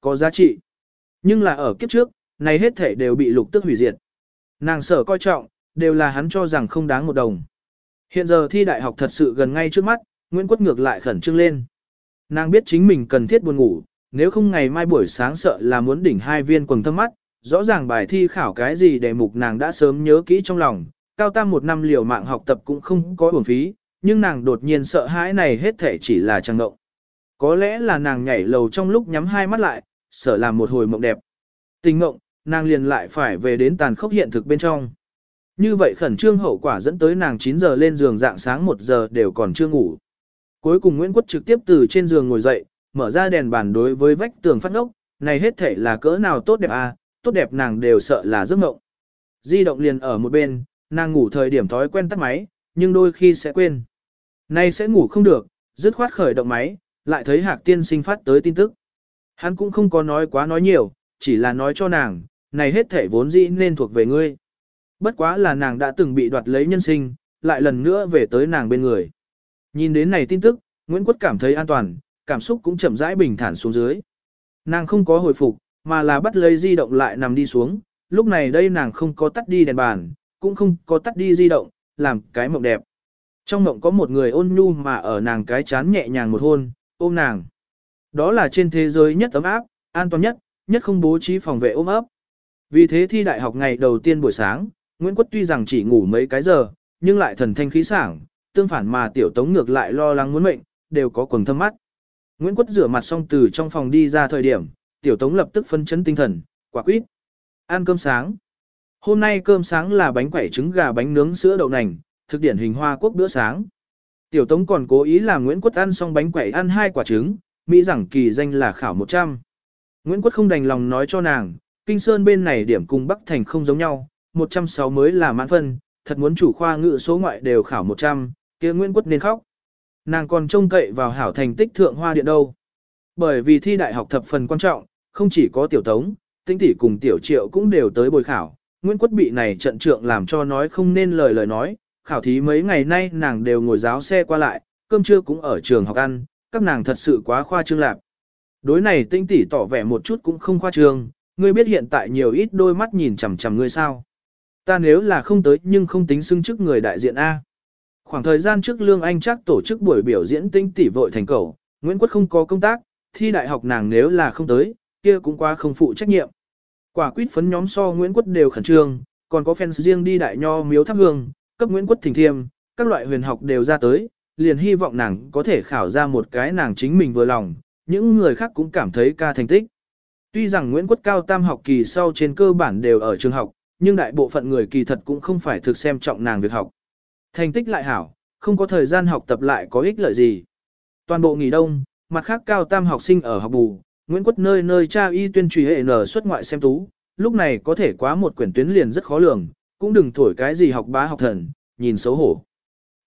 có giá trị. Nhưng là ở kiếp trước, này hết thể đều bị lục tức hủy diệt. Nàng sở coi trọng, đều là hắn cho rằng không đáng một đồng. Hiện giờ thi đại học thật sự gần ngay trước mắt, Nguyễn Quốc ngược lại khẩn trương lên. Nàng biết chính mình cần thiết buồn ngủ, nếu không ngày mai buổi sáng sợ là muốn đỉnh hai viên quần thâm mắt, rõ ràng bài thi khảo cái gì đề mục nàng đã sớm nhớ kỹ trong lòng, cao tam một năm liều mạng học tập cũng không có uổng phí, nhưng nàng đột nhiên sợ hãi này hết thể chỉ là trang ngộng. Có lẽ là nàng nhảy lầu trong lúc nhắm hai mắt lại, sợ làm một hồi mộng đẹp. Tình mộng, nàng liền lại phải về đến tàn khốc hiện thực bên trong. Như vậy khẩn trương hậu quả dẫn tới nàng 9 giờ lên giường dạng sáng 1 giờ đều còn chưa ngủ. Cuối cùng Nguyễn Quất trực tiếp từ trên giường ngồi dậy, mở ra đèn bàn đối với vách tường phát ngốc, này hết thể là cỡ nào tốt đẹp à, tốt đẹp nàng đều sợ là giấc mộng. Di động liền ở một bên, nàng ngủ thời điểm thói quen tắt máy, nhưng đôi khi sẽ quên. Nay sẽ ngủ không được, dứt khoát khởi động máy, lại thấy Hạc Tiên Sinh phát tới tin tức. Hắn cũng không có nói quá nói nhiều, chỉ là nói cho nàng, này hết thể vốn dĩ nên thuộc về ngươi. Bất quá là nàng đã từng bị đoạt lấy nhân sinh, lại lần nữa về tới nàng bên người. Nhìn đến này tin tức, Nguyễn Quất cảm thấy an toàn, cảm xúc cũng chậm rãi bình thản xuống dưới. Nàng không có hồi phục, mà là bắt lấy di động lại nằm đi xuống, lúc này đây nàng không có tắt đi đèn bàn, cũng không có tắt đi di động, làm cái mộng đẹp. Trong mộng có một người ôn nhu mà ở nàng cái chán nhẹ nhàng một hôn, ôm nàng. Đó là trên thế giới nhất ấm áp, an toàn nhất, nhất không bố trí phòng vệ ôm ấp. Vì thế thi đại học ngày đầu tiên buổi sáng, Nguyễn Quất tuy rằng chỉ ngủ mấy cái giờ, nhưng lại thần thanh khí sảng, tương phản mà tiểu tống ngược lại lo lắng muốn mệnh, đều có quần thâm mắt. Nguyễn Quất rửa mặt xong từ trong phòng đi ra thời điểm, tiểu tống lập tức phân chấn tinh thần, quả quyết Ăn cơm sáng. Hôm nay cơm sáng là bánh quẩy trứng gà bánh nướng sữa đậu nành, thực điển hình hoa quốc bữa sáng. Tiểu tống còn cố ý làm Nguyễn Quất ăn xong bánh quẩy ăn hai quả trứng, Mỹ rằng kỳ danh là khảo 100. Nguyễn Quất không đành lòng nói cho nàng, Kinh Sơn bên này điểm cùng Bắc Thành không giống nhau, 106 mới là mãn phân, thật muốn chủ khoa ngữ số ngoại đều khảo 100, kia Nguyễn Quất nên khóc. Nàng còn trông cậy vào hảo thành tích thượng hoa điện đâu. Bởi vì thi đại học thập phần quan trọng, không chỉ có tiểu tống, tinh tỷ cùng tiểu triệu cũng đều tới bồi khảo. Nguyễn Quất bị này trận trượng làm cho nói không nên lời lời nói, khảo thí mấy ngày nay nàng đều ngồi giáo xe qua lại, cơm trưa cũng ở trường học ăn, các nàng thật sự quá khoa trương lạc. Đối này tinh tỷ tỏ vẻ một chút cũng không khoa trương, ngươi biết hiện tại nhiều ít đôi mắt nhìn chằm chằm ngươi sao. Ta nếu là không tới nhưng không tính xưng chức người đại diện A. Khoảng thời gian trước Lương Anh chắc tổ chức buổi biểu diễn tinh tỷ vội thành cầu, Nguyễn Quốc không có công tác, thi đại học nàng nếu là không tới, kia cũng quá không phụ trách nhiệm. Quả quýt phấn nhóm so Nguyễn Quốc đều khẩn trương, còn có fans riêng đi đại nho miếu thắp hương, cấp Nguyễn Quốc thỉnh thiêm, các loại huyền học đều ra tới, liền hy vọng nàng có thể khảo ra một cái nàng chính mình vừa lòng, những người khác cũng cảm thấy ca thành tích. Tuy rằng Nguyễn Quất cao tam học kỳ sau trên cơ bản đều ở trường học, nhưng đại bộ phận người kỳ thật cũng không phải thực xem trọng nàng việc học. Thành tích lại hảo, không có thời gian học tập lại có ích lợi gì. Toàn bộ nghỉ đông, mặt khác cao tam học sinh ở học bù, Nguyễn Quất nơi nơi tra y tuyên trùy hệ nở xuất ngoại xem tú, lúc này có thể quá một quyển tuyến liền rất khó lường, cũng đừng thổi cái gì học bá học thần, nhìn xấu hổ.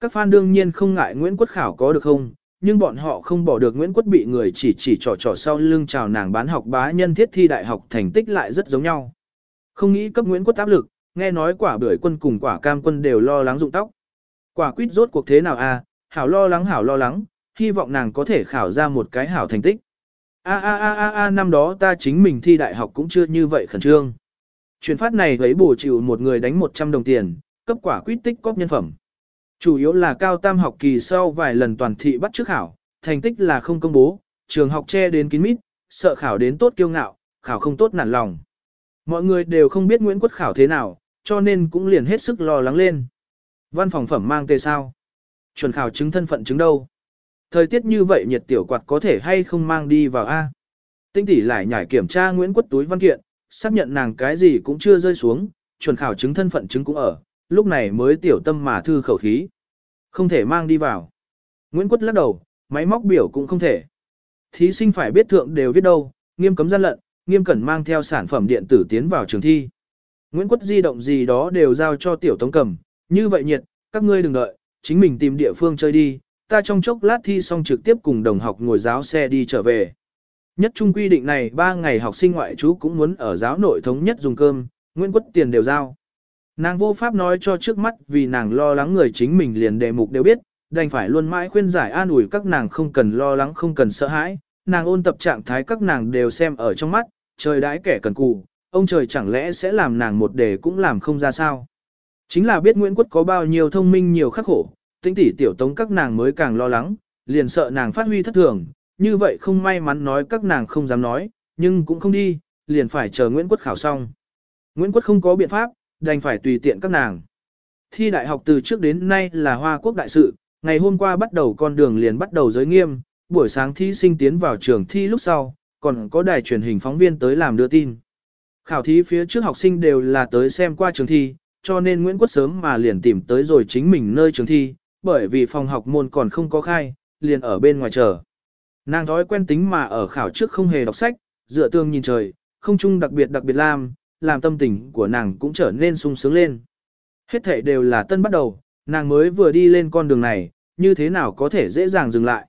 Các fan đương nhiên không ngại Nguyễn Quất khảo có được không, nhưng bọn họ không bỏ được Nguyễn Quất bị người chỉ chỉ trò trò sau lưng chào nàng bán học bá nhân thiết thi đại học thành tích lại rất giống nhau. Không nghĩ cấp Nguyễn Quất áp lực, nghe nói quả bưởi quân cùng quả cam quân đều lo lắng dụng tóc. Quả quýt rốt cuộc thế nào à, hảo lo lắng hảo lo lắng, hy vọng nàng có thể khảo ra một cái hảo thành tích. A a a a a năm đó ta chính mình thi đại học cũng chưa như vậy khẩn trương. Chuyển phát này thấy bổ chịu một người đánh 100 đồng tiền, cấp quả quýt tích cóp nhân phẩm. Chủ yếu là cao tam học kỳ sau vài lần toàn thị bắt trước khảo, thành tích là không công bố, trường học che đến kín mít, sợ khảo đến tốt kiêu ngạo, khảo không tốt nản lòng. Mọi người đều không biết Nguyễn Quất khảo thế nào, cho nên cũng liền hết sức lo lắng lên. Văn phòng phẩm mang tề sao? Chuẩn khảo chứng thân phận chứng đâu? Thời tiết như vậy nhiệt tiểu quạt có thể hay không mang đi vào A? Tinh tỷ lại nhảy kiểm tra Nguyễn Quất túi văn kiện, xác nhận nàng cái gì cũng chưa rơi xuống, chuẩn khảo chứng thân phận chứng cũng ở, lúc này mới tiểu tâm mà thư khẩu khí. Không thể mang đi vào. Nguyễn Quất lắc đầu, máy móc biểu cũng không thể. Thí sinh phải biết thượng đều viết đâu, nghiêm cấm gian lận, nghiêm cẩn mang theo sản phẩm điện tử tiến vào trường thi. Nguyễn Quất di động gì đó đều giao cho tiểu tống cầm, như vậy nhiệt, các ngươi đừng đợi, chính mình tìm địa phương chơi đi, ta trong chốc lát thi xong trực tiếp cùng đồng học ngồi giáo xe đi trở về. Nhất trung quy định này 3 ngày học sinh ngoại trú cũng muốn ở giáo nội thống nhất dùng cơm, Nguyễn Quất tiền đều giao. Nàng vô pháp nói cho trước mắt vì nàng lo lắng người chính mình liền đề mục đều biết, đành phải luôn mãi khuyên giải an ủi các nàng không cần lo lắng không cần sợ hãi, nàng ôn tập trạng thái các nàng đều xem ở trong mắt, trời đãi kẻ cần cù, ông trời chẳng lẽ sẽ làm nàng một đề cũng làm không ra sao. Chính là biết Nguyễn Quất có bao nhiêu thông minh nhiều khắc khổ, tính tỉ tiểu tống các nàng mới càng lo lắng, liền sợ nàng phát huy thất thường, như vậy không may mắn nói các nàng không dám nói, nhưng cũng không đi, liền phải chờ Nguyễn Quất khảo xong. Nguyễn Quất không có biện pháp, đành phải tùy tiện các nàng. Thi đại học từ trước đến nay là Hoa Quốc đại sự, ngày hôm qua bắt đầu con đường liền bắt đầu giới nghiêm, buổi sáng thí sinh tiến vào trường thi lúc sau, còn có đài truyền hình phóng viên tới làm đưa tin. Khảo thí phía trước học sinh đều là tới xem qua trường thi, cho nên Nguyễn Quốc sớm mà liền tìm tới rồi chính mình nơi trường thi, bởi vì phòng học môn còn không có khai, liền ở bên ngoài chờ. Nàng thói quen tính mà ở khảo trước không hề đọc sách, dựa tương nhìn trời, không chung đặc biệt đặc biệt làm, làm tâm tình của nàng cũng trở nên sung sướng lên. Hết thể đều là tân bắt đầu, nàng mới vừa đi lên con đường này, như thế nào có thể dễ dàng dừng lại.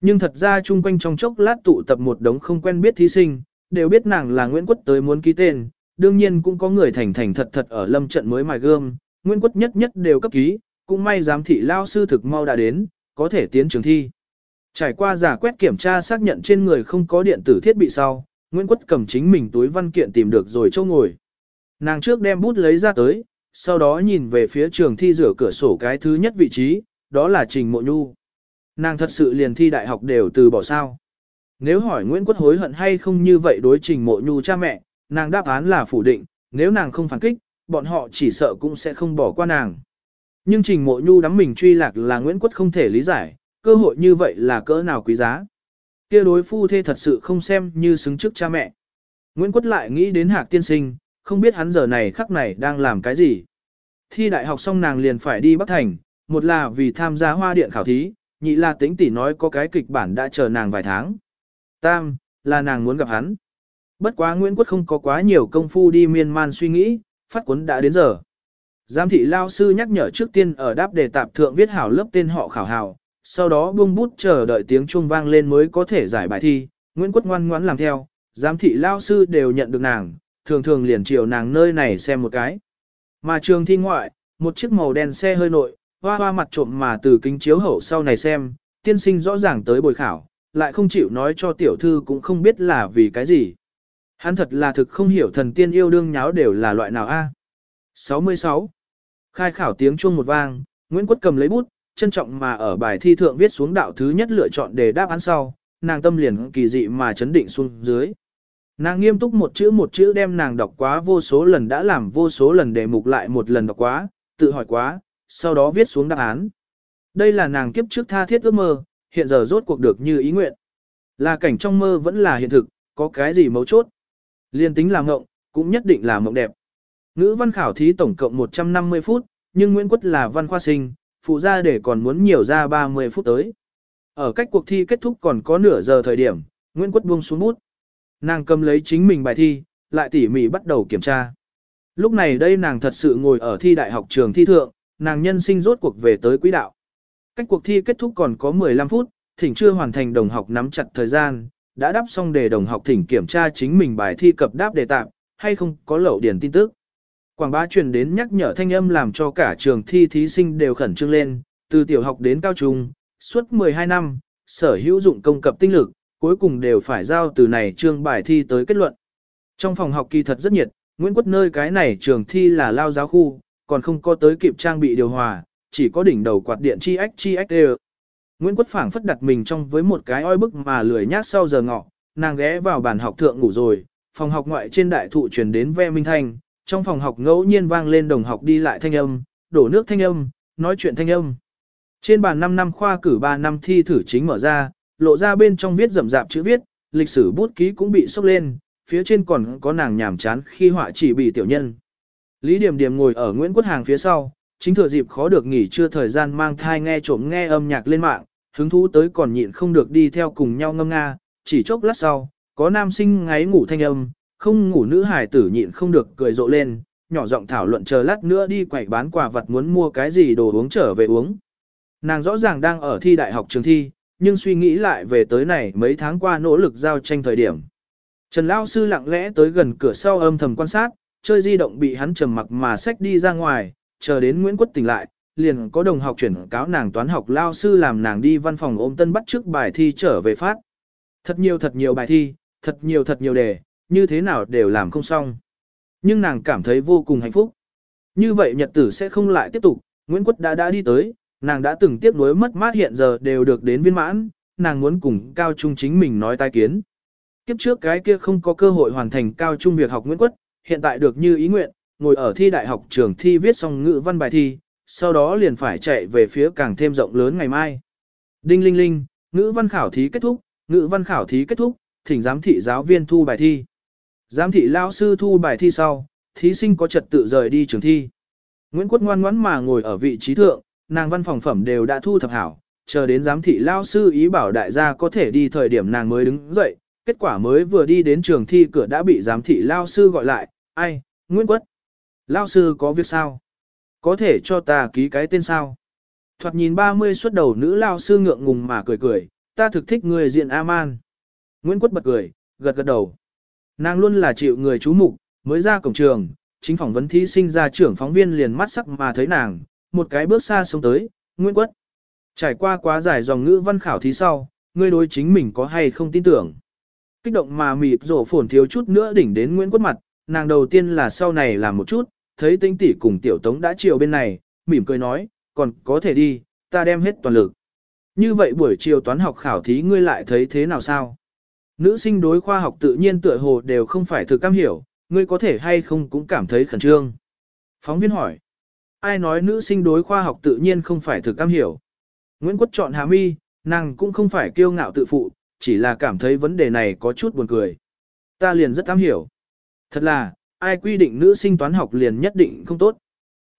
Nhưng thật ra chung quanh trong chốc lát tụ tập một đống không quen biết thí sinh, đều biết nàng là Nguyễn Quất tới muốn ký tên, đương nhiên cũng có người thành thành thật thật ở lâm trận mới mài gương, Nguyễn Quất nhất nhất đều cấp ký, cũng may giám thị lao sư thực mau đã đến, có thể tiến trường thi. Trải qua giả quét kiểm tra xác nhận trên người không có điện tử thiết bị sau, Nguyễn Quất cầm chính mình túi văn kiện tìm được rồi châu ngồi. Nàng trước đem bút lấy ra tới, sau đó nhìn về phía trường thi rửa cửa sổ cái thứ nhất vị trí, đó là Trình Mộ Nhu. Nàng thật sự liền thi đại học đều từ bỏ sao. Nếu hỏi Nguyễn Quất hối hận hay không như vậy đối Trình Mộ Nhu cha mẹ, nàng đáp án là phủ định, nếu nàng không phản kích, bọn họ chỉ sợ cũng sẽ không bỏ qua nàng. Nhưng Trình Mộ Nhu đắm mình truy lạc là Nguyễn Quất không thể lý giải, cơ hội như vậy là cỡ nào quý giá kia đối phu thê thật sự không xem như xứng trước cha mẹ. Nguyễn Quất lại nghĩ đến Hạc tiên sinh, không biết hắn giờ này khắc này đang làm cái gì. Thi đại học xong nàng liền phải đi Bắc Thành, một là vì tham gia hoa điện khảo thí, nhị là tính tỷ nói có cái kịch bản đã chờ nàng vài tháng. Tam, là nàng muốn gặp hắn. Bất quá Nguyễn Quốc không có quá nhiều công phu đi miên man suy nghĩ, phát cuốn đã đến giờ. Giám thị lao sư nhắc nhở trước tiên ở đáp đề tạp thượng viết hảo lớp tên họ khảo hào, sau đó buông bút chờ đợi tiếng chuông vang lên mới có thể giải bài thi. Nguyễn Quốc ngoan ngoãn làm theo, giám thị lao sư đều nhận được nàng, thường thường liền chiều nàng nơi này xem một cái. Mà trường thi ngoại, một chiếc màu đen xe hơi nội, hoa hoa mặt trộm mà từ kính chiếu hậu sau này xem, tiên sinh rõ ràng tới bồi khảo, lại không chịu nói cho tiểu thư cũng không biết là vì cái gì. Hắn thật là thực không hiểu thần tiên yêu đương nháo đều là loại nào a. 66. Khai khảo tiếng chuông một vang, Nguyễn Quất cầm lấy bút, trân trọng mà ở bài thi thượng viết xuống đạo thứ nhất lựa chọn để đáp án sau, nàng tâm liền kỳ dị mà chấn định xuống dưới. Nàng nghiêm túc một chữ một chữ đem nàng đọc quá vô số lần đã làm vô số lần để mục lại một lần đọc quá, tự hỏi quá, sau đó viết xuống đáp án. Đây là nàng kiếp trước tha thiết ước mơ, hiện giờ rốt cuộc được như ý nguyện. Là cảnh trong mơ vẫn là hiện thực, có cái gì mấu chốt. Liên tính là mộng, cũng nhất định là mộng đẹp. Ngữ văn khảo thí tổng cộng 150 phút, nhưng Nguyễn Quất là văn khoa sinh, phụ ra để còn muốn nhiều ra 30 phút tới. Ở cách cuộc thi kết thúc còn có nửa giờ thời điểm, Nguyễn Quất buông xuống bút. Nàng cầm lấy chính mình bài thi, lại tỉ mỉ bắt đầu kiểm tra. Lúc này đây nàng thật sự ngồi ở thi đại học trường thi thượng, nàng nhân sinh rốt cuộc về tới quỹ đạo. Cách cuộc thi kết thúc còn có 15 phút, thỉnh chưa hoàn thành đồng học nắm chặt thời gian, đã đáp xong đề đồng học thỉnh kiểm tra chính mình bài thi cập đáp đề tạm, hay không có lậu điển tin tức. Quảng bá truyền đến nhắc nhở thanh âm làm cho cả trường thi thí sinh đều khẩn trương lên, từ tiểu học đến cao trung, suốt 12 năm, sở hữu dụng công cập tinh lực, cuối cùng đều phải giao từ này trường bài thi tới kết luận. Trong phòng học kỳ thật rất nhiệt, Nguyễn Quất nơi cái này trường thi là lao giáo khu, còn không có tới kịp trang bị điều hòa, chỉ có đỉnh đầu quạt điện chi ách chi ách đều. Nguyễn Quất phảng phất đặt mình trong với một cái oi bức mà lười nhác sau giờ ngọ, nàng ghé vào bàn học thượng ngủ rồi, phòng học ngoại trên đại thụ truyền đến ve minh thanh, trong phòng học ngẫu nhiên vang lên đồng học đi lại thanh âm, đổ nước thanh âm, nói chuyện thanh âm. Trên bàn 5 năm khoa cử 3 năm thi thử chính mở ra, lộ ra bên trong viết rậm rạp chữ viết, lịch sử bút ký cũng bị sốc lên, phía trên còn có nàng nhảm chán khi họa chỉ bị tiểu nhân. Lý Điểm Điểm ngồi ở Nguyễn Quốc Hàng phía sau, chính thừa dịp khó được nghỉ trưa thời gian mang thai nghe trộm nghe âm nhạc lên mạng, hứng thú tới còn nhịn không được đi theo cùng nhau ngâm nga, chỉ chốc lát sau, có nam sinh ngáy ngủ thanh âm, không ngủ nữ hải tử nhịn không được cười rộ lên, nhỏ giọng thảo luận chờ lát nữa đi quẩy bán quà vật muốn mua cái gì đồ uống trở về uống. Nàng rõ ràng đang ở thi đại học trường thi, nhưng suy nghĩ lại về tới này mấy tháng qua nỗ lực giao tranh thời điểm. Trần Lao Sư lặng lẽ tới gần cửa sau âm thầm quan sát, chơi di động bị hắn trầm mặc mà xách đi ra ngoài, chờ đến Nguyễn Quất tỉnh lại, liền có đồng học chuyển cáo nàng toán học Lao Sư làm nàng đi văn phòng ôm tân bắt trước bài thi trở về phát. Thật nhiều thật nhiều bài thi, thật nhiều thật nhiều đề, như thế nào đều làm không xong. Nhưng nàng cảm thấy vô cùng hạnh phúc. Như vậy nhật tử sẽ không lại tiếp tục, Nguyễn Quất đã đã đi tới, nàng đã từng tiếp nối mất mát hiện giờ đều được đến viên mãn, nàng muốn cùng cao trung chính mình nói tai kiến. Kiếp trước cái kia không có cơ hội hoàn thành cao trung việc học Nguyễn Quất, hiện tại được như ý nguyện, ngồi ở thi đại học trường thi viết xong ngữ văn bài thi, sau đó liền phải chạy về phía càng thêm rộng lớn ngày mai. Đinh linh linh, ngữ văn khảo thí kết thúc, ngữ văn khảo thí kết thúc, thỉnh giám thị giáo viên thu bài thi. Giám thị lao sư thu bài thi sau, thí sinh có trật tự rời đi trường thi. Nguyễn Quốc ngoan ngoãn mà ngồi ở vị trí thượng, nàng văn phòng phẩm đều đã thu thập hảo, chờ đến giám thị lao sư ý bảo đại gia có thể đi thời điểm nàng mới đứng dậy, kết quả mới vừa đi đến trường thi cửa đã bị giám thị lao sư gọi lại, ai, Nguyễn Quất. Lao sư có việc sao? Có thể cho ta ký cái tên sao? Thoạt nhìn 30 xuất đầu nữ lao sư ngượng ngùng mà cười cười, ta thực thích người diện A-man. Nguyễn Quất bật cười, gật gật đầu. Nàng luôn là chịu người chú mục, mới ra cổng trường, chính phỏng vấn thí sinh ra trưởng phóng viên liền mắt sắc mà thấy nàng, một cái bước xa xuống tới, Nguyễn Quất. Trải qua quá dài dòng ngữ văn khảo thí sau, ngươi đối chính mình có hay không tin tưởng. Kích động mà mịt rổ phồn thiếu chút nữa đỉnh đến Nguyễn Quất mặt, nàng đầu tiên là sau này làm một chút, thấy tinh tỷ cùng tiểu tống đã chiều bên này, mỉm cười nói, còn có thể đi, ta đem hết toàn lực. Như vậy buổi chiều toán học khảo thí ngươi lại thấy thế nào sao? Nữ sinh đối khoa học tự nhiên tựa hồ đều không phải thực cam hiểu, ngươi có thể hay không cũng cảm thấy khẩn trương. Phóng viên hỏi, ai nói nữ sinh đối khoa học tự nhiên không phải thực cam hiểu? Nguyễn Quốc chọn hà mi, nàng cũng không phải kiêu ngạo tự phụ, chỉ là cảm thấy vấn đề này có chút buồn cười. Ta liền rất cam hiểu. Thật là, ai quy định nữ sinh toán học liền nhất định không tốt.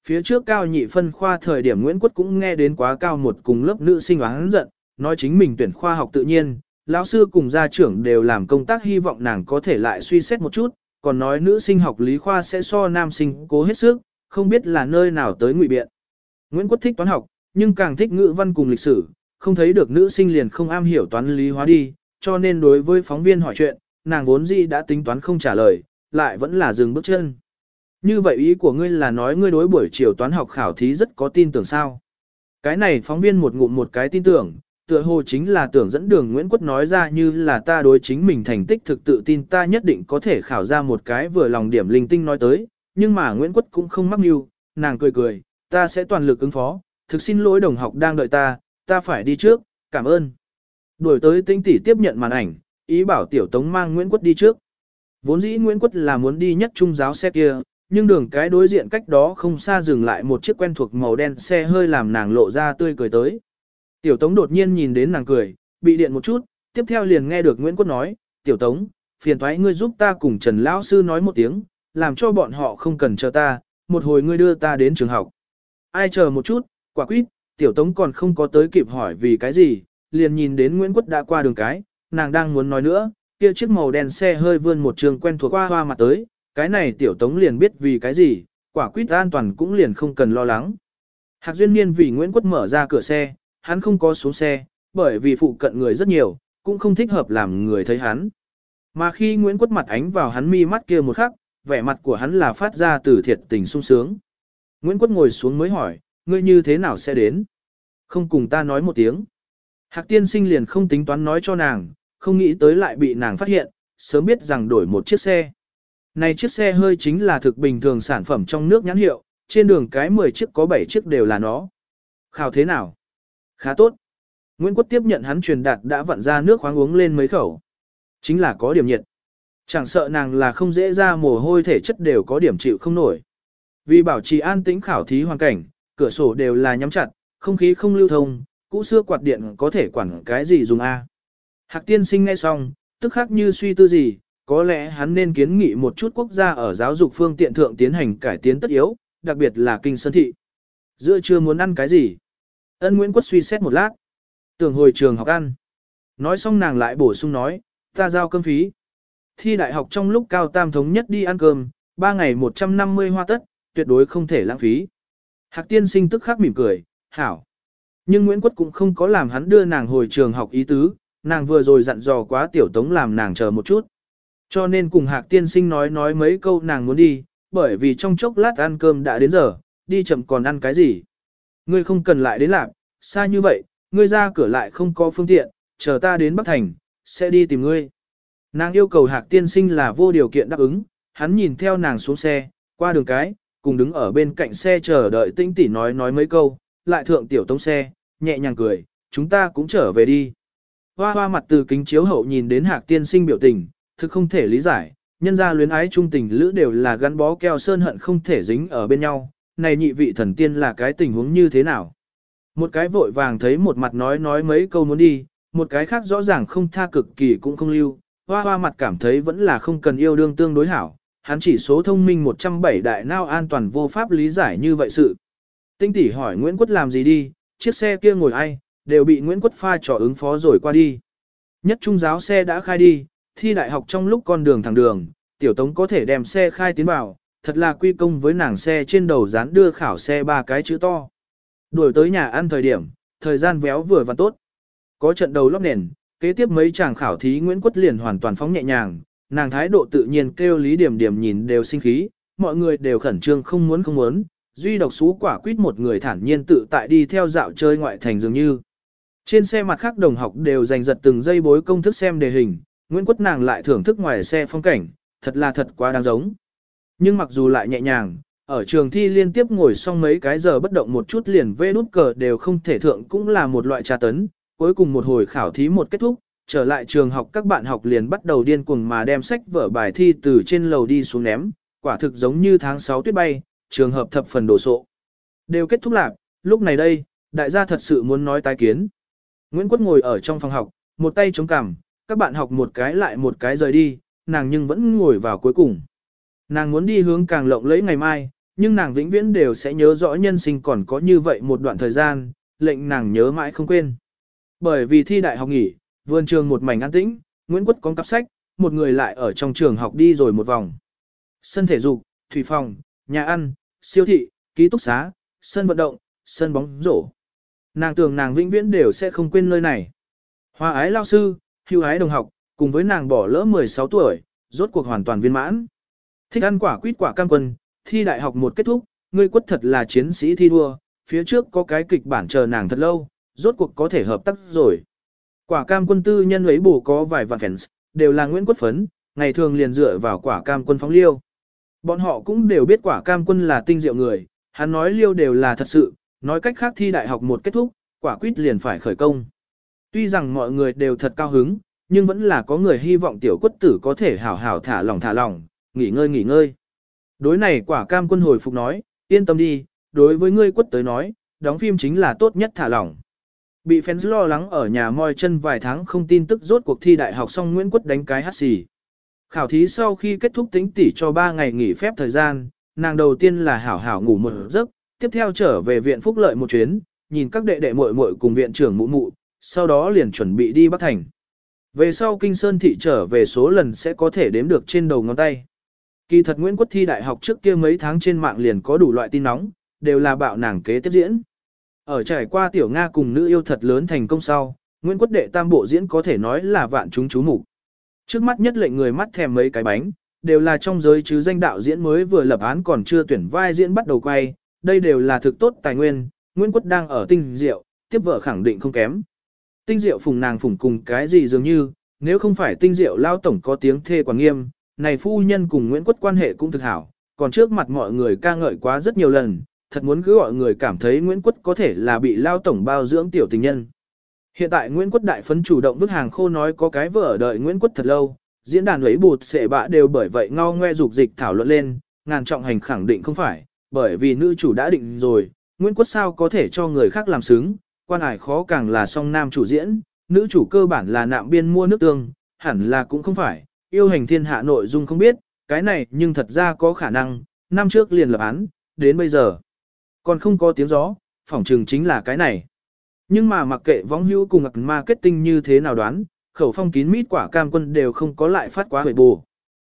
Phía trước cao nhị phân khoa thời điểm Nguyễn Quốc cũng nghe đến quá cao một cùng lớp nữ sinh oán giận, nói chính mình tuyển khoa học tự nhiên, lão sư cùng gia trưởng đều làm công tác hy vọng nàng có thể lại suy xét một chút, còn nói nữ sinh học lý khoa sẽ so nam sinh cố hết sức, không biết là nơi nào tới ngụy biện. Nguyễn Quốc thích toán học, nhưng càng thích ngữ văn cùng lịch sử, không thấy được nữ sinh liền không am hiểu toán lý hóa đi, cho nên đối với phóng viên hỏi chuyện, nàng vốn dĩ đã tính toán không trả lời, lại vẫn là dừng bước chân. Như vậy ý của ngươi là nói ngươi đối buổi chiều toán học khảo thí rất có tin tưởng sao? Cái này phóng viên một ngụm một cái tin tưởng, tựa hồ chính là tưởng dẫn đường Nguyễn Quất nói ra như là ta đối chính mình thành tích thực tự tin ta nhất định có thể khảo ra một cái vừa lòng điểm linh tinh nói tới, nhưng mà Nguyễn Quất cũng không mắc mưu, nàng cười cười, ta sẽ toàn lực ứng phó, thực xin lỗi đồng học đang đợi ta, ta phải đi trước, cảm ơn. Đuổi tới tinh tỷ tiếp nhận màn ảnh, ý bảo tiểu tống mang Nguyễn Quất đi trước. Vốn dĩ Nguyễn Quất là muốn đi nhất trung giáo xe kia, nhưng đường cái đối diện cách đó không xa dừng lại một chiếc quen thuộc màu đen xe hơi làm nàng lộ ra tươi cười tới. Tiểu Tống đột nhiên nhìn đến nàng cười, bị điện một chút, tiếp theo liền nghe được Nguyễn Quất nói, Tiểu Tống, phiền thoái ngươi giúp ta cùng Trần Lão Sư nói một tiếng, làm cho bọn họ không cần chờ ta, một hồi ngươi đưa ta đến trường học. Ai chờ một chút, quả quyết, Tiểu Tống còn không có tới kịp hỏi vì cái gì, liền nhìn đến Nguyễn Quất đã qua đường cái, nàng đang muốn nói nữa, kia chiếc màu đen xe hơi vươn một trường quen thuộc qua hoa mặt tới, cái này Tiểu Tống liền biết vì cái gì, quả quyết an toàn cũng liền không cần lo lắng. Hạc Duyên Niên vì Nguyễn Quất mở ra cửa xe, hắn không có xuống xe, bởi vì phụ cận người rất nhiều, cũng không thích hợp làm người thấy hắn. Mà khi Nguyễn Quất mặt ánh vào hắn mi mắt kia một khắc, vẻ mặt của hắn là phát ra từ thiệt tình sung sướng. Nguyễn Quất ngồi xuống mới hỏi, ngươi như thế nào sẽ đến? Không cùng ta nói một tiếng. Hạc tiên sinh liền không tính toán nói cho nàng, không nghĩ tới lại bị nàng phát hiện, sớm biết rằng đổi một chiếc xe. Này chiếc xe hơi chính là thực bình thường sản phẩm trong nước nhãn hiệu, trên đường cái 10 chiếc có 7 chiếc đều là nó. Khảo thế nào? Khá tốt. Nguyễn Quốc tiếp nhận hắn truyền đạt đã vặn ra nước khoáng uống lên mấy khẩu. Chính là có điểm nhiệt. Chẳng sợ nàng là không dễ ra mồ hôi thể chất đều có điểm chịu không nổi. Vì bảo trì an tĩnh khảo thí hoàn cảnh, cửa sổ đều là nhắm chặt, không khí không lưu thông, cũ xưa quạt điện có thể quản cái gì dùng A. Hạc tiên sinh nghe xong, tức khắc như suy tư gì, có lẽ hắn nên kiến nghị một chút quốc gia ở giáo dục phương tiện thượng tiến hành cải tiến tất yếu, đặc biệt là kinh sơn thị. Giữa chưa muốn ăn cái gì? Ân Nguyễn Quất suy xét một lát. Tưởng hồi trường học ăn. Nói xong nàng lại bổ sung nói, ta giao cơm phí. Thi đại học trong lúc cao tam thống nhất đi ăn cơm, 3 ngày 150 hoa tất, tuyệt đối không thể lãng phí. Hạc tiên sinh tức khắc mỉm cười, hảo. Nhưng Nguyễn Quất cũng không có làm hắn đưa nàng hồi trường học ý tứ, nàng vừa rồi dặn dò quá tiểu tống làm nàng chờ một chút. Cho nên cùng Hạc tiên sinh nói nói mấy câu nàng muốn đi, bởi vì trong chốc lát ăn cơm đã đến giờ, đi chậm còn ăn cái gì. Ngươi không cần lại đến lạc, xa như vậy, ngươi ra cửa lại không có phương tiện, chờ ta đến Bắc Thành, sẽ đi tìm ngươi. Nàng yêu cầu hạc tiên sinh là vô điều kiện đáp ứng, hắn nhìn theo nàng xuống xe, qua đường cái, cùng đứng ở bên cạnh xe chờ đợi tinh tỉ nói nói mấy câu, lại thượng tiểu tông xe, nhẹ nhàng cười, chúng ta cũng trở về đi. Hoa hoa mặt từ kính chiếu hậu nhìn đến hạc tiên sinh biểu tình, thực không thể lý giải, nhân ra luyến ái trung tình lữ đều là gắn bó keo sơn hận không thể dính ở bên nhau, này nhị vị thần tiên là cái tình huống như thế nào. Một cái vội vàng thấy một mặt nói nói mấy câu muốn đi, một cái khác rõ ràng không tha cực kỳ cũng không lưu, hoa hoa mặt cảm thấy vẫn là không cần yêu đương tương đối hảo, hắn chỉ số thông minh 107 đại nao an toàn vô pháp lý giải như vậy sự. Tinh tỷ hỏi Nguyễn Quất làm gì đi, chiếc xe kia ngồi ai, đều bị Nguyễn Quất pha trò ứng phó rồi qua đi. Nhất trung giáo xe đã khai đi, thi đại học trong lúc con đường thẳng đường, tiểu tống có thể đem xe khai tiến vào, thật là quy công với nàng xe trên đầu dán đưa khảo xe ba cái chữ to. Đuổi tới nhà ăn thời điểm, thời gian véo vừa và tốt. Có trận đầu lóc nền, kế tiếp mấy chàng khảo thí Nguyễn Quất liền hoàn toàn phóng nhẹ nhàng, nàng thái độ tự nhiên kêu Lý Điểm Điểm nhìn đều sinh khí, mọi người đều khẩn trương không muốn không muốn, duy độc xú quả quýt một người thản nhiên tự tại đi theo dạo chơi ngoại thành dường như. Trên xe mặt khác đồng học đều giành giật từng giây bối công thức xem đề hình, Nguyễn Quất nàng lại thưởng thức ngoài xe phong cảnh, thật là thật quá đáng giống. Nhưng mặc dù lại nhẹ nhàng, ở trường thi liên tiếp ngồi xong mấy cái giờ bất động một chút liền vê nút cờ đều không thể thượng cũng là một loại tra tấn. Cuối cùng một hồi khảo thí một kết thúc, trở lại trường học các bạn học liền bắt đầu điên cuồng mà đem sách vở bài thi từ trên lầu đi xuống ném, quả thực giống như tháng 6 tuyết bay, trường hợp thập phần đổ sộ. Đều kết thúc lạc, lúc này đây, đại gia thật sự muốn nói tái kiến. Nguyễn Quất ngồi ở trong phòng học, một tay chống cằm, các bạn học một cái lại một cái rời đi, nàng nhưng vẫn ngồi vào cuối cùng. Nàng muốn đi hướng càng lộng lẫy ngày mai, nhưng nàng vĩnh viễn đều sẽ nhớ rõ nhân sinh còn có như vậy một đoạn thời gian, lệnh nàng nhớ mãi không quên. Bởi vì thi đại học nghỉ, vườn trường một mảnh an tĩnh, Nguyễn Quất có cặp sách, một người lại ở trong trường học đi rồi một vòng. Sân thể dục, thủy phòng, nhà ăn, siêu thị, ký túc xá, sân vận động, sân bóng rổ. Nàng tưởng nàng vĩnh viễn đều sẽ không quên nơi này. Hoa ái lao sư, hưu ái đồng học, cùng với nàng bỏ lỡ 16 tuổi, rốt cuộc hoàn toàn viên mãn. Thích ăn quả quýt quả cam quân, thi đại học một kết thúc, ngươi quất thật là chiến sĩ thi đua, phía trước có cái kịch bản chờ nàng thật lâu, rốt cuộc có thể hợp tác rồi. Quả cam quân tư nhân ấy bổ có vài vạn fans, đều là Nguyễn Quất Phấn, ngày thường liền dựa vào quả cam quân phóng liêu. Bọn họ cũng đều biết quả cam quân là tinh diệu người, hắn nói liêu đều là thật sự, nói cách khác thi đại học một kết thúc, quả quýt liền phải khởi công. Tuy rằng mọi người đều thật cao hứng, nhưng vẫn là có người hy vọng tiểu quất tử có thể hảo hảo thả lỏng thả lỏng, nghỉ ngơi nghỉ ngơi. Đối này quả cam quân hồi phục nói, yên tâm đi, đối với ngươi quất tới nói, đóng phim chính là tốt nhất thả lỏng. Bị fans lo lắng ở nhà moi chân vài tháng không tin tức rốt cuộc thi đại học xong Nguyễn Quất đánh cái hát xì. Khảo thí sau khi kết thúc tính tỉ cho 3 ngày nghỉ phép thời gian, nàng đầu tiên là hảo hảo ngủ một giấc, tiếp theo trở về viện phúc lợi một chuyến, nhìn các đệ đệ muội muội cùng viện trưởng mụ mụ, sau đó liền chuẩn bị đi Bắc Thành. Về sau Kinh Sơn thị trở về số lần sẽ có thể đếm được trên đầu ngón tay. Kỳ thật Nguyễn Quốc thi đại học trước kia mấy tháng trên mạng liền có đủ loại tin nóng, đều là bạo nàng kế tiếp diễn. Ở trải qua tiểu Nga cùng nữ yêu thật lớn thành công sau, Nguyễn Quốc đệ tam bộ diễn có thể nói là vạn chúng chú mục. Trước mắt nhất lệnh người mắt thèm mấy cái bánh, đều là trong giới chứ danh đạo diễn mới vừa lập án còn chưa tuyển vai diễn bắt đầu quay, đây đều là thực tốt tài nguyên, Nguyễn Quốc đang ở tinh diệu, tiếp vợ khẳng định không kém. Tinh diệu phùng nàng phùng cùng cái gì dường như, nếu không phải tinh diệu lao tổng có tiếng thê quản nghiêm, này phu nhân cùng Nguyễn Quất quan hệ cũng thực hảo, còn trước mặt mọi người ca ngợi quá rất nhiều lần, thật muốn cứ gọi người cảm thấy Nguyễn Quất có thể là bị lao tổng bao dưỡng tiểu tình nhân. Hiện tại Nguyễn Quất đại phấn chủ động vứt hàng khô nói có cái vợ đợi Nguyễn Quất thật lâu, diễn đàn ấy bụt xệ bạ đều bởi vậy ngao ngoe dục dịch thảo luận lên, ngàn trọng hành khẳng định không phải, bởi vì nữ chủ đã định rồi, Nguyễn Quất sao có thể cho người khác làm xứng, quan ải khó càng là song nam chủ diễn, nữ chủ cơ bản là nạm biên mua nước tương, hẳn là cũng không phải, yêu hành thiên hạ nội dung không biết, cái này nhưng thật ra có khả năng, năm trước liền lập án, đến bây giờ. Còn không có tiếng gió, phỏng trừng chính là cái này. Nhưng mà mặc kệ võng hữu cùng ngạc marketing như thế nào đoán, khẩu phong kín mít quả cam quân đều không có lại phát quá huệ bù.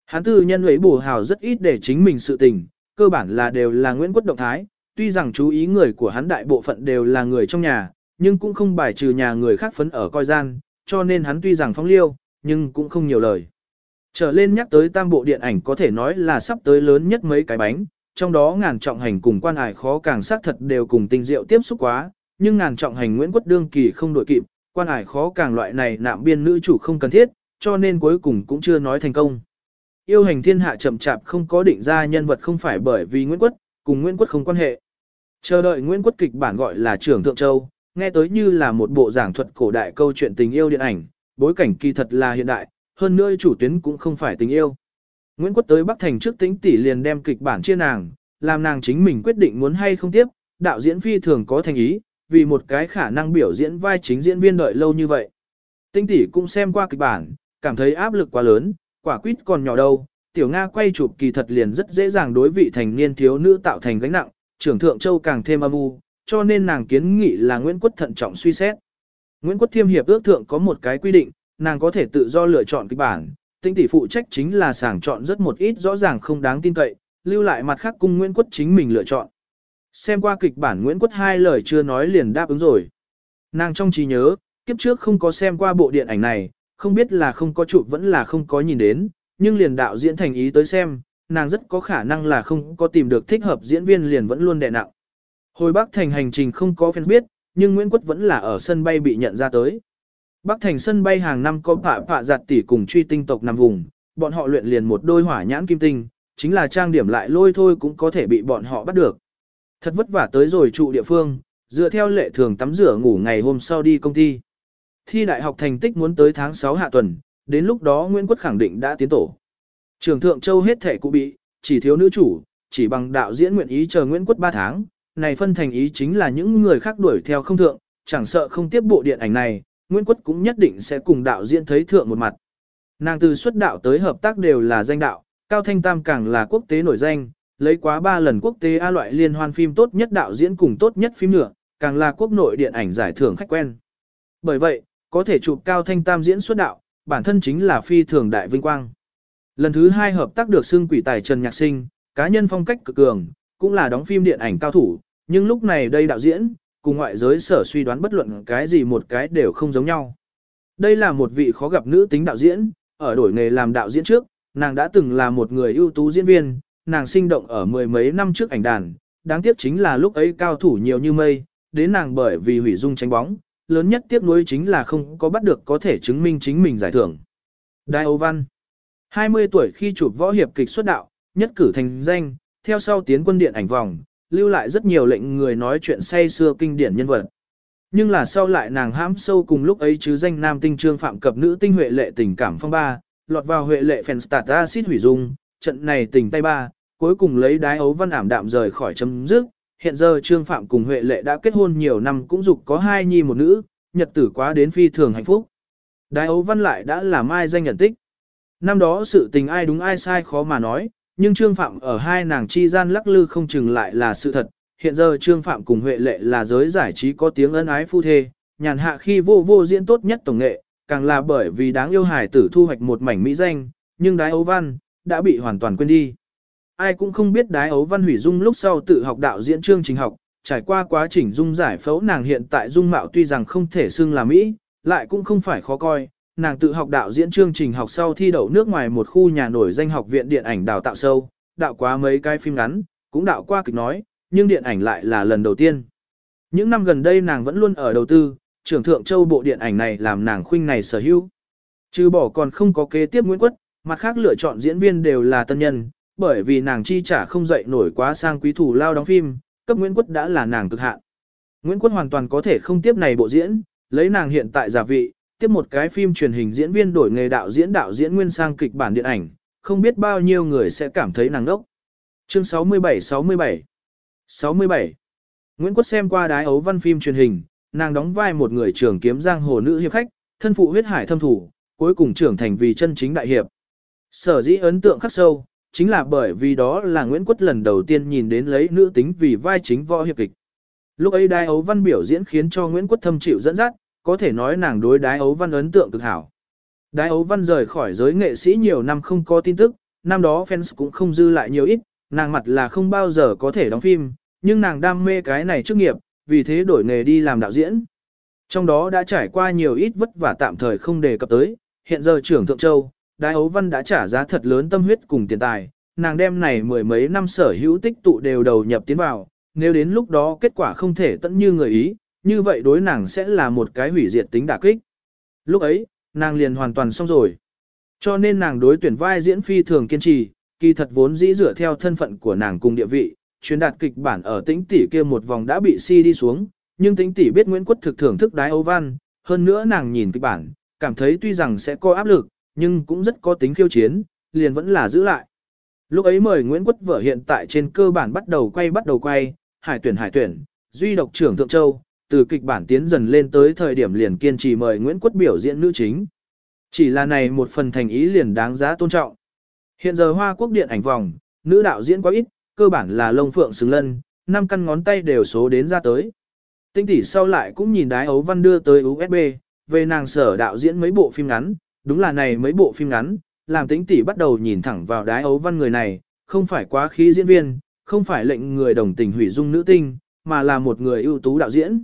Hán tư nhân huệ bù hào rất ít để chính mình sự tình, cơ bản là đều là Nguyễn Quốc Động Thái, tuy rằng chú ý người của hắn đại bộ phận đều là người trong nhà, nhưng cũng không bài trừ nhà người khác phấn ở coi gian, cho nên hắn tuy rằng phóng liêu, nhưng cũng không nhiều lời. Trở lên nhắc tới tam bộ điện ảnh có thể nói là sắp tới lớn nhất mấy cái bánh, trong đó ngàn trọng hành cùng quan hải khó càng sát thật đều cùng tinh diệu tiếp xúc quá, nhưng ngàn trọng hành Nguyễn Quốc Đương Kỳ không đội kịp, Quan ải khó càng loại này nạm biên nữ chủ không cần thiết, cho nên cuối cùng cũng chưa nói thành công. Yêu hành thiên hạ chậm chạp không có định ra nhân vật không phải bởi vì Nguyễn Quất, cùng Nguyễn Quất không quan hệ. Chờ đợi Nguyễn Quất kịch bản gọi là trưởng Thượng Châu, nghe tới như là một bộ giảng thuật cổ đại câu chuyện tình yêu điện ảnh, bối cảnh kỳ thật là hiện đại, hơn nữa chủ tuyến cũng không phải tình yêu. Nguyễn Quất tới Bắc Thành trước tính tỷ liền đem kịch bản chia nàng, làm nàng chính mình quyết định muốn hay không tiếp, đạo diễn phi thường có thành ý, vì một cái khả năng biểu diễn vai chính diễn viên đợi lâu như vậy. Tinh tỷ cũng xem qua kịch bản, cảm thấy áp lực quá lớn, quả quýt còn nhỏ đâu, tiểu Nga quay chụp kỳ thật liền rất dễ dàng đối vị thành niên thiếu nữ tạo thành gánh nặng, trưởng thượng châu càng thêm âm u, cho nên nàng kiến nghị là Nguyễn Quất thận trọng suy xét. Nguyễn Quất Thiêm hiệp ước thượng có một cái quy định, nàng có thể tự do lựa chọn kịch bản, tinh tỷ phụ trách chính là sàng chọn rất một ít rõ ràng không đáng tin cậy, lưu lại mặt khác cung Nguyễn Quất chính mình lựa chọn. Xem qua kịch bản Nguyễn Quất hai lời chưa nói liền đáp ứng rồi. Nàng trong trí nhớ, kiếp trước không có xem qua bộ điện ảnh này, không biết là không có chụp vẫn là không có nhìn đến, nhưng liền đạo diễn thành ý tới xem, nàng rất có khả năng là không có tìm được thích hợp diễn viên liền vẫn luôn đè nặng. Hồi Bắc Thành hành trình không có fan biết, nhưng Nguyễn Quất vẫn là ở sân bay bị nhận ra tới. Bắc Thành sân bay hàng năm có phạ phạ giặt tỷ cùng truy tinh tộc nằm vùng, bọn họ luyện liền một đôi hỏa nhãn kim tinh, chính là trang điểm lại lôi thôi cũng có thể bị bọn họ bắt được. Thật vất vả tới rồi trụ địa phương, dựa theo lệ thường tắm rửa ngủ ngày hôm sau đi công ty. Thi đại học thành tích muốn tới tháng 6 hạ tuần, đến lúc đó Nguyễn Quốc khẳng định đã tiến tổ. Trường Thượng Châu hết thể cụ bị, chỉ thiếu nữ chủ, chỉ bằng đạo diễn nguyện ý chờ Nguyễn Quốc 3 tháng, này phân thành ý chính là những người khác đuổi theo không thượng, chẳng sợ không tiếp bộ điện ảnh này, Nguyễn Quất cũng nhất định sẽ cùng đạo diễn thấy thượng một mặt. Nàng từ xuất đạo tới hợp tác đều là danh đạo, Cao Thanh Tam càng là quốc tế nổi danh, lấy quá 3 lần quốc tế A loại liên hoan phim tốt nhất đạo diễn cùng tốt nhất phim nữa, càng là quốc nội điện ảnh giải thưởng khách quen. Bởi vậy, có thể chụp Cao Thanh Tam diễn xuất đạo, bản thân chính là phi thường đại vinh quang. Lần thứ hai hợp tác được xưng quỷ tài Trần Nhạc Sinh, cá nhân phong cách cực cường, cũng là đóng phim điện ảnh cao thủ, nhưng lúc này đây đạo diễn, cùng ngoại giới sở suy đoán bất luận cái gì một cái đều không giống nhau. Đây là một vị khó gặp nữ tính đạo diễn, ở đổi nghề làm đạo diễn trước, nàng đã từng là một người ưu tú diễn viên, nàng sinh động ở mười mấy năm trước ảnh đàn, đáng tiếc chính là lúc ấy cao thủ nhiều như mây, đến nàng bởi vì hủy dung tránh bóng, lớn nhất tiếc nuối chính là không có bắt được có thể chứng minh chính mình giải thưởng. Đai Âu Văn 20 tuổi khi chụp võ hiệp kịch xuất đạo, nhất cử thành danh, theo sau tiến quân điện ảnh vòng, lưu lại rất nhiều lệnh người nói chuyện say xưa kinh điển nhân vật. Nhưng là sau lại nàng hãm sâu cùng lúc ấy chứ danh nam tinh trương phạm cập nữ tinh huệ lệ tình cảm phong ba, lọt vào huệ lệ phèn start acid hủy dung, trận này tình tay ba, cuối cùng lấy đái ấu văn ảm đạm rời khỏi chấm dứt. Hiện giờ Trương Phạm cùng Huệ Lệ đã kết hôn nhiều năm cũng dục có hai nhi một nữ, nhật tử quá đến phi thường hạnh phúc. Đái ấu văn lại đã làm ai danh nhận tích. Năm đó sự tình ai đúng ai sai khó mà nói, nhưng Trương Phạm ở hai nàng chi gian lắc lư không chừng lại là sự thật. Hiện giờ Trương Phạm cùng Huệ Lệ là giới giải trí có tiếng ân ái phu thê, nhàn hạ khi vô vô diễn tốt nhất tổng nghệ, càng là bởi vì đáng yêu hài tử thu hoạch một mảnh mỹ danh, nhưng đái ấu văn, đã bị hoàn toàn quên đi. Ai cũng không biết đái ấu văn hủy dung lúc sau tự học đạo diễn chương trình học, trải qua quá trình dung giải phẫu nàng hiện tại dung mạo tuy rằng không thể xưng là Mỹ, lại cũng không phải khó coi. Nàng tự học đạo diễn chương trình học sau thi đậu nước ngoài một khu nhà nổi danh học viện điện ảnh đào tạo sâu, đạo quá mấy cái phim ngắn, cũng đạo qua kịch nói, nhưng điện ảnh lại là lần đầu tiên. Những năm gần đây nàng vẫn luôn ở đầu tư, trưởng thượng châu bộ điện ảnh này làm nàng khuynh này sở hữu. Trừ bỏ còn không có kế tiếp Nguyễn Quất, mặt khác lựa chọn diễn viên đều là tân nhân, bởi vì nàng chi trả không dậy nổi quá sang quý thủ lao đóng phim, cấp Nguyễn Quất đã là nàng cực hạn. Nguyễn Quất hoàn toàn có thể không tiếp này bộ diễn, lấy nàng hiện tại giả vị, tiếp một cái phim truyền hình diễn viên đổi nghề đạo diễn đạo diễn nguyên sang kịch bản điện ảnh, không biết bao nhiêu người sẽ cảm thấy nàng đốc. Chương 67-67 67 Nguyễn Quất xem qua đái ấu văn phim truyền hình, nàng đóng vai một người trưởng kiếm giang hồ nữ hiệp khách, thân phụ huyết hải thâm thủ, cuối cùng trưởng thành vì chân chính đại hiệp. Sở dĩ ấn tượng khắc sâu, chính là bởi vì đó là Nguyễn Quất lần đầu tiên nhìn đến lấy nữ tính vì vai chính võ hiệp kịch. Lúc ấy đái ấu văn biểu diễn khiến cho Nguyễn Quất thâm chịu dẫn dắt, có thể nói nàng đối đái ấu văn ấn tượng cực hảo. Đái ấu văn rời khỏi giới nghệ sĩ nhiều năm không có tin tức, năm đó fans cũng không dư lại nhiều ít, nàng mặt là không bao giờ có thể đóng phim, nhưng nàng đam mê cái này trước nghiệp, vì thế đổi nghề đi làm đạo diễn. Trong đó đã trải qua nhiều ít vất vả tạm thời không đề cập tới, hiện giờ trưởng Thượng Châu, Đái Ấu Văn đã trả giá thật lớn tâm huyết cùng tiền tài, nàng đem này mười mấy năm sở hữu tích tụ đều đầu nhập tiến vào, nếu đến lúc đó kết quả không thể tận như người ý, như vậy đối nàng sẽ là một cái hủy diệt tính đả kích. Lúc ấy, nàng liền hoàn toàn xong rồi. Cho nên nàng đối tuyển vai diễn phi thường kiên trì, kỳ thật vốn dĩ dựa theo thân phận của nàng cùng địa vị, truyền đạt kịch bản ở tĩnh tỷ kia một vòng đã bị si đi xuống, nhưng tĩnh tỷ biết Nguyễn Quất thực thưởng thức đái Âu Văn, hơn nữa nàng nhìn kịch bản, cảm thấy tuy rằng sẽ có áp lực, nhưng cũng rất có tính khiêu chiến, liền vẫn là giữ lại. Lúc ấy mời Nguyễn Quất vợ hiện tại trên cơ bản bắt đầu quay bắt đầu quay, hải tuyển hải tuyển, duy độc trưởng Thượng Châu, từ kịch bản tiến dần lên tới thời điểm liền kiên trì mời Nguyễn Quất biểu diễn nữ chính. Chỉ là này một phần thành ý liền đáng giá tôn trọng. Hiện giờ Hoa Quốc điện ảnh vòng, nữ đạo diễn quá ít, cơ bản là lông phượng xứng lân, năm căn ngón tay đều số đến ra tới. Tinh tỷ sau lại cũng nhìn đái ấu văn đưa tới USB, về nàng sở đạo diễn mấy bộ phim ngắn, đúng là này mấy bộ phim ngắn, làm tính tỷ bắt đầu nhìn thẳng vào đái ấu văn người này, không phải quá khí diễn viên, không phải lệnh người đồng tình hủy dung nữ tinh, mà là một người ưu tú đạo diễn.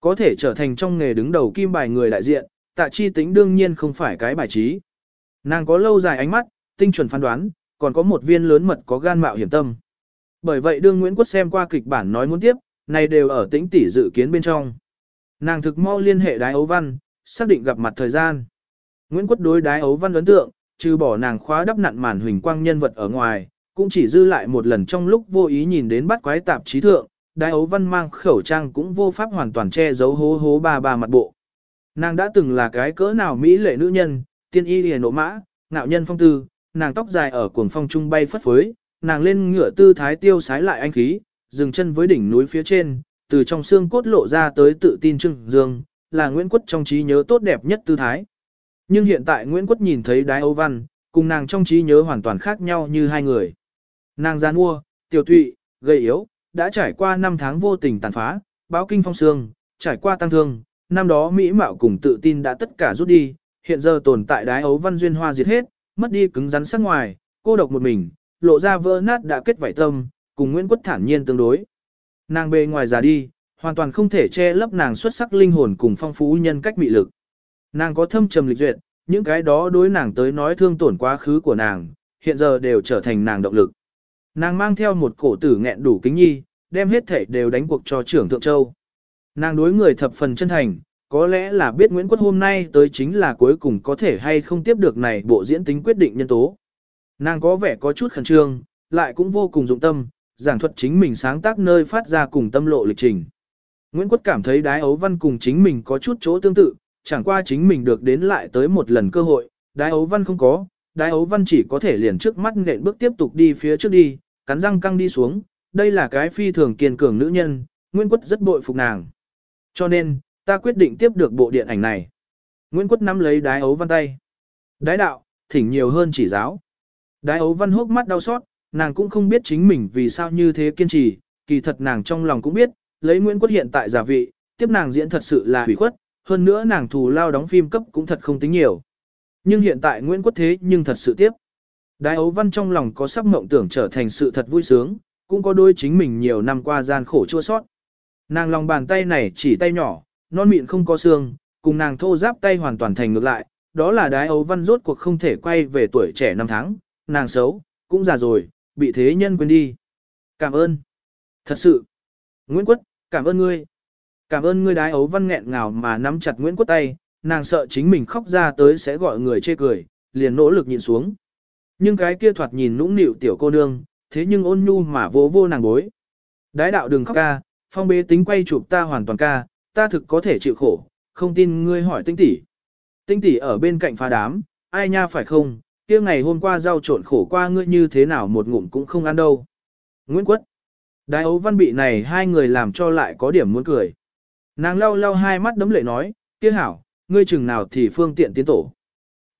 Có thể trở thành trong nghề đứng đầu kim bài người đại diện, tạ chi tính đương nhiên không phải cái bài trí. Nàng có lâu dài ánh mắt, tinh chuẩn phán đoán, còn có một viên lớn mật có gan mạo hiểm tâm. Bởi vậy đương Nguyễn Quốc xem qua kịch bản nói muốn tiếp, này đều ở tĩnh tỷ dự kiến bên trong. Nàng thực mau liên hệ đái ấu văn, xác định gặp mặt thời gian. Nguyễn Quốc đối đái ấu văn ấn tượng, trừ bỏ nàng khóa đắp nặn màn huỳnh quang nhân vật ở ngoài, cũng chỉ dư lại một lần trong lúc vô ý nhìn đến bắt quái tạp chí thượng, đái ấu văn mang khẩu trang cũng vô pháp hoàn toàn che giấu hố hố ba ba mặt bộ. Nàng đã từng là cái cỡ nào mỹ lệ nữ nhân, tiên y liền nộ mã, ngạo nhân phong tư, nàng tóc dài ở cuồng phong trung bay phất phới, nàng lên ngựa tư thái tiêu sái lại anh khí, dừng chân với đỉnh núi phía trên, từ trong xương cốt lộ ra tới tự tin trưng dương, là Nguyễn Quất trong trí nhớ tốt đẹp nhất tư thái. Nhưng hiện tại Nguyễn Quất nhìn thấy đái Âu Văn, cùng nàng trong trí nhớ hoàn toàn khác nhau như hai người. Nàng gian mua, tiểu tụy, gầy yếu, đã trải qua năm tháng vô tình tàn phá, báo kinh phong sương, trải qua tăng thương, năm đó Mỹ mạo cùng tự tin đã tất cả rút đi, hiện giờ tồn tại đái ấu văn duyên hoa diệt hết, mất đi cứng rắn sắc ngoài, cô độc một mình, lộ ra vỡ nát đã kết vảy tâm, cùng Nguyễn Quất thản nhiên tương đối. Nàng bề ngoài già đi, hoàn toàn không thể che lấp nàng xuất sắc linh hồn cùng phong phú nhân cách mị lực. Nàng có thâm trầm lịch duyệt, những cái đó đối nàng tới nói thương tổn quá khứ của nàng, hiện giờ đều trở thành nàng động lực. Nàng mang theo một cổ tử nghẹn đủ kính nhi, đem hết thể đều đánh cuộc cho trưởng Thượng Châu. Nàng đối người thập phần chân thành, có lẽ là biết Nguyễn Quất hôm nay tới chính là cuối cùng có thể hay không tiếp được này bộ diễn tính quyết định nhân tố. Nàng có vẻ có chút khẩn trương, lại cũng vô cùng dụng tâm, giảng thuật chính mình sáng tác nơi phát ra cùng tâm lộ lịch trình. Nguyễn Quất cảm thấy đái ấu văn cùng chính mình có chút chỗ tương tự, chẳng qua chính mình được đến lại tới một lần cơ hội, đái ấu văn không có, đái ấu văn chỉ có thể liền trước mắt nện bước tiếp tục đi phía trước đi, cắn răng căng đi xuống, đây là cái phi thường kiên cường nữ nhân, Nguyễn Quất rất bội phục nàng. Cho nên, ta quyết định tiếp được bộ điện ảnh này. Nguyễn Quất nắm lấy đái ấu văn tay. Đái đạo, thỉnh nhiều hơn chỉ giáo. Đái ấu văn hốc mắt đau xót, nàng cũng không biết chính mình vì sao như thế kiên trì, kỳ thật nàng trong lòng cũng biết, lấy Nguyễn Quất hiện tại giả vị, tiếp nàng diễn thật sự là hủy khuất, hơn nữa nàng thù lao đóng phim cấp cũng thật không tính nhiều. Nhưng hiện tại Nguyễn Quất thế nhưng thật sự tiếp. Đái ấu văn trong lòng có sắp mộng tưởng trở thành sự thật vui sướng, cũng có đôi chính mình nhiều năm qua gian khổ chua sót. Nàng lòng bàn tay này chỉ tay nhỏ, non mịn không có xương, cùng nàng thô giáp tay hoàn toàn thành ngược lại, đó là đái ấu văn rốt cuộc không thể quay về tuổi trẻ năm tháng, nàng xấu, cũng già rồi, bị thế nhân quên đi. Cảm ơn. Thật sự. Nguyễn Quất, cảm ơn ngươi. Cảm ơn ngươi đái ấu văn nghẹn ngào mà nắm chặt Nguyễn Quất tay, nàng sợ chính mình khóc ra tới sẽ gọi người chê cười, liền nỗ lực nhìn xuống. Nhưng cái kia thoạt nhìn nũng nịu tiểu cô nương, thế nhưng ôn nhu mà vô vô nàng bối. Đái đạo đừng khóc ca, phong bế tính quay chụp ta hoàn toàn ca, ta thực có thể chịu khổ, không tin ngươi hỏi tinh tỷ. Tinh tỷ ở bên cạnh phá đám, ai nha phải không, kia ngày hôm qua rau trộn khổ qua ngươi như thế nào một ngụm cũng không ăn đâu. Nguyễn Quất. Đái ấu văn bị này hai người làm cho lại có điểm muốn cười. Nàng lau lau hai mắt đấm lệ nói, kia hảo, ngươi chừng nào thì phương tiện tiến tổ.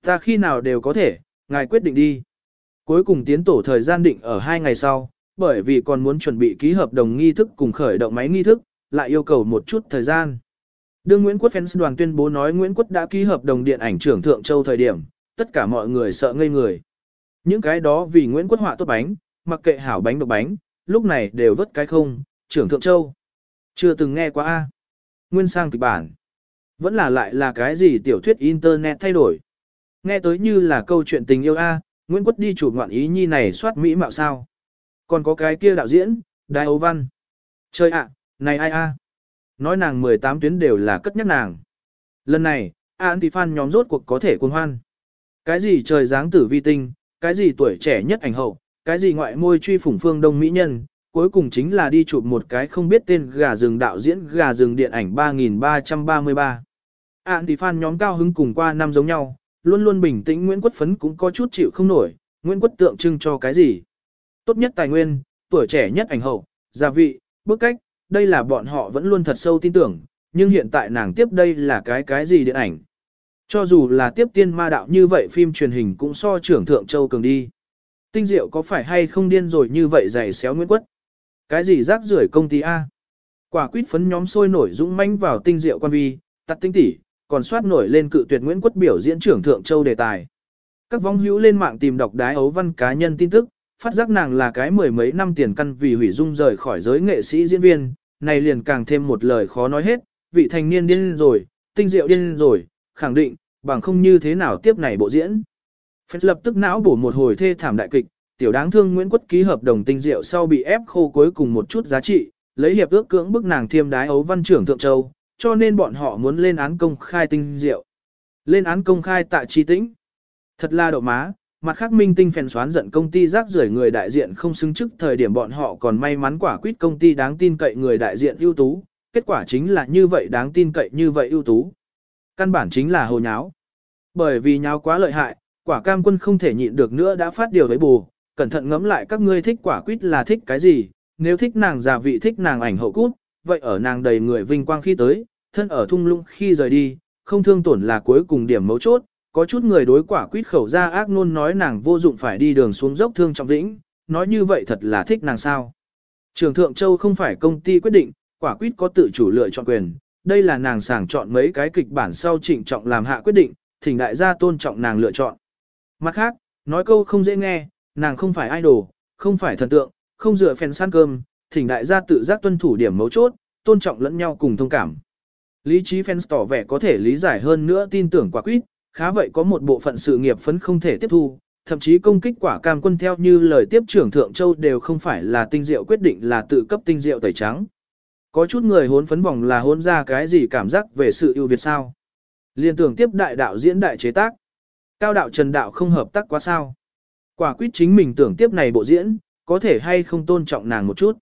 Ta khi nào đều có thể, ngài quyết định đi. Cuối cùng tiến tổ thời gian định ở hai ngày sau, bởi vì còn muốn chuẩn bị ký hợp đồng nghi thức cùng khởi động máy nghi thức, lại yêu cầu một chút thời gian. Đương Nguyễn Quốc Fans đoàn tuyên bố nói Nguyễn Quốc đã ký hợp đồng điện ảnh trưởng Thượng Châu thời điểm, tất cả mọi người sợ ngây người. Những cái đó vì Nguyễn Quốc họa tốt bánh, mặc kệ hảo bánh độc bánh, lúc này đều vất cái không, trưởng Thượng Châu. Chưa từng nghe qua A. Nguyên sang kịch bản. Vẫn là lại là cái gì tiểu thuyết internet thay đổi. Nghe tới như là câu chuyện tình yêu A, Nguyễn Quốc đi chụp ngoạn ý nhi này soát mỹ mạo sao. Còn có cái kia đạo diễn, Đài Âu Văn. Chơi ạ, này ai a? nói nàng 18 tuyến đều là cất nhắc nàng. Lần này, An thì fan nhóm rốt cuộc có thể cuồng hoan. Cái gì trời dáng tử vi tinh, cái gì tuổi trẻ nhất ảnh hậu, cái gì ngoại môi truy phủng phương đông mỹ nhân, cuối cùng chính là đi chụp một cái không biết tên gà rừng đạo diễn gà rừng điện ảnh 3333. Ản thì fan nhóm cao hứng cùng qua năm giống nhau, luôn luôn bình tĩnh Nguyễn Quất Phấn cũng có chút chịu không nổi, Nguyễn Quất tượng trưng cho cái gì? Tốt nhất tài nguyên, tuổi trẻ nhất ảnh hậu, gia vị, bước cách, đây là bọn họ vẫn luôn thật sâu tin tưởng, nhưng hiện tại nàng tiếp đây là cái cái gì điện ảnh? Cho dù là tiếp tiên ma đạo như vậy phim truyền hình cũng so trưởng thượng châu cường đi. Tinh diệu có phải hay không điên rồi như vậy dày xéo Nguyễn Quất? Cái gì rác rưởi công ty A? Quả quýt phấn nhóm sôi nổi dũng manh vào tinh diệu quan vi, tắt tinh tỉ còn soát nổi lên cự tuyệt Nguyễn Quốc biểu diễn trưởng thượng châu đề tài. Các vong hữu lên mạng tìm đọc đái ấu văn cá nhân tin tức, phát giác nàng là cái mười mấy năm tiền căn vì hủy dung rời khỏi giới nghệ sĩ diễn viên, này liền càng thêm một lời khó nói hết, vị thành niên điên rồi, tinh diệu điên rồi, khẳng định, bằng không như thế nào tiếp này bộ diễn. Phép lập tức não bổ một hồi thê thảm đại kịch, tiểu đáng thương Nguyễn Quốc ký hợp đồng tinh diệu sau bị ép khô cuối cùng một chút giá trị, lấy hiệp ước cưỡng bức nàng thiêm đái ấu văn trưởng thượng châu, cho nên bọn họ muốn lên án công khai tinh diệu. Lên án công khai tại trí tĩnh. Thật là độ má, mặt khác minh tinh phèn xoán giận công ty rác rưởi người đại diện không xứng chức thời điểm bọn họ còn may mắn quả quyết công ty đáng tin cậy người đại diện ưu tú, kết quả chính là như vậy đáng tin cậy như vậy ưu tú. Căn bản chính là hồ nháo. Bởi vì nháo quá lợi hại, quả cam quân không thể nhịn được nữa đã phát điều với bù, cẩn thận ngẫm lại các ngươi thích quả quýt là thích cái gì, nếu thích nàng già vị thích nàng ảnh hậu cút, vậy ở nàng đầy người vinh quang khi tới, thân ở thung lũng khi rời đi, không thương tổn là cuối cùng điểm mấu chốt, có chút người đối quả quýt khẩu ra ác nôn nói nàng vô dụng phải đi đường xuống dốc thương trọng vĩnh, nói như vậy thật là thích nàng sao. Trường Thượng Châu không phải công ty quyết định, quả quýt có tự chủ lựa chọn quyền, đây là nàng sàng chọn mấy cái kịch bản sau trịnh trọng làm hạ quyết định, thỉnh đại gia tôn trọng nàng lựa chọn. Mặt khác, nói câu không dễ nghe, nàng không phải idol, không phải thần tượng, không dựa phèn san cơm, thỉnh đại gia tự giác tuân thủ điểm mấu chốt, tôn trọng lẫn nhau cùng thông cảm. Lý trí fans tỏ vẻ có thể lý giải hơn nữa tin tưởng quả quyết khá vậy có một bộ phận sự nghiệp phấn không thể tiếp thu, thậm chí công kích quả cam quân theo như lời tiếp trưởng Thượng Châu đều không phải là tinh diệu quyết định là tự cấp tinh diệu tẩy trắng. Có chút người hốn phấn vòng là hốn ra cái gì cảm giác về sự ưu việt sao. Liên tưởng tiếp đại đạo diễn đại chế tác. Cao đạo trần đạo không hợp tác quá sao. Quả quyết chính mình tưởng tiếp này bộ diễn, có thể hay không tôn trọng nàng một chút.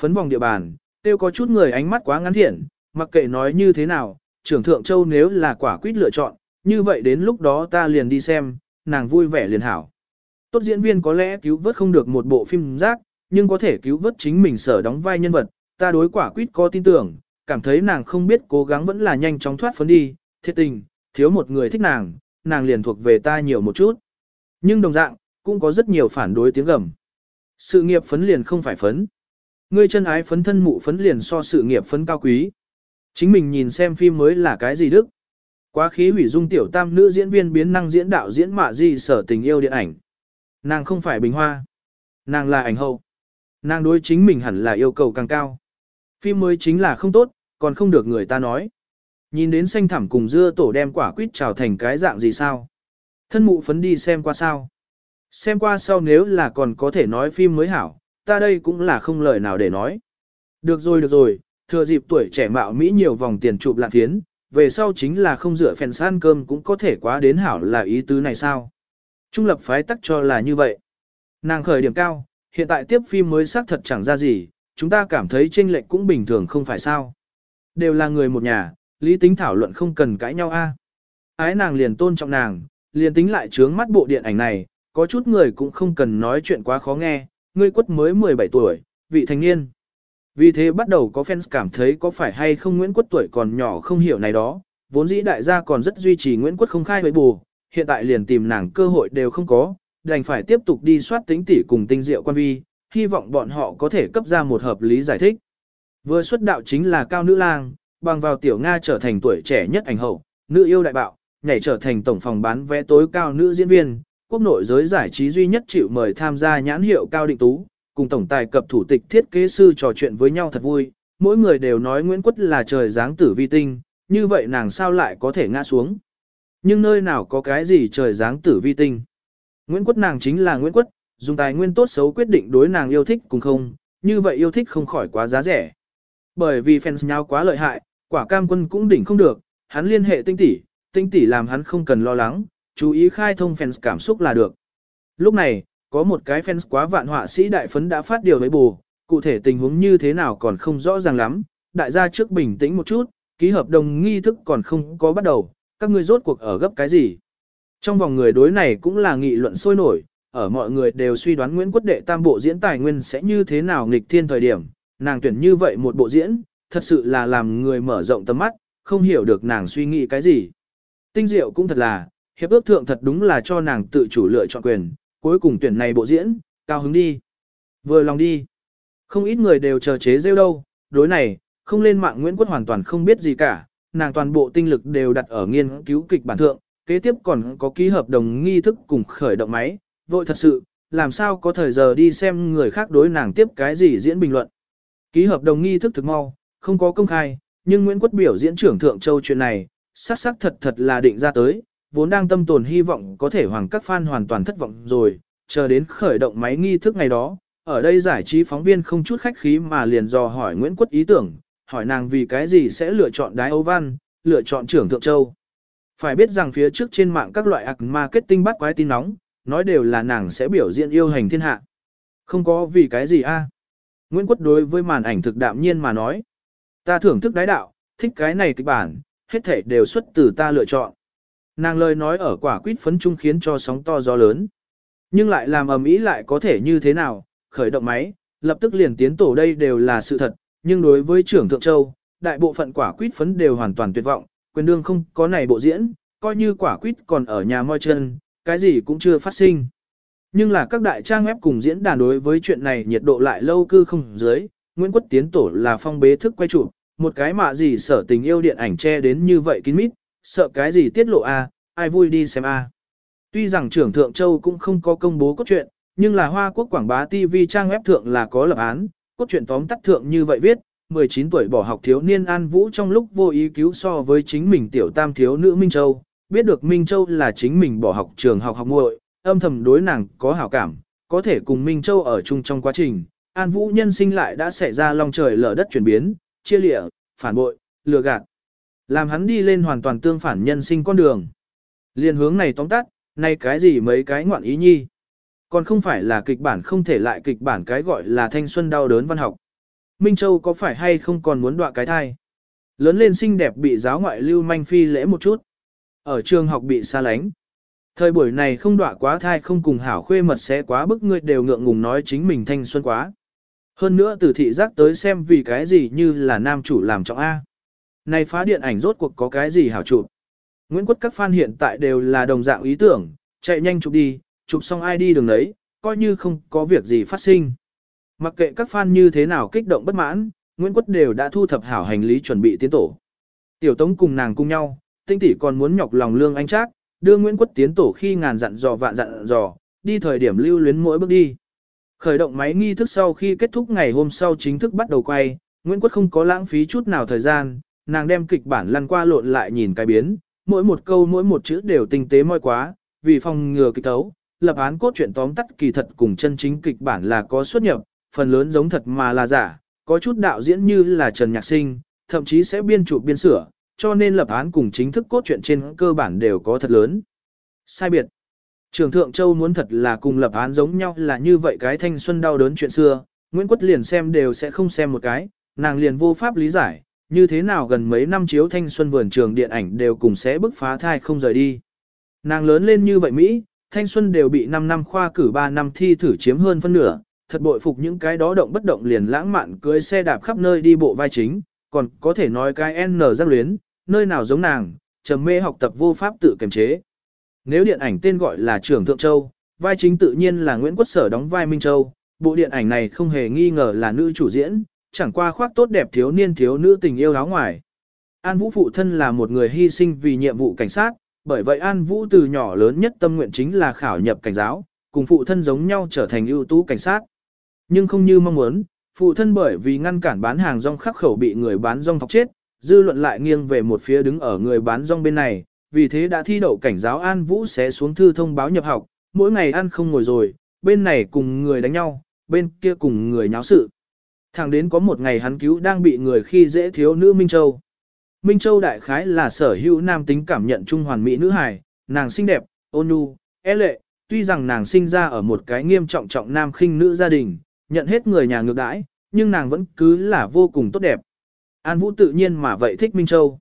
Phấn vòng địa bàn, tiêu có chút người ánh mắt quá ngắn thiện, mặc kệ nói như thế nào, trưởng thượng châu nếu là quả quyết lựa chọn, như vậy đến lúc đó ta liền đi xem, nàng vui vẻ liền hảo. Tốt diễn viên có lẽ cứu vớt không được một bộ phim rác, nhưng có thể cứu vớt chính mình sở đóng vai nhân vật, ta đối quả quyết có tin tưởng, cảm thấy nàng không biết cố gắng vẫn là nhanh chóng thoát phấn đi, thiệt tình, thiếu một người thích nàng, nàng liền thuộc về ta nhiều một chút. Nhưng đồng dạng, cũng có rất nhiều phản đối tiếng gầm. Sự nghiệp phấn liền không phải phấn. Ngươi chân ái phấn thân mụ phấn liền so sự nghiệp phấn cao quý. Chính mình nhìn xem phim mới là cái gì đức. Quá khí hủy dung tiểu tam nữ diễn viên biến năng diễn đạo diễn mạ gì sở tình yêu điện ảnh. Nàng không phải bình hoa. Nàng là ảnh hậu. Nàng đối chính mình hẳn là yêu cầu càng cao. Phim mới chính là không tốt, còn không được người ta nói. Nhìn đến xanh thẳm cùng dưa tổ đem quả quýt trào thành cái dạng gì sao? Thân mụ phấn đi xem qua sao? Xem qua sau nếu là còn có thể nói phim mới hảo, ta đây cũng là không lời nào để nói. Được rồi được rồi, thừa dịp tuổi trẻ mạo Mỹ nhiều vòng tiền chụp lạ thiến, về sau chính là không dựa phèn san cơm cũng có thể quá đến hảo là ý tứ này sao? Trung lập phái tắc cho là như vậy. Nàng khởi điểm cao, hiện tại tiếp phim mới xác thật chẳng ra gì, chúng ta cảm thấy chênh lệch cũng bình thường không phải sao. Đều là người một nhà, lý tính thảo luận không cần cãi nhau a. Ái nàng liền tôn trọng nàng, liền tính lại trướng mắt bộ điện ảnh này, có chút người cũng không cần nói chuyện quá khó nghe, ngươi quất mới 17 tuổi, vị thành niên. Vì thế bắt đầu có fans cảm thấy có phải hay không Nguyễn Quất tuổi còn nhỏ không hiểu này đó, vốn dĩ đại gia còn rất duy trì Nguyễn Quất không khai với bù, hiện tại liền tìm nàng cơ hội đều không có, đành phải tiếp tục đi soát tính tỷ cùng tinh diệu quan vi, hy vọng bọn họ có thể cấp ra một hợp lý giải thích. Vừa xuất đạo chính là cao nữ lang, bằng vào tiểu Nga trở thành tuổi trẻ nhất ảnh hậu, nữ yêu đại bạo, nhảy trở thành tổng phòng bán vé tối cao nữ diễn viên, quốc nội giới giải trí duy nhất chịu mời tham gia nhãn hiệu cao định tú, cùng tổng tài cập thủ tịch thiết kế sư trò chuyện với nhau thật vui, mỗi người đều nói Nguyễn Quất là trời dáng tử vi tinh, như vậy nàng sao lại có thể ngã xuống. Nhưng nơi nào có cái gì trời dáng tử vi tinh. Nguyễn Quất nàng chính là Nguyễn Quất, dùng tài nguyên tốt xấu quyết định đối nàng yêu thích cùng không, như vậy yêu thích không khỏi quá giá rẻ. Bởi vì fans nhau quá lợi hại, quả cam quân cũng đỉnh không được, hắn liên hệ tinh tỷ, tinh tỷ làm hắn không cần lo lắng, chú ý khai thông fans cảm xúc là được. Lúc này, có một cái fans quá vạn họa sĩ đại phấn đã phát điều với bù, cụ thể tình huống như thế nào còn không rõ ràng lắm, đại gia trước bình tĩnh một chút, ký hợp đồng nghi thức còn không có bắt đầu, các ngươi rốt cuộc ở gấp cái gì. Trong vòng người đối này cũng là nghị luận sôi nổi, ở mọi người đều suy đoán Nguyễn Quốc Đệ tam bộ diễn tài nguyên sẽ như thế nào nghịch thiên thời điểm, nàng tuyển như vậy một bộ diễn, thật sự là làm người mở rộng tầm mắt, không hiểu được nàng suy nghĩ cái gì. Tinh diệu cũng thật là, hiệp ước thượng thật đúng là cho nàng tự chủ lựa chọn quyền, cuối cùng tuyển này bộ diễn, cao hứng đi. Vừa lòng đi. Không ít người đều chờ chế rêu đâu, đối này, không lên mạng Nguyễn Quốc hoàn toàn không biết gì cả, nàng toàn bộ tinh lực đều đặt ở nghiên cứu kịch bản thượng, kế tiếp còn có ký hợp đồng nghi thức cùng khởi động máy, vội thật sự, làm sao có thời giờ đi xem người khác đối nàng tiếp cái gì diễn bình luận. Ký hợp đồng nghi thức thực mau, không có công khai, nhưng Nguyễn Quốc biểu diễn trưởng Thượng Châu chuyện này, sắc sắc thật thật là định ra tới, vốn đang tâm tồn hy vọng có thể hoàng các fan hoàn toàn thất vọng rồi, chờ đến khởi động máy nghi thức ngày đó, ở đây giải trí phóng viên không chút khách khí mà liền dò hỏi Nguyễn Quốc ý tưởng, hỏi nàng vì cái gì sẽ lựa chọn đái Âu Văn, lựa chọn trưởng Thượng Châu. Phải biết rằng phía trước trên mạng các loại ạc marketing bắt quái tin nóng, nói đều là nàng sẽ biểu diễn yêu hành thiên hạ. Không có vì cái gì a? Nguyễn Quốc đối với màn ảnh thực đạm nhiên mà nói. Ta thưởng thức đái đạo, thích cái này kịch bản, hết thể đều xuất từ ta lựa chọn. Nàng lời nói ở quả quýt phấn trung khiến cho sóng to gió lớn. Nhưng lại làm ầm ĩ lại có thể như thế nào, khởi động máy, lập tức liền tiến tổ đây đều là sự thật, nhưng đối với trưởng Thượng Châu, đại bộ phận quả quýt phấn đều hoàn toàn tuyệt vọng, quyền đương không có này bộ diễn, coi như quả quýt còn ở nhà môi chân, cái gì cũng chưa phát sinh. Nhưng là các đại trang web cùng diễn đàn đối với chuyện này nhiệt độ lại lâu cư không dưới, Nguyễn Quốc Tiến Tổ là phong bế thức quay chụp, một cái mạ gì sở tình yêu điện ảnh che đến như vậy kín mít, sợ cái gì tiết lộ a, ai vui đi xem a. Tuy rằng trưởng Thượng Châu cũng không có công bố cốt truyện, nhưng là Hoa Quốc quảng bá TV trang web thượng là có lập án, cốt truyện tóm tắt thượng như vậy viết, 19 tuổi bỏ học thiếu niên An Vũ trong lúc vô ý cứu so với chính mình tiểu tam thiếu nữ Minh Châu, biết được Minh Châu là chính mình bỏ học trường học học muội, âm thầm đối nàng có hảo cảm, có thể cùng Minh Châu ở chung trong quá trình, An Vũ nhân sinh lại đã xảy ra long trời lở đất chuyển biến, chia lịa, phản bội, lừa gạt. Làm hắn đi lên hoàn toàn tương phản nhân sinh con đường. Liên hướng này tóm tắt, nay cái gì mấy cái ngoạn ý nhi. Còn không phải là kịch bản không thể lại kịch bản cái gọi là thanh xuân đau đớn văn học. Minh Châu có phải hay không còn muốn đọa cái thai? Lớn lên xinh đẹp bị giáo ngoại lưu manh phi lễ một chút. Ở trường học bị xa lánh. Thời buổi này không đọa quá thai không cùng hảo khuê mật sẽ quá bức ngươi đều ngượng ngùng nói chính mình thanh xuân quá. Hơn nữa từ thị giác tới xem vì cái gì như là nam chủ làm trọng A. Này phá điện ảnh rốt cuộc có cái gì hảo chụp. Nguyễn Quốc các fan hiện tại đều là đồng dạng ý tưởng, chạy nhanh chụp đi, chụp xong ai đi đường đấy, coi như không có việc gì phát sinh. Mặc kệ các fan như thế nào kích động bất mãn, Nguyễn Quốc đều đã thu thập hảo hành lý chuẩn bị tiến tổ. Tiểu Tống cùng nàng cùng nhau, tinh tỷ còn muốn nhọc lòng lương anh trác, đưa Nguyễn Quốc tiến tổ khi ngàn dặn dò vạn dặn dò, đi thời điểm lưu luyến mỗi bước đi. Khởi động máy nghi thức sau khi kết thúc ngày hôm sau chính thức bắt đầu quay, Nguyễn Quốc không có lãng phí chút nào thời gian, nàng đem kịch bản lăn qua lộn lại nhìn cái biến, mỗi một câu mỗi một chữ đều tinh tế moi quá, vì phòng ngừa kịch tấu, lập án cốt truyện tóm tắt kỳ thật cùng chân chính kịch bản là có xuất nhập, phần lớn giống thật mà là giả, có chút đạo diễn như là Trần Nhạc Sinh, thậm chí sẽ biên chụp biên sửa, cho nên lập án cùng chính thức cốt truyện trên cơ bản đều có thật lớn. Sai biệt. Trường Thượng Châu muốn thật là cùng lập án giống nhau là như vậy cái thanh xuân đau đớn chuyện xưa, Nguyễn Quất liền xem đều sẽ không xem một cái, nàng liền vô pháp lý giải, như thế nào gần mấy năm chiếu thanh xuân vườn trường điện ảnh đều cùng sẽ bức phá thai không rời đi. Nàng lớn lên như vậy Mỹ, thanh xuân đều bị 5 năm khoa cử 3 năm thi thử chiếm hơn phân nửa, thật bội phục những cái đó động bất động liền lãng mạn cưới xe đạp khắp nơi đi bộ vai chính, còn có thể nói cái N giác luyến, nơi nào giống nàng, trầm mê học tập vô pháp tự kiềm chế. Nếu điện ảnh tên gọi là trường Thượng Châu, vai chính tự nhiên là Nguyễn Quốc Sở đóng vai Minh Châu, bộ điện ảnh này không hề nghi ngờ là nữ chủ diễn, chẳng qua khoác tốt đẹp thiếu niên thiếu nữ tình yêu áo ngoài. An Vũ phụ thân là một người hy sinh vì nhiệm vụ cảnh sát, bởi vậy An Vũ từ nhỏ lớn nhất tâm nguyện chính là khảo nhập cảnh giáo, cùng phụ thân giống nhau trở thành ưu tú cảnh sát. Nhưng không như mong muốn, phụ thân bởi vì ngăn cản bán hàng rong khắc khẩu bị người bán rong thọc chết, dư luận lại nghiêng về một phía đứng ở người bán rong bên này, vì thế đã thi đậu cảnh giáo An Vũ sẽ xuống thư thông báo nhập học, mỗi ngày ăn không ngồi rồi, bên này cùng người đánh nhau, bên kia cùng người nháo sự. Thẳng đến có một ngày hắn cứu đang bị người khi dễ thiếu nữ Minh Châu. Minh Châu đại khái là sở hữu nam tính cảm nhận trung hoàn mỹ nữ hài, nàng xinh đẹp, ôn nhu, e lệ, tuy rằng nàng sinh ra ở một cái nghiêm trọng trọng nam khinh nữ gia đình, nhận hết người nhà ngược đãi, nhưng nàng vẫn cứ là vô cùng tốt đẹp. An Vũ tự nhiên mà vậy thích Minh Châu.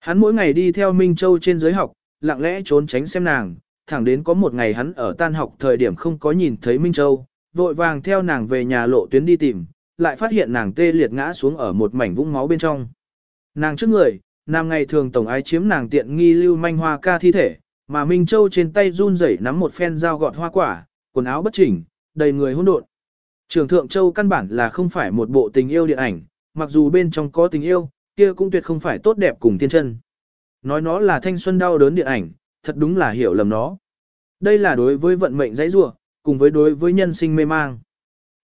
Hắn mỗi ngày đi theo Minh Châu trên giới học, lặng lẽ trốn tránh xem nàng, thẳng đến có một ngày hắn ở tan học thời điểm không có nhìn thấy Minh Châu, vội vàng theo nàng về nhà lộ tuyến đi tìm, lại phát hiện nàng tê liệt ngã xuống ở một mảnh vũng máu bên trong. Nàng trước người, nam ngày thường tổng ái chiếm nàng tiện nghi lưu manh hoa ca thi thể, mà Minh Châu trên tay run rẩy nắm một phen dao gọt hoa quả, quần áo bất chỉnh, đầy người hỗn độn. Trường Thượng Châu căn bản là không phải một bộ tình yêu điện ảnh, mặc dù bên trong có tình yêu, kia cũng tuyệt không phải tốt đẹp cùng tiên chân. Nói nó là thanh xuân đau đớn điện ảnh, thật đúng là hiểu lầm nó. Đây là đối với vận mệnh dãy rủa, cùng với đối với nhân sinh mê mang.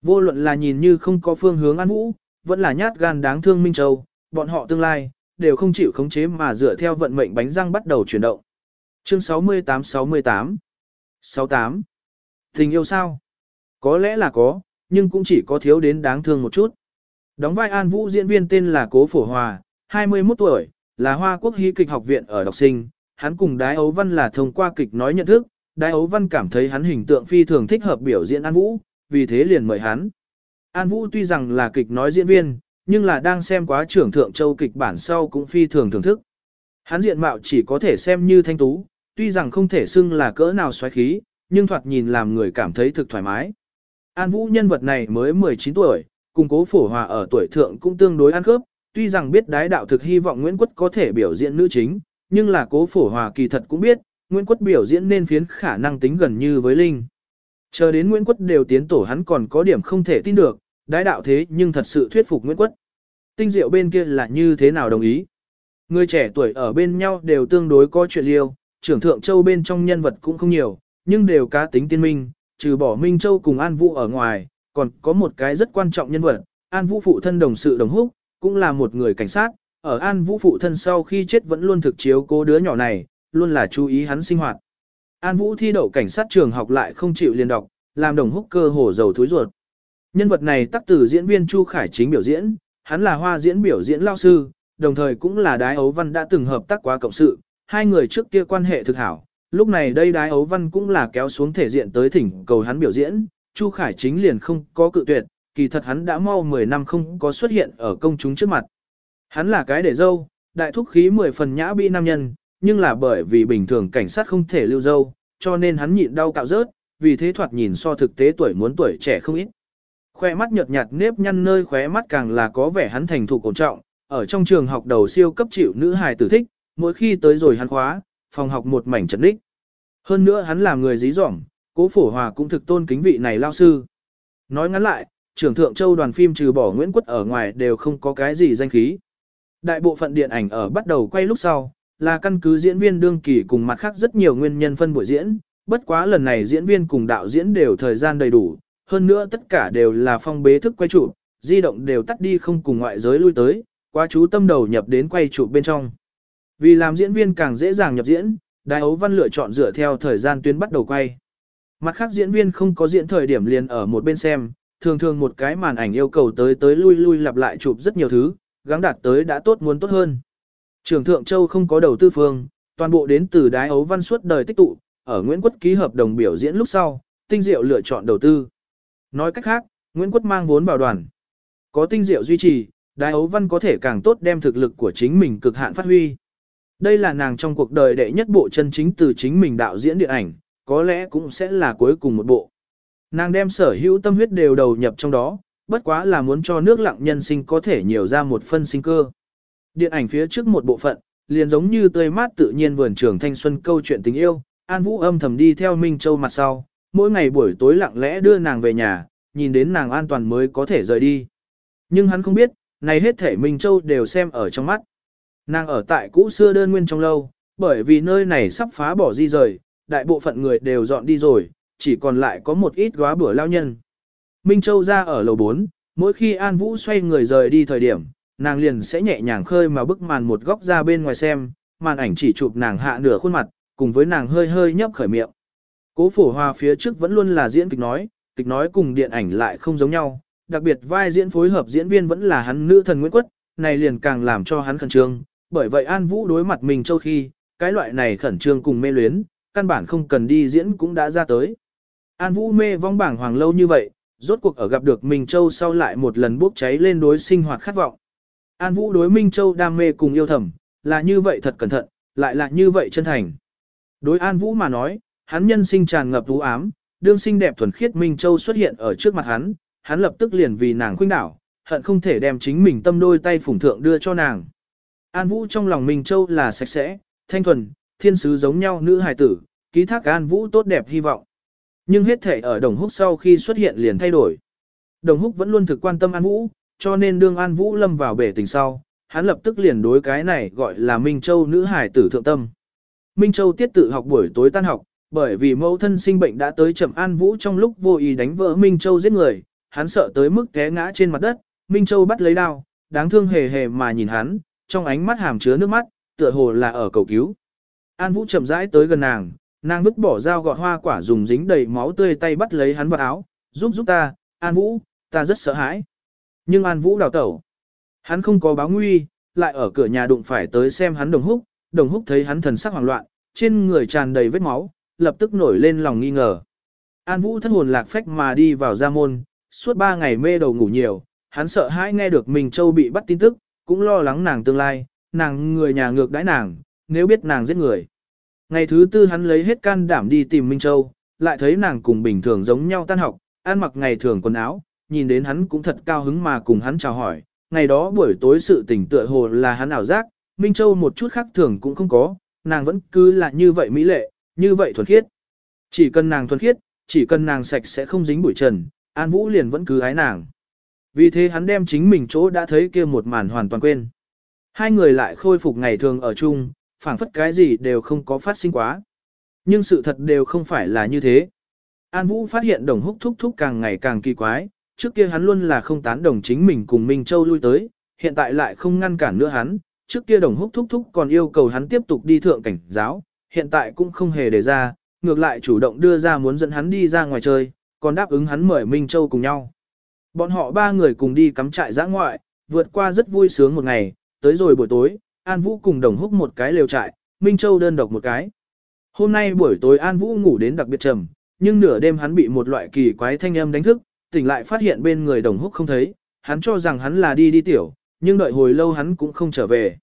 Vô luận là nhìn như không có phương hướng an vũ, vẫn là nhát gan đáng thương Minh Châu, bọn họ tương lai, đều không chịu khống chế mà dựa theo vận mệnh bánh răng bắt đầu chuyển động. Chương 68-68 68 Tình yêu sao? Có lẽ là có, nhưng cũng chỉ có thiếu đến đáng thương một chút. Đóng vai An Vũ diễn viên tên là Cố Phổ Hòa, 21 tuổi, là Hoa Quốc Hí kịch học viện ở đọc sinh. Hắn cùng Đái Ấu Văn là thông qua kịch nói nhận thức, Đái Ấu Văn cảm thấy hắn hình tượng phi thường thích hợp biểu diễn An Vũ, vì thế liền mời hắn. An Vũ tuy rằng là kịch nói diễn viên, nhưng là đang xem quá trưởng thượng châu kịch bản sau cũng phi thường thưởng thức. Hắn diện mạo chỉ có thể xem như thanh tú, tuy rằng không thể xưng là cỡ nào xoáy khí, nhưng thoạt nhìn làm người cảm thấy thực thoải mái. An Vũ nhân vật này mới 19 tuổi, cùng cố phổ hòa ở tuổi thượng cũng tương đối ăn khớp, tuy rằng biết đái đạo thực hy vọng Nguyễn Quất có thể biểu diễn nữ chính, nhưng là cố phổ hòa kỳ thật cũng biết, Nguyễn Quất biểu diễn nên phiến khả năng tính gần như với Linh. Chờ đến Nguyễn Quất đều tiến tổ hắn còn có điểm không thể tin được, đái đạo thế nhưng thật sự thuyết phục Nguyễn Quất. Tinh diệu bên kia là như thế nào đồng ý. Người trẻ tuổi ở bên nhau đều tương đối có chuyện liêu, trưởng thượng châu bên trong nhân vật cũng không nhiều, nhưng đều cá tính tiên minh, trừ bỏ Minh Châu cùng An Vũ ở ngoài, còn có một cái rất quan trọng nhân vật, An Vũ phụ thân đồng sự đồng húc, cũng là một người cảnh sát, ở An Vũ phụ thân sau khi chết vẫn luôn thực chiếu cố đứa nhỏ này, luôn là chú ý hắn sinh hoạt. An Vũ thi đậu cảnh sát trường học lại không chịu liên đọc, làm đồng húc cơ hồ dầu thúi ruột. Nhân vật này tác từ diễn viên Chu Khải chính biểu diễn, hắn là hoa diễn biểu diễn lao sư, đồng thời cũng là đái ấu văn đã từng hợp tác quá cộng sự, hai người trước kia quan hệ thực hảo. Lúc này đây đái ấu văn cũng là kéo xuống thể diện tới thỉnh cầu hắn biểu diễn, Chu Khải chính liền không có cự tuyệt, kỳ thật hắn đã mau 10 năm không có xuất hiện ở công chúng trước mặt. Hắn là cái để dâu, đại thúc khí 10 phần nhã bi nam nhân, nhưng là bởi vì bình thường cảnh sát không thể lưu dâu, cho nên hắn nhịn đau cạo rớt, vì thế thoạt nhìn so thực tế tuổi muốn tuổi trẻ không ít. Khoe mắt nhợt nhạt nếp nhăn nơi khóe mắt càng là có vẻ hắn thành thục cổ trọng, ở trong trường học đầu siêu cấp chịu nữ hài tử thích, mỗi khi tới rồi hắn khóa, phòng học một mảnh trật đích. Hơn nữa hắn là người dí dỏm, cố phổ hòa cũng thực tôn kính vị này lao sư. Nói ngắn lại, trưởng thượng châu đoàn phim trừ bỏ Nguyễn Quất ở ngoài đều không có cái gì danh khí. Đại bộ phận điện ảnh ở bắt đầu quay lúc sau, là căn cứ diễn viên đương kỳ cùng mặt khác rất nhiều nguyên nhân phân buổi diễn, bất quá lần này diễn viên cùng đạo diễn đều thời gian đầy đủ, hơn nữa tất cả đều là phong bế thức quay chụp, di động đều tắt đi không cùng ngoại giới lui tới, quá chú tâm đầu nhập đến quay chụp bên trong. Vì làm diễn viên càng dễ dàng nhập diễn, Đài Ấu Văn lựa chọn dựa theo thời gian tuyến bắt đầu quay. Mặt khác diễn viên không có diễn thời điểm liền ở một bên xem, thường thường một cái màn ảnh yêu cầu tới tới lui lui lặp lại chụp rất nhiều thứ, gắng đạt tới đã tốt muốn tốt hơn. Trường Thượng Châu không có đầu tư phương, toàn bộ đến từ Đái Ấu Văn suốt đời tích tụ, ở Nguyễn Quất ký hợp đồng biểu diễn lúc sau, Tinh Diệu lựa chọn đầu tư. Nói cách khác, Nguyễn Quất mang vốn vào đoàn. Có Tinh Diệu duy trì, Đái Ấu Văn có thể càng tốt đem thực lực của chính mình cực hạn phát huy. Đây là nàng trong cuộc đời đệ nhất bộ chân chính từ chính mình đạo diễn điện ảnh, có lẽ cũng sẽ là cuối cùng một bộ. Nàng đem sở hữu tâm huyết đều đầu nhập trong đó, bất quá là muốn cho nước lặng nhân sinh có thể nhiều ra một phân sinh cơ. Điện ảnh phía trước một bộ phận, liền giống như tươi mát tự nhiên vườn trường thanh xuân câu chuyện tình yêu, An Vũ âm thầm đi theo Minh Châu mặt sau, mỗi ngày buổi tối lặng lẽ đưa nàng về nhà, nhìn đến nàng an toàn mới có thể rời đi. Nhưng hắn không biết, này hết thể Minh Châu đều xem ở trong mắt. Nàng ở tại cũ xưa đơn nguyên trong lâu, bởi vì nơi này sắp phá bỏ di rời, đại bộ phận người đều dọn đi rồi, chỉ còn lại có một ít góa bữa lao nhân. Minh Châu ra ở lầu 4, mỗi khi An Vũ xoay người rời đi thời điểm, nàng liền sẽ nhẹ nhàng khơi mà bức màn một góc ra bên ngoài xem, màn ảnh chỉ chụp nàng hạ nửa khuôn mặt, cùng với nàng hơi hơi nhấp khởi miệng. Cố phổ hòa phía trước vẫn luôn là diễn kịch nói, kịch nói cùng điện ảnh lại không giống nhau, đặc biệt vai diễn phối hợp diễn viên vẫn là hắn nữ thần Nguyễn Quất, này liền càng làm cho hắn khẩn trương, bởi vậy An Vũ đối mặt mình châu khi, cái loại này khẩn trương cùng mê luyến, căn bản không cần đi diễn cũng đã ra tới. An Vũ mê vong bảng hoàng lâu như vậy, rốt cuộc ở gặp được Minh Châu sau lại một lần bốc cháy lên đối sinh hoạt khát vọng. An Vũ đối Minh Châu đam mê cùng yêu thầm, là như vậy thật cẩn thận, lại là như vậy chân thành. Đối An Vũ mà nói, hắn nhân sinh tràn ngập vũ ám, đương sinh đẹp thuần khiết Minh Châu xuất hiện ở trước mặt hắn, hắn lập tức liền vì nàng khuynh đảo, hận không thể đem chính mình tâm đôi tay phủng thượng đưa cho nàng. An Vũ trong lòng Minh Châu là sạch sẽ, thanh thuần, thiên sứ giống nhau nữ hài tử, ký thác An Vũ tốt đẹp hy vọng. Nhưng hết thể ở Đồng Húc sau khi xuất hiện liền thay đổi. Đồng Húc vẫn luôn thực quan tâm An Vũ, cho nên đương An Vũ lâm vào bể tình sau, hắn lập tức liền đối cái này gọi là Minh Châu nữ hải tử thượng tâm. Minh Châu tiết tự học buổi tối tan học, bởi vì mẫu thân sinh bệnh đã tới chậm An Vũ trong lúc vô ý đánh vỡ Minh Châu giết người, hắn sợ tới mức té ngã trên mặt đất, Minh Châu bắt lấy đao, đáng thương hề hề mà nhìn hắn, trong ánh mắt hàm chứa nước mắt, tựa hồ là ở cầu cứu. An Vũ chậm rãi tới gần nàng, nàng vứt bỏ dao gọt hoa quả dùng dính đầy máu tươi tay bắt lấy hắn vào áo, giúp giúp ta, An Vũ, ta rất sợ hãi. Nhưng An Vũ đào tẩu. Hắn không có báo nguy, lại ở cửa nhà đụng phải tới xem hắn đồng húc, đồng húc thấy hắn thần sắc hoảng loạn, trên người tràn đầy vết máu, lập tức nổi lên lòng nghi ngờ. An Vũ thất hồn lạc phách mà đi vào gia môn, suốt ba ngày mê đầu ngủ nhiều, hắn sợ hãi nghe được Minh Châu bị bắt tin tức, cũng lo lắng nàng tương lai, nàng người nhà ngược đãi nàng, nếu biết nàng giết người. Ngày thứ tư hắn lấy hết can đảm đi tìm Minh Châu, lại thấy nàng cùng bình thường giống nhau tan học, ăn mặc ngày thường quần áo, nhìn đến hắn cũng thật cao hứng mà cùng hắn chào hỏi. Ngày đó buổi tối sự tỉnh tựa hồ là hắn ảo giác, Minh Châu một chút khác thường cũng không có, nàng vẫn cứ là như vậy mỹ lệ, như vậy thuần khiết. Chỉ cần nàng thuần khiết, chỉ cần nàng sạch sẽ không dính bụi trần, An Vũ liền vẫn cứ ái nàng. Vì thế hắn đem chính mình chỗ đã thấy kia một màn hoàn toàn quên. Hai người lại khôi phục ngày thường ở chung, phảng phất cái gì đều không có phát sinh quá. Nhưng sự thật đều không phải là như thế. An Vũ phát hiện đồng húc thúc thúc càng ngày càng kỳ quái, trước kia hắn luôn là không tán đồng chính mình cùng Minh Châu lui tới, hiện tại lại không ngăn cản nữa hắn, trước kia đồng húc thúc thúc còn yêu cầu hắn tiếp tục đi thượng cảnh giáo, hiện tại cũng không hề đề ra, ngược lại chủ động đưa ra muốn dẫn hắn đi ra ngoài chơi, còn đáp ứng hắn mời Minh Châu cùng nhau. Bọn họ ba người cùng đi cắm trại giã ngoại, vượt qua rất vui sướng một ngày, tới rồi buổi tối, An Vũ cùng đồng húc một cái lều trại, Minh Châu đơn độc một cái. Hôm nay buổi tối An Vũ ngủ đến đặc biệt trầm, nhưng nửa đêm hắn bị một loại kỳ quái thanh âm đánh thức, tỉnh lại phát hiện bên người đồng húc không thấy, hắn cho rằng hắn là đi đi tiểu, nhưng đợi hồi lâu hắn cũng không trở về.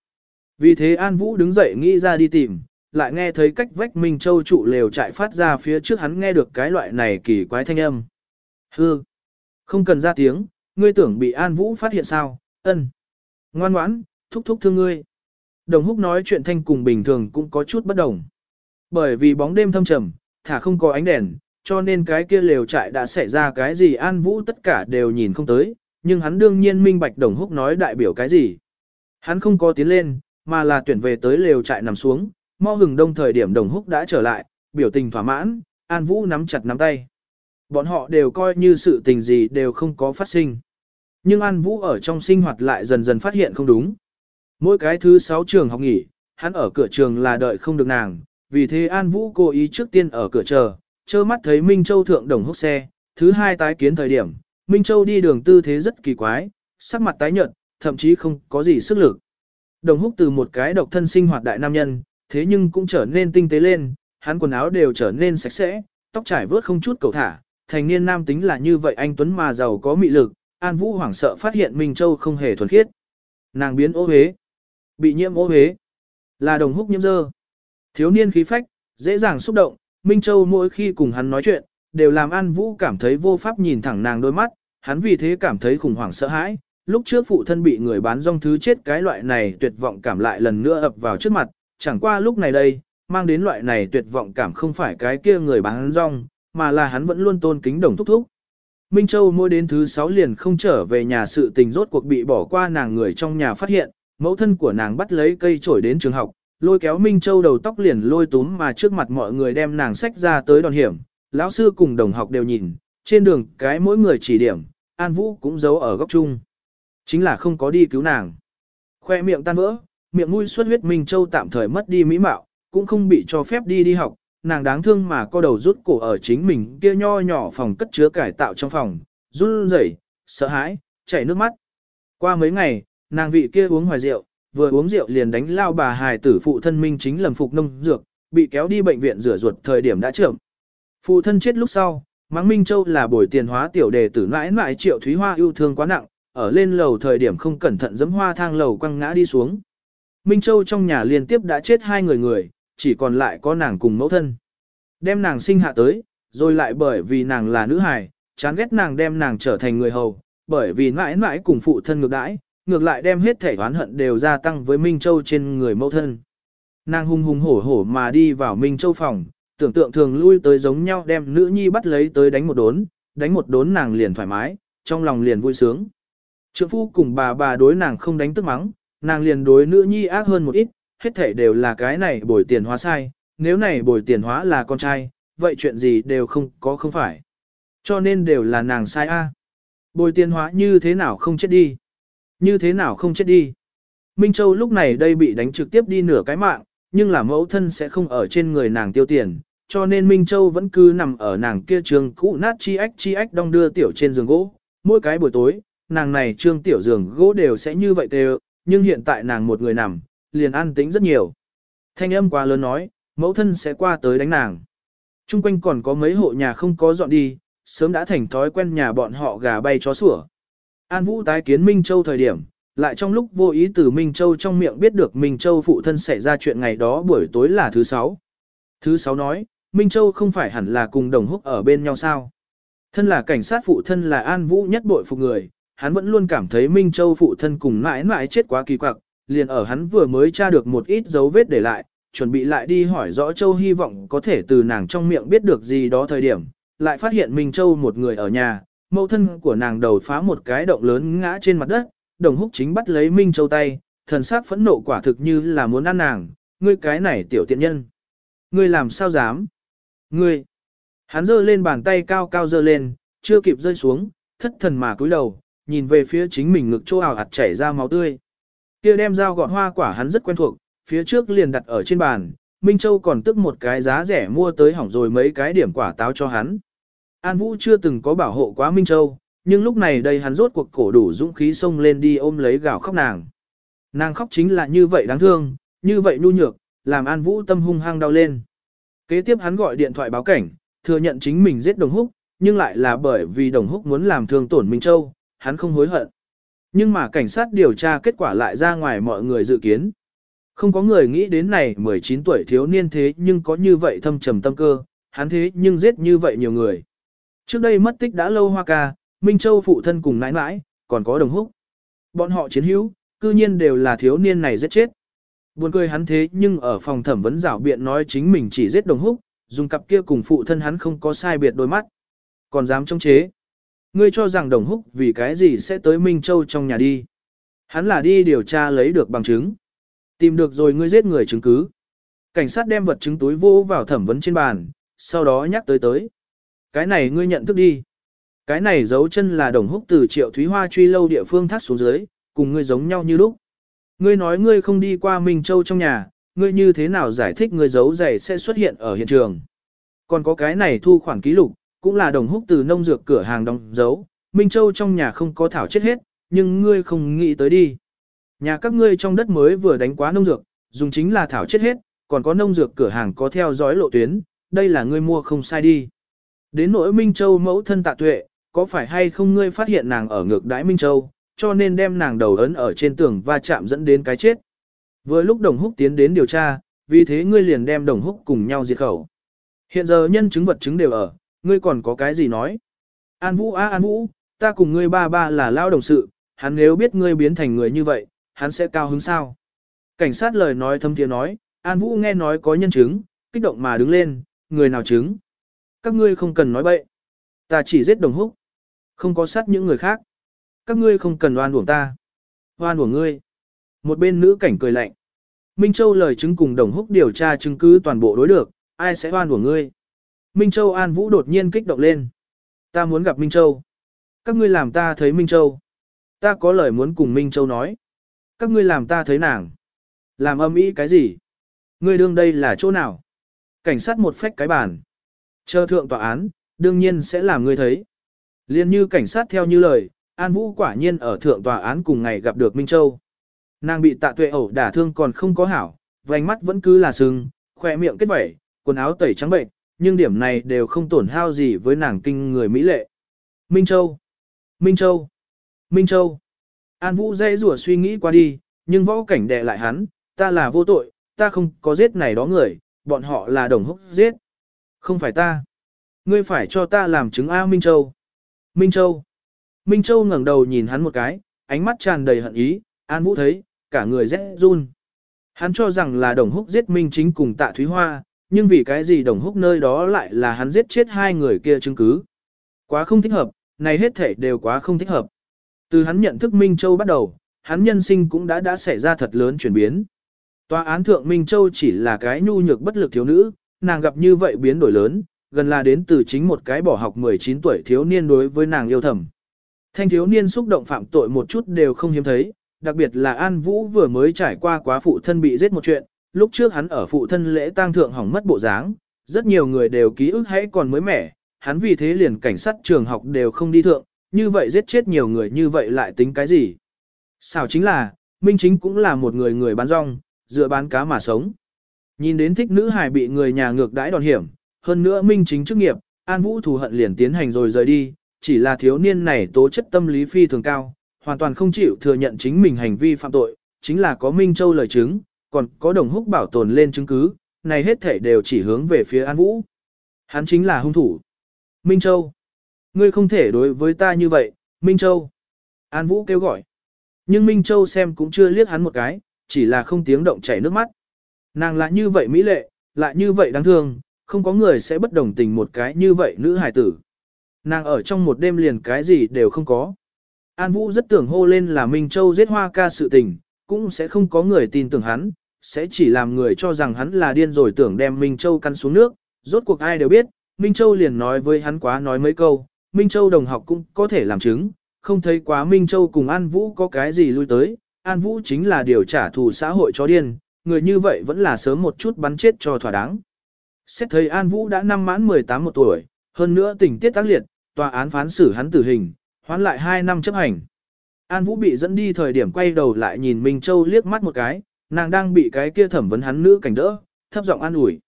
Vì thế An Vũ đứng dậy nghĩ ra đi tìm, lại nghe thấy cách vách Minh Châu trụ lều trại phát ra phía trước hắn nghe được cái loại này kỳ quái thanh âm. Hư! Không cần ra tiếng, ngươi tưởng bị An Vũ phát hiện sao, ân. Ngoan ngoãn, thúc thúc thương ngươi. Đồng húc nói chuyện thanh cùng bình thường cũng có chút bất đồng. Bởi vì bóng đêm thâm trầm, thả không có ánh đèn, cho nên cái kia lều trại đã xảy ra cái gì An Vũ tất cả đều nhìn không tới, nhưng hắn đương nhiên minh bạch đồng húc nói đại biểu cái gì. Hắn không có tiến lên, mà là tuyển về tới lều trại nằm xuống, mau hừng đông thời điểm đồng húc đã trở lại, biểu tình thỏa mãn, An Vũ nắm chặt nắm tay. Bọn họ đều coi như sự tình gì đều không có phát sinh. Nhưng An Vũ ở trong sinh hoạt lại dần dần phát hiện không đúng. Mỗi cái thứ sáu trường học nghỉ, hắn ở cửa trường là đợi không được nàng, vì thế An Vũ cố ý trước tiên ở cửa chờ, trơ mắt thấy Minh Châu thượng đồng húc xe, thứ hai tái kiến thời điểm, Minh Châu đi đường tư thế rất kỳ quái, sắc mặt tái nhợt, thậm chí không có gì sức lực. Đồng húc từ một cái độc thân sinh hoạt đại nam nhân, thế nhưng cũng trở nên tinh tế lên, hắn quần áo đều trở nên sạch sẽ, tóc trải vớt không chút cầu thả, thành niên nam tính là như vậy anh Tuấn mà giàu có mị lực, An Vũ hoảng sợ phát hiện Minh Châu không hề thuần khiết. Nàng biến ô hế, bị nhiễm ô hế, là đồng húc nhiễm dơ. Thiếu niên khí phách, dễ dàng xúc động, Minh Châu mỗi khi cùng hắn nói chuyện, đều làm An Vũ cảm thấy vô pháp nhìn thẳng nàng đôi mắt, hắn vì thế cảm thấy khủng hoảng sợ hãi. Lúc trước phụ thân bị người bán rong thứ chết cái loại này tuyệt vọng cảm lại lần nữa ập vào trước mặt, chẳng qua lúc này đây, mang đến loại này tuyệt vọng cảm không phải cái kia người bán rong, mà là hắn vẫn luôn tôn kính đồng thúc thúc. Minh Châu mỗi đến thứ sáu liền không trở về nhà sự tình rốt cuộc bị bỏ qua nàng người trong nhà phát hiện, mẫu thân của nàng bắt lấy cây chổi đến trường học, lôi kéo Minh Châu đầu tóc liền lôi túm mà trước mặt mọi người đem nàng sách ra tới đòn hiểm, lão sư cùng đồng học đều nhìn, trên đường cái mỗi người chỉ điểm, An Vũ cũng giấu ở góc chung. Chính là không có đi cứu nàng. Khoe miệng tan vỡ, miệng mũi xuất huyết Minh Châu tạm thời mất đi mỹ mạo, cũng không bị cho phép đi đi học, nàng đáng thương mà co đầu rút cổ ở chính mình kia nho nhỏ phòng cất chứa cải tạo trong phòng, run rẩy, sợ hãi, chảy nước mắt. Qua mấy ngày, nàng vị kia uống hoài rượu, vừa uống rượu liền đánh lao bà hài tử phụ thân minh chính lầm phục nông dược, bị kéo đi bệnh viện rửa ruột thời điểm đã trưởng. Phụ thân chết lúc sau, Máng Minh Châu là bồi tiền hóa tiểu đề tử mãi mãi triệu Thúy Hoa yêu thương quá nặng, ở lên lầu thời điểm không cẩn thận giẫm hoa thang lầu quăng ngã đi xuống. Minh Châu trong nhà liên tiếp đã chết hai người người, chỉ còn lại có nàng cùng mẫu thân. Đem nàng sinh hạ tới, rồi lại bởi vì nàng là nữ hài, chán ghét nàng đem nàng trở thành người hầu, bởi vì mãi mãi cùng phụ thân ngược đãi, ngược lại đem hết thể oán hận đều gia tăng với Minh Châu trên người mẫu thân. Nàng hung hung hổ hổ mà đi vào Minh Châu phòng, tưởng tượng thường lui tới giống nhau đem nữ nhi bắt lấy tới đánh một đốn, đánh một đốn nàng liền thoải mái, trong lòng liền vui sướng. Trượng phu cùng bà bà đối nàng không đánh tức mắng, nàng liền đối nữ nhi ác hơn một ít, hết thể đều là cái này bồi tiền hóa sai, nếu này bồi tiền hóa là con trai, vậy chuyện gì đều không có không phải. Cho nên đều là nàng sai a. Bồi tiền hóa như thế nào không chết đi? Như thế nào không chết đi? Minh Châu lúc này đây bị đánh trực tiếp đi nửa cái mạng, nhưng là mẫu thân sẽ không ở trên người nàng tiêu tiền, cho nên Minh Châu vẫn cứ nằm ở nàng kia trường cũ nát chi ách chi ách đong đưa tiểu trên giường gỗ. Mỗi cái buổi tối, nàng này trương tiểu giường gỗ đều sẽ như vậy đều, nhưng hiện tại nàng một người nằm, liền an tĩnh rất nhiều. Thanh âm quá lớn nói, mẫu thân sẽ qua tới đánh nàng. Trung quanh còn có mấy hộ nhà không có dọn đi, sớm đã thành thói quen nhà bọn họ gà bay chó sủa. An Vũ tái kiến Minh Châu thời điểm, lại trong lúc vô ý từ Minh Châu trong miệng biết được Minh Châu phụ thân xảy ra chuyện ngày đó buổi tối là thứ sáu. Thứ sáu nói, Minh Châu không phải hẳn là cùng đồng húc ở bên nhau sao. Thân là cảnh sát phụ thân là An Vũ nhất bội phục người, hắn vẫn luôn cảm thấy Minh Châu phụ thân cùng mãi mãi chết quá kỳ quặc, liền ở hắn vừa mới tra được một ít dấu vết để lại, chuẩn bị lại đi hỏi rõ Châu hy vọng có thể từ nàng trong miệng biết được gì đó thời điểm, lại phát hiện Minh Châu một người ở nhà, mẫu thân của nàng đầu phá một cái động lớn ngã trên mặt đất, đồng húc chính bắt lấy Minh Châu tay, thần sắc phẫn nộ quả thực như là muốn ăn nàng, ngươi cái này tiểu tiện nhân. Ngươi làm sao dám? Ngươi! Hắn giơ lên bàn tay cao cao giơ lên, chưa kịp rơi xuống, thất thần mà cúi đầu, nhìn về phía chính mình ngực chỗ ảo ạt chảy ra máu tươi. Kia đem dao gọt hoa quả hắn rất quen thuộc, phía trước liền đặt ở trên bàn, Minh Châu còn tức một cái giá rẻ mua tới hỏng rồi mấy cái điểm quả táo cho hắn. An Vũ chưa từng có bảo hộ quá Minh Châu, nhưng lúc này đây hắn rốt cuộc cổ đủ dũng khí xông lên đi ôm lấy gào khóc nàng. Nàng khóc chính là như vậy đáng thương, như vậy nhu nhược, làm An Vũ tâm hung hăng đau lên. Kế tiếp hắn gọi điện thoại báo cảnh, thừa nhận chính mình giết Đồng Húc, nhưng lại là bởi vì Đồng Húc muốn làm thương tổn Minh Châu, hắn không hối hận. Nhưng mà cảnh sát điều tra kết quả lại ra ngoài mọi người dự kiến. Không có người nghĩ đến này 19 tuổi thiếu niên thế nhưng có như vậy thâm trầm tâm cơ, hắn thế nhưng giết như vậy nhiều người. Trước đây mất tích đã lâu hoa ca, Minh Châu phụ thân cùng nãi nãi, còn có đồng húc. Bọn họ chiến hữu, cư nhiên đều là thiếu niên này giết chết. Buồn cười hắn thế nhưng ở phòng thẩm vấn rảo biện nói chính mình chỉ giết đồng húc, dùng cặp kia cùng phụ thân hắn không có sai biệt đôi mắt. Còn dám chống chế. Ngươi cho rằng đồng húc vì cái gì sẽ tới Minh Châu trong nhà đi. Hắn là đi điều tra lấy được bằng chứng. Tìm được rồi ngươi giết người chứng cứ. Cảnh sát đem vật chứng túi vô vào thẩm vấn trên bàn, sau đó nhắc tới tới. Cái này ngươi nhận thức đi. Cái này dấu chân là đồng húc từ triệu thúy hoa truy lâu địa phương thắt xuống dưới, cùng ngươi giống nhau như lúc. Ngươi nói ngươi không đi qua Minh Châu trong nhà, ngươi như thế nào giải thích ngươi giấu giày sẽ xuất hiện ở hiện trường. Còn có cái này thu khoản ký lục, cũng là đồng húc từ nông dược cửa hàng đóng dấu, Minh Châu trong nhà không có thảo chết hết, nhưng ngươi không nghĩ tới đi. Nhà các ngươi trong đất mới vừa đánh quá nông dược, dùng chính là thảo chết hết, còn có nông dược cửa hàng có theo dõi lộ tuyến, đây là ngươi mua không sai đi. Đến nỗi Minh Châu mẫu thân tạ tuệ, có phải hay không ngươi phát hiện nàng ở ngược đái Minh Châu, cho nên đem nàng đầu ấn ở trên tường và chạm dẫn đến cái chết. Vừa lúc Đồng Húc tiến đến điều tra, vì thế ngươi liền đem Đồng Húc cùng nhau diệt khẩu. Hiện giờ nhân chứng vật chứng đều ở, ngươi còn có cái gì nói? An Vũ a An Vũ, ta cùng ngươi ba ba là lao đồng sự, hắn nếu biết ngươi biến thành người như vậy, hắn sẽ cao hứng sao? Cảnh sát lời nói thâm thiện nói, An Vũ nghe nói có nhân chứng, kích động mà đứng lên, người nào chứng? Các ngươi không cần nói bậy. Ta chỉ giết đồng húc. Không có sát những người khác. Các ngươi không cần oan uổng ta. Oan uổng ngươi. Một bên nữ cảnh cười lạnh. Minh Châu lời chứng cùng đồng húc điều tra chứng cứ toàn bộ đối được, ai sẽ oan uổng ngươi. Minh Châu An Vũ đột nhiên kích động lên. Ta muốn gặp Minh Châu. Các ngươi làm ta thấy Minh Châu. Ta có lời muốn cùng Minh Châu nói. Các ngươi làm ta thấy nàng. Làm âm ý cái gì? Ngươi đương đây là chỗ nào? Cảnh sát một phách cái bàn. Chờ thượng tòa án, đương nhiên sẽ làm ngươi thấy. Liên như cảnh sát theo như lời, An Vũ quả nhiên ở thượng tòa án cùng ngày gặp được Minh Châu. Nàng bị tạ tuệ ẩu đả thương còn không có hảo, vành mắt vẫn cứ là sưng, khỏe miệng kết vẩy, quần áo tẩy trắng bệnh, nhưng điểm này đều không tổn hao gì với nàng kinh người Mỹ lệ. Minh Châu! Minh Châu! Minh Châu! An Vũ dây rủa suy nghĩ qua đi, nhưng võ cảnh đè lại hắn, ta là vô tội, ta không có giết này đó người, bọn họ là đồng húc giết. Không phải ta. Ngươi phải cho ta làm chứng A Minh Châu. Minh Châu. Minh Châu ngẩng đầu nhìn hắn một cái, ánh mắt tràn đầy hận ý, An Vũ thấy, cả người rẽ run. Hắn cho rằng là đồng húc giết Minh Chính cùng tạ Thúy Hoa, nhưng vì cái gì đồng húc nơi đó lại là hắn giết chết hai người kia chứng cứ. Quá không thích hợp, này hết thể đều quá không thích hợp. Từ hắn nhận thức Minh Châu bắt đầu, hắn nhân sinh cũng đã đã xảy ra thật lớn chuyển biến. Tòa án thượng Minh Châu chỉ là cái nhu nhược bất lực thiếu nữ, nàng gặp như vậy biến đổi lớn, gần là đến từ chính một cái bỏ học 19 tuổi thiếu niên đối với nàng yêu thầm. Thanh thiếu niên xúc động phạm tội một chút đều không hiếm thấy, đặc biệt là An Vũ vừa mới trải qua quá phụ thân bị giết một chuyện, lúc trước hắn ở phụ thân lễ tang thượng hỏng mất bộ dáng, rất nhiều người đều ký ức hãy còn mới mẻ, hắn vì thế liền cảnh sát trường học đều không đi thượng, như vậy giết chết nhiều người như vậy lại tính cái gì? Sao chính là, Minh Chính cũng là một người người bán rong, dựa bán cá mà sống. Nhìn đến thích nữ hài bị người nhà ngược đãi đòn hiểm, hơn nữa Minh Chính chức nghiệp, An Vũ thù hận liền tiến hành rồi rời đi, chỉ là thiếu niên này tố chất tâm lý phi thường cao, hoàn toàn không chịu thừa nhận chính mình hành vi phạm tội, chính là có Minh Châu lời chứng, còn có đồng húc bảo tồn lên chứng cứ, này hết thể đều chỉ hướng về phía An Vũ. Hắn chính là hung thủ. Minh Châu. Ngươi không thể đối với ta như vậy, Minh Châu. An Vũ kêu gọi. Nhưng Minh Châu xem cũng chưa liếc hắn một cái, chỉ là không tiếng động chảy nước mắt. Nàng lại như vậy mỹ lệ, lại như vậy đáng thương, không có người sẽ bất đồng tình một cái như vậy nữ hài tử. Nàng ở trong một đêm liền cái gì đều không có. An Vũ rất tưởng hô lên là Minh Châu giết hoa ca sự tình, cũng sẽ không có người tin tưởng hắn, sẽ chỉ làm người cho rằng hắn là điên rồi tưởng đem Minh Châu căn xuống nước. Rốt cuộc ai đều biết, Minh Châu liền nói với hắn quá nói mấy câu, Minh Châu đồng học cũng có thể làm chứng, không thấy quá Minh Châu cùng An Vũ có cái gì lui tới, An Vũ chính là điều trả thù xã hội cho điên, người như vậy vẫn là sớm một chút bắn chết cho thỏa đáng. Xét thấy An Vũ đã năm mãn 18 một tuổi, hơn nữa tình tiết tác liệt, tòa án phán xử hắn tử hình, hoán lại 2 năm chấp hành. An Vũ bị dẫn đi thời điểm quay đầu lại nhìn Minh Châu liếc mắt một cái, nàng đang bị cái kia thẩm vấn hắn nữ cảnh đỡ, thấp giọng an ủi.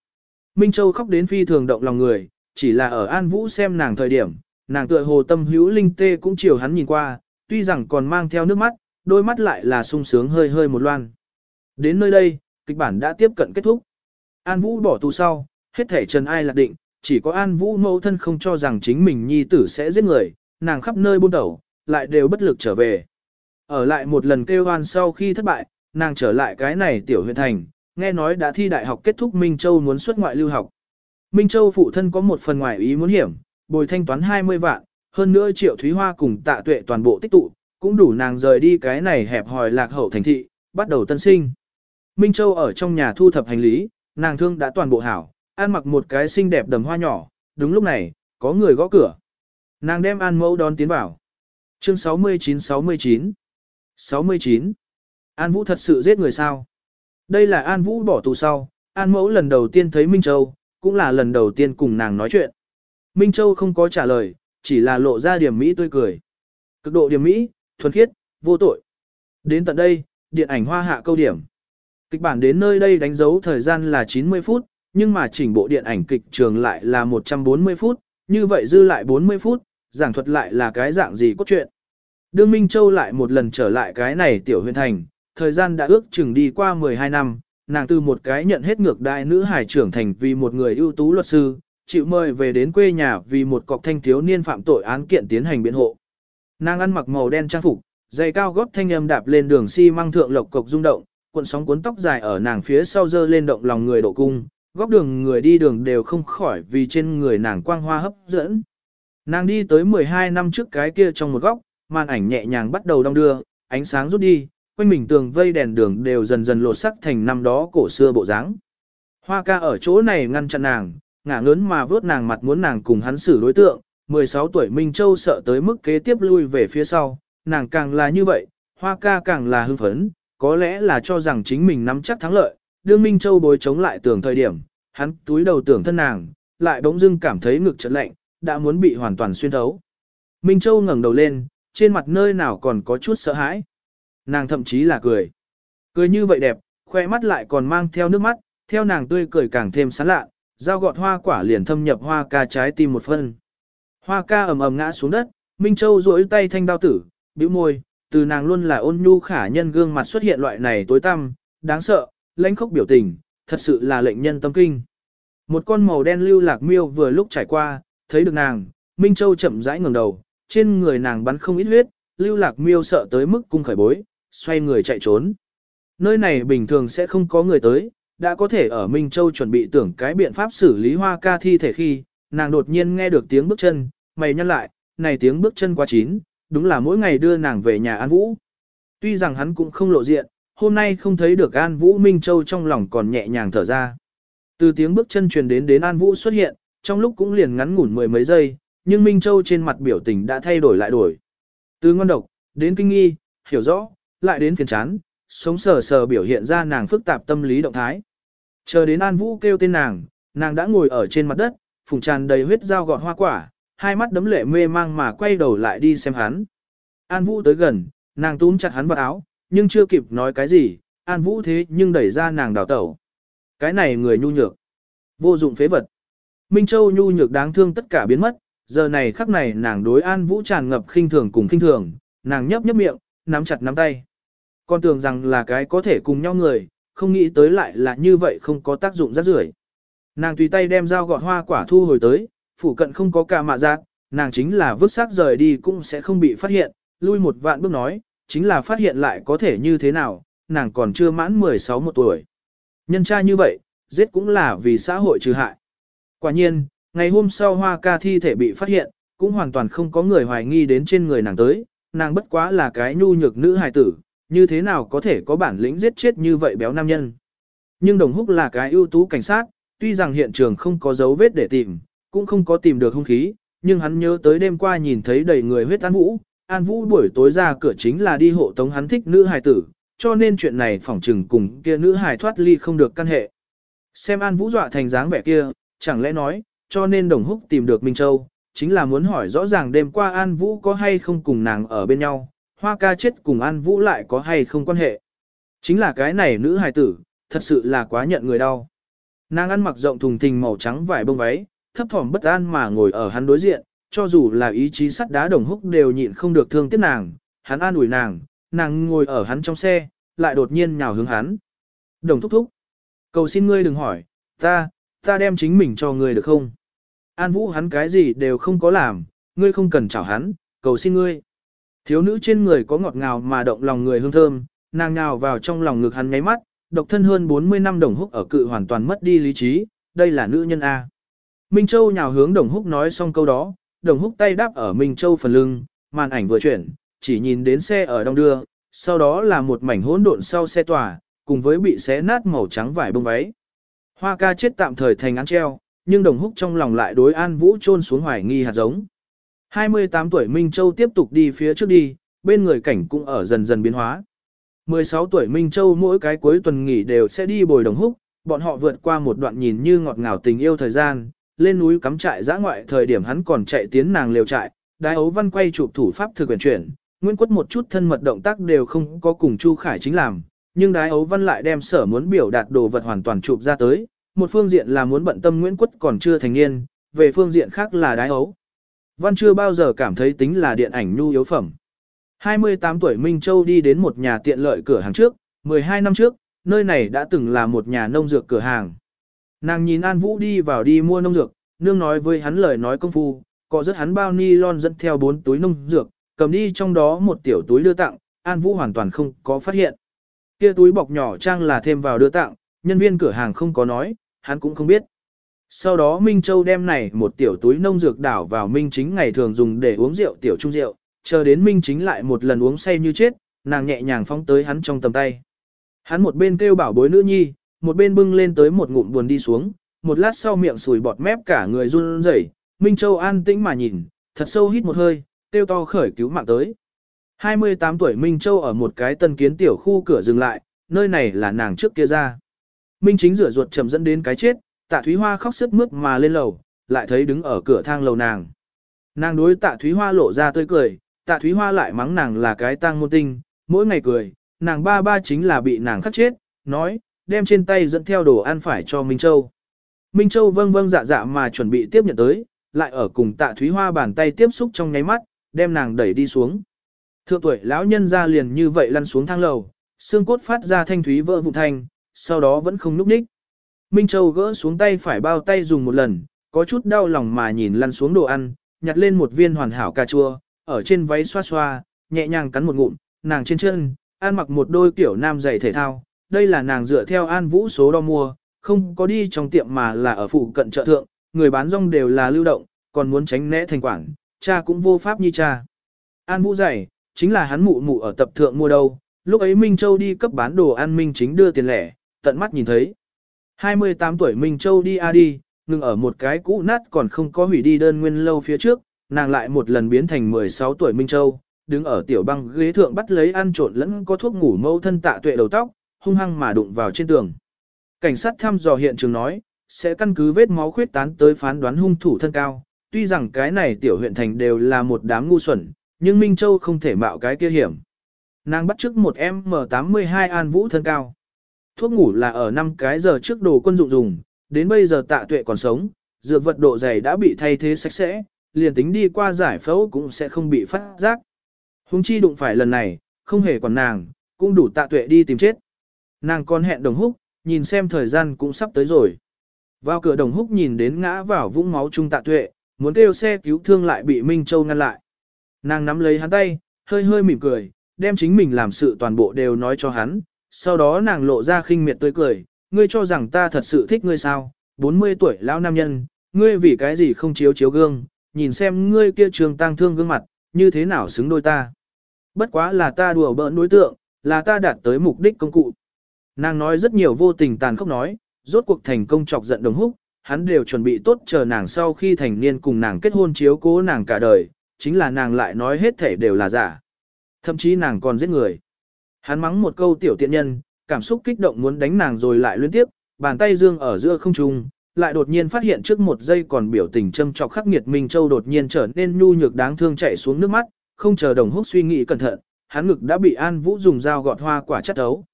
Minh Châu khóc đến phi thường động lòng người, chỉ là ở An Vũ xem nàng thời điểm, nàng tựa hồ tâm hữu linh tê cũng chiều hắn nhìn qua, tuy rằng còn mang theo nước mắt, đôi mắt lại là sung sướng hơi hơi một loan. Đến nơi đây, kịch bản đã tiếp cận kết thúc. An Vũ bỏ tù sau, hết thể trần ai lạc định, chỉ có An Vũ mẫu thân không cho rằng chính mình nhi tử sẽ giết người, nàng khắp nơi buôn tẩu, lại đều bất lực trở về. Ở lại một lần kêu hoan sau khi thất bại, nàng trở lại cái này tiểu huyện thành, nghe nói đã thi đại học kết thúc Minh Châu muốn xuất ngoại lưu học. Minh Châu phụ thân có một phần ngoài ý muốn hiểm, bồi thanh toán 20 vạn, hơn nữa triệu thúy hoa cùng tạ tuệ toàn bộ tích tụ, cũng đủ nàng rời đi cái này hẹp hòi lạc hậu thành thị, bắt đầu tân sinh. Minh Châu ở trong nhà thu thập hành lý, nàng thương đã toàn bộ hảo, an mặc một cái xinh đẹp đầm hoa nhỏ, đúng lúc này, có người gõ cửa. Nàng đem An Mẫu đón tiến vào. Chương 69-69 69 An Vũ thật sự giết người sao? Đây là An Vũ bỏ tù sau, An Mẫu lần đầu tiên thấy Minh Châu, cũng là lần đầu tiên cùng nàng nói chuyện. Minh Châu không có trả lời, chỉ là lộ ra điểm Mỹ tươi cười. Cực độ điểm Mỹ, thuần khiết, vô tội. Đến tận đây, điện ảnh hoa hạ câu điểm. Kịch bản đến nơi đây đánh dấu thời gian là 90 phút, nhưng mà chỉnh bộ điện ảnh kịch trường lại là 140 phút, như vậy dư lại 40 phút, giảng thuật lại là cái dạng gì cốt truyện. Đương Minh Châu lại một lần trở lại cái này tiểu huyện thành, thời gian đã ước chừng đi qua 12 năm, nàng từ một cái nhận hết ngược đại nữ hải trưởng thành vì một người ưu tú luật sư, chịu mời về đến quê nhà vì một cọc thanh thiếu niên phạm tội án kiện tiến hành biện hộ. Nàng ăn mặc màu đen trang phục, giày cao gót thanh âm đạp lên đường xi si măng thượng lộc cộc rung động, cuộn sóng cuốn tóc dài ở nàng phía sau dơ lên động lòng người độ cung, góc đường người đi đường đều không khỏi vì trên người nàng quang hoa hấp dẫn. Nàng đi tới 12 năm trước cái kia trong một góc, màn ảnh nhẹ nhàng bắt đầu đong đưa, ánh sáng rút đi, quanh mình tường vây đèn đường đều dần dần lột sắc thành năm đó cổ xưa bộ dáng. Hoa ca ở chỗ này ngăn chặn nàng, ngả ngớn mà vớt nàng mặt muốn nàng cùng hắn xử đối tượng, 16 tuổi Minh Châu sợ tới mức kế tiếp lui về phía sau, nàng càng là như vậy, hoa ca càng là hưng phấn, có lẽ là cho rằng chính mình nắm chắc thắng lợi, đương Minh Châu bối chống lại tưởng thời điểm, hắn túi đầu tưởng thân nàng, lại bỗng dưng cảm thấy ngực chợt lạnh, đã muốn bị hoàn toàn xuyên thấu. Minh Châu ngẩng đầu lên, trên mặt nơi nào còn có chút sợ hãi. Nàng thậm chí là cười. Cười như vậy đẹp, khoe mắt lại còn mang theo nước mắt, theo nàng tươi cười càng thêm sán lạ, dao gọt hoa quả liền thâm nhập hoa ca trái tim một phân. Hoa ca ầm ầm ngã xuống đất, Minh Châu duỗi tay thanh đao tử, bĩu môi, từ nàng luôn là ôn nhu khả nhân gương mặt xuất hiện loại này tối tăm, đáng sợ, lãnh khốc biểu tình, thật sự là lệnh nhân tâm kinh. Một con màu đen lưu lạc miêu vừa lúc trải qua, thấy được nàng, Minh Châu chậm rãi ngẩng đầu, trên người nàng bắn không ít huyết, lưu lạc miêu sợ tới mức cung khởi bối, xoay người chạy trốn. Nơi này bình thường sẽ không có người tới, đã có thể ở Minh Châu chuẩn bị tưởng cái biện pháp xử lý hoa ca thi thể khi, nàng đột nhiên nghe được tiếng bước chân, mày nhăn lại, này tiếng bước chân quá chín, đúng là mỗi ngày đưa nàng về nhà An Vũ. Tuy rằng hắn cũng không lộ diện, hôm nay không thấy được An Vũ Minh Châu trong lòng còn nhẹ nhàng thở ra. Từ tiếng bước chân truyền đến đến An Vũ xuất hiện, trong lúc cũng liền ngắn ngủn mười mấy giây, nhưng Minh Châu trên mặt biểu tình đã thay đổi lại đổi. Từ ngon độc, đến kinh nghi, hiểu rõ, lại đến phiền chán, sống sờ sờ biểu hiện ra nàng phức tạp tâm lý động thái. Chờ đến An Vũ kêu tên nàng, nàng đã ngồi ở trên mặt đất, phùng tràn đầy huyết dao gọt hoa quả, hai mắt đấm lệ mê mang mà quay đầu lại đi xem hắn. An Vũ tới gần, nàng túm chặt hắn vào áo, nhưng chưa kịp nói cái gì, An Vũ thế nhưng đẩy ra nàng đào tẩu. Cái này người nhu nhược, vô dụng phế vật. Minh Châu nhu nhược đáng thương tất cả biến mất, giờ này khắc này nàng đối An Vũ tràn ngập khinh thường cùng khinh thường, nàng nhấp nhấp miệng, nắm chặt nắm tay. Con tưởng rằng là cái có thể cùng nhau người, không nghĩ tới lại là như vậy không có tác dụng rất rưởi. Nàng tùy tay đem dao gọt hoa quả thu hồi tới, phủ cận không có cả mạ giác, nàng chính là vứt xác rời đi cũng sẽ không bị phát hiện, lui một vạn bước nói, chính là phát hiện lại có thể như thế nào, nàng còn chưa mãn 16 một tuổi. Nhân tra như vậy, giết cũng là vì xã hội trừ hại. Quả nhiên, ngày hôm sau hoa ca thi thể bị phát hiện, cũng hoàn toàn không có người hoài nghi đến trên người nàng tới, nàng bất quá là cái nhu nhược nữ hài tử, như thế nào có thể có bản lĩnh giết chết như vậy béo nam nhân. Nhưng Đồng Húc là cái ưu tú cảnh sát, tuy rằng hiện trường không có dấu vết để tìm, cũng không có tìm được hung khí, nhưng hắn nhớ tới đêm qua nhìn thấy đầy người huyết An Vũ, An Vũ buổi tối ra cửa chính là đi hộ tống hắn thích nữ hài tử, cho nên chuyện này phỏng chừng cùng kia nữ hài thoát ly không được căn hệ. Xem An Vũ dọa thành dáng vẻ kia, chẳng lẽ nói, cho nên Đồng Húc tìm được Minh Châu, chính là muốn hỏi rõ ràng đêm qua An Vũ có hay không cùng nàng ở bên nhau, hoa ca chết cùng An Vũ lại có hay không quan hệ. Chính là cái này nữ hài tử, thật sự là quá nhận người đau. Nàng ăn mặc rộng thùng thình màu trắng vải bông váy, thấp thỏm bất an mà ngồi ở hắn đối diện, cho dù là ý chí sắt đá đồng húc đều nhịn không được thương tiếc nàng, hắn an ủi nàng, nàng ngồi ở hắn trong xe, lại đột nhiên nhào hướng hắn. Đồng thúc thúc, cầu xin ngươi đừng hỏi, ta, ta đem chính mình cho ngươi được không? An vũ hắn cái gì đều không có làm, ngươi không cần chào hắn, cầu xin ngươi. Thiếu nữ trên người có ngọt ngào mà động lòng người hương thơm, nàng nhào vào trong lòng ngực hắn nháy mắt, độc thân hơn 40 năm đồng húc ở cự hoàn toàn mất đi lý trí, đây là nữ nhân A. Minh Châu nhào hướng đồng húc nói xong câu đó, đồng húc tay đáp ở Minh Châu phần lưng, màn ảnh vừa chuyển, chỉ nhìn đến xe ở đông đưa, sau đó là một mảnh hỗn độn sau xe tòa, cùng với bị xé nát màu trắng vải bông váy. Hoa ca chết tạm thời thành án treo, nhưng đồng húc trong lòng lại đối an vũ trôn xuống hoài nghi hạt giống. 28 tuổi Minh Châu tiếp tục đi phía trước đi, bên người cảnh cũng ở dần dần biến hóa. 16 tuổi Minh Châu mỗi cái cuối tuần nghỉ đều sẽ đi bồi đồng húc, bọn họ vượt qua một đoạn nhìn như ngọt ngào tình yêu thời gian, lên núi cắm trại giã ngoại thời điểm hắn còn chạy tiến nàng liều trại, đái ấu văn quay chụp thủ pháp thực quyền chuyển, Nguyễn Quất một chút thân mật động tác đều không có cùng Chu Khải chính làm, nhưng đái ấu văn lại đem sở muốn biểu đạt đồ vật hoàn toàn chụp ra tới, một phương diện là muốn bận tâm Nguyễn Quất còn chưa thành niên, về phương diện khác là đái ấu. Văn chưa bao giờ cảm thấy tính là điện ảnh nhu yếu phẩm. 28 tuổi Minh Châu đi đến một nhà tiện lợi cửa hàng trước, 12 năm trước, nơi này đã từng là một nhà nông dược cửa hàng. Nàng nhìn An Vũ đi vào đi mua nông dược, nương nói với hắn lời nói công phu, có rất hắn bao ni lon dẫn theo bốn túi nông dược, cầm đi trong đó một tiểu túi đưa tặng, An Vũ hoàn toàn không có phát hiện. Kia túi bọc nhỏ trang là thêm vào đưa tặng, nhân viên cửa hàng không có nói, hắn cũng không biết. Sau đó Minh Châu đem này một tiểu túi nông dược đảo vào Minh Chính ngày thường dùng để uống rượu tiểu trung rượu, chờ đến Minh Chính lại một lần uống say như chết, nàng nhẹ nhàng phóng tới hắn trong tầm tay. Hắn một bên kêu bảo bối nữ nhi, một bên bưng lên tới một ngụm buồn đi xuống, một lát sau miệng sùi bọt mép cả người run rẩy, Minh Châu an tĩnh mà nhìn, thật sâu hít một hơi, kêu to khởi cứu mạng tới. 28 tuổi Minh Châu ở một cái tân kiến tiểu khu cửa dừng lại, nơi này là nàng trước kia ra. Minh chính rửa ruột chậm dẫn đến cái chết, tạ Thúy Hoa khóc sướt mướt mà lên lầu, lại thấy đứng ở cửa thang lầu nàng. Nàng đối tạ Thúy Hoa lộ ra tươi cười, tạ Thúy Hoa lại mắng nàng là cái tang môn tinh, mỗi ngày cười, nàng ba ba chính là bị nàng khắc chết, nói, đem trên tay dẫn theo đồ ăn phải cho Minh Châu. Minh Châu vâng vâng dạ dạ mà chuẩn bị tiếp nhận tới, lại ở cùng tạ Thúy Hoa bàn tay tiếp xúc trong nháy mắt, đem nàng đẩy đi xuống. Thượng tuổi lão nhân ra liền như vậy lăn xuống thang lầu, xương cốt phát ra thanh thúy vỡ vụ thanh, sau đó vẫn không núp ních. Minh Châu gỡ xuống tay phải bao tay dùng một lần, có chút đau lòng mà nhìn lăn xuống đồ ăn, nhặt lên một viên hoàn hảo cà chua, ở trên váy xoa xoa, nhẹ nhàng cắn một ngụm, nàng trên chân, ăn mặc một đôi kiểu nam giày thể thao, đây là nàng dựa theo an vũ số đo mua, không có đi trong tiệm mà là ở phụ cận chợ thượng, người bán rong đều là lưu động, còn muốn tránh né thành quản, cha cũng vô pháp như cha. An vũ dạy, chính là hắn mụ mụ ở tập thượng mua đâu, lúc ấy Minh Châu đi cấp bán đồ ăn Minh chính đưa tiền lẻ, tận mắt nhìn thấy. 28 tuổi Minh Châu đi a đi, ngừng ở một cái cũ nát còn không có hủy đi đơn nguyên lâu phía trước, nàng lại một lần biến thành 16 tuổi Minh Châu, đứng ở tiểu băng ghế thượng bắt lấy ăn trộn lẫn có thuốc ngủ mâu thân tạ tuệ đầu tóc, hung hăng mà đụng vào trên tường. Cảnh sát thăm dò hiện trường nói, sẽ căn cứ vết máu khuyết tán tới phán đoán hung thủ thân cao. Tuy rằng cái này tiểu huyện thành đều là một đám ngu xuẩn, nhưng Minh Châu không thể mạo cái kia hiểm. Nàng bắt trước một M82 An Vũ thân cao. Thuốc ngủ là ở 5 cái giờ trước đồ quân dụng dùng, đến bây giờ tạ tuệ còn sống, dược vật độ dày đã bị thay thế sạch sẽ, liền tính đi qua giải phẫu cũng sẽ không bị phát giác. Hùng chi đụng phải lần này, không hề còn nàng, cũng đủ tạ tuệ đi tìm chết. Nàng còn hẹn đồng húc, nhìn xem thời gian cũng sắp tới rồi. Vào cửa đồng húc nhìn đến ngã vào vũng máu trung tạ tuệ, muốn kêu xe cứu thương lại bị Minh Châu ngăn lại. Nàng nắm lấy hắn tay, hơi hơi mỉm cười, đem chính mình làm sự toàn bộ đều nói cho hắn, sau đó nàng lộ ra khinh miệt tươi cười, ngươi cho rằng ta thật sự thích ngươi sao, 40 tuổi lão nam nhân, ngươi vì cái gì không chiếu chiếu gương, nhìn xem ngươi kia trường tang thương gương mặt, như thế nào xứng đôi ta. Bất quá là ta đùa bỡn đối tượng, là ta đạt tới mục đích công cụ. Nàng nói rất nhiều vô tình tàn khốc nói, rốt cuộc thành công chọc giận đồng húc, hắn đều chuẩn bị tốt chờ nàng sau khi thành niên cùng nàng kết hôn chiếu cố nàng cả đời, chính là nàng lại nói hết thể đều là giả. Thậm chí nàng còn giết người. Hắn mắng một câu tiểu tiện nhân, cảm xúc kích động muốn đánh nàng rồi lại liên tiếp, bàn tay dương ở giữa không trung, lại đột nhiên phát hiện trước một giây còn biểu tình châm trọc khắc nghiệt Minh Châu đột nhiên trở nên nhu nhược đáng thương chảy xuống nước mắt, không chờ đồng húc suy nghĩ cẩn thận, hắn ngực đã bị An Vũ dùng dao gọt hoa quả chất ấu.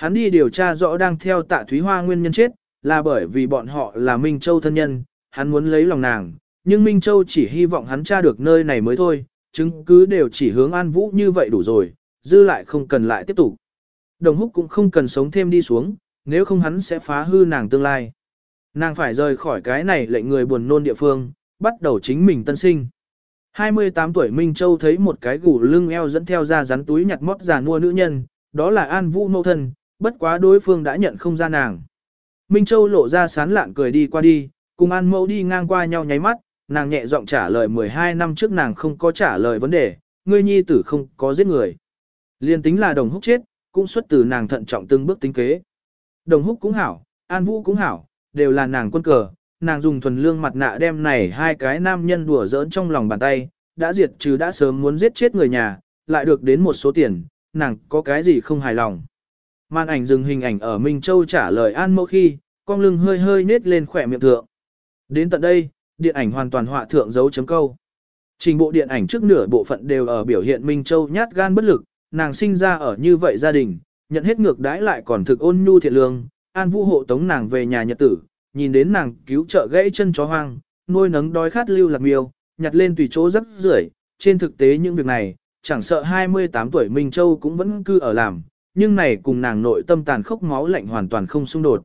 Hắn đi điều tra rõ đang theo tạ Thúy Hoa nguyên nhân chết, là bởi vì bọn họ là Minh Châu thân nhân, hắn muốn lấy lòng nàng, nhưng Minh Châu chỉ hy vọng hắn tra được nơi này mới thôi, chứng cứ đều chỉ hướng An Vũ như vậy đủ rồi, dư lại không cần lại tiếp tục. Đồng húc cũng không cần sống thêm đi xuống, nếu không hắn sẽ phá hư nàng tương lai. Nàng phải rời khỏi cái này lệnh người buồn nôn địa phương, bắt đầu chính mình tân sinh. 28 tuổi Minh Châu thấy một cái gù lưng eo dẫn theo ra rắn túi nhặt mót già nua nữ nhân, đó là An Vũ mẫu thân, bất quá đối phương đã nhận không ra nàng. Minh Châu lộ ra sán lạn cười đi qua đi, cùng An Mẫu đi ngang qua nhau nháy mắt, nàng nhẹ giọng trả lời 12 năm trước nàng không có trả lời vấn đề, ngươi nhi tử không có giết người. Liên tính là đồng húc chết, cũng xuất từ nàng thận trọng từng bước tính kế. Đồng húc cũng hảo, An Vũ cũng hảo, đều là nàng quân cờ, nàng dùng thuần lương mặt nạ đem này hai cái nam nhân đùa giỡn trong lòng bàn tay, đã diệt trừ đã sớm muốn giết chết người nhà, lại được đến một số tiền, nàng có cái gì không hài lòng. Màn ảnh dừng hình ảnh ở Minh Châu trả lời An Mẫu khi, con lưng hơi hơi nết lên khỏe miệng thượng. Đến tận đây, điện ảnh hoàn toàn họa thượng dấu chấm câu. Trình bộ điện ảnh trước nửa bộ phận đều ở biểu hiện Minh Châu nhát gan bất lực, nàng sinh ra ở như vậy gia đình, nhận hết ngược đãi lại còn thực ôn nhu thiện lương, An Vũ hộ tống nàng về nhà nhật tử, nhìn đến nàng cứu trợ gãy chân chó hoang, nuôi nấng đói khát lưu lạc miêu, nhặt lên tùy chỗ rất rưởi. Trên thực tế những việc này, chẳng sợ 28 tuổi Minh Châu cũng vẫn cư ở làm, nhưng này cùng nàng nội tâm tàn khốc máu lạnh hoàn toàn không xung đột.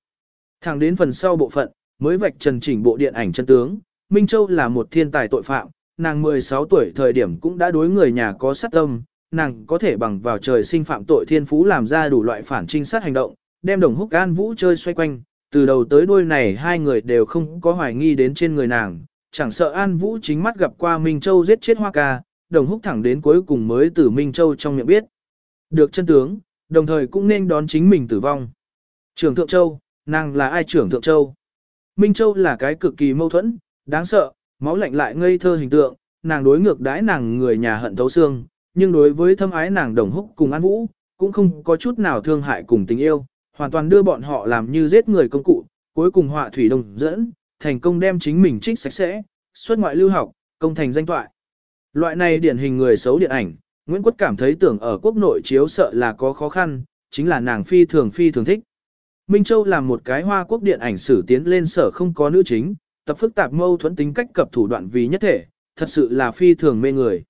Thẳng đến phần sau bộ phận, mới vạch trần chỉnh bộ điện ảnh chân tướng, Minh Châu là một thiên tài tội phạm, nàng 16 tuổi thời điểm cũng đã đối người nhà có sát tâm, nàng có thể bằng vào trời sinh phạm tội thiên phú làm ra đủ loại phản trinh sát hành động, đem đồng húc an vũ chơi xoay quanh, từ đầu tới đuôi này hai người đều không có hoài nghi đến trên người nàng, chẳng sợ an vũ chính mắt gặp qua Minh Châu giết chết hoa ca, đồng húc thẳng đến cuối cùng mới từ Minh Châu trong miệng biết. Được chân tướng, đồng thời cũng nên đón chính mình tử vong. Trưởng Thượng Châu, nàng là ai trưởng Thượng Châu? Minh Châu là cái cực kỳ mâu thuẫn, đáng sợ, máu lạnh lại ngây thơ hình tượng, nàng đối ngược đãi nàng người nhà hận thấu xương, nhưng đối với thâm ái nàng đồng húc cùng An Vũ, cũng không có chút nào thương hại cùng tình yêu, hoàn toàn đưa bọn họ làm như giết người công cụ, cuối cùng họa thủy đồng dẫn, thành công đem chính mình trích sạch sẽ, xuất ngoại lưu học, công thành danh toại. Loại này điển hình người xấu điện ảnh, Nguyễn Quốc cảm thấy tưởng ở quốc nội chiếu sợ là có khó khăn, chính là nàng phi thường phi thường thích. Minh Châu làm một cái hoa quốc điện ảnh sử tiến lên sở không có nữ chính, tập phức tạp mâu thuẫn tính cách cập thủ đoạn vì nhất thể, thật sự là phi thường mê người.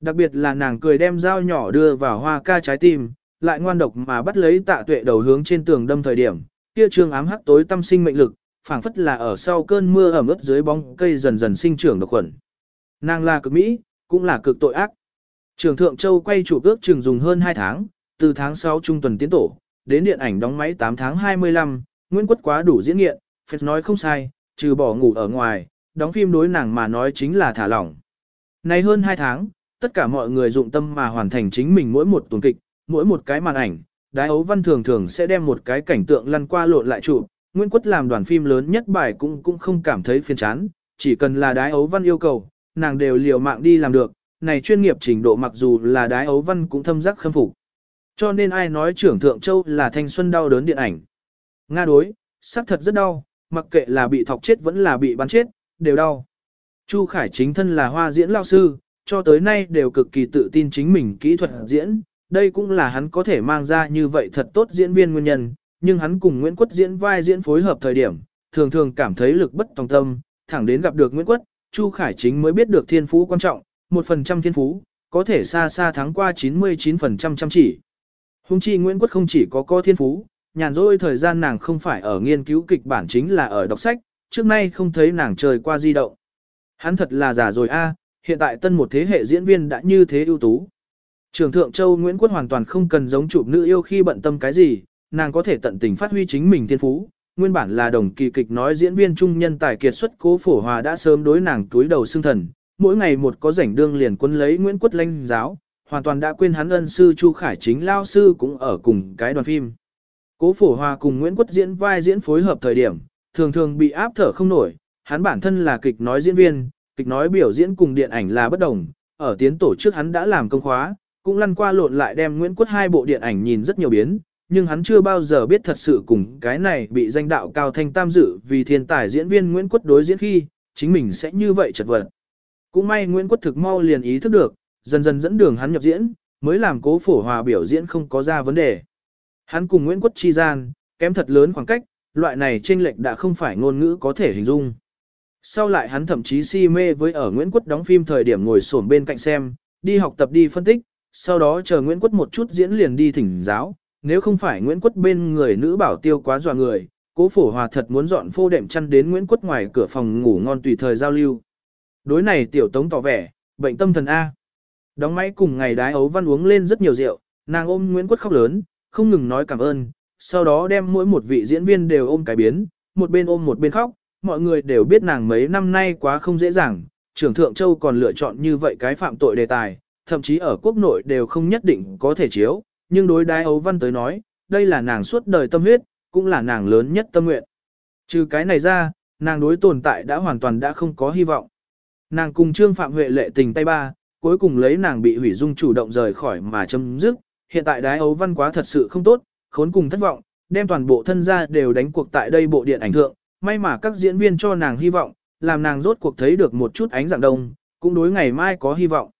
Đặc biệt là nàng cười đem dao nhỏ đưa vào hoa ca trái tim, lại ngoan độc mà bắt lấy tạ tuệ đầu hướng trên tường đâm thời điểm, kia trương ám hắc tối tâm sinh mệnh lực, phảng phất là ở sau cơn mưa ẩm ướt dưới bóng cây dần dần sinh trưởng độc khuẩn. Nàng là cực mỹ, cũng là cực tội ác. Trường Thượng Châu quay chủ ước chừng dùng hơn 2 tháng, từ tháng 6 trung tuần tiến tổ, đến điện ảnh đóng máy 8 tháng 25, Nguyễn Quất quá đủ diễn nghiện, phết nói không sai, trừ bỏ ngủ ở ngoài, đóng phim đối nàng mà nói chính là thả lỏng. Này hơn 2 tháng, tất cả mọi người dụng tâm mà hoàn thành chính mình mỗi một tuần kịch, mỗi một cái màn ảnh, đái ấu văn thường thường sẽ đem một cái cảnh tượng lăn qua lộn lại trụ. Nguyễn Quất làm đoàn phim lớn nhất bài cũng cũng không cảm thấy phiền chán, chỉ cần là đái ấu văn yêu cầu, nàng đều liều mạng đi làm được, này chuyên nghiệp trình độ mặc dù là đái ấu văn cũng thâm giác khâm phục. Cho nên ai nói trưởng thượng châu là thanh xuân đau đớn điện ảnh. Nga đối, xác thật rất đau, mặc kệ là bị thọc chết vẫn là bị bắn chết, đều đau. Chu Khải chính thân là hoa diễn lao sư, cho tới nay đều cực kỳ tự tin chính mình kỹ thuật diễn, đây cũng là hắn có thể mang ra như vậy thật tốt diễn viên nguyên nhân, nhưng hắn cùng Nguyễn Quất diễn vai diễn phối hợp thời điểm, thường thường cảm thấy lực bất tòng tâm, thẳng đến gặp được Nguyễn Quất, Chu Khải chính mới biết được thiên phú quan trọng, một phần trăm thiên phú, có thể xa xa thắng qua 99% chăm chỉ. Hùng chi Nguyễn Quất không chỉ có có thiên phú, nhàn rỗi thời gian nàng không phải ở nghiên cứu kịch bản chính là ở đọc sách, trước nay không thấy nàng trời qua di động. Hắn thật là già rồi a, hiện tại tân một thế hệ diễn viên đã như thế ưu tú. Trường Thượng Châu Nguyễn Quất hoàn toàn không cần giống chụp nữ yêu khi bận tâm cái gì, nàng có thể tận tình phát huy chính mình thiên phú. Nguyên bản là đồng kỳ kịch nói diễn viên trung nhân tài kiệt xuất cố phổ hòa đã sớm đối nàng túi đầu xương thần, mỗi ngày một có rảnh đương liền quân lấy Nguyễn Quất lanh giáo, hoàn toàn đã quên hắn ân sư Chu Khải chính lao sư cũng ở cùng cái đoàn phim. Cố phổ hòa cùng Nguyễn Quất diễn vai diễn phối hợp thời điểm, thường thường bị áp thở không nổi, hắn bản thân là kịch nói diễn viên, kịch nói biểu diễn cùng điện ảnh là bất đồng, ở tiến tổ trước hắn đã làm công khóa, cũng lăn qua lộn lại đem Nguyễn Quất hai bộ điện ảnh nhìn rất nhiều biến, nhưng hắn chưa bao giờ biết thật sự cùng cái này bị danh đạo cao thanh tam dự vì thiên tài diễn viên Nguyễn Quất đối diễn khi, chính mình sẽ như vậy chật vật. Cũng may Nguyễn Quất thực mau liền ý thức được, dần dần dẫn đường hắn nhập diễn, mới làm cố phổ hòa biểu diễn không có ra vấn đề. Hắn cùng Nguyễn Quất chi gian, kém thật lớn khoảng cách, loại này chênh lệch đã không phải ngôn ngữ có thể hình dung. Sau lại hắn thậm chí si mê với ở Nguyễn Quất đóng phim thời điểm ngồi xổm bên cạnh xem, đi học tập đi phân tích, sau đó chờ Nguyễn Quất một chút diễn liền đi thỉnh giáo, nếu không phải Nguyễn Quất bên người nữ bảo tiêu quá dọa người, cố phổ hòa thật muốn dọn phô đệm chăn đến Nguyễn Quất ngoài cửa phòng ngủ ngon tùy thời giao lưu. Đối này tiểu tống tỏ vẻ, bệnh tâm thần A. Đóng máy cùng ngày đái ấu văn uống lên rất nhiều rượu, nàng ôm Nguyễn Quất khóc lớn, không ngừng nói cảm ơn, sau đó đem mỗi một vị diễn viên đều ôm cái biến, một bên ôm một bên khóc, mọi người đều biết nàng mấy năm nay quá không dễ dàng, trưởng thượng châu còn lựa chọn như vậy cái phạm tội đề tài, thậm chí ở quốc nội đều không nhất định có thể chiếu, nhưng đối đái ấu văn tới nói, đây là nàng suốt đời tâm huyết, cũng là nàng lớn nhất tâm nguyện. Trừ cái này ra, nàng đối tồn tại đã hoàn toàn đã không có hy vọng. Nàng cùng Trương Phạm Huệ lệ tình tay ba, cuối cùng lấy nàng bị hủy dung chủ động rời khỏi mà chấm dứt, hiện tại đái ấu văn quá thật sự không tốt, khốn cùng thất vọng, đem toàn bộ thân gia đều đánh cuộc tại đây bộ điện ảnh thượng, may mà các diễn viên cho nàng hy vọng, làm nàng rốt cuộc thấy được một chút ánh dạng đông, cũng đối ngày mai có hy vọng.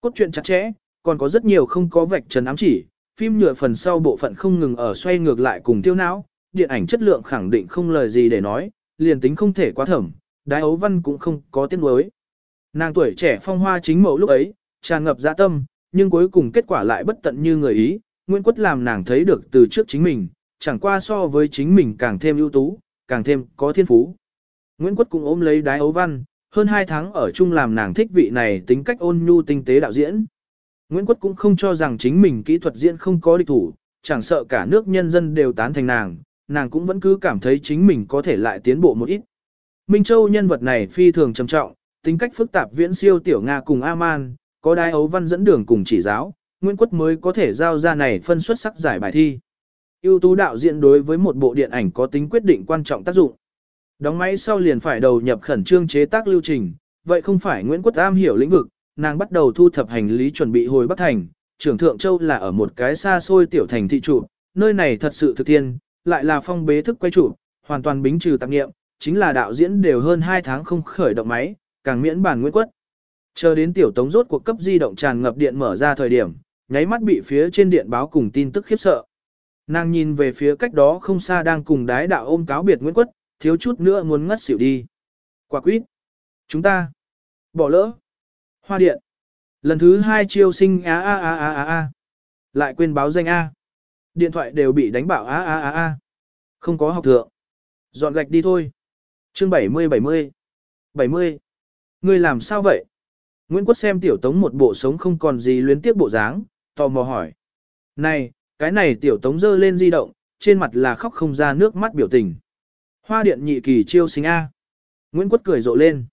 Cốt truyện chặt chẽ, còn có rất nhiều không có vạch trần ám chỉ, phim nhựa phần sau bộ phận không ngừng ở xoay ngược lại cùng tiêu não, điện ảnh chất lượng khẳng định không lời gì để nói, liền tính không thể quá thẩm, đái ấu văn cũng không có tiếng đối. Nàng tuổi trẻ phong hoa chính mẫu lúc ấy, tràn ngập dạ tâm, nhưng cuối cùng kết quả lại bất tận như người ý, Nguyễn Quất làm nàng thấy được từ trước chính mình, chẳng qua so với chính mình càng thêm ưu tú, càng thêm có thiên phú. Nguyễn Quất cũng ôm lấy đái ấu văn, hơn 2 tháng ở chung làm nàng thích vị này tính cách ôn nhu tinh tế đạo diễn. Nguyễn Quất cũng không cho rằng chính mình kỹ thuật diễn không có địch thủ, chẳng sợ cả nước nhân dân đều tán thành nàng, nàng cũng vẫn cứ cảm thấy chính mình có thể lại tiến bộ một ít. Minh Châu nhân vật này phi thường trầm trọng, tính cách phức tạp viễn siêu tiểu Nga cùng A-man, có đai ấu văn dẫn đường cùng chỉ giáo, Nguyễn Quất mới có thể giao ra này phân xuất sắc giải bài thi. ưu tú đạo diễn đối với một bộ điện ảnh có tính quyết định quan trọng tác dụng. Đóng máy sau liền phải đầu nhập khẩn trương chế tác lưu trình, vậy không phải Nguyễn Quất am hiểu lĩnh vực, nàng bắt đầu thu thập hành lý chuẩn bị hồi Bắc Thành, trưởng Thượng Châu là ở một cái xa xôi tiểu thành thị trụ, nơi này thật sự thực thiên, lại là phong bế thức quay trụ, hoàn toàn bính trừ tạp nghiệm, chính là đạo diễn đều hơn 2 tháng không khởi động máy, càng miễn bản Nguyễn Quất. Chờ đến tiểu tống rốt cuộc cấp di động tràn ngập điện mở ra thời điểm, nháy mắt bị phía trên điện báo cùng tin tức khiếp sợ. Nàng nhìn về phía cách đó không xa đang cùng đái đạo ôm cáo biệt Nguyễn Quất, thiếu chút nữa muốn ngất xỉu đi. Quả quýt. Chúng ta. Bỏ lỡ. Hoa điện. Lần thứ hai chiêu sinh a a a a a a. Lại quên báo danh A. Điện thoại đều bị đánh bảo a a a a. Không có học thượng. Dọn gạch đi thôi. Chương 70 70. 70. Ngươi làm sao vậy? Nguyễn Quốc xem tiểu tống một bộ sống không còn gì luyến tiếc bộ dáng, tò mò hỏi. Này, cái này tiểu tống dơ lên di động, trên mặt là khóc không ra nước mắt biểu tình. Hoa điện nhị kỳ chiêu sinh A. Nguyễn Quốc cười rộ lên.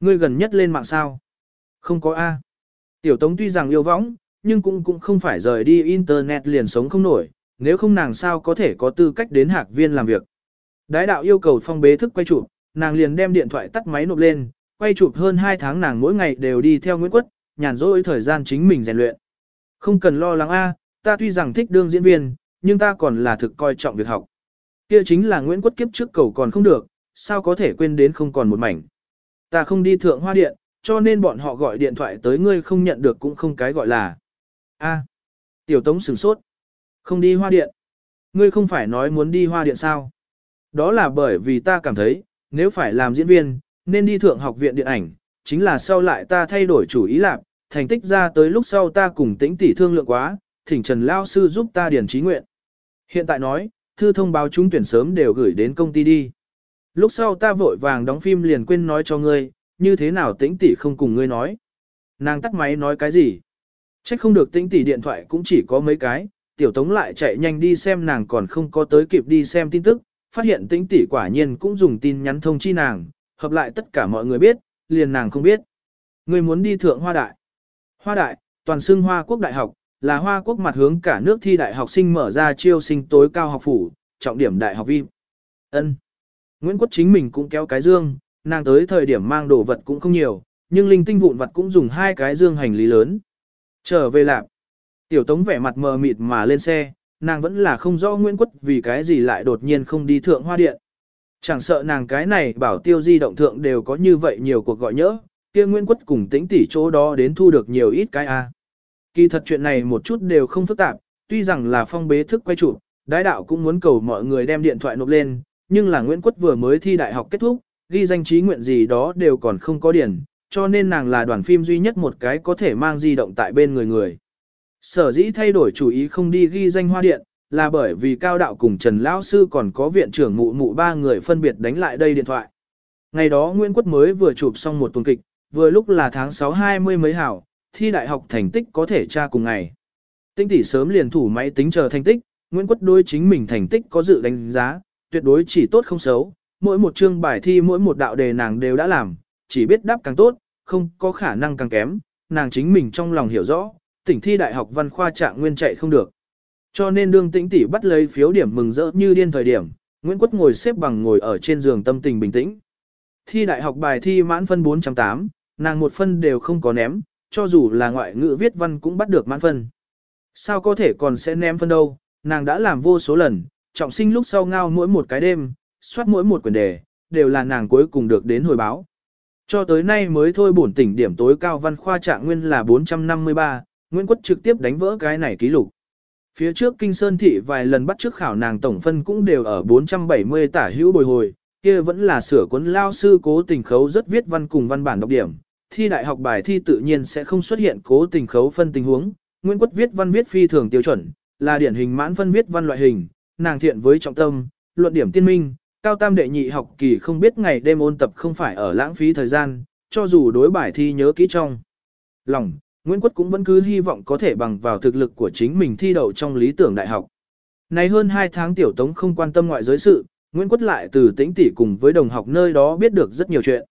Ngươi gần nhất lên mạng sao? Không có A. Tiểu tống tuy rằng yêu võng, nhưng cũng cũng không phải rời đi internet liền sống không nổi, nếu không nàng sao có thể có tư cách đến hạc viên làm việc. Đái đạo yêu cầu phong bế thức quay chụp, nàng liền đem điện thoại tắt máy nộp lên, quay chụp hơn 2 tháng nàng mỗi ngày đều đi theo Nguyễn Quất, nhàn rỗi thời gian chính mình rèn luyện. Không cần lo lắng a, ta tuy rằng thích đương diễn viên, nhưng ta còn là thực coi trọng việc học. Kia chính là Nguyễn Quất kiếp trước cầu còn không được, sao có thể quên đến không còn một mảnh. Ta không đi thượng hoa điện, cho nên bọn họ gọi điện thoại tới ngươi không nhận được cũng không cái gọi là. A. tiểu tống sửng sốt. Không đi hoa điện. Ngươi không phải nói muốn đi hoa điện sao? Đó là bởi vì ta cảm thấy, nếu phải làm diễn viên, nên đi thượng học viện điện ảnh, chính là sau lại ta thay đổi chủ ý lạc, thành tích ra tới lúc sau ta cùng tĩnh tỷ thương lượng quá, thỉnh Trần Lao Sư giúp ta điền trí nguyện. Hiện tại nói, thư thông báo trúng tuyển sớm đều gửi đến công ty đi. Lúc sau ta vội vàng đóng phim liền quên nói cho ngươi, như thế nào tĩnh tỷ không cùng ngươi nói. Nàng tắt máy nói cái gì? Trách không được tĩnh tỷ điện thoại cũng chỉ có mấy cái, tiểu tống lại chạy nhanh đi xem nàng còn không có tới kịp đi xem tin tức, phát hiện tĩnh tỷ quả nhiên cũng dùng tin nhắn thông chi nàng, hợp lại tất cả mọi người biết, liền nàng không biết. Người muốn đi thượng hoa đại. Hoa đại, toàn xưng hoa quốc đại học, là hoa quốc mặt hướng cả nước thi đại học sinh mở ra chiêu sinh tối cao học phủ, trọng điểm đại học vi. Ân. Nguyễn Quốc chính mình cũng kéo cái dương, nàng tới thời điểm mang đồ vật cũng không nhiều, nhưng linh tinh vụn vật cũng dùng hai cái dương hành lý lớn. Trở về lạp. Tiểu Tống vẻ mặt mờ mịt mà lên xe, nàng vẫn là không rõ Nguyễn quốc vì cái gì lại đột nhiên không đi thượng hoa điện. Chẳng sợ nàng cái này bảo tiêu di động thượng đều có như vậy nhiều cuộc gọi nhỡ, kia Nguyễn Quất cùng tĩnh tỷ chỗ đó đến thu được nhiều ít cái a. Kỳ thật chuyện này một chút đều không phức tạp, tuy rằng là phong bế thức quay chụp, đái đạo cũng muốn cầu mọi người đem điện thoại nộp lên, nhưng là Nguyễn Quất vừa mới thi đại học kết thúc, ghi danh trí nguyện gì đó đều còn không có điển, cho nên nàng là đoàn phim duy nhất một cái có thể mang di động tại bên người người. Sở dĩ thay đổi chủ ý không đi ghi danh hoa điện, là bởi vì cao đạo cùng Trần Lão Sư còn có viện trưởng mụ mụ ba người phân biệt đánh lại đây điện thoại. Ngày đó Nguyễn Quất mới vừa chụp xong một tuần kịch, vừa lúc là tháng 6 20 mấy hảo, thi đại học thành tích có thể tra cùng ngày. Tinh tỷ sớm liền thủ máy tính chờ thành tích, Nguyễn Quất đối chính mình thành tích có dự đánh giá, tuyệt đối chỉ tốt không xấu, mỗi một chương bài thi mỗi một đạo đề nàng đều đã làm, chỉ biết đáp càng tốt, không có khả năng càng kém, nàng chính mình trong lòng hiểu rõ, tỉnh thi đại học văn khoa trạng nguyên chạy không được. Cho nên đương tĩnh tỷ bắt lấy phiếu điểm mừng rỡ như điên thời điểm, Nguyễn Quất ngồi xếp bằng ngồi ở trên giường tâm tình bình tĩnh. Thi đại học bài thi mãn phân 408, nàng một phân đều không có ném, cho dù là ngoại ngữ viết văn cũng bắt được mãn phân. Sao có thể còn sẽ ném phân đâu, nàng đã làm vô số lần, trọng sinh lúc sau ngao mỗi một cái đêm, soát mỗi một quyển đề, đều là nàng cuối cùng được đến hồi báo. Cho tới nay mới thôi bổn tỉnh điểm tối cao văn khoa trạng nguyên là 453, Nguyễn Quất trực tiếp đánh vỡ cái này ký lục. Phía trước Kinh Sơn Thị vài lần bắt trước khảo nàng tổng phân cũng đều ở 470 tả hữu bồi hồi, kia vẫn là sửa cuốn lao sư cố tình khấu rất viết văn cùng văn bản đọc điểm. Thi đại học bài thi tự nhiên sẽ không xuất hiện cố tình khấu phân tình huống, Nguyễn Quất viết văn viết phi thường tiêu chuẩn, là điển hình mãn phân viết văn loại hình, nàng thiện với trọng tâm, luận điểm tiên minh, cao tam đệ nhị học kỳ không biết ngày đêm ôn tập không phải ở lãng phí thời gian, cho dù đối bài thi nhớ kỹ trong. Lòng, Nguyễn Quất cũng vẫn cứ hy vọng có thể bằng vào thực lực của chính mình thi đậu trong lý tưởng đại học. Này hơn 2 tháng tiểu tống không quan tâm ngoại giới sự, Nguyễn Quất lại từ tĩnh tỷ cùng với đồng học nơi đó biết được rất nhiều chuyện.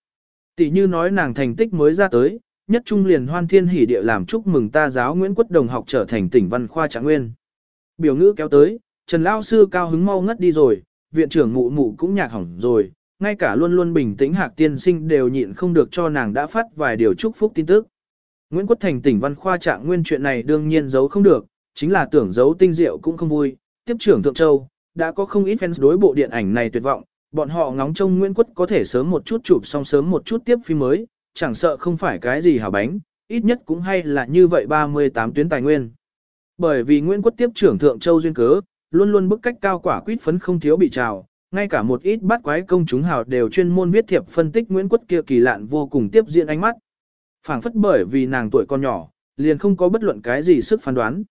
Tỷ như nói nàng thành tích mới ra tới, nhất trung liền hoan thiên hỉ địa làm chúc mừng ta giáo Nguyễn Quất đồng học trở thành tỉnh văn khoa trạng nguyên. Biểu ngữ kéo tới, Trần Lao Sư cao hứng mau ngất đi rồi, viện trưởng mụ mụ cũng nhạc hỏng rồi, ngay cả luôn luôn bình tĩnh hạc tiên sinh đều nhịn không được cho nàng đã phát vài điều chúc phúc tin tức. Nguyễn Quốc Thành tỉnh văn khoa trạng nguyên chuyện này đương nhiên giấu không được, chính là tưởng giấu tinh diệu cũng không vui. Tiếp trưởng Thượng Châu, đã có không ít fans đối bộ điện ảnh này tuyệt vọng, bọn họ ngóng trông Nguyễn Quốc có thể sớm một chút chụp xong sớm một chút tiếp phim mới, chẳng sợ không phải cái gì hảo bánh, ít nhất cũng hay là như vậy 38 tuyến tài nguyên. Bởi vì Nguyễn Quốc tiếp trưởng Thượng Châu duyên cớ, luôn luôn bức cách cao quả quýt phấn không thiếu bị trào, ngay cả một ít bắt quái công chúng hào đều chuyên môn viết thiệp phân tích Nguyễn Quốc kia kỳ lạn vô cùng tiếp diện ánh mắt phảng phất bởi vì nàng tuổi còn nhỏ, liền không có bất luận cái gì sức phán đoán.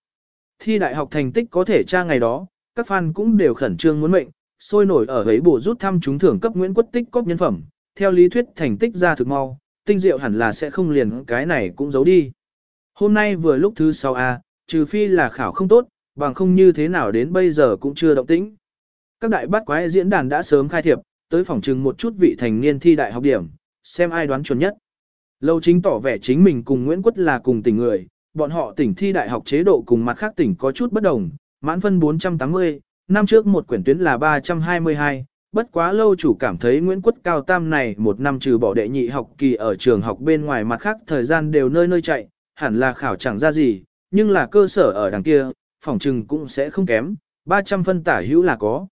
Thi đại học thành tích có thể tra ngày đó, các fan cũng đều khẩn trương muốn mệnh, sôi nổi ở ấy bổ rút thăm trúng thưởng cấp Nguyễn Quốc tích cóp nhân phẩm, theo lý thuyết thành tích ra thực mau, tinh diệu hẳn là sẽ không liền cái này cũng giấu đi. Hôm nay vừa lúc thứ 6 A, trừ phi là khảo không tốt, bằng không như thế nào đến bây giờ cũng chưa động tĩnh. Các đại bát quái diễn đàn đã sớm khai thiệp, tới phòng trừng một chút vị thành niên thi đại học điểm, xem ai đoán chuẩn nhất. Lâu chính tỏ vẻ chính mình cùng Nguyễn Quất là cùng tỉnh người, bọn họ tỉnh thi đại học chế độ cùng mặt khác tỉnh có chút bất đồng, mãn phân 480, năm trước một quyển tuyến là 322, bất quá lâu chủ cảm thấy Nguyễn Quất cao tam này một năm trừ bỏ đệ nhị học kỳ ở trường học bên ngoài mặt khác thời gian đều nơi nơi chạy, hẳn là khảo chẳng ra gì, nhưng là cơ sở ở đằng kia, phòng trừng cũng sẽ không kém, 300 phân tả hữu là có.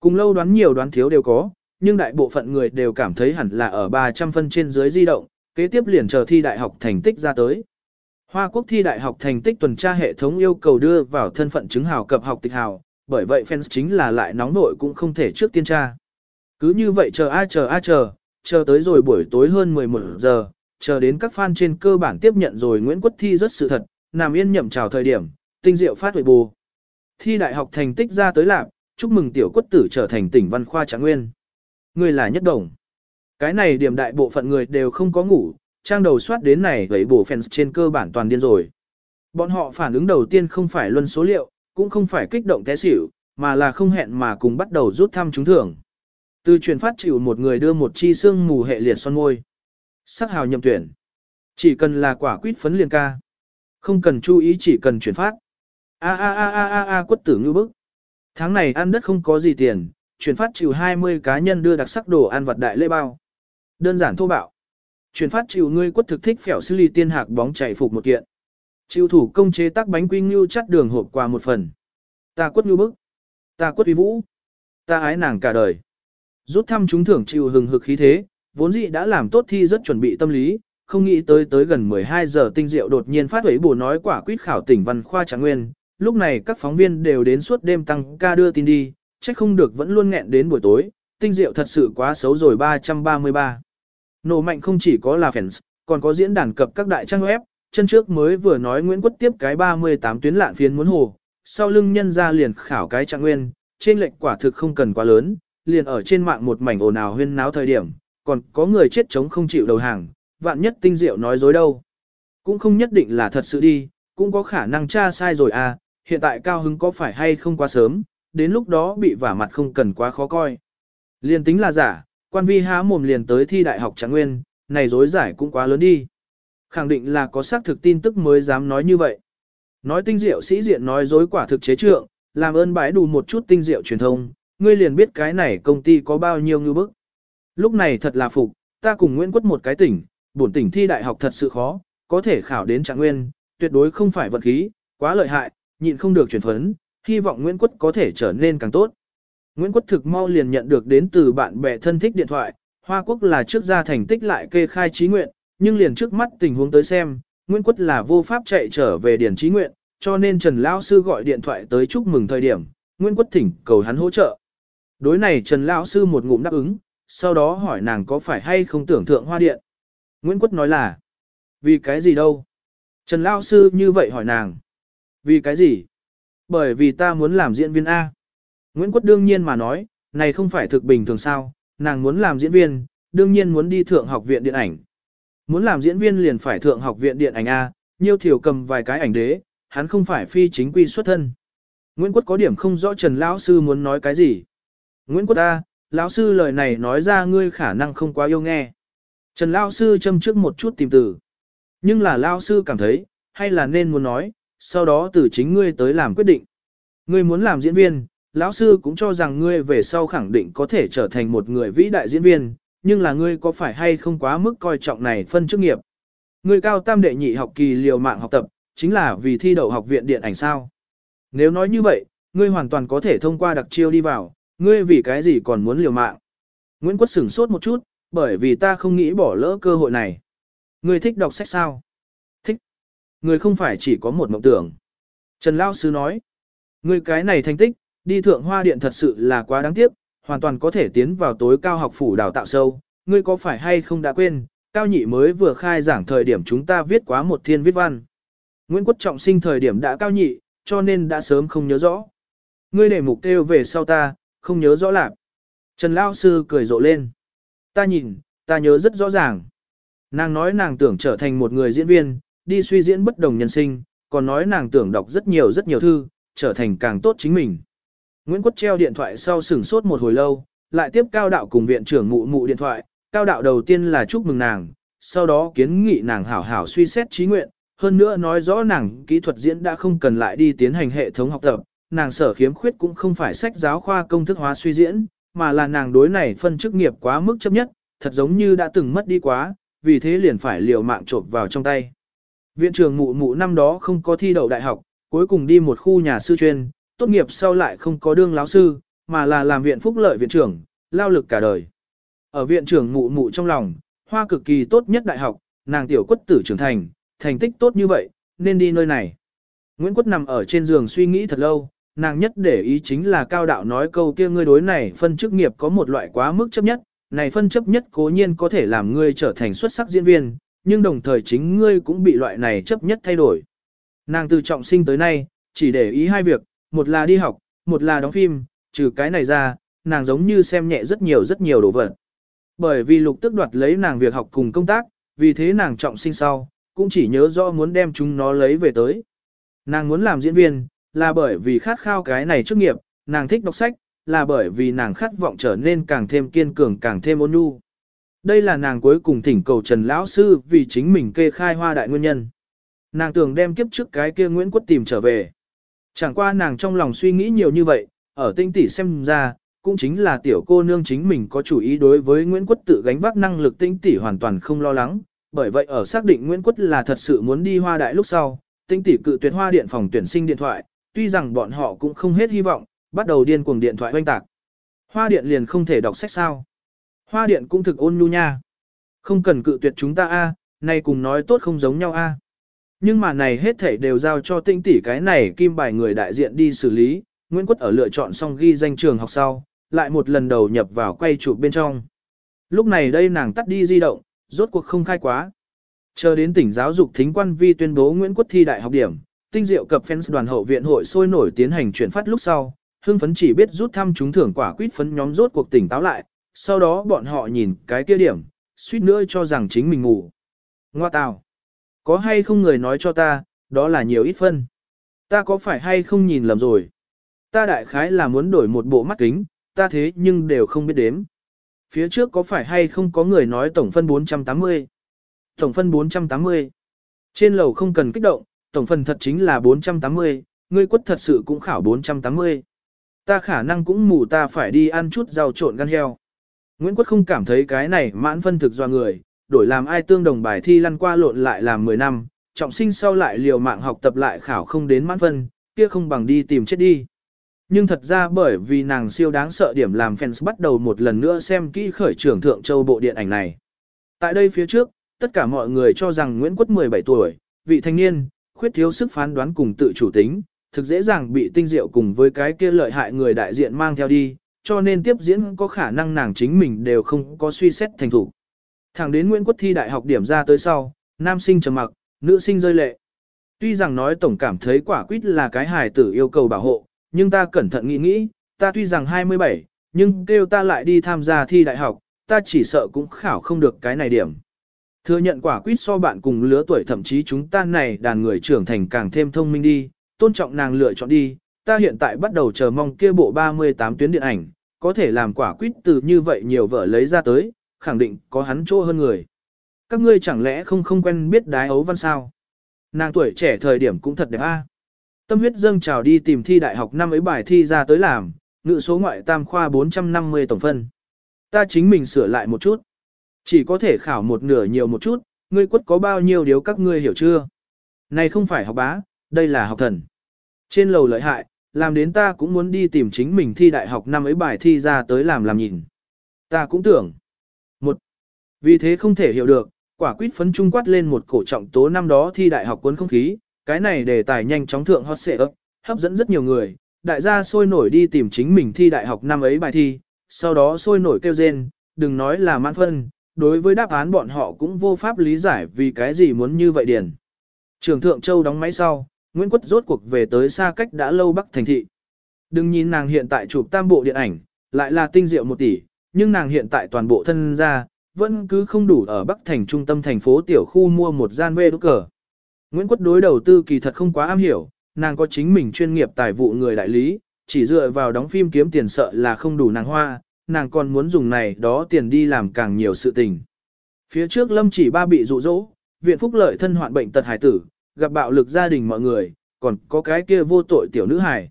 Cùng lâu đoán nhiều đoán thiếu đều có, nhưng đại bộ phận người đều cảm thấy hẳn là ở 300 phân trên dưới di động, kế tiếp liền chờ thi đại học thành tích ra tới. Hoa Quốc thi đại học thành tích tuần tra hệ thống yêu cầu đưa vào thân phận chứng hào cập học tịch hào, bởi vậy fans chính là lại nóng nội cũng không thể trước tiên tra. Cứ như vậy chờ a chờ a chờ, chờ tới rồi buổi tối hơn 11 giờ, chờ đến các fan trên cơ bản tiếp nhận rồi Nguyễn Quốc Thi rất sự thật, nằm yên nhậm chào thời điểm, tinh diệu phát huệ bù. Thi đại học thành tích ra tới lạc, chúc mừng tiểu quất tử trở thành tỉnh văn khoa trạng nguyên. Người là nhất đồng. Cái này điểm đại bộ phận người đều không có ngủ, trang đầu soát đến này vậy bổ fans trên cơ bản toàn điên rồi. Bọn họ phản ứng đầu tiên không phải luân số liệu, cũng không phải kích động té xỉu, mà là không hẹn mà cùng bắt đầu rút thăm trúng thưởng. Từ truyền phát chịu một người đưa một chi xương mù hệ liệt son môi. Sắc hào nhậm tuyển. Chỉ cần là quả quýt phấn liền ca. Không cần chú ý chỉ cần chuyển phát. A a a a a a quất tử ngư bức. Tháng này ăn đất không có gì tiền, chuyển phát chịu 20 cá nhân đưa đặc sắc đồ ăn vật đại lễ bao. Đơn giản thô bạo. Chuyển phát chịu ngươi quất thực thích phèo sư ly tiên hạc bóng chạy phục một kiện. Chịu thủ công chế tác bánh quy ngưu chắt đường hộp quà một phần. Ta quất ngưu bức. Ta quất uy vũ. Ta ái nàng cả đời. Rút thăm chúng thưởng chịu hừng hực khí thế, vốn dĩ đã làm tốt thi rất chuẩn bị tâm lý, không nghĩ tới tới gần 12 giờ tinh diệu đột nhiên phát huấy bù nói quả quyết khảo tỉnh văn khoa trạng nguyên, lúc này các phóng viên đều đến suốt đêm tăng ca đưa tin đi, trách không được vẫn luôn nghẹn đến buổi tối, tinh diệu thật sự quá xấu rồi 333. Nổ mạnh không chỉ có là fans, còn có diễn đàn cập các đại trang web, chân trước mới vừa nói Nguyễn Quốc tiếp cái 38 tuyến lạn phiến muốn hồ, sau lưng nhân ra liền khảo cái trạng nguyên, trên lệnh quả thực không cần quá lớn, liền ở trên mạng một mảnh ồn ào huyên náo thời điểm, còn có người chết chống không chịu đầu hàng, vạn nhất tinh diệu nói dối đâu. Cũng không nhất định là thật sự đi, cũng có khả năng tra sai rồi à, hiện tại cao hứng có phải hay không quá sớm, đến lúc đó bị vả mặt không cần quá khó coi. Liền tính là giả, quan vi há mồm liền tới thi đại học trạng nguyên, này dối giải cũng quá lớn đi. Khẳng định là có xác thực tin tức mới dám nói như vậy. Nói tinh diệu sĩ diện nói dối quả thực chế trượng, làm ơn bãi đủ một chút tinh diệu truyền thông, ngươi liền biết cái này công ty có bao nhiêu ngư bức. Lúc này thật là phục, ta cùng Nguyễn Quất một cái tỉnh, bổn tỉnh thi đại học thật sự khó, có thể khảo đến trạng nguyên, tuyệt đối không phải vật khí, quá lợi hại, nhịn không được chuyển phấn, hy vọng Nguyễn Quất có thể trở nên càng tốt. Nguyễn Quất thực mau liền nhận được đến từ bạn bè thân thích điện thoại, Hoa Quốc là trước ra thành tích lại kê khai trí nguyện, nhưng liền trước mắt tình huống tới xem, Nguyễn Quất là vô pháp chạy trở về điển trí nguyện, cho nên Trần Lão Sư gọi điện thoại tới chúc mừng thời điểm, Nguyễn Quất thỉnh cầu hắn hỗ trợ. Đối này Trần Lão Sư một ngụm đáp ứng, sau đó hỏi nàng có phải hay không tưởng thượng hoa điện. Nguyễn Quất nói là, vì cái gì đâu? Trần Lão Sư như vậy hỏi nàng, vì cái gì? Bởi vì ta muốn làm diễn viên A. Nguyễn Quất đương nhiên mà nói, này không phải thực bình thường sao, nàng muốn làm diễn viên, đương nhiên muốn đi thượng học viện điện ảnh. Muốn làm diễn viên liền phải thượng học viện điện ảnh A, nhiêu thiểu cầm vài cái ảnh đế, hắn không phải phi chính quy xuất thân. Nguyễn Quất có điểm không rõ Trần Lão Sư muốn nói cái gì. Nguyễn Quất A, lão sư lời này nói ra ngươi khả năng không quá yêu nghe. Trần lão sư châm trước một chút tìm từ. Nhưng là lão sư cảm thấy, hay là nên muốn nói, sau đó từ chính ngươi tới làm quyết định. Ngươi muốn làm diễn viên, lão sư cũng cho rằng ngươi về sau khẳng định có thể trở thành một người vĩ đại diễn viên, nhưng là ngươi có phải hay không quá mức coi trọng này phân chức nghiệp. Ngươi cao tam đệ nhị học kỳ liều mạng học tập, chính là vì thi đậu học viện điện ảnh sao. Nếu nói như vậy, ngươi hoàn toàn có thể thông qua đặc chiêu đi vào, Ngươi vì cái gì còn muốn liều mạng? Nguyễn Quất sửng sốt một chút, bởi vì ta không nghĩ bỏ lỡ cơ hội này. Ngươi thích đọc sách sao? Thích. Ngươi không phải chỉ có một mộng tưởng. Trần Lao Sư nói. Ngươi cái này thành tích, đi thượng hoa điện thật sự là quá đáng tiếc, hoàn toàn có thể tiến vào tối cao học phủ đào tạo sâu. Ngươi có phải hay không đã quên, cao nhị mới vừa khai giảng thời điểm chúng ta viết quá một thiên viết văn. Nguyễn Quốc Trọng sinh thời điểm đã cao nhị, cho nên đã sớm không nhớ rõ. Ngươi để mục tiêu về sau ta, không nhớ rõ lạc. Trần Lao Sư cười rộ lên. Ta nhìn, ta nhớ rất rõ ràng. Nàng nói nàng tưởng trở thành một người diễn viên, đi suy diễn bất đồng nhân sinh, còn nói nàng tưởng đọc rất nhiều rất nhiều thư, trở thành càng tốt chính mình. Nguyễn Quốc treo điện thoại sau sửng sốt một hồi lâu, lại tiếp cao đạo cùng viện trưởng mụ mụ điện thoại, cao đạo đầu tiên là chúc mừng nàng, sau đó kiến nghị nàng hảo hảo suy xét trí nguyện, hơn nữa nói rõ nàng kỹ thuật diễn đã không cần lại đi tiến hành hệ thống học tập, nàng sở khiếm khuyết cũng không phải sách giáo khoa công thức hóa suy diễn, mà là nàng đối này phân chức nghiệp quá mức chấp nhất, thật giống như đã từng mất đi quá, vì thế liền phải liều mạng trộm vào trong tay. Viện trưởng mụ mụ năm đó không có thi đậu đại học, cuối cùng đi một khu nhà sư chuyên, tốt nghiệp sau lại không có đương lão sư, mà là làm viện phúc lợi viện trưởng, lao lực cả đời. Ở viện trưởng mụ mụ trong lòng, hoa cực kỳ tốt nhất đại học, nàng tiểu quất tử trưởng thành, thành tích tốt như vậy, nên đi nơi này. Nguyễn Quất nằm ở trên giường suy nghĩ thật lâu, nàng nhất để ý chính là cao đạo nói câu kia ngươi đối này phân chức nghiệp có một loại quá mức chấp nhất, này phân chấp nhất cố nhiên có thể làm ngươi trở thành xuất sắc diễn viên, nhưng đồng thời chính ngươi cũng bị loại này chấp nhất thay đổi. Nàng từ trọng sinh tới nay, chỉ để ý hai việc, một là đi học, một là đóng phim, trừ cái này ra, nàng giống như xem nhẹ rất nhiều rất nhiều đồ vật. Bởi vì lục tức đoạt lấy nàng việc học cùng công tác, vì thế nàng trọng sinh sau, cũng chỉ nhớ rõ muốn đem chúng nó lấy về tới. Nàng muốn làm diễn viên, là bởi vì khát khao cái này chức nghiệp, nàng thích đọc sách, là bởi vì nàng khát vọng trở nên càng thêm kiên cường càng thêm ôn nhu. Đây là nàng cuối cùng thỉnh cầu Trần Lão Sư vì chính mình kê khai hoa đại nguyên nhân. Nàng tưởng đem kiếp trước cái kia Nguyễn Quất tìm trở về. Chẳng qua nàng trong lòng suy nghĩ nhiều như vậy, ở tinh tỷ xem ra, cũng chính là tiểu cô nương chính mình có chủ ý đối với Nguyễn Quất tự gánh vác năng lực tinh tỷ hoàn toàn không lo lắng. Bởi vậy ở xác định Nguyễn Quất là thật sự muốn đi hoa đại lúc sau, tinh tỷ cự tuyệt hoa điện phòng tuyển sinh điện thoại, tuy rằng bọn họ cũng không hết hy vọng, bắt đầu điên cuồng điện thoại oanh tạc. Hoa điện liền không thể đọc sách sao. Hoa điện cũng thực ôn nhu nha. Không cần cự tuyệt chúng ta a, nay cùng nói tốt không giống nhau a. Nhưng mà này hết thảy đều giao cho tinh tỷ cái này kim bài người đại diện đi xử lý, Nguyễn Quất ở lựa chọn xong ghi danh trường học sau, lại một lần đầu nhập vào quay chụp bên trong. Lúc này đây nàng tắt đi di động, rốt cuộc không khai quá. Chờ đến tỉnh giáo dục thính quan vi tuyên bố Nguyễn Quất thi đại học điểm, tinh diệu cập fans đoàn hậu viện hội sôi nổi tiến hành chuyển phát lúc sau, hưng phấn chỉ biết rút thăm trúng thưởng quả quýt phấn nhóm rốt cuộc tỉnh táo lại, sau đó bọn họ nhìn cái kia điểm, suýt nữa cho rằng chính mình ngủ. Ngoa tào, có hay không người nói cho ta, đó là nhiều ít phân. Ta có phải hay không nhìn lầm rồi? Ta đại khái là muốn đổi một bộ mắt kính, ta thế nhưng đều không biết đếm. Phía trước có phải hay không có người nói tổng phân 480? Tổng phân 480. Trên lầu không cần kích động, tổng phân thật chính là 480, ngươi quất thật sự cũng khảo 480. Ta khả năng cũng mù ta phải đi ăn chút rau trộn gan heo. Nguyễn Quất không cảm thấy cái này mãn phân thực do người, đổi làm ai tương đồng bài thi lăn qua lộn lại làm 10 năm, trọng sinh sau lại liều mạng học tập lại khảo không đến mãn phân, kia không bằng đi tìm chết đi. Nhưng thật ra bởi vì nàng siêu đáng sợ điểm làm fans bắt đầu một lần nữa xem kỹ khởi trưởng thượng châu bộ điện ảnh này. Tại đây phía trước, tất cả mọi người cho rằng Nguyễn Quất 17 tuổi, vị thanh niên, khuyết thiếu sức phán đoán cùng tự chủ tính, thực dễ dàng bị tinh diệu cùng với cái kia lợi hại người đại diện mang theo đi, cho nên tiếp diễn có khả năng nàng chính mình đều không có suy xét thành thủ. Thẳng đến Nguyễn Quốc thi đại học điểm ra tới sau, nam sinh trầm mặc, nữ sinh rơi lệ. Tuy rằng nói tổng cảm thấy quả quýt là cái hài tử yêu cầu bảo hộ, nhưng ta cẩn thận nghĩ nghĩ, ta tuy rằng 27, nhưng kêu ta lại đi tham gia thi đại học, ta chỉ sợ cũng khảo không được cái này điểm. Thừa nhận quả quýt so bạn cùng lứa tuổi thậm chí chúng ta này đàn người trưởng thành càng thêm thông minh đi, tôn trọng nàng lựa chọn đi, ta hiện tại bắt đầu chờ mong kia bộ 38 tuyến điện ảnh, có thể làm quả quýt từ như vậy nhiều vợ lấy ra tới, khẳng định có hắn chỗ hơn người. Các ngươi chẳng lẽ không không quen biết đái ấu văn sao? Nàng tuổi trẻ thời điểm cũng thật đẹp a. Tâm huyết dâng trào đi tìm thi đại học năm ấy bài thi ra tới làm, ngự số ngoại tam khoa 450 tổng phân. Ta chính mình sửa lại một chút. Chỉ có thể khảo một nửa nhiều một chút, ngươi quất có bao nhiêu điều các ngươi hiểu chưa? Này không phải học bá, đây là học thần. Trên lầu lợi hại, làm đến ta cũng muốn đi tìm chính mình thi đại học năm ấy bài thi ra tới làm làm nhìn. Ta cũng tưởng. Vì thế không thể hiểu được, Quả quýt phấn trung quát lên một cổ trọng tố năm đó thi đại học cuốn không khí, cái này đề tài nhanh chóng thượng hot xệ ấp, hấp dẫn rất nhiều người, đại gia sôi nổi đi tìm chính mình thi đại học năm ấy bài thi, sau đó sôi nổi kêu rên, đừng nói là mãn phân, đối với đáp án bọn họ cũng vô pháp lý giải vì cái gì muốn như vậy điền. Trường Thượng Châu đóng máy sau, Nguyễn Quất rốt cuộc về tới xa cách đã lâu Bắc Thành Thị. Đừng nhìn nàng hiện tại chụp tam bộ điện ảnh, lại là tinh diệu một tỷ, nhưng nàng hiện tại toàn bộ thân ra, vẫn cứ không đủ ở Bắc Thành trung tâm thành phố tiểu khu mua một gian vê đúc cờ. Nguyễn Quất đối đầu tư kỳ thật không quá am hiểu, nàng có chính mình chuyên nghiệp tài vụ người đại lý, chỉ dựa vào đóng phim kiếm tiền sợ là không đủ nàng hoa, nàng còn muốn dùng này đó tiền đi làm càng nhiều sự tình. Phía trước Lâm chỉ ba bị dụ dỗ, viện phúc lợi thân hoạn bệnh tật hải tử, gặp bạo lực gia đình mọi người, còn có cái kia vô tội tiểu nữ hải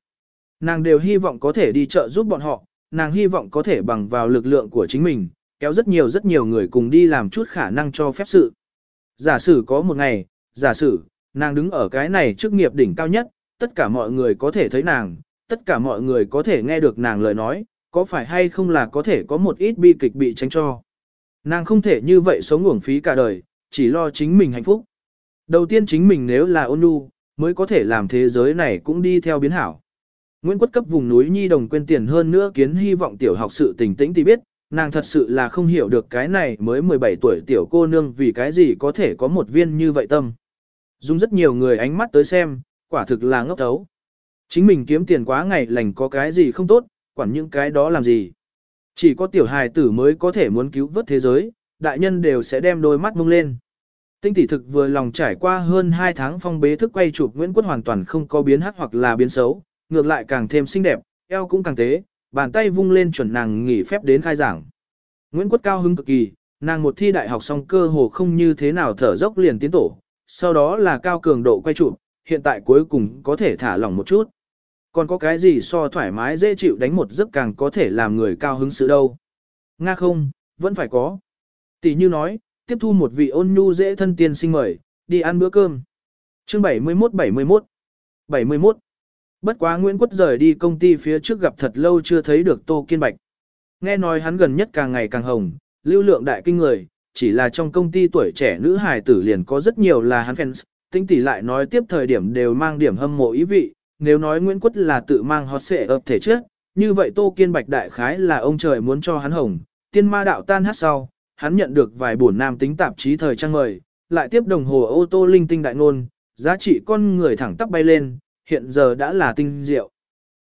Nàng đều hy vọng có thể đi chợ giúp bọn họ, nàng hy vọng có thể bằng vào lực lượng của chính mình, kéo rất nhiều rất nhiều người cùng đi làm chút khả năng cho phép sự. Giả sử có một ngày, giả sử, nàng đứng ở cái này trước nghiệp đỉnh cao nhất, tất cả mọi người có thể thấy nàng, tất cả mọi người có thể nghe được nàng lời nói, có phải hay không là có thể có một ít bi kịch bị tránh cho. Nàng không thể như vậy sống uổng phí cả đời, chỉ lo chính mình hạnh phúc. Đầu tiên chính mình nếu là ôn nhu, mới có thể làm thế giới này cũng đi theo biến hảo. Nguyễn Quất cấp vùng núi Nhi Đồng quên tiền hơn nữa kiến hy vọng tiểu học sự tỉnh tĩnh thì biết, nàng thật sự là không hiểu được cái này mới 17 tuổi tiểu cô nương vì cái gì có thể có một viên như vậy tâm. Dùng rất nhiều người ánh mắt tới xem, quả thực là ngốc thấu. Chính mình kiếm tiền quá ngày lành có cái gì không tốt, quản những cái đó làm gì. Chỉ có tiểu hài tử mới có thể muốn cứu vớt thế giới, đại nhân đều sẽ đem đôi mắt mông lên. Tinh tỷ thực vừa lòng trải qua hơn 2 tháng phong bế thức quay chụp Nguyễn Quốc hoàn toàn không có biến hắc hoặc là biến xấu, ngược lại càng thêm xinh đẹp, eo cũng càng tế, bàn tay vung lên chuẩn nàng nghỉ phép đến khai giảng. Nguyễn Quốc cao hứng cực kỳ, nàng một thi đại học xong cơ hồ không như thế nào thở dốc liền tiến tổ, sau đó là cao cường độ quay trụ, hiện tại cuối cùng có thể thả lỏng một chút. Còn có cái gì so thoải mái dễ chịu đánh một giấc càng có thể làm người cao hứng sự đâu. Nga không, vẫn phải có. Tỷ như nói, tiếp thu một vị ôn nhu dễ thân tiên sinh mời, đi ăn bữa cơm. Chương 71-71 71 Bất quá Nguyễn Quất rời đi công ty phía trước gặp thật lâu chưa thấy được Tô Kiên Bạch. Nghe nói hắn gần nhất càng ngày càng hồng, lưu lượng đại kinh người, chỉ là trong công ty tuổi trẻ nữ hài tử liền có rất nhiều là hắn fans, tinh tỷ lại nói tiếp thời điểm đều mang điểm hâm mộ ý vị, nếu nói Nguyễn Quất là tự mang hot xệ ập thể trước, như vậy Tô Kiên Bạch đại khái là ông trời muốn cho hắn hồng, tiên ma đạo tan hát sau, hắn nhận được vài buồn nam tính tạp chí thời trang mời, lại tiếp đồng hồ ô tô linh tinh đại ngôn, giá trị con người thẳng tắp bay lên, hiện giờ đã là tinh diệu.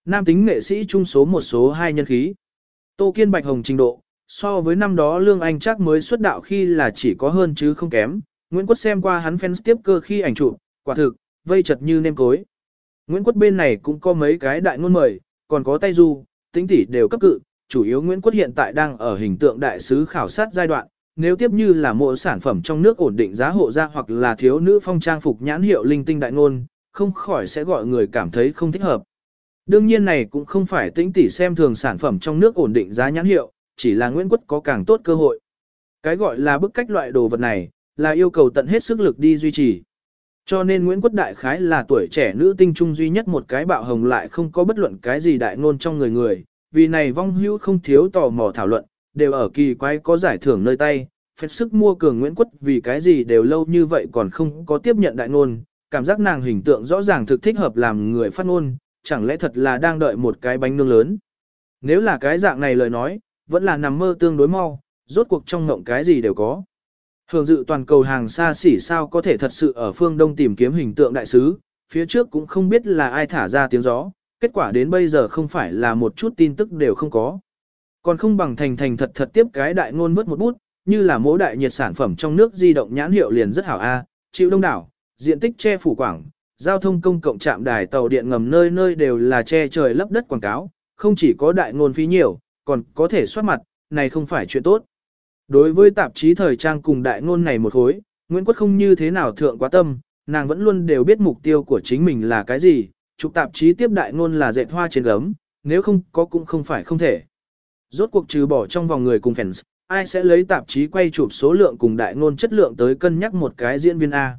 Nam tính nghệ sĩ trung số một số hai nhân khí. Tô Kiên Bạch hồng trình độ, so với năm đó Lương Anh chắc mới xuất đạo khi là chỉ có hơn chứ không kém, Nguyễn Quất xem qua hắn fans tiếp cơ khi ảnh chụp, quả thực, vây chật như nêm cối. Nguyễn Quất bên này cũng có mấy cái đại ngôn mời, còn có tay du, tính tỷ đều cấp cự, chủ yếu Nguyễn Quất hiện tại đang ở hình tượng đại sứ khảo sát giai đoạn, nếu tiếp như là mỗi sản phẩm trong nước ổn định giá hộ ra hoặc là thiếu nữ phong trang phục nhãn hiệu linh tinh đại ngôn, không khỏi sẽ gọi người cảm thấy không thích hợp. Đương nhiên này cũng không phải tính tỉ xem thường sản phẩm trong nước ổn định giá nhãn hiệu, chỉ là Nguyễn Quất có càng tốt cơ hội. Cái gọi là bức cách loại đồ vật này, là yêu cầu tận hết sức lực đi duy trì. Cho nên Nguyễn Quốc Đại Khái là tuổi trẻ nữ tinh trung duy nhất một cái bạo hồng lại không có bất luận cái gì đại ngôn trong người người, vì này vong hữu không thiếu tò mò thảo luận, đều ở kỳ quái có giải thưởng nơi tay, phép sức mua cường Nguyễn Quốc vì cái gì đều lâu như vậy còn không có tiếp nhận đại ngôn, cảm giác nàng hình tượng rõ ràng thực thích hợp làm người phát ngôn, chẳng lẽ thật là đang đợi một cái bánh nướng lớn. Nếu là cái dạng này lời nói, vẫn là nằm mơ tương đối mau, rốt cuộc trong ngộng cái gì đều có. Hưởng dự toàn cầu hàng xa xỉ sao có thể thật sự ở phương Đông tìm kiếm hình tượng đại sứ, phía trước cũng không biết là ai thả ra tiếng gió, kết quả đến bây giờ không phải là một chút tin tức đều không có. Còn không bằng thành thành thật thật tiếp cái đại ngôn vớt một bút, như là mỗi đại nhiệt sản phẩm trong nước di động nhãn hiệu liền rất hảo A, chịu đông đảo, diện tích che phủ quảng, giao thông công cộng trạm đài tàu điện ngầm nơi nơi đều là che trời lấp đất quảng cáo, không chỉ có đại ngôn phí nhiều, còn có thể soát mặt, này không phải chuyện tốt. Đối với tạp chí thời trang cùng đại ngôn này một hối, Nguyễn Quốc không như thế nào thượng quá tâm, nàng vẫn luôn đều biết mục tiêu của chính mình là cái gì, chụp tạp chí tiếp đại ngôn là dệt hoa trên gấm, nếu không có cũng không phải không thể. Rốt cuộc trừ bỏ trong vòng người cùng fans, ai sẽ lấy tạp chí quay chụp số lượng cùng đại ngôn chất lượng tới cân nhắc một cái diễn viên A.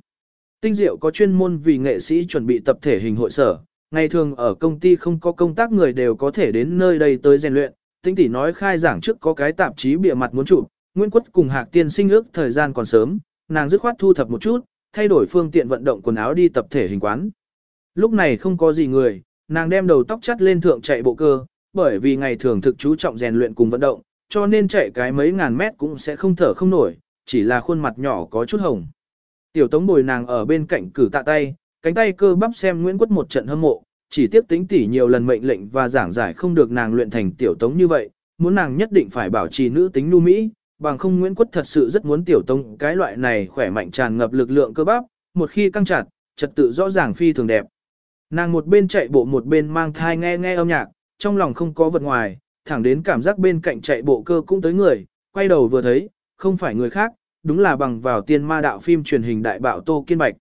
Tinh Diệu có chuyên môn vì nghệ sĩ chuẩn bị tập thể hình hội sở, ngày thường ở công ty không có công tác người đều có thể đến nơi đây tới rèn luyện. Tinh tỷ nói khai giảng trước có cái tạp chí bìa mặt muốn chụp, Nguyễn Quất cùng Hạc Tiên sinh ước thời gian còn sớm, nàng dứt khoát thu thập một chút, thay đổi phương tiện vận động quần áo đi tập thể hình quán. Lúc này không có gì người, nàng đem đầu tóc chắt lên thượng chạy bộ cơ, bởi vì ngày thường thực chú trọng rèn luyện cùng vận động, cho nên chạy cái mấy ngàn mét cũng sẽ không thở không nổi, chỉ là khuôn mặt nhỏ có chút hồng. Tiểu tống bồi nàng ở bên cạnh cử tạ tay, cánh tay cơ bắp xem Nguyễn Quất một trận hâm mộ, chỉ tiếp tính tỉ nhiều lần mệnh lệnh và giảng giải không được nàng luyện thành tiểu tống như vậy, muốn nàng nhất định phải bảo trì nữ tính nu mỹ, bằng không Nguyễn Quất thật sự rất muốn tiểu tống cái loại này khỏe mạnh tràn ngập lực lượng cơ bắp, một khi căng chặt, trật tự rõ ràng phi thường đẹp. Nàng một bên chạy bộ một bên mang thai nghe nghe âm nhạc, trong lòng không có vật ngoài, thẳng đến cảm giác bên cạnh chạy bộ cơ cũng tới người, quay đầu vừa thấy, không phải người khác, đúng là bằng vào tiên ma đạo phim truyền hình đại bạo Tô Kiên Bạch.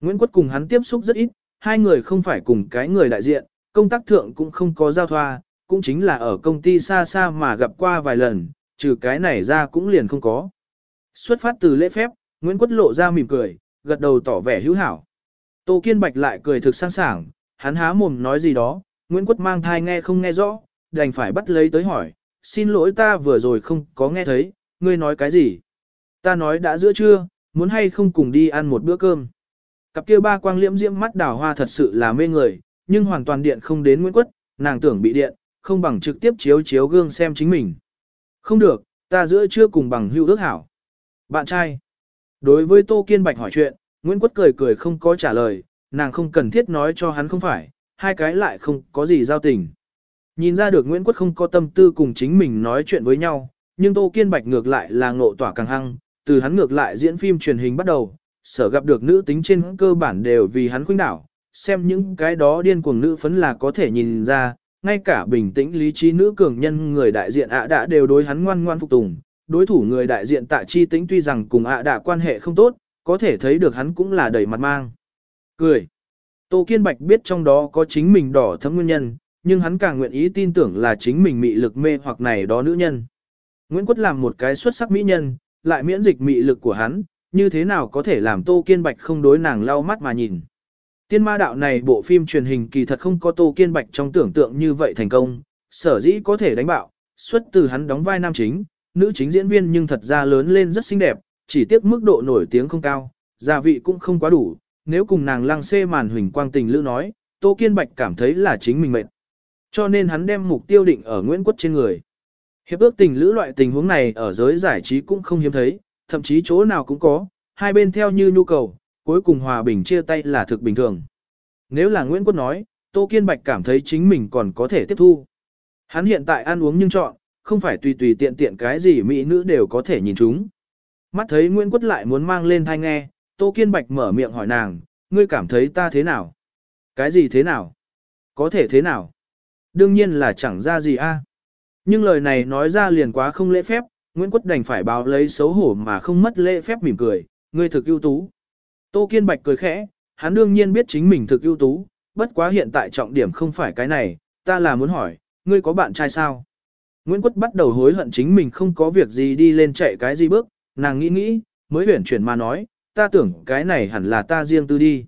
Nguyễn Quất cùng hắn tiếp xúc rất ít, hai người không phải cùng cái người đại diện, công tác thượng cũng không có giao thoa, cũng chính là ở công ty xa xa mà gặp qua vài lần, trừ cái này ra cũng liền không có. Xuất phát từ lễ phép, Nguyễn Quất lộ ra mỉm cười, gật đầu tỏ vẻ hữu hảo. Tô Kiên Bạch lại cười thực sang sảng, hắn há mồm nói gì đó, Nguyễn Quất mang thai nghe không nghe rõ, đành phải bắt lấy tới hỏi, xin lỗi ta vừa rồi không có nghe thấy, ngươi nói cái gì? Ta nói đã giữa trưa, muốn hay không cùng đi ăn một bữa cơm. Cặp kia ba quang liễm diễm mắt đào hoa thật sự là mê người, nhưng hoàn toàn điện không đến Nguyễn Quất, nàng tưởng bị điện, không bằng trực tiếp chiếu chiếu gương xem chính mình. Không được, ta giữa trưa cùng bằng hữu ước hảo. Bạn trai. Đối với Tô Kiên Bạch hỏi chuyện, Nguyễn Quất cười cười không có trả lời, nàng không cần thiết nói cho hắn không phải, hai cái lại không có gì giao tình. Nhìn ra được Nguyễn Quất không có tâm tư cùng chính mình nói chuyện với nhau, nhưng Tô Kiên Bạch ngược lại là ngộ tỏa càng hăng, từ hắn ngược lại diễn phim truyền hình bắt đầu, sở gặp được nữ tính trên cơ bản đều vì hắn khuynh đảo, xem những cái đó điên cuồng nữ phấn là có thể nhìn ra, ngay cả bình tĩnh lý trí nữ cường nhân người đại diện ạ đã đều đối hắn ngoan ngoan phục tùng, đối thủ người đại diện tạ chi tính tuy rằng cùng ạ đã quan hệ không tốt, có thể thấy được hắn cũng là đầy mặt mang. Cười. Tô Kiên Bạch biết trong đó có chính mình đỏ thấm nguyên nhân, nhưng hắn càng nguyện ý tin tưởng là chính mình mị lực mê hoặc này đó nữ nhân. Nguyễn Quất làm một cái xuất sắc mỹ nhân, lại miễn dịch mị lực của hắn, như thế nào có thể làm Tô Kiên Bạch không đối nàng lau mắt mà nhìn. Tiên ma đạo này bộ phim truyền hình kỳ thật không có Tô Kiên Bạch trong tưởng tượng như vậy thành công, sở dĩ có thể đánh bạo, xuất từ hắn đóng vai nam chính, nữ chính diễn viên nhưng thật ra lớn lên rất xinh đẹp, chỉ tiếc mức độ nổi tiếng không cao, gia vị cũng không quá đủ, nếu cùng nàng lăng xê màn huỳnh quang tình lữ nói, Tô Kiên Bạch cảm thấy là chính mình mệt. Cho nên hắn đem mục tiêu định ở Nguyễn Quất trên người. Hiệp ước tình lữ loại tình huống này ở giới giải trí cũng không hiếm thấy, thậm chí chỗ nào cũng có, hai bên theo như nhu cầu, cuối cùng hòa bình chia tay là thực bình thường. Nếu là Nguyễn Quất nói, Tô Kiên Bạch cảm thấy chính mình còn có thể tiếp thu. Hắn hiện tại ăn uống nhưng chọn, không phải tùy tùy tiện tiện cái gì mỹ nữ đều có thể nhìn chúng. Mắt thấy Nguyễn Quất lại muốn mang lên thai nghe, Tô Kiên Bạch mở miệng hỏi nàng, ngươi cảm thấy ta thế nào? Cái gì thế nào? Có thể thế nào? Đương nhiên là chẳng ra gì a. Nhưng lời này nói ra liền quá không lễ phép, Nguyễn Quất đành phải báo lấy xấu hổ mà không mất lễ phép mỉm cười, ngươi thực ưu tú. Tô Kiên Bạch cười khẽ, hắn đương nhiên biết chính mình thực ưu tú, bất quá hiện tại trọng điểm không phải cái này, ta là muốn hỏi, ngươi có bạn trai sao? Nguyễn Quất bắt đầu hối hận chính mình không có việc gì đi lên chạy cái gì bước, nàng nghĩ nghĩ, mới huyển chuyển mà nói, ta tưởng cái này hẳn là ta riêng tư đi.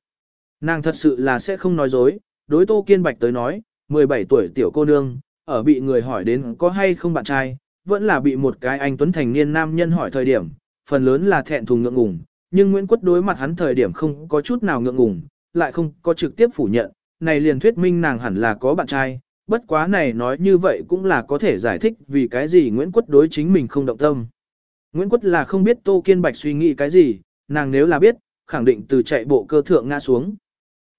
Nàng thật sự là sẽ không nói dối, đối Tô Kiên Bạch tới nói, 17 tuổi tiểu cô nương, ở bị người hỏi đến có hay không bạn trai, vẫn là bị một cái anh tuấn thành niên nam nhân hỏi thời điểm, phần lớn là thẹn thùng ngượng ngùng, nhưng Nguyễn Quất đối mặt hắn thời điểm không có chút nào ngượng ngùng, lại không có trực tiếp phủ nhận, này liền thuyết minh nàng hẳn là có bạn trai, bất quá này nói như vậy cũng là có thể giải thích vì cái gì Nguyễn Quất đối chính mình không động tâm. Nguyễn Quất là không biết Tô Kiên Bạch suy nghĩ cái gì, nàng nếu là biết, khẳng định từ chạy bộ cơ thượng ngã xuống.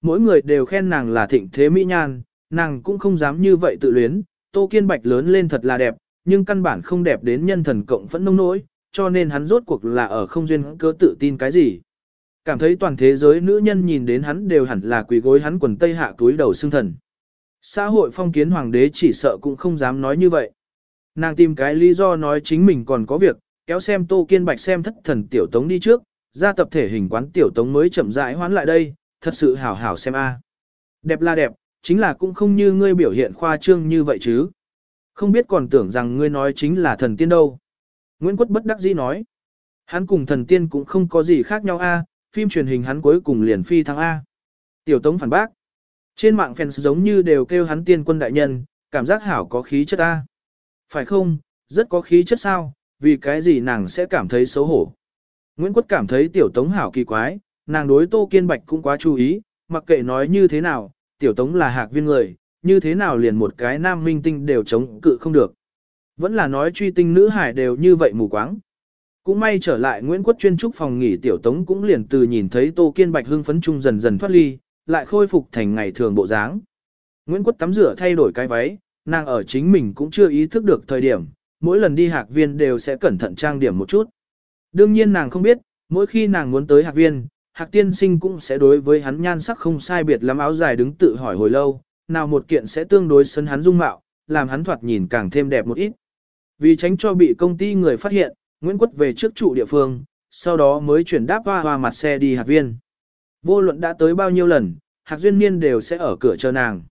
Mỗi người đều khen nàng là thịnh thế mỹ nhan, nàng cũng không dám như vậy tự luyến, Tô Kiên Bạch lớn lên thật là đẹp, nhưng căn bản không đẹp đến nhân thần cộng phẫn nông nỗi, cho nên hắn rốt cuộc là ở không duyên cơ tự tin cái gì. Cảm thấy toàn thế giới nữ nhân nhìn đến hắn đều hẳn là quỳ gối hắn quần tây hạ túi đầu xương thần. Xã hội phong kiến hoàng đế chỉ sợ cũng không dám nói như vậy. Nàng tìm cái lý do nói chính mình còn có việc, kéo xem Tô Kiên Bạch xem thất thần tiểu tống đi trước, ra tập thể hình quán tiểu tống mới chậm rãi hoán lại đây, thật sự hảo hảo xem a. Đẹp là đẹp, chính là cũng không như ngươi biểu hiện khoa trương như vậy chứ. Không biết còn tưởng rằng ngươi nói chính là thần tiên đâu. Nguyễn Quất bất đắc dĩ nói. Hắn cùng thần tiên cũng không có gì khác nhau a, phim truyền hình hắn cuối cùng liền phi thăng A. Tiểu Tống phản bác. Trên mạng fans giống như đều kêu hắn tiên quân đại nhân, cảm giác hảo có khí chất A. Phải không, rất có khí chất sao, vì cái gì nàng sẽ cảm thấy xấu hổ. Nguyễn Quất cảm thấy tiểu tống hảo kỳ quái, nàng đối Tô Kiên Bạch cũng quá chú ý, mặc kệ nói như thế nào, tiểu tống là hạc viên người, như thế nào liền một cái nam minh tinh đều chống cự không được. Vẫn là nói truy tinh nữ hải đều như vậy mù quáng. Cũng may trở lại Nguyễn Quất chuyên trúc phòng nghỉ tiểu tống cũng liền từ nhìn thấy Tô Kiên Bạch hưng phấn trung dần dần thoát ly, lại khôi phục thành ngày thường bộ dáng. Nguyễn Quất tắm rửa thay đổi cái váy, nàng ở chính mình cũng chưa ý thức được thời điểm, mỗi lần đi hạc viên đều sẽ cẩn thận trang điểm một chút. Đương nhiên nàng không biết, mỗi khi nàng muốn tới hạc viên, hạc tiên sinh cũng sẽ đối với hắn nhan sắc không sai biệt lắm áo dài đứng tự hỏi hồi lâu, nào một kiện sẽ tương đối sân hắn dung mạo, làm hắn thoạt nhìn càng thêm đẹp một ít. Vì tránh cho bị công ty người phát hiện, Nguyễn Quất về trước trụ địa phương, sau đó mới chuyển đáp hoa hoa mặt xe đi hạc viên. Vô luận đã tới bao nhiêu lần, hạc duyên niên đều sẽ ở cửa chờ nàng.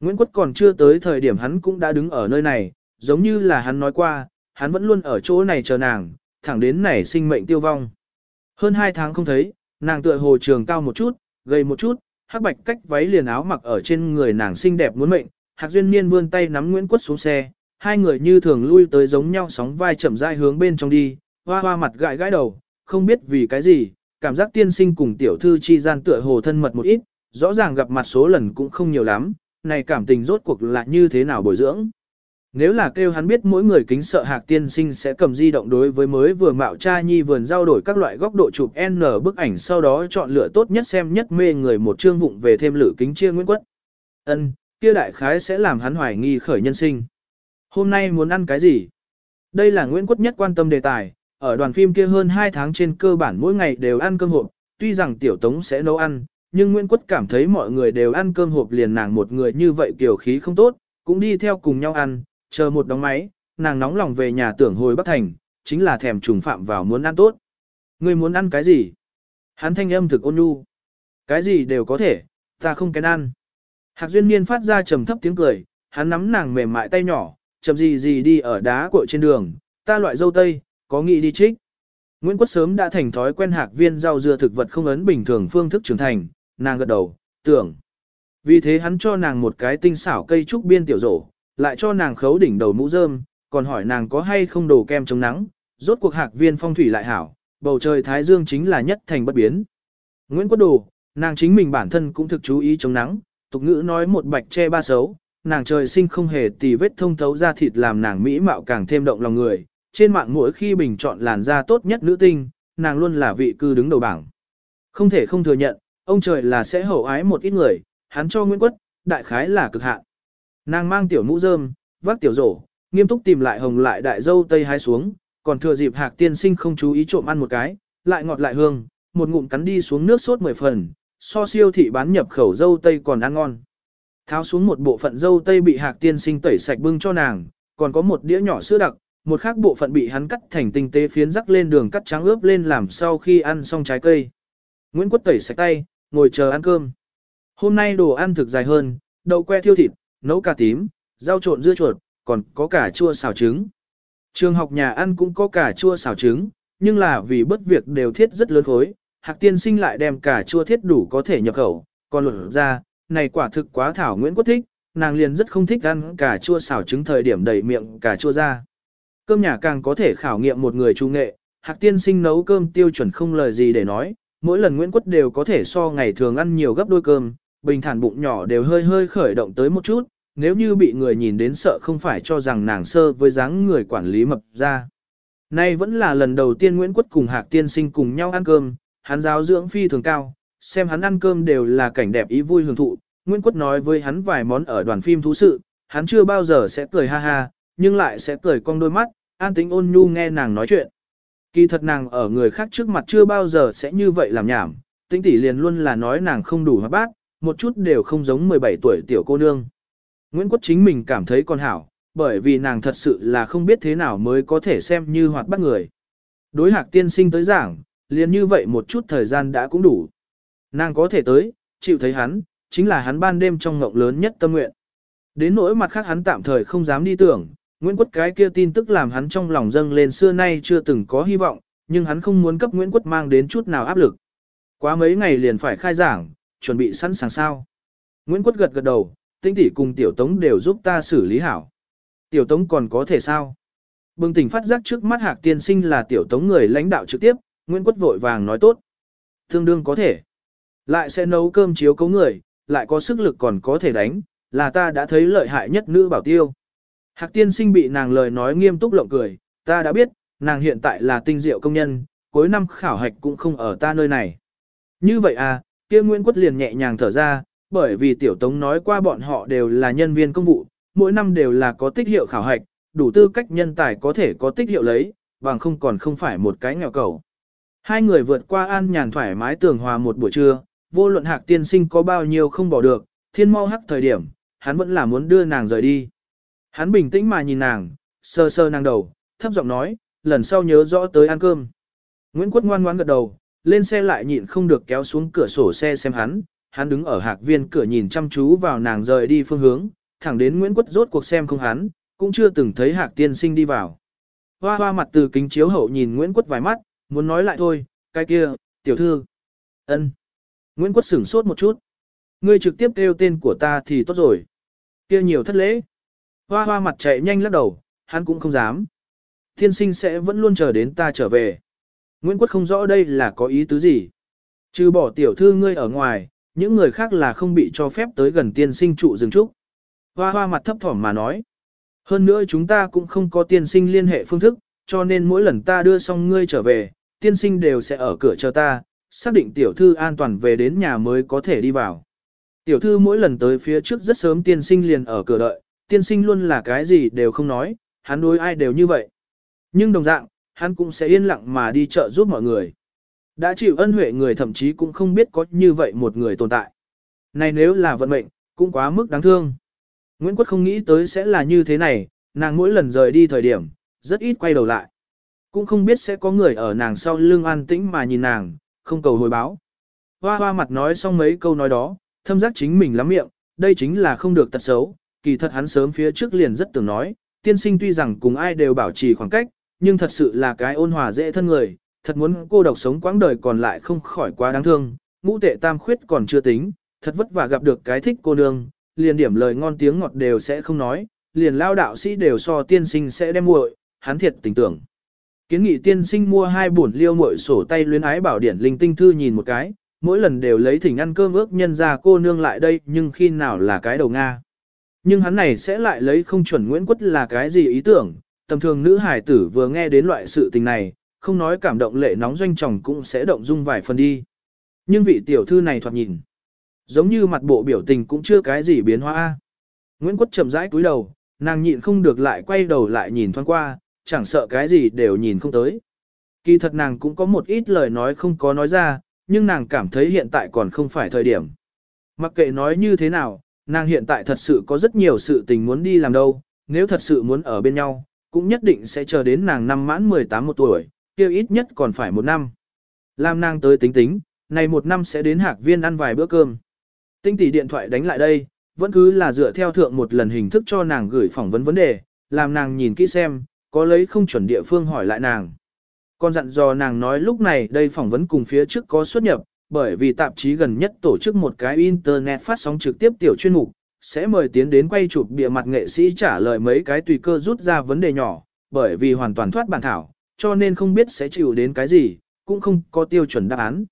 Nguyễn Quất còn chưa tới thời điểm hắn cũng đã đứng ở nơi này, giống như là hắn nói qua, hắn vẫn luôn ở chỗ này chờ nàng, thẳng đến nảy sinh mệnh tiêu vong. Hơn hai tháng không thấy, nàng tựa hồ trường cao một chút, gầy một chút, hắc bạch cách váy liền áo mặc ở trên người nàng xinh đẹp muốn mệnh, Hạc Duyên Niên vươn tay nắm Nguyễn Quất xuống xe, hai người như thường lui tới giống nhau sóng vai chậm rãi hướng bên trong đi, hoa hoa mặt gãi gãi đầu, không biết vì cái gì, cảm giác tiên sinh cùng tiểu thư chi gian tựa hồ thân mật một ít, rõ ràng gặp mặt số lần cũng không nhiều lắm, này cảm tình rốt cuộc là như thế nào bồi dưỡng. Nếu là kêu hắn biết mỗi người kính sợ hạc tiên sinh sẽ cầm di động đối với mới vừa mạo cha nhi vườn giao đổi các loại góc độ chụp N bức ảnh sau đó chọn lựa tốt nhất xem nhất mê người một chương vụng về thêm lử kính chia Nguyễn Quất. Ân, kia đại khái sẽ làm hắn hoài nghi khởi nhân sinh. Hôm nay muốn ăn cái gì? Đây là Nguyễn Quất nhất quan tâm đề tài, ở đoàn phim kia hơn 2 tháng trên cơ bản mỗi ngày đều ăn cơm hộp, tuy rằng tiểu tống sẽ nấu ăn, nhưng Nguyễn Quất cảm thấy mọi người đều ăn cơm hộp liền nàng một người như vậy kiểu khí không tốt, cũng đi theo cùng nhau ăn, chờ một đóng máy, nàng nóng lòng về nhà tưởng hồi Bắc Thành, chính là thèm trùng phạm vào muốn ăn tốt. Người muốn ăn cái gì? Hắn thanh âm thực ôn nhu. Cái gì đều có thể, ta không kén ăn. Hạc Duyên Niên phát ra trầm thấp tiếng cười, hắn nắm nàng mềm mại tay nhỏ, chậm gì gì đi ở đá cội trên đường, ta loại dâu tây, có nghị đi trích. Nguyễn Quốc sớm đã thành thói quen hạc viên rau dưa thực vật không ấn bình thường phương thức trưởng thành, nàng gật đầu, tưởng. Vì thế hắn cho nàng một cái tinh xảo cây trúc biên tiểu rổ, lại cho nàng khấu đỉnh đầu mũ rơm, còn hỏi nàng có hay không đồ kem chống nắng, rốt cuộc hạc viên phong thủy lại hảo, bầu trời thái dương chính là nhất thành bất biến. Nguyễn Quốc Đồ, nàng chính mình bản thân cũng thực chú ý chống nắng, tục ngữ nói một bạch che ba xấu, nàng trời sinh không hề tì vết thông thấu ra thịt làm nàng mỹ mạo càng thêm động lòng người, trên mạng mỗi khi bình chọn làn da tốt nhất nữ tinh, nàng luôn là vị cư đứng đầu bảng. Không thể không thừa nhận, ông trời là sẽ hậu ái một ít người, hắn cho Nguyễn Quất, đại khái là cực hạn. Nàng mang tiểu mũ rơm, vác tiểu rổ, nghiêm túc tìm lại hồng lại đại dâu tây hái xuống, còn thừa dịp hạc tiên sinh không chú ý trộm ăn một cái, lại ngọt lại hương, một ngụm cắn đi xuống nước sốt mười phần, so siêu thị bán nhập khẩu dâu tây còn ăn ngon. Tháo xuống một bộ phận dâu tây bị hạc tiên sinh tẩy sạch bưng cho nàng, còn có một đĩa nhỏ sữa đặc, một khác bộ phận bị hắn cắt thành tinh tế phiến rắc lên đường cắt trắng ướp lên làm sau khi ăn xong trái cây. Nguyễn Quất tẩy sạch tay, ngồi chờ ăn cơm. Hôm nay đồ ăn thực dài hơn, đậu que thiêu thịt, nấu cà tím, rau trộn dưa chuột, còn có cả chua xào trứng. Trường học nhà ăn cũng có cả chua xào trứng, nhưng là vì bất việc đều thiết rất lớn khối, Hạc tiên sinh lại đem cả chua thiết đủ có thể nhập khẩu, còn luật ra, này quả thực quá thảo Nguyễn Quốc thích, nàng liền rất không thích ăn cả chua xào trứng thời điểm đầy miệng cả chua ra. Cơm nhà càng có thể khảo nghiệm một người trung nghệ, Hạc tiên sinh nấu cơm tiêu chuẩn không lời gì để nói, mỗi lần Nguyễn Quốc đều có thể so ngày thường ăn nhiều gấp đôi cơm, bình thản bụng nhỏ đều hơi hơi khởi động tới một chút, nếu như bị người nhìn đến sợ không phải cho rằng nàng sơ với dáng người quản lý mập ra. Nay vẫn là lần đầu tiên Nguyễn Quốc cùng Hạc tiên sinh cùng nhau ăn cơm, hắn giáo dưỡng phi thường cao, xem hắn ăn cơm đều là cảnh đẹp ý vui hưởng thụ. Nguyễn Quốc nói với hắn vài món ở đoàn phim thú sự, hắn chưa bao giờ sẽ cười ha ha, nhưng lại sẽ cười cong đôi mắt, an tính ôn nhu nghe nàng nói chuyện. Kỳ thật nàng ở người khác trước mặt chưa bao giờ sẽ như vậy làm nhảm, tính tỷ liền luôn là nói nàng không đủ hoạt bát, một chút đều không giống 17 tuổi tiểu cô nương. Nguyễn Quốc chính mình cảm thấy con hảo, bởi vì nàng thật sự là không biết thế nào mới có thể xem như hoạt bát người. Đối hạc tiên sinh tới giảng, liền như vậy một chút thời gian đã cũng đủ. Nàng có thể tới, chịu thấy hắn, chính là hắn ban đêm trong ngộng lớn nhất tâm nguyện. Đến nỗi mặt khác hắn tạm thời không dám đi tưởng, Nguyễn Quất cái kia tin tức làm hắn trong lòng dâng lên xưa nay chưa từng có hy vọng, nhưng hắn không muốn cấp Nguyễn Quất mang đến chút nào áp lực. Quá mấy ngày liền phải khai giảng, chuẩn bị sẵn sàng sao. Nguyễn Quất gật gật đầu, tinh tỷ cùng Tiểu Tống đều giúp ta xử lý hảo. Tiểu Tống còn có thể sao? Bừng tỉnh phát giác trước mắt Hạc Tiên Sinh là Tiểu Tống người lãnh đạo trực tiếp, Nguyễn Quất vội vàng nói tốt. Tương đương có thể. Lại sẽ nấu cơm chiếu cấu người, lại có sức lực còn có thể đánh, là ta đã thấy lợi hại nhất nữ bảo tiêu. Hạc tiên sinh bị nàng lời nói nghiêm túc lộng cười, ta đã biết, nàng hiện tại là tinh diệu công nhân, cuối năm khảo hạch cũng không ở ta nơi này. Như vậy à, kia Nguyễn Quất liền nhẹ nhàng thở ra, bởi vì tiểu tống nói qua bọn họ đều là nhân viên công vụ, mỗi năm đều là có tích hiệu khảo hạch, đủ tư cách nhân tài có thể có tích hiệu lấy, bằng không còn không phải một cái nghèo cầu. Hai người vượt qua an nhàn thoải mái tường hòa một buổi trưa, vô luận hạc tiên sinh có bao nhiêu không bỏ được, thiên mau hắc thời điểm, hắn vẫn là muốn đưa nàng rời đi. Hắn bình tĩnh mà nhìn nàng, sơ sơ nàng đầu, thấp giọng nói, lần sau nhớ rõ tới ăn cơm. Nguyễn Quất ngoan ngoãn gật đầu, lên xe lại nhịn không được kéo xuống cửa sổ xe xem hắn, hắn đứng ở hạc viên cửa nhìn chăm chú vào nàng rời đi phương hướng, thẳng đến Nguyễn Quất rốt cuộc xem không hắn, cũng chưa từng thấy hạc tiên sinh đi vào. Hoa hoa mặt từ kính chiếu hậu nhìn Nguyễn Quất vài mắt, muốn nói lại thôi, cái kia, tiểu thư. ân. Nguyễn Quất sửng sốt một chút. Ngươi trực tiếp kêu tên của ta thì tốt rồi. Kia nhiều thất lễ. Hoa hoa mặt chạy nhanh lắc đầu, hắn cũng không dám. Tiên sinh sẽ vẫn luôn chờ đến ta trở về. Nguyễn Quất không rõ đây là có ý tứ gì. Trừ bỏ tiểu thư ngươi ở ngoài, những người khác là không bị cho phép tới gần tiên sinh trụ rừng trúc. Hoa hoa mặt thấp thỏm mà nói. Hơn nữa chúng ta cũng không có tiên sinh liên hệ phương thức, cho nên mỗi lần ta đưa xong ngươi trở về, tiên sinh đều sẽ ở cửa chờ ta, xác định tiểu thư an toàn về đến nhà mới có thể đi vào. Tiểu thư mỗi lần tới phía trước rất sớm tiên sinh liền ở cửa đợi, tiên sinh luôn là cái gì đều không nói, hắn đối ai đều như vậy. Nhưng đồng dạng, hắn cũng sẽ yên lặng mà đi chợ giúp mọi người. Đã chịu ân huệ người thậm chí cũng không biết có như vậy một người tồn tại. Này nếu là vận mệnh, cũng quá mức đáng thương. Nguyễn Quốc không nghĩ tới sẽ là như thế này, nàng mỗi lần rời đi thời điểm, rất ít quay đầu lại. Cũng không biết sẽ có người ở nàng sau lưng an tĩnh mà nhìn nàng, không cầu hồi báo. Hoa hoa mặt nói xong mấy câu nói đó, thâm giác chính mình lắm miệng, đây chính là không được tật xấu, kỳ thật hắn sớm phía trước liền rất tưởng nói, tiên sinh tuy rằng cùng ai đều bảo trì khoảng cách, nhưng thật sự là cái ôn hòa dễ thân người, thật muốn cô độc sống quãng đời còn lại không khỏi quá đáng thương, ngũ tệ tam khuyết còn chưa tính, thật vất vả gặp được cái thích cô nương, liền điểm lời ngon tiếng ngọt đều sẽ không nói, liền lao đạo sĩ đều so tiên sinh sẽ đem muội, hắn thiệt tình tưởng. Kiến nghị tiên sinh mua hai bổn liêu muội sổ tay luyến ái bảo điển linh tinh thư nhìn một cái, mỗi lần đều lấy thỉnh ăn cơm ước nhân ra cô nương lại đây nhưng khi nào là cái đầu Nga. Nhưng hắn này sẽ lại lấy không chuẩn Nguyễn Quất là cái gì ý tưởng, tầm thường nữ hải tử vừa nghe đến loại sự tình này, không nói cảm động lệ nóng doanh chồng cũng sẽ động dung vài phần đi. Nhưng vị tiểu thư này thoạt nhìn, giống như mặt bộ biểu tình cũng chưa cái gì biến hóa. Nguyễn Quất chậm rãi cúi đầu, nàng nhịn không được lại quay đầu lại nhìn thoáng qua, chẳng sợ cái gì đều nhìn không tới. Kỳ thật nàng cũng có một ít lời nói không có nói ra, nhưng nàng cảm thấy hiện tại còn không phải thời điểm. Mặc kệ nói như thế nào, nàng hiện tại thật sự có rất nhiều sự tình muốn đi làm đâu, nếu thật sự muốn ở bên nhau, cũng nhất định sẽ chờ đến nàng năm mãn 18 một tuổi, kia ít nhất còn phải một năm. Làm nàng tới tính tính, này một năm sẽ đến hạc viên ăn vài bữa cơm. Tinh tỷ điện thoại đánh lại đây, vẫn cứ là dựa theo thượng một lần hình thức cho nàng gửi phỏng vấn vấn đề, làm nàng nhìn kỹ xem, có lấy không chuẩn địa phương hỏi lại nàng. Còn dặn dò nàng nói lúc này đây phỏng vấn cùng phía trước có xuất nhập, bởi vì tạp chí gần nhất tổ chức một cái internet phát sóng trực tiếp tiểu chuyên mục, sẽ mời tiến đến quay chụp bìa mặt nghệ sĩ trả lời mấy cái tùy cơ rút ra vấn đề nhỏ, bởi vì hoàn toàn thoát bản thảo, cho nên không biết sẽ chịu đến cái gì, cũng không có tiêu chuẩn đáp án.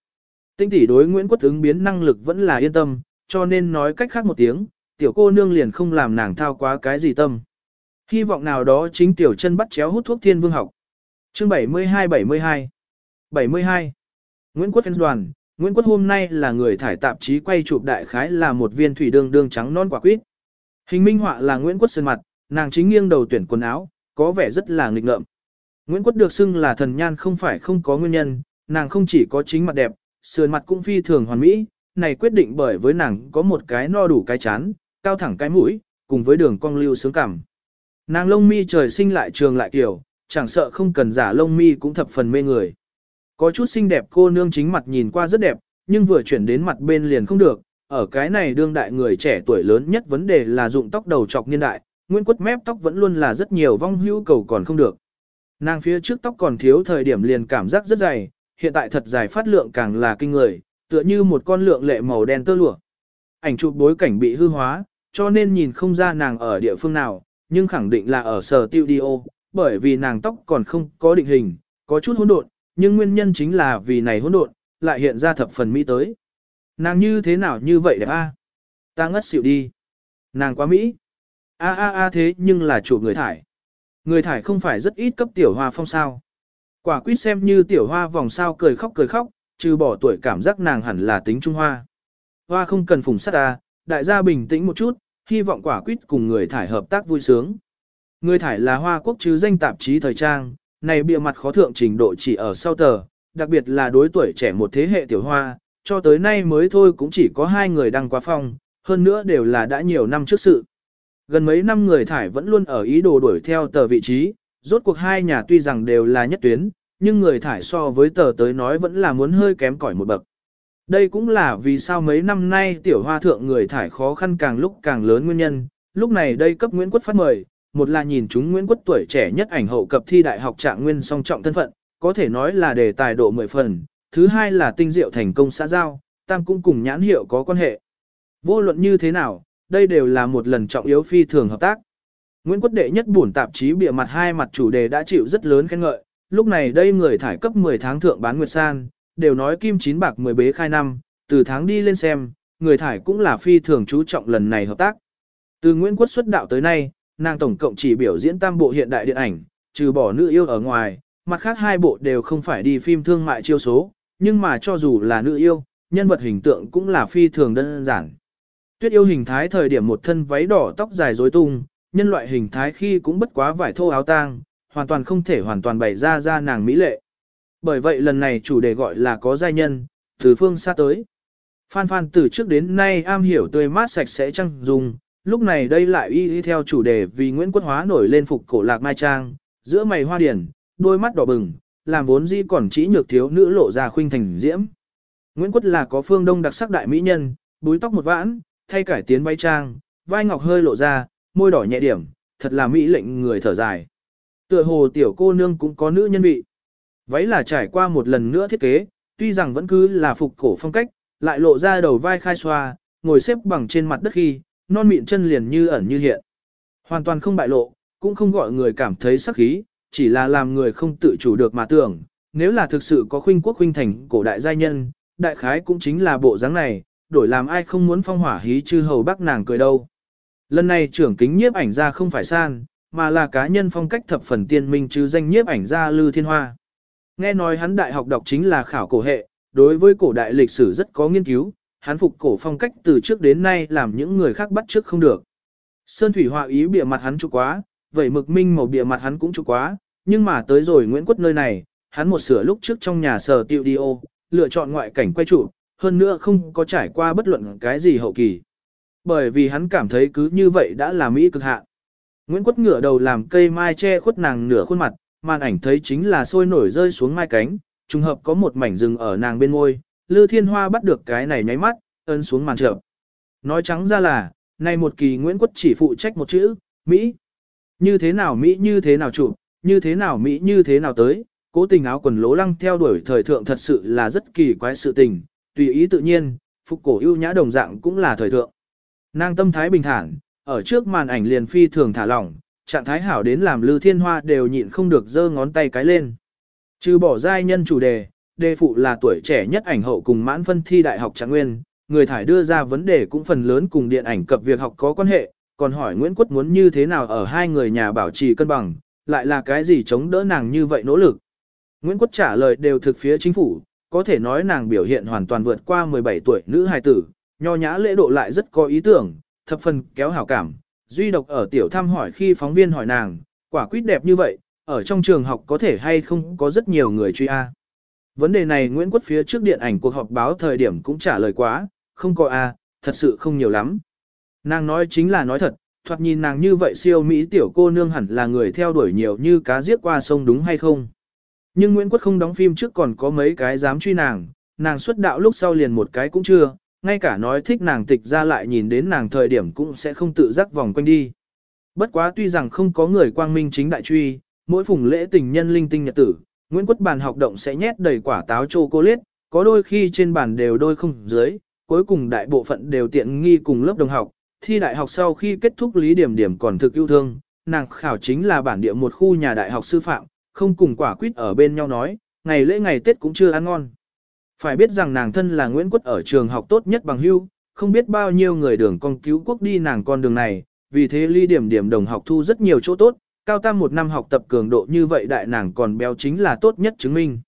Tinh tỷ đối Nguyễn Quốc ứng biến năng lực vẫn là yên tâm, cho nên nói cách khác một tiếng, tiểu cô nương liền không làm nàng thao quá cái gì tâm. Hy vọng nào đó chính tiểu chân bắt chéo hút thuốc thiên vương học. Chương 72-72 72 Nguyễn Quốc Fans đoàn, Nguyễn Quốc hôm nay là người thải tạp chí quay chụp đại khái là một viên thủy đường đường trắng non quả quýt. Hình minh họa là Nguyễn Quốc sơn mặt, nàng chính nghiêng đầu tuyển quần áo, có vẻ rất là nghịch ngợm. Nguyễn Quốc được xưng là thần nhan không phải không có nguyên nhân, nàng không chỉ có chính mặt đẹp, sườn mặt cũng phi thường hoàn mỹ, này quyết định bởi với nàng có một cái no đủ cái chán, cao thẳng cái mũi, cùng với đường cong lưu sướng cảm. Nàng lông mi trời sinh lại trường lại kiểu, chẳng sợ không cần giả lông mi cũng thập phần mê người. Có chút xinh đẹp cô nương chính mặt nhìn qua rất đẹp, nhưng vừa chuyển đến mặt bên liền không được, ở cái này đương đại người trẻ tuổi lớn nhất vấn đề là dụng tóc đầu trọc niên đại, nguyễn quất mép tóc vẫn luôn là rất nhiều vong hữu cầu còn không được. Nàng phía trước tóc còn thiếu thời điểm liền cảm giác rất dày, hiện tại thật dài phát lượng càng là kinh người, tựa như một con lượng lệ màu đen tơ lụa. Ảnh chụp bối cảnh bị hư hóa, cho nên nhìn không ra nàng ở địa phương nào, nhưng khẳng định là ở sở tiêu đi ô, bởi vì nàng tóc còn không có định hình, có chút hỗn độn, nhưng nguyên nhân chính là vì này hỗn độn, lại hiện ra thập phần mỹ tới. Nàng như thế nào như vậy đẹp a? Ta ngất xỉu đi. Nàng quá mỹ. A a a thế nhưng là chủ người thải. Người thải không phải rất ít cấp tiểu hoa phong sao. Quả quýt xem như tiểu hoa vòng sao cười khóc cười khóc, trừ bỏ tuổi cảm giác nàng hẳn là tính trung hoa. Hoa không cần phùng sát ta, đại gia bình tĩnh một chút, hy vọng quả quýt cùng người thải hợp tác vui sướng. Người thải là hoa quốc chứ danh tạp chí thời trang, này bịa mặt khó thượng trình độ chỉ ở sau tờ, đặc biệt là đối tuổi trẻ một thế hệ tiểu hoa, cho tới nay mới thôi cũng chỉ có hai người đăng quá phong, hơn nữa đều là đã nhiều năm trước sự. Gần mấy năm người thải vẫn luôn ở ý đồ đuổi theo tờ vị trí, rốt cuộc hai nhà tuy rằng đều là nhất tuyến, nhưng người thải so với tờ tới nói vẫn là muốn hơi kém cỏi một bậc. Đây cũng là vì sao mấy năm nay tiểu hoa thượng người thải khó khăn càng lúc càng lớn nguyên nhân, lúc này đây cấp Nguyễn Quất phát mời, một là nhìn chúng Nguyễn Quất tuổi trẻ nhất ảnh hậu cập thi đại học trạng nguyên song trọng thân phận, có thể nói là đề tài độ 10 phần, thứ hai là tinh diệu thành công xã giao, tam cũng cùng nhãn hiệu có quan hệ. Vô luận như thế nào, đây đều là một lần trọng yếu phi thường hợp tác. Nguyễn Quốc đệ nhất buồn tạp chí bịa mặt hai mặt chủ đề đã chịu rất lớn khen ngợi, lúc này đây người thải cấp 10 tháng thượng bán nguyệt san, đều nói kim chín bạc 10 bế khai năm, từ tháng đi lên xem, người thải cũng là phi thường chú trọng lần này hợp tác. Từ Nguyễn Quốc xuất đạo tới nay, nàng tổng cộng chỉ biểu diễn tam bộ hiện đại điện ảnh, trừ bỏ nữ yêu ở ngoài, mặt khác hai bộ đều không phải đi phim thương mại chiêu số, nhưng mà cho dù là nữ yêu, nhân vật hình tượng cũng là phi thường đơn giản. Tuyết yêu hình thái thời điểm một thân váy đỏ tóc dài rối tung, nhân loại hình thái khi cũng bất quá vải thô áo tang, hoàn toàn không thể hoàn toàn bày ra ra nàng mỹ lệ. Bởi vậy lần này chủ đề gọi là có giai nhân, từ phương xa tới. Phan Phan từ trước đến nay am hiểu tươi mát sạch sẽ trăng dùng, lúc này đây lại y y theo chủ đề vì Nguyễn Quốc Hóa nổi lên phục cổ lạc mai trang, giữa mày hoa điển, đôi mắt đỏ bừng, làm vốn di còn chỉ nhược thiếu nữ lộ ra khuynh thành diễm. Nguyễn Quốc là có phương đông đặc sắc đại mỹ nhân, búi tóc một vãn, thay cải tiến bay trang, vai ngọc hơi lộ ra, môi đỏ nhẹ điểm, thật là mỹ lệnh người thở dài. Tựa hồ tiểu cô nương cũng có nữ nhân vị. Váy là trải qua một lần nữa thiết kế, tuy rằng vẫn cứ là phục cổ phong cách, lại lộ ra đầu vai khai xoa, ngồi xếp bằng trên mặt đất khi, non mịn chân liền như ẩn như hiện. Hoàn toàn không bại lộ, cũng không gọi người cảm thấy sắc khí, chỉ là làm người không tự chủ được mà tưởng, nếu là thực sự có khuynh quốc khuynh thành cổ đại giai nhân, đại khái cũng chính là bộ dáng này, đổi làm ai không muốn phong hỏa hí chư hầu bác nàng cười đâu. Lần này trưởng kính nhiếp ảnh ra không phải san, mà là cá nhân phong cách thập phần tiên minh chứ danh nhiếp ảnh ra Lư Thiên Hoa. Nghe nói hắn đại học đọc chính là khảo cổ hệ, đối với cổ đại lịch sử rất có nghiên cứu, hắn phục cổ phong cách từ trước đến nay làm những người khác bắt trước không được. Sơn thủy họa ý bìa mặt hắn chụp quá, vậy mực minh màu bìa mặt hắn cũng chụp quá, nhưng mà tới rồi Nguyễn Quất nơi này, hắn một sửa lúc trước trong nhà sở tiêu đi ô, lựa chọn ngoại cảnh quay chụp, hơn nữa không có trải qua bất luận cái gì hậu kỳ. Bởi vì hắn cảm thấy cứ như vậy đã là mỹ cực hạn. Nguyễn Quất ngửa đầu làm cây mai che khuất nàng nửa khuôn mặt, màn ảnh thấy chính là sôi nổi rơi xuống mai cánh, trùng hợp có một mảnh rừng ở nàng bên môi, Lư Thiên Hoa bắt được cái này nháy mắt, ấn xuống màn trợ. Nói trắng ra là, này một kỳ Nguyễn Quất chỉ phụ trách một chữ, Mỹ. Như thế nào Mỹ như thế nào chụp, như thế nào Mỹ như thế nào tới, cố tình áo quần lố lăng theo đuổi thời thượng thật sự là rất kỳ quái sự tình, tùy ý tự nhiên, phục cổ ưu nhã đồng dạng cũng là thời thượng. Nàng tâm thái bình thản, ở trước màn ảnh liền phi thường thả lỏng, trạng thái hảo đến làm Lư Thiên Hoa đều nhịn không được giơ ngón tay cái lên. Trừ bỏ giai nhân chủ đề, đề phụ là tuổi trẻ nhất ảnh hậu cùng mãn phân thi đại học trạng nguyên, người thải đưa ra vấn đề cũng phần lớn cùng điện ảnh cập việc học có quan hệ, còn hỏi Nguyễn Quất muốn như thế nào ở hai người nhà bảo trì cân bằng, lại là cái gì chống đỡ nàng như vậy nỗ lực. Nguyễn Quất trả lời đều thực phía chính phủ, có thể nói nàng biểu hiện hoàn toàn vượt qua 17 tuổi nữ hài tử, nho nhã lễ độ lại rất có ý tưởng, thập phần kéo hảo cảm. Duy độc ở tiểu thăm hỏi khi phóng viên hỏi nàng, quả quyết đẹp như vậy, ở trong trường học có thể hay không có rất nhiều người truy A. Vấn đề này Nguyễn Quất phía trước điện ảnh cuộc họp báo thời điểm cũng trả lời quá, không có A, thật sự không nhiều lắm. Nàng nói chính là nói thật, thoạt nhìn nàng như vậy siêu Mỹ tiểu cô nương hẳn là người theo đuổi nhiều như cá giết qua sông đúng hay không. Nhưng Nguyễn Quất không đóng phim trước còn có mấy cái dám truy nàng, nàng xuất đạo lúc sau liền một cái cũng chưa, ngay cả nói thích nàng tịch ra lại nhìn đến nàng thời điểm cũng sẽ không tự giác vòng quanh đi. Bất quá tuy rằng không có người quang minh chính đại truy, mỗi phùng lễ tình nhân linh tinh nhật tử, Nguyễn Quất bàn học động sẽ nhét đầy quả táo chocolate, có đôi khi trên bàn đều đôi không dưới, cuối cùng đại bộ phận đều tiện nghi cùng lớp đồng học, thi đại học sau khi kết thúc lý điểm điểm còn thực yêu thương, nàng khảo chính là bản địa một khu nhà đại học sư phạm, không cùng quả quýt ở bên nhau nói, ngày lễ ngày Tết cũng chưa ăn ngon. Phải biết rằng nàng thân là Nguyễn Quất ở trường học tốt nhất bằng hưu, không biết bao nhiêu người đường con cứu quốc đi nàng con đường này, vì thế ly điểm điểm đồng học thu rất nhiều chỗ tốt, cao tam một năm học tập cường độ như vậy đại nàng còn béo chính là tốt nhất chứng minh.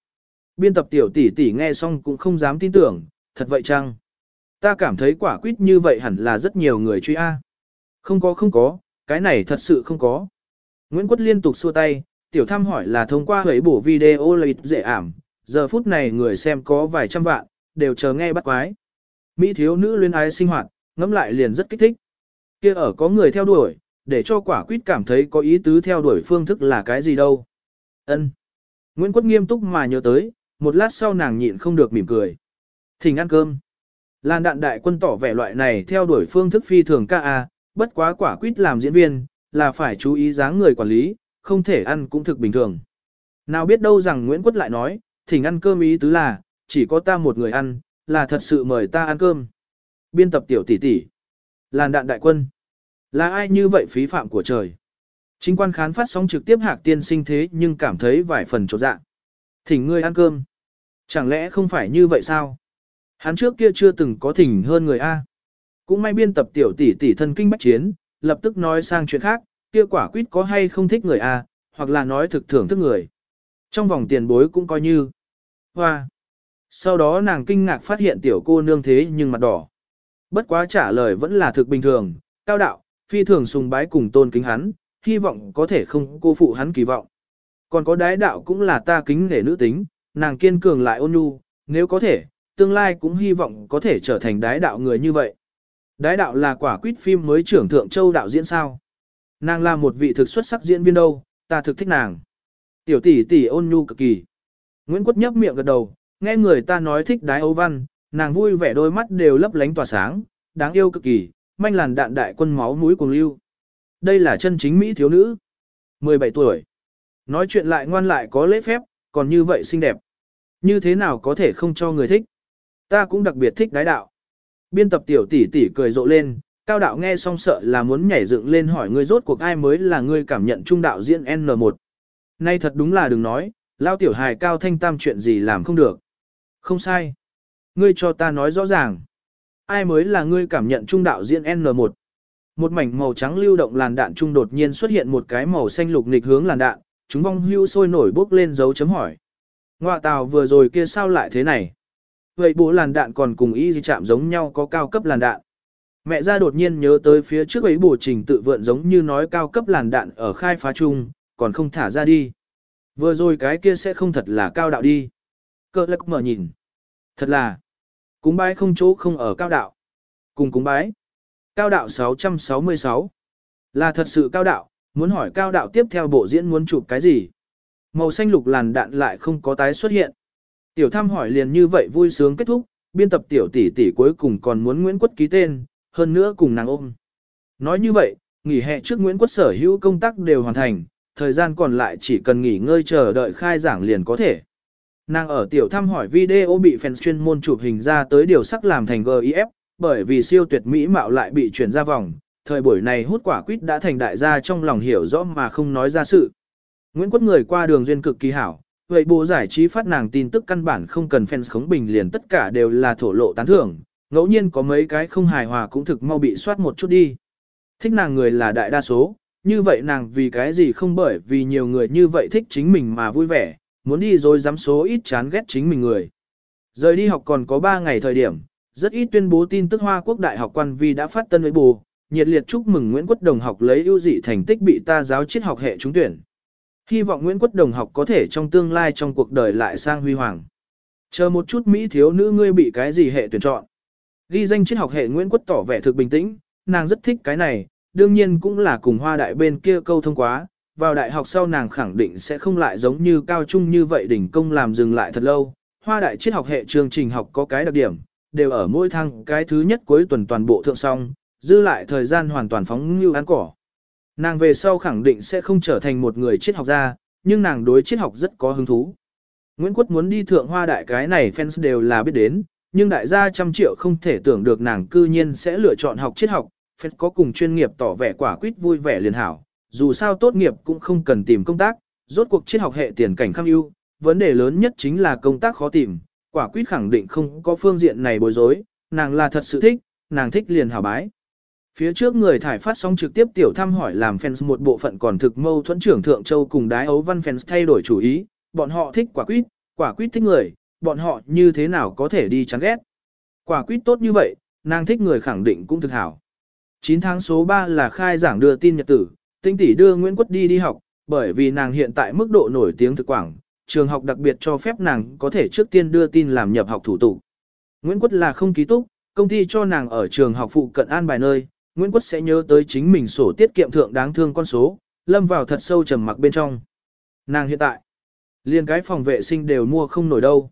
Biên tập tiểu tỷ tỷ nghe xong cũng không dám tin tưởng, thật vậy chăng? Ta cảm thấy quả quýt như vậy hẳn là rất nhiều người truy A. Không có không có, cái này thật sự không có. Nguyễn Quất liên tục xua tay, tiểu tham hỏi là thông qua hấy bổ video lợi dễ ảm, giờ phút này người xem có vài trăm vạn, đều chờ nghe bắt quái. Mỹ thiếu nữ luyên ái sinh hoạt, ngẫm lại liền rất kích thích. kia ở có người theo đuổi, để cho quả quýt cảm thấy có ý tứ theo đuổi phương thức là cái gì đâu. ân Nguyễn Quất nghiêm túc mà nhớ tới, một lát sau nàng nhịn không được mỉm cười. Thỉnh ăn cơm. Lan đạn đại quân tỏ vẻ loại này theo đuổi phương thức phi thường ca a, bất quá quả quýt làm diễn viên, là phải chú ý dáng người quản lý, không thể ăn cũng thực bình thường. Nào biết đâu rằng Nguyễn Quất lại nói, thỉnh ăn cơm ý tứ là, chỉ có ta một người ăn, là thật sự mời ta ăn cơm. Biên tập tiểu tỷ tỷ, làn đạn đại quân, là ai như vậy phí phạm của trời. Chính quan khán phát sóng trực tiếp hạc tiên sinh thế nhưng cảm thấy vài phần trột dạ. Thỉnh ngươi ăn cơm. Chẳng lẽ không phải như vậy sao? Hắn trước kia chưa từng có thỉnh hơn người A. Cũng may biên tập tiểu tỷ tỷ thân kinh bách chiến, lập tức nói sang chuyện khác, kia quả quýt có hay không thích người A, hoặc là nói thực thưởng thức người. Trong vòng tiền bối cũng coi như. Hoa. Sau đó nàng kinh ngạc phát hiện tiểu cô nương thế nhưng mặt đỏ. Bất quá trả lời vẫn là thực bình thường, cao đạo, phi thường sùng bái cùng tôn kính hắn, hy vọng có thể không cô phụ hắn kỳ vọng. Còn có đái đạo cũng là ta kính nể nữ tính, nàng kiên cường lại ôn nhu, nếu có thể, tương lai cũng hy vọng có thể trở thành đái đạo người như vậy. Đái đạo là quả quýt phim mới trưởng thượng châu đạo diễn sao. Nàng là một vị thực xuất sắc diễn viên đâu, ta thực thích nàng. Tiểu tỷ tỷ ôn nhu cực kỳ. Nguyễn Quất nhấp miệng gật đầu, nghe người ta nói thích đái Âu văn, nàng vui vẻ đôi mắt đều lấp lánh tỏa sáng, đáng yêu cực kỳ, manh làn đạn đại quân máu mũi cùng lưu. Đây là chân chính Mỹ thiếu nữ. 17 tuổi. Nói chuyện lại ngoan lại có lễ phép, còn như vậy xinh đẹp. Như thế nào có thể không cho người thích? Ta cũng đặc biệt thích đái đạo. Biên tập tiểu tỷ tỷ cười rộ lên, cao đạo nghe xong sợ là muốn nhảy dựng lên hỏi ngươi rốt cuộc ai mới là ngươi cảm nhận trung đạo diễn N1. Nay thật đúng là đừng nói, lao tiểu hài cao thanh tam chuyện gì làm không được. Không sai. Ngươi cho ta nói rõ ràng. Ai mới là ngươi cảm nhận trung đạo diễn N1. Một mảnh màu trắng lưu động làn đạn trung đột nhiên xuất hiện một cái màu xanh lục nghịch hướng làn đạn, chúng vong hưu sôi nổi bốc lên dấu chấm hỏi. Ngoạ tàu vừa rồi kia sao lại thế này? Vậy bố làn đạn còn cùng y gì chạm giống nhau có cao cấp làn đạn. Mẹ ra đột nhiên nhớ tới phía trước ấy bổ trình tự vượn giống như nói cao cấp làn đạn ở khai phá chung, còn không thả ra đi. Vừa rồi cái kia sẽ không thật là cao đạo đi. Cơ lắc mở nhìn. Thật là, cúng bái không chỗ không ở cao đạo. Cùng cúng bái. Cao đạo 666. Là thật sự cao đạo, muốn hỏi cao đạo tiếp theo bộ diễn muốn chụp cái gì. Màu xanh lục làn đạn lại không có tái xuất hiện. Tiểu thăm hỏi liền như vậy vui sướng kết thúc, biên tập tiểu tỷ tỷ cuối cùng còn muốn Nguyễn Quất ký tên, hơn nữa cùng nàng ôm. Nói như vậy, nghỉ hè trước Nguyễn Quất sở hữu công tác đều hoàn thành, thời gian còn lại chỉ cần nghỉ ngơi chờ đợi khai giảng liền có thể. Nàng ở tiểu thăm hỏi video bị fans chuyên môn chụp hình ra tới điều sắc làm thành GIF, bởi vì siêu tuyệt mỹ mạo lại bị chuyển ra vòng, thời buổi này hút quả quýt đã thành đại gia trong lòng hiểu rõ mà không nói ra sự. Nguyễn Quất người qua đường duyên cực kỳ hảo, vậy bộ giải trí phát nàng tin tức căn bản không cần fans khống bình liền tất cả đều là thổ lộ tán thưởng, ngẫu nhiên có mấy cái không hài hòa cũng thực mau bị soát một chút đi. Thích nàng người là đại đa số, như vậy nàng vì cái gì không bởi vì nhiều người như vậy thích chính mình mà vui vẻ, muốn đi rồi dám số ít chán ghét chính mình người. Rời đi học còn có 3 ngày thời điểm, rất ít tuyên bố tin tức Hoa Quốc Đại học quan vi đã phát tân với bù, nhiệt liệt chúc mừng Nguyễn Quốc Đồng học lấy ưu dị thành tích bị ta giáo triết học hệ trúng tuyển. Hy vọng Nguyễn Quốc Đồng học có thể trong tương lai trong cuộc đời lại sang huy hoàng. Chờ một chút Mỹ thiếu nữ ngươi bị cái gì hệ tuyển chọn. Ghi danh triết học hệ Nguyễn Quốc tỏ vẻ thực bình tĩnh, nàng rất thích cái này, đương nhiên cũng là cùng hoa đại bên kia câu thông quá, vào đại học sau nàng khẳng định sẽ không lại giống như cao trung như vậy đỉnh công làm dừng lại thật lâu. Hoa đại triết học hệ chương trình học có cái đặc điểm, đều ở mỗi thăng cái thứ nhất cuối tuần toàn bộ thượng xong dư lại thời gian hoàn toàn phóng như ăn cỏ. Nàng về sau khẳng định sẽ không trở thành một người triết học gia, nhưng nàng đối triết học rất có hứng thú. Nguyễn quốc muốn đi thượng hoa đại cái này fans đều là biết đến, nhưng đại gia trăm triệu không thể tưởng được nàng cư nhiên sẽ lựa chọn học triết học, fans có cùng chuyên nghiệp tỏ vẻ quả quyết vui vẻ liền hảo, dù sao tốt nghiệp cũng không cần tìm công tác, rốt cuộc triết học hệ tiền cảnh khăng ưu, vấn đề lớn nhất chính là công tác khó tìm, quả quyết khẳng định không có phương diện này bối rối, nàng là thật sự thích, nàng thích liền hào bái. Phía trước người thải phát sóng trực tiếp tiểu thăm hỏi làm fans một bộ phận còn thực mâu thuẫn trưởng Thượng Châu cùng đái ấu văn fans thay đổi chủ ý, bọn họ thích quả Quyết, quả Quyết thích người, bọn họ như thế nào có thể đi chán ghét. Quả Quyết tốt như vậy, nàng thích người khẳng định cũng thực hảo. 9 tháng số 3 là khai giảng đưa tin nhật tử, tinh tỷ đưa Nguyễn Quất đi đi học, bởi vì nàng hiện tại mức độ nổi tiếng thực quảng, trường học đặc biệt cho phép nàng có thể trước tiên đưa tin làm nhập học thủ tục. Nguyễn Quất là không ký túc, công ty cho nàng ở trường học phụ cận an bài nơi, Nguyễn Quất sẽ nhớ tới chính mình sổ tiết kiệm thượng đáng thương con số, lâm vào thật sâu trầm mặc bên trong. Nàng hiện tại, liền cái phòng vệ sinh đều mua không nổi đâu.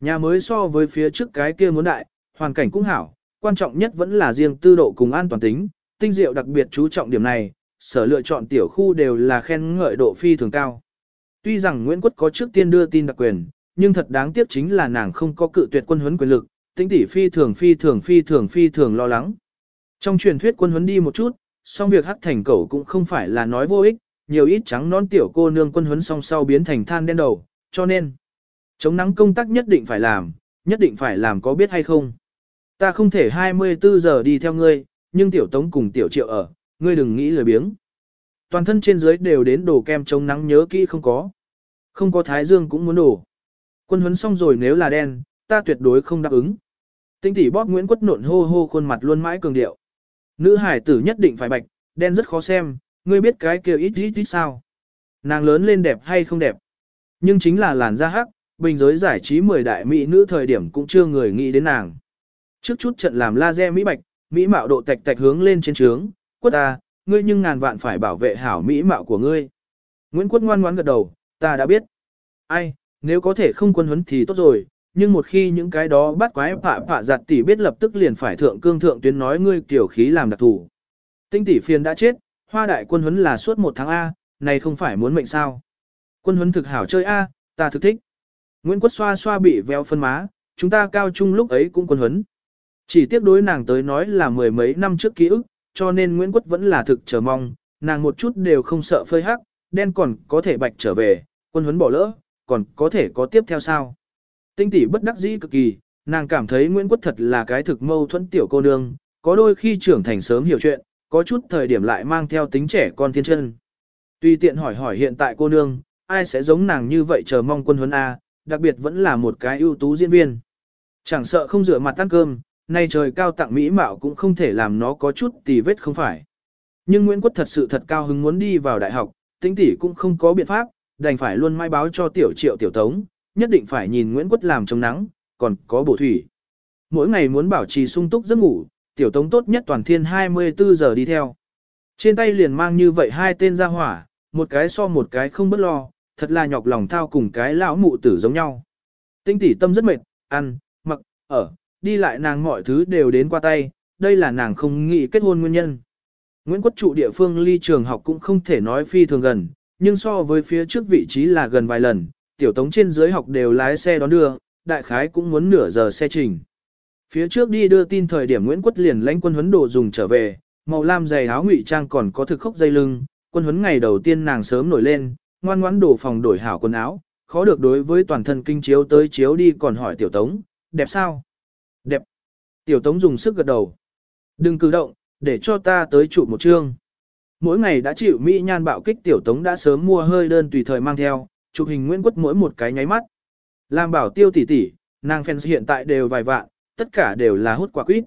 Nhà mới so với phía trước cái kia muốn đại, hoàn cảnh cũng hảo, quan trọng nhất vẫn là riêng tư độ cùng an toàn tính, tinh diệu đặc biệt chú trọng điểm này, sở lựa chọn tiểu khu đều là khen ngợi độ phi thường cao. Tuy rằng Nguyễn Quất có trước tiên đưa tin đặc quyền, nhưng thật đáng tiếc chính là nàng không có cự tuyệt quân huấn quyền lực, tính tỷ phi thường phi thường phi thường phi thường lo lắng. Trong truyền thuyết quân huấn đi một chút, song việc hắc thành cẩu cũng không phải là nói vô ích, nhiều ít trắng non tiểu cô nương quân huấn song sau biến thành than đen đầu, cho nên chống nắng công tác nhất định phải làm, nhất định phải làm có biết hay không. Ta không thể 24 giờ đi theo ngươi, nhưng tiểu tống cùng tiểu triệu ở, ngươi đừng nghĩ lười biếng. Toàn thân trên dưới đều đến đổ kem chống nắng nhớ kỹ không có. Không có thái dương cũng muốn đổ. Quân huấn xong rồi nếu là đen, ta tuyệt đối không đáp ứng. Tinh tỷ bóp Nguyễn Quất nộn hô hô khuôn mặt luôn mãi cường điệu. Nữ hải tử nhất định phải bạch, đen rất khó xem, ngươi biết cái kia ít ít ít sao. Nàng lớn lên đẹp hay không đẹp. Nhưng chính là làn da hắc, bình giới giải trí 10 đại mỹ nữ thời điểm cũng chưa người nghĩ đến nàng. Trước chút trận làm laser mỹ bạch, mỹ mạo độ tạch tạch hướng lên trên trướng, quất ta, ngươi nhưng ngàn vạn phải bảo vệ hảo mỹ mạo của ngươi. Nguyễn Quất ngoan ngoãn gật đầu, ta đã biết. Ai, nếu có thể không quân huấn thì tốt rồi, nhưng một khi những cái đó bắt quái phạ phạ giặt tỷ biết lập tức liền phải thượng cương thượng tuyến nói ngươi tiểu khí làm đặc thủ. Tinh tỷ phiền đã chết, hoa đại quân huấn là suốt một tháng A, này không phải muốn mệnh sao. Quân huấn thực hảo chơi A, ta thực thích. Nguyễn Quất xoa xoa bị véo phân má, chúng ta cao trung lúc ấy cũng quân huấn. Chỉ tiếc đối nàng tới nói là mười mấy năm trước ký ức, cho nên Nguyễn Quất vẫn là thực chờ mong, nàng một chút đều không sợ phơi hắc, đen còn có thể bạch trở về, quân huấn bỏ lỡ, còn có thể có tiếp theo sao. Tinh tỷ bất đắc dĩ cực kỳ, nàng cảm thấy Nguyễn Quất thật là cái thực mâu thuẫn tiểu cô nương, có đôi khi trưởng thành sớm hiểu chuyện, có chút thời điểm lại mang theo tính trẻ con thiên chân. Tuy tiện hỏi hỏi hiện tại cô nương, ai sẽ giống nàng như vậy chờ mong quân huấn A, đặc biệt vẫn là một cái ưu tú diễn viên. Chẳng sợ không rửa mặt ăn cơm, nay trời cao tặng mỹ mạo cũng không thể làm nó có chút tì vết không phải. Nhưng Nguyễn Quất thật sự thật cao hứng muốn đi vào đại học, tính tỷ cũng không có biện pháp, đành phải luôn mai báo cho tiểu triệu tiểu tống, nhất định phải nhìn Nguyễn Quất làm trong nắng, còn có bổ thủy. Mỗi ngày muốn bảo trì sung túc giấc ngủ, tiểu tống tốt nhất toàn thiên 24 giờ đi theo. Trên tay liền mang như vậy hai tên ra hỏa, một cái so một cái không bất lo, thật là nhọc lòng thao cùng cái lão mụ tử giống nhau. Tinh tỷ tâm rất mệt, ăn, mặc, ở, đi lại nàng mọi thứ đều đến qua tay, đây là nàng không nghĩ kết hôn nguyên nhân. Nguyễn Quốc trụ địa phương ly trường học cũng không thể nói phi thường gần, nhưng so với phía trước vị trí là gần vài lần, tiểu tống trên dưới học đều lái xe đón đưa, đại khái cũng muốn nửa giờ xe trình. Phía trước đi đưa tin thời điểm Nguyễn Quất liền lãnh quân huấn đồ dùng trở về, màu lam dày áo ngụy trang còn có thực khốc dây lưng, quân huấn ngày đầu tiên nàng sớm nổi lên, ngoan ngoãn đổ phòng đổi hảo quần áo, khó được đối với toàn thân kinh chiếu tới chiếu đi còn hỏi tiểu tống, đẹp sao? Đẹp. Tiểu tống dùng sức gật đầu. Đừng cử động, để cho ta tới chụp một chương. Mỗi ngày đã chịu Mỹ nhan bạo kích tiểu tống đã sớm mua hơi đơn tùy thời mang theo, chụp hình Nguyễn Quất mỗi một cái nháy mắt. Làm bảo tiêu tỷ tỷ, nàng fans hiện tại đều vài vạn, tất cả đều là hút quả quýt.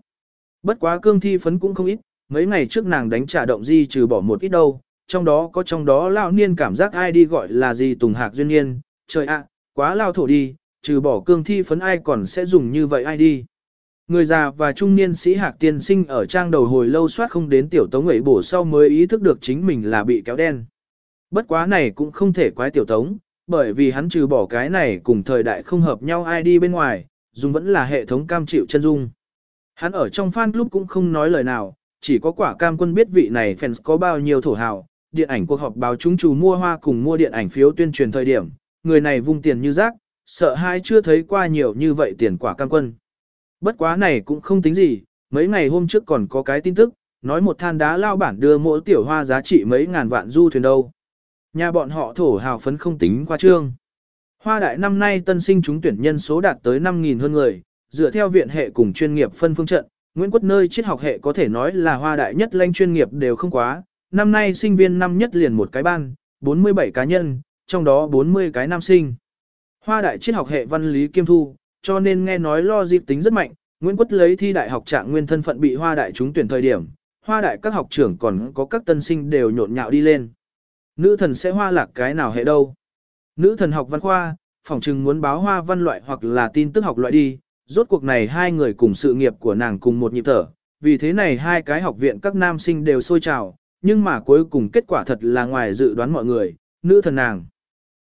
Bất quá cương thi phấn cũng không ít, mấy ngày trước nàng đánh trả động di trừ bỏ một ít đâu, trong đó có trong đó lao niên cảm giác ai đi gọi là gì tùng hạc duyên niên, trời ạ, quá lao thổ đi, trừ bỏ cương thi phấn ai còn sẽ dùng như vậy ai đi. Người già và trung niên sĩ hạc tiên sinh ở trang đầu hồi lâu soát không đến tiểu tống ấy bổ sau mới ý thức được chính mình là bị kéo đen. Bất quá này cũng không thể quái tiểu tống, bởi vì hắn trừ bỏ cái này cùng thời đại không hợp nhau ai đi bên ngoài, dùng vẫn là hệ thống cam chịu chân dung. Hắn ở trong fan club cũng không nói lời nào, chỉ có quả cam quân biết vị này fans có bao nhiêu thổ hào, điện ảnh cuộc họp báo chúng chủ mua hoa cùng mua điện ảnh phiếu tuyên truyền thời điểm, người này vung tiền như rác, sợ hai chưa thấy qua nhiều như vậy tiền quả cam quân. Bất quá này cũng không tính gì, mấy ngày hôm trước còn có cái tin tức, nói một than đá lao bản đưa mỗi tiểu hoa giá trị mấy ngàn vạn du thuyền đâu. Nhà bọn họ thổ hào phấn không tính quá trương. Hoa đại năm nay tân sinh chúng tuyển nhân số đạt tới 5.000 hơn người, dựa theo viện hệ cùng chuyên nghiệp phân phương trận, Nguyễn Quốc nơi triết học hệ có thể nói là hoa đại nhất lanh chuyên nghiệp đều không quá, năm nay sinh viên năm nhất liền một cái ban, 47 cá nhân, trong đó 40 cái nam sinh. Hoa đại triết học hệ văn lý kiêm thu, cho nên nghe nói lo dịp tính rất mạnh, Nguyễn Quốc lấy thi đại học trạng nguyên thân phận bị hoa đại trúng tuyển thời điểm, hoa đại các học trưởng còn có các tân sinh đều nhộn nhạo đi lên. Nữ thần sẽ hoa lạc cái nào hệ đâu? Nữ thần học văn khoa, phỏng chừng muốn báo hoa văn loại hoặc là tin tức học loại đi, rốt cuộc này hai người cùng sự nghiệp của nàng cùng một nhịp thở, vì thế này hai cái học viện các nam sinh đều sôi trào, nhưng mà cuối cùng kết quả thật là ngoài dự đoán mọi người, nữ thần nàng.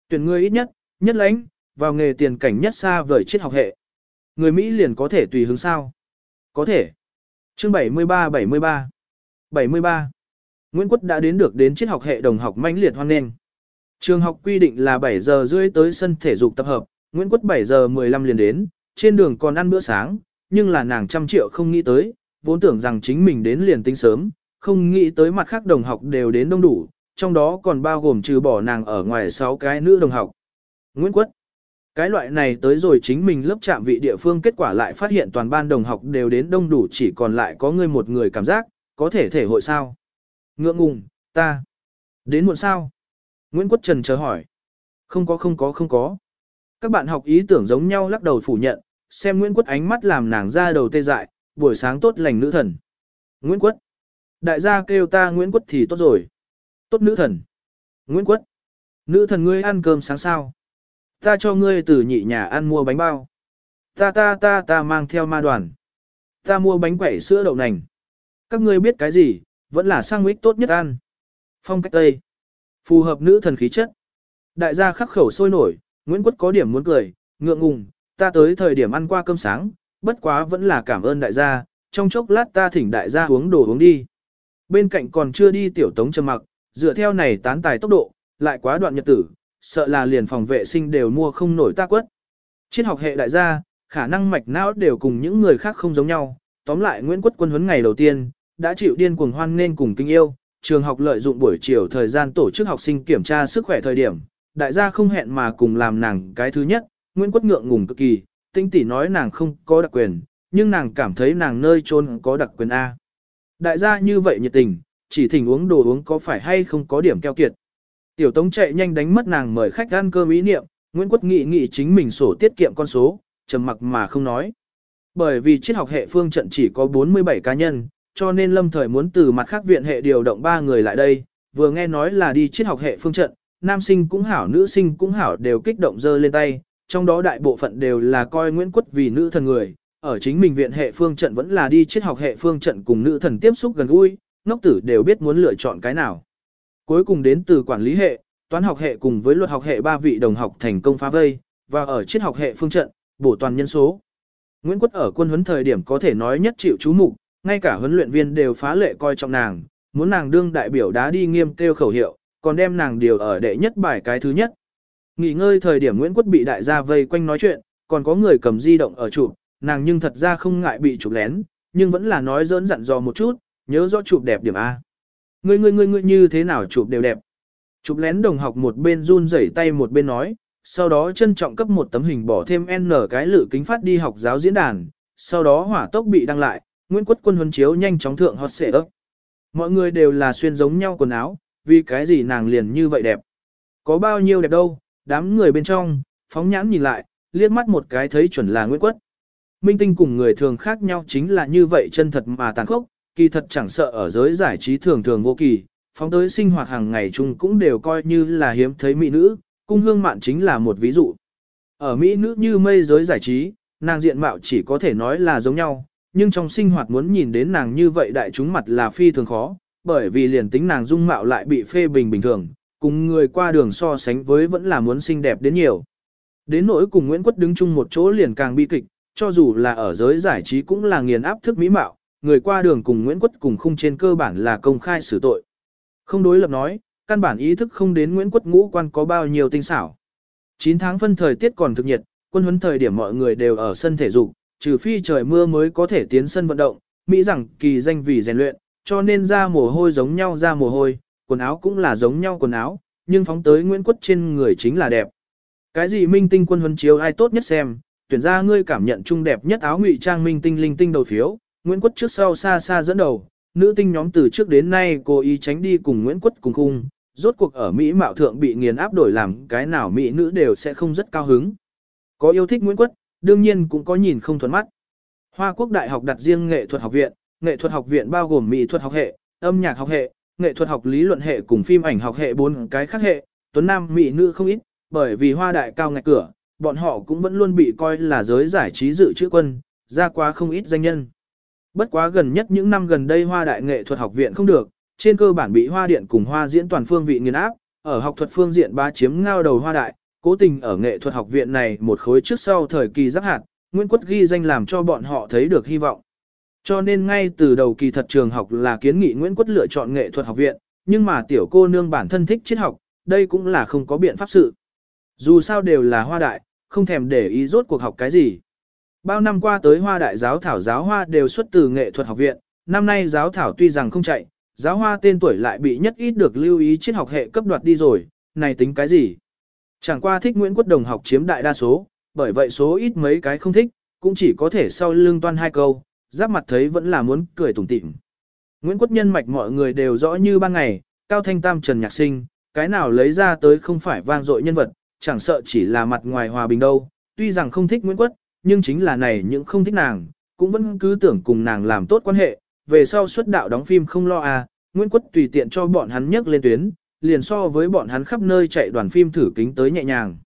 Tuyển người ít nhất, nhất lãnh, vào nghề tiền cảnh nhất xa vời triết học hệ. Người Mỹ liền có thể tùy hướng sao? Có thể. Chương 73-73 73 Nguyễn Quốc đã đến được đến triết học hệ đồng học mãnh liệt hoan nghênh. Trường học quy định là 7 giờ rưỡi tới sân thể dục tập hợp, Nguyễn Quốc 7 giờ 15 liền đến, trên đường còn ăn bữa sáng, nhưng là nàng trăm triệu không nghĩ tới, vốn tưởng rằng chính mình đến liền tính sớm, không nghĩ tới mặt khác đồng học đều đến đông đủ, trong đó còn bao gồm trừ bỏ nàng ở ngoài 6 cái nữ đồng học. Nguyễn Quốc cái loại này tới rồi chính mình lớp chạm vị địa phương kết quả lại phát hiện toàn ban đồng học đều đến đông đủ chỉ còn lại có ngươi một người cảm giác, có thể thể hội sao? Ngượng ngùng, ta. Đến muộn sao? Nguyễn Quốc Trần chờ hỏi. Không có không có không có. Các bạn học ý tưởng giống nhau lắc đầu phủ nhận, xem Nguyễn Quốc ánh mắt làm nàng ra đầu tê dại, buổi sáng tốt lành nữ thần. Nguyễn Quốc. Đại gia kêu ta Nguyễn Quốc thì tốt rồi. Tốt nữ thần. Nguyễn Quốc. Nữ thần ngươi ăn cơm sáng sao? Ta cho ngươi từ nhị nhà ăn mua bánh bao. Ta ta ta ta mang theo ma đoàn. Ta mua bánh quẩy sữa đậu nành. Các ngươi biết cái gì, vẫn là sang sandwich tốt nhất ăn. Phong cách Tây. Phù hợp nữ thần khí chất. Đại gia khắc khẩu sôi nổi, Nguyễn Quất có điểm muốn cười, ngượng ngùng, ta tới thời điểm ăn qua cơm sáng, bất quá vẫn là cảm ơn đại gia, trong chốc lát ta thỉnh đại gia uống đồ uống đi. Bên cạnh còn chưa đi tiểu tống trầm mặc, dựa theo này tán tài tốc độ, lại quá đoạn nhật tử, sợ là liền phòng vệ sinh đều mua không nổi ta quất. Triết học hệ đại gia, khả năng mạch não đều cùng những người khác không giống nhau, tóm lại Nguyễn Quất quân huấn ngày đầu tiên, đã chịu điên cuồng hoan nên cùng kinh yêu, trường học lợi dụng buổi chiều thời gian tổ chức học sinh kiểm tra sức khỏe thời điểm, đại gia không hẹn mà cùng làm nàng cái thứ nhất, Nguyễn Quất ngượng ngùng cực kỳ, tinh tỷ nói nàng không có đặc quyền, nhưng nàng cảm thấy nàng nơi trôn có đặc quyền A. Đại gia như vậy nhiệt tình, chỉ thỉnh uống đồ uống có phải hay không có điểm keo kiệt. Tiểu Tống chạy nhanh đánh mất nàng mời khách ăn cơm ý niệm, Nguyễn Quất nghị nghị chính mình sổ tiết kiệm con số, trầm mặc mà không nói. Bởi vì triết học hệ phương trận chỉ có 47 cá nhân, cho nên lâm thời muốn từ mặt khác viện hệ điều động 3 người lại đây, vừa nghe nói là đi triết học hệ phương trận, nam sinh cũng hảo nữ sinh cũng hảo đều kích động dơ lên tay, trong đó đại bộ phận đều là coi Nguyễn Quất vì nữ thần người, ở chính mình viện hệ phương trận vẫn là đi triết học hệ phương trận cùng nữ thần tiếp xúc gần gũi, ngốc tử đều biết muốn lựa chọn cái nào. Cuối cùng đến từ quản lý hệ, toán học hệ cùng với luật học hệ ba vị đồng học thành công phá vây, và ở triết học hệ phương trận, bổ toàn nhân số. Nguyễn Quất ở quân huấn thời điểm có thể nói nhất chịu chú mục, ngay cả huấn luyện viên đều phá lệ coi trọng nàng, muốn nàng đương đại biểu đá đi nghiêm kêu khẩu hiệu, còn đem nàng điều ở đệ nhất bài cái thứ nhất. Nghỉ ngơi thời điểm Nguyễn Quất bị đại gia vây quanh nói chuyện, còn có người cầm di động ở chụp, nàng nhưng thật ra không ngại bị chụp lén, nhưng vẫn là nói dỡn dặn dò một chút, nhớ rõ chụp đẹp điểm A. Ngươi ngươi ngươi ngươi như thế nào chụp đều đẹp. Chụp lén đồng học một bên run rẩy tay một bên nói, sau đó trân trọng cấp một tấm hình bỏ thêm N cái lự kính phát đi học giáo diễn đàn, sau đó hỏa tốc bị đăng lại, Nguyễn Quất Quân huấn chiếu nhanh chóng thượng hot xệ ấp. Mọi người đều là xuyên giống nhau quần áo, vì cái gì nàng liền như vậy đẹp. Có bao nhiêu đẹp đâu, đám người bên trong, phóng nhãn nhìn lại, liếc mắt một cái thấy chuẩn là Nguyễn Quất. Minh tinh cùng người thường khác nhau chính là như vậy chân thật mà tàn khốc, kỳ thật chẳng sợ ở giới giải trí thường thường vô kỳ, phóng tới sinh hoạt hàng ngày chung cũng đều coi như là hiếm thấy mỹ nữ, cung hương mạn chính là một ví dụ. Ở mỹ nữ như mây giới giải trí, nàng diện mạo chỉ có thể nói là giống nhau, nhưng trong sinh hoạt muốn nhìn đến nàng như vậy đại chúng mặt là phi thường khó, bởi vì liền tính nàng dung mạo lại bị phê bình bình thường, cùng người qua đường so sánh với vẫn là muốn xinh đẹp đến nhiều. Đến nỗi cùng Nguyễn Quất đứng chung một chỗ liền càng bi kịch, cho dù là ở giới giải trí cũng là nghiền áp thức mỹ mạo, người qua đường cùng Nguyễn Quất cùng khung trên cơ bản là công khai xử tội. Không đối lập nói, căn bản ý thức không đến Nguyễn Quất ngũ quan có bao nhiêu tinh xảo. 9 tháng phân thời tiết còn thực nhiệt, quân huấn thời điểm mọi người đều ở sân thể dục, trừ phi trời mưa mới có thể tiến sân vận động, Mỹ rằng kỳ danh vì rèn luyện, cho nên ra mồ hôi giống nhau ra mồ hôi, quần áo cũng là giống nhau quần áo, nhưng phóng tới Nguyễn Quất trên người chính là đẹp. Cái gì minh tinh quân huấn chiếu ai tốt nhất xem, tuyển ra ngươi cảm nhận trung đẹp nhất áo ngụy trang minh tinh linh tinh đầu phiếu, Nguyễn Quất trước sau xa xa dẫn đầu, nữ tinh nhóm từ trước đến nay cố ý tránh đi cùng Nguyễn Quất cùng khung, rốt cuộc ở Mỹ mạo thượng bị nghiền áp đổi làm cái nào Mỹ nữ đều sẽ không rất cao hứng. Có yêu thích Nguyễn Quất, đương nhiên cũng có nhìn không thuận mắt. Hoa Quốc Đại học đặt riêng nghệ thuật học viện, nghệ thuật học viện bao gồm mỹ thuật học hệ, âm nhạc học hệ, nghệ thuật học lý luận hệ cùng phim ảnh học hệ bốn cái khác hệ, tuấn nam mỹ nữ không ít, bởi vì hoa đại cao ngạch cửa, bọn họ cũng vẫn luôn bị coi là giới giải trí dự trữ quân, ra quá không ít danh nhân. Bất quá gần nhất những năm gần đây hoa đại nghệ thuật học viện không được, trên cơ bản bị hoa điện cùng hoa diễn toàn phương vị nghiền áp, ở học thuật phương diện ba chiếm ngao đầu hoa đại, cố tình ở nghệ thuật học viện này một khối trước sau thời kỳ giáp hạt, Nguyễn Quất ghi danh làm cho bọn họ thấy được hy vọng. Cho nên ngay từ đầu kỳ thật trường học là kiến nghị Nguyễn Quất lựa chọn nghệ thuật học viện, nhưng mà tiểu cô nương bản thân thích triết học, đây cũng là không có biện pháp sự. Dù sao đều là hoa đại, không thèm để ý rốt cuộc học cái gì. Bao năm qua tới hoa đại giáo thảo giáo hoa đều xuất từ nghệ thuật học viện, năm nay giáo thảo tuy rằng không chạy, giáo hoa tên tuổi lại bị nhất ít được lưu ý triết học hệ cấp đoạt đi rồi, này tính cái gì? Chẳng qua thích Nguyễn Quốc Đồng học chiếm đại đa số, bởi vậy số ít mấy cái không thích, cũng chỉ có thể sau lưng toan hai câu, giáp mặt thấy vẫn là muốn cười tủm tỉm. Nguyễn Quốc Nhân mạch mọi người đều rõ như ban ngày, Cao Thanh Tam Trần Nhạc Sinh, cái nào lấy ra tới không phải vang dội nhân vật, chẳng sợ chỉ là mặt ngoài hòa bình đâu, tuy rằng không thích Nguyễn Quốc, nhưng chính là này những không thích nàng, cũng vẫn cứ tưởng cùng nàng làm tốt quan hệ, về sau xuất đạo đóng phim không lo à, Nguyễn Quốc tùy tiện cho bọn hắn nhấc lên tuyến, liền so với bọn hắn khắp nơi chạy đoàn phim thử kính tới nhẹ nhàng.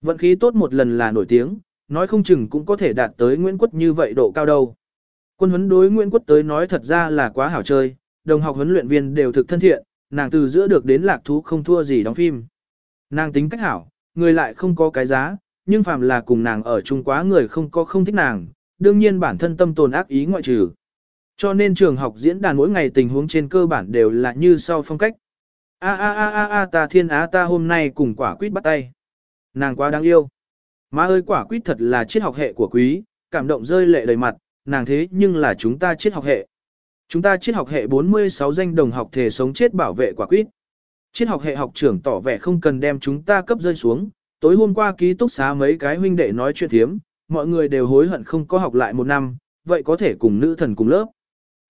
Vận khí tốt một lần là nổi tiếng, nói không chừng cũng có thể đạt tới Nguyễn Quốc như vậy độ cao đâu. Quân huấn đối Nguyễn Quốc tới nói thật ra là quá hảo chơi, đồng học huấn luyện viên đều thực thân thiện, nàng từ giữa được đến lạc thú không thua gì đóng phim. Nàng tính cách hảo, người lại không có cái giá, nhưng phàm là cùng nàng ở chung quá người không có không thích nàng, đương nhiên bản thân tâm tồn ác ý ngoại trừ. Cho nên trường học diễn đàn mỗi ngày tình huống trên cơ bản đều là như sau phong cách. A a a a a ta thiên á ta hôm nay cùng quả quýt bắt tay. Nàng quá đáng yêu. Má ơi quả quýt thật là triết học hệ của quý, cảm động rơi lệ đầy mặt, nàng thế nhưng là chúng ta triết học hệ. Chúng ta triết học hệ 46 danh đồng học thể sống chết bảo vệ quả quýt. Triết học hệ học trưởng tỏ vẻ không cần đem chúng ta cấp rơi xuống, tối hôm qua ký túc xá mấy cái huynh đệ nói chuyện thiếm, mọi người đều hối hận không có học lại một năm, vậy có thể cùng nữ thần cùng lớp.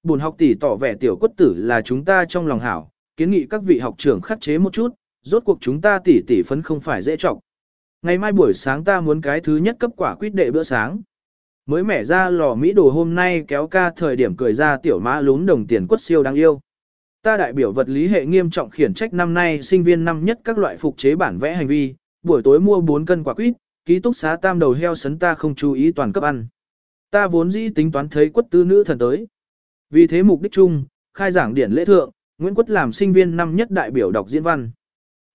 Bùn học tỷ tỏ vẻ tiểu quất tử là chúng ta trong lòng hảo, kiến nghị các vị học trưởng khắc chế một chút, rốt cuộc chúng ta tỷ tỷ phấn không phải dễ trọng. Ngày mai buổi sáng ta muốn cái thứ nhất cấp quả quyết đệ bữa sáng. Mới mẻ ra lò Mỹ đồ hôm nay kéo ca thời điểm cười ra tiểu mã lún đồng tiền quất siêu đáng yêu. Ta đại biểu vật lý hệ nghiêm trọng khiển trách năm nay sinh viên năm nhất các loại phục chế bản vẽ hành vi, buổi tối mua 4 cân quả quýt, ký túc xá tam đầu heo sấn ta không chú ý toàn cấp ăn. Ta vốn dĩ tính toán thấy quất tư nữ thần tới. Vì thế mục đích chung, khai giảng điển lễ thượng, Nguyễn Quất làm sinh viên năm nhất đại biểu đọc diễn văn.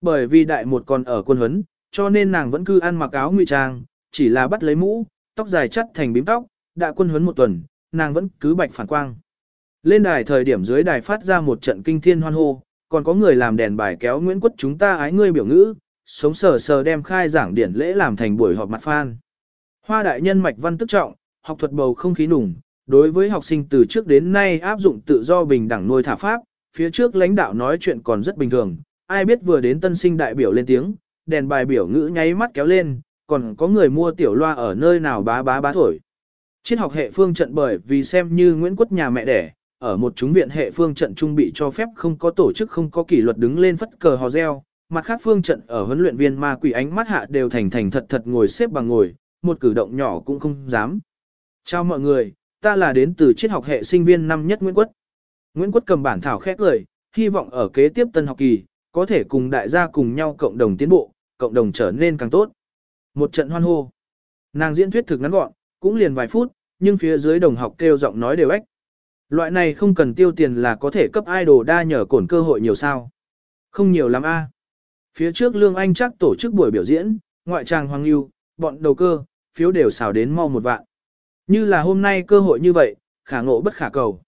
Bởi vì đại một còn ở quân huấn, cho nên nàng vẫn cứ ăn mặc áo ngụy trang, chỉ là bắt lấy mũ, tóc dài chắt thành bím tóc, đã quân huấn một tuần, nàng vẫn cứ bạch phản quang. Lên đài thời điểm dưới đài phát ra một trận kinh thiên hoan hô, còn có người làm đèn bài kéo Nguyễn Quất chúng ta ái ngươi biểu ngữ, sống sờ sờ đem khai giảng điển lễ làm thành buổi họp mặt phan. Hoa đại nhân mạch văn tức trọng, học thuật bầu không khí nùng, đối với học sinh từ trước đến nay áp dụng tự do bình đẳng nuôi thả pháp, phía trước lãnh đạo nói chuyện còn rất bình thường, ai biết vừa đến tân sinh đại biểu lên tiếng, đèn bài biểu ngữ nháy mắt kéo lên, còn có người mua tiểu loa ở nơi nào bá bá bá thổi. Triết học hệ phương trận bởi vì xem như Nguyễn Quất nhà mẹ đẻ, ở một chúng viện hệ phương trận trung bị cho phép không có tổ chức không có kỷ luật đứng lên phất cờ hò reo, mặt khác phương trận ở huấn luyện viên ma quỷ ánh mắt hạ đều thành thành thật thật ngồi xếp bằng ngồi, một cử động nhỏ cũng không dám. Chào mọi người, ta là đến từ triết học hệ sinh viên năm nhất Nguyễn Quất. Nguyễn Quất cầm bản thảo khét lời, hy vọng ở kế tiếp tân học kỳ, có thể cùng đại gia cùng nhau cộng đồng tiến bộ, cộng đồng trở nên càng tốt. Một trận hoan hô. Nàng diễn thuyết thực ngắn gọn, cũng liền vài phút, nhưng phía dưới đồng học kêu giọng nói đều ếch. Loại này không cần tiêu tiền là có thể cấp idol đa nhờ cổn cơ hội nhiều sao. Không nhiều lắm a. Phía trước Lương Anh chắc tổ chức buổi biểu diễn, ngoại tràng Hoàng Lưu, bọn đầu cơ, phiếu đều xào đến mau một vạn. Như là hôm nay cơ hội như vậy, khả ngộ bất khả cầu.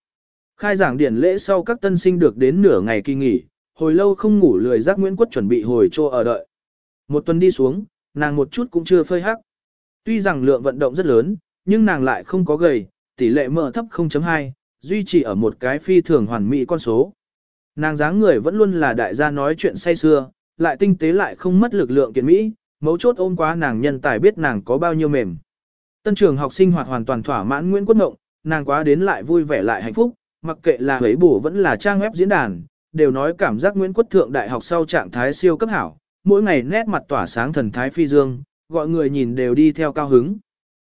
Khai giảng điển lễ sau các tân sinh được đến nửa ngày kỳ nghỉ, hồi lâu không ngủ lười giác Nguyễn Quất chuẩn bị hồi trô ở đợi. Một tuần đi xuống, nàng một chút cũng chưa phơi hắc. Tuy rằng lượng vận động rất lớn, nhưng nàng lại không có gầy, tỷ lệ mỡ thấp 0.2, duy trì ở một cái phi thường hoàn mỹ con số. Nàng dáng người vẫn luôn là đại gia nói chuyện say xưa, lại tinh tế lại không mất lực lượng kiện mỹ, mấu chốt ôm quá nàng nhân tài biết nàng có bao nhiêu mềm. Tân trường học sinh hoạt hoàn toàn thỏa mãn Nguyễn Quốc Ngộng, nàng quá đến lại vui vẻ lại hạnh phúc, mặc kệ là ấy bổ vẫn là trang web diễn đàn, đều nói cảm giác Nguyễn Quốc Thượng đại học sau trạng thái siêu cấp hảo, mỗi ngày nét mặt tỏa sáng thần thái phi dương, gọi người nhìn đều đi theo cao hứng.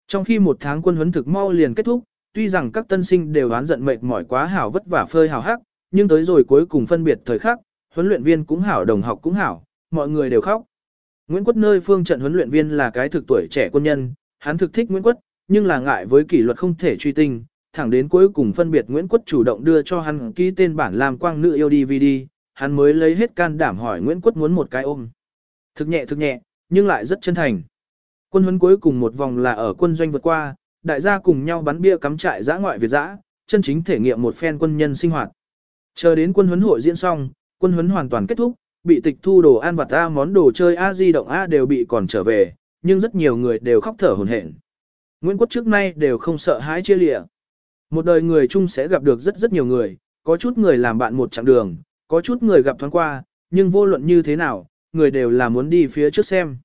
Trong khi một tháng quân huấn thực mau liền kết thúc, tuy rằng các tân sinh đều oán giận mệt mỏi quá hảo vất vả phơi hảo hắc, nhưng tới rồi cuối cùng phân biệt thời khắc, huấn luyện viên cũng hảo đồng học cũng hảo, mọi người đều khóc. Nguyễn Quất nơi phương trận huấn luyện viên là cái thực tuổi trẻ quân nhân, hắn thực thích Nguyễn Quất, nhưng là ngại với kỷ luật không thể truy tinh, thẳng đến cuối cùng phân biệt Nguyễn Quất chủ động đưa cho hắn ký tên bản làm quang nữ yêu DVD, hắn mới lấy hết can đảm hỏi Nguyễn Quất muốn một cái ôm. Thực nhẹ thực nhẹ, nhưng lại rất chân thành. Quân huấn cuối cùng một vòng là ở quân doanh vượt qua, đại gia cùng nhau bắn bia cắm trại giã ngoại Việt giã, chân chính thể nghiệm một phen quân nhân sinh hoạt. Chờ đến quân huấn hội diễn xong, quân huấn hoàn toàn kết thúc, bị tịch thu đồ ăn vặt A món đồ chơi A di động A đều bị còn trở về, nhưng rất nhiều người đều khóc thở hổn hển. Nguyễn Quốc trước nay đều không sợ hãi chia lịa. Một đời người chung sẽ gặp được rất rất nhiều người, có chút người làm bạn một chặng đường, có chút người gặp thoáng qua, nhưng vô luận như thế nào, người đều là muốn đi phía trước xem.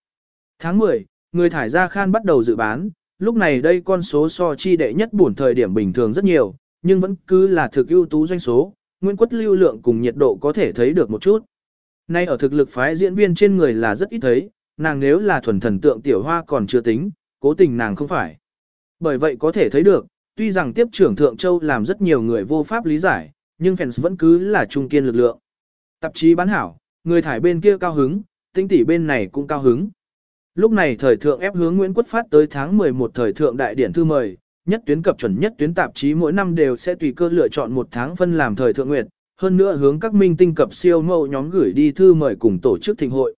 Tháng 10, người thải ra khan bắt đầu dự bán, lúc này đây con số so chi đệ nhất buồn thời điểm bình thường rất nhiều, nhưng vẫn cứ là thực ưu tú doanh số, Nguyễn Quất lưu lượng cùng nhiệt độ có thể thấy được một chút. Nay ở thực lực phái diễn viên trên người là rất ít thấy, nàng nếu là thuần thần tượng tiểu hoa còn chưa tính, cố tình nàng không phải. Bởi vậy có thể thấy được, tuy rằng tiếp trưởng Thượng Châu làm rất nhiều người vô pháp lý giải, nhưng fans vẫn cứ là trung kiên lực lượng. Tạp chí bán hảo, người thải bên kia cao hứng, tinh tỷ bên này cũng cao hứng. Lúc này thời thượng ép hướng Nguyễn Quốc phát tới tháng 11 thời thượng đại điển thư mời, nhất tuyến cập chuẩn nhất tuyến tạp chí mỗi năm đều sẽ tùy cơ lựa chọn một tháng phân làm thời thượng nguyệt, hơn nữa hướng các minh tinh cập siêu mẫu nhóm gửi đi thư mời cùng tổ chức thịnh hội.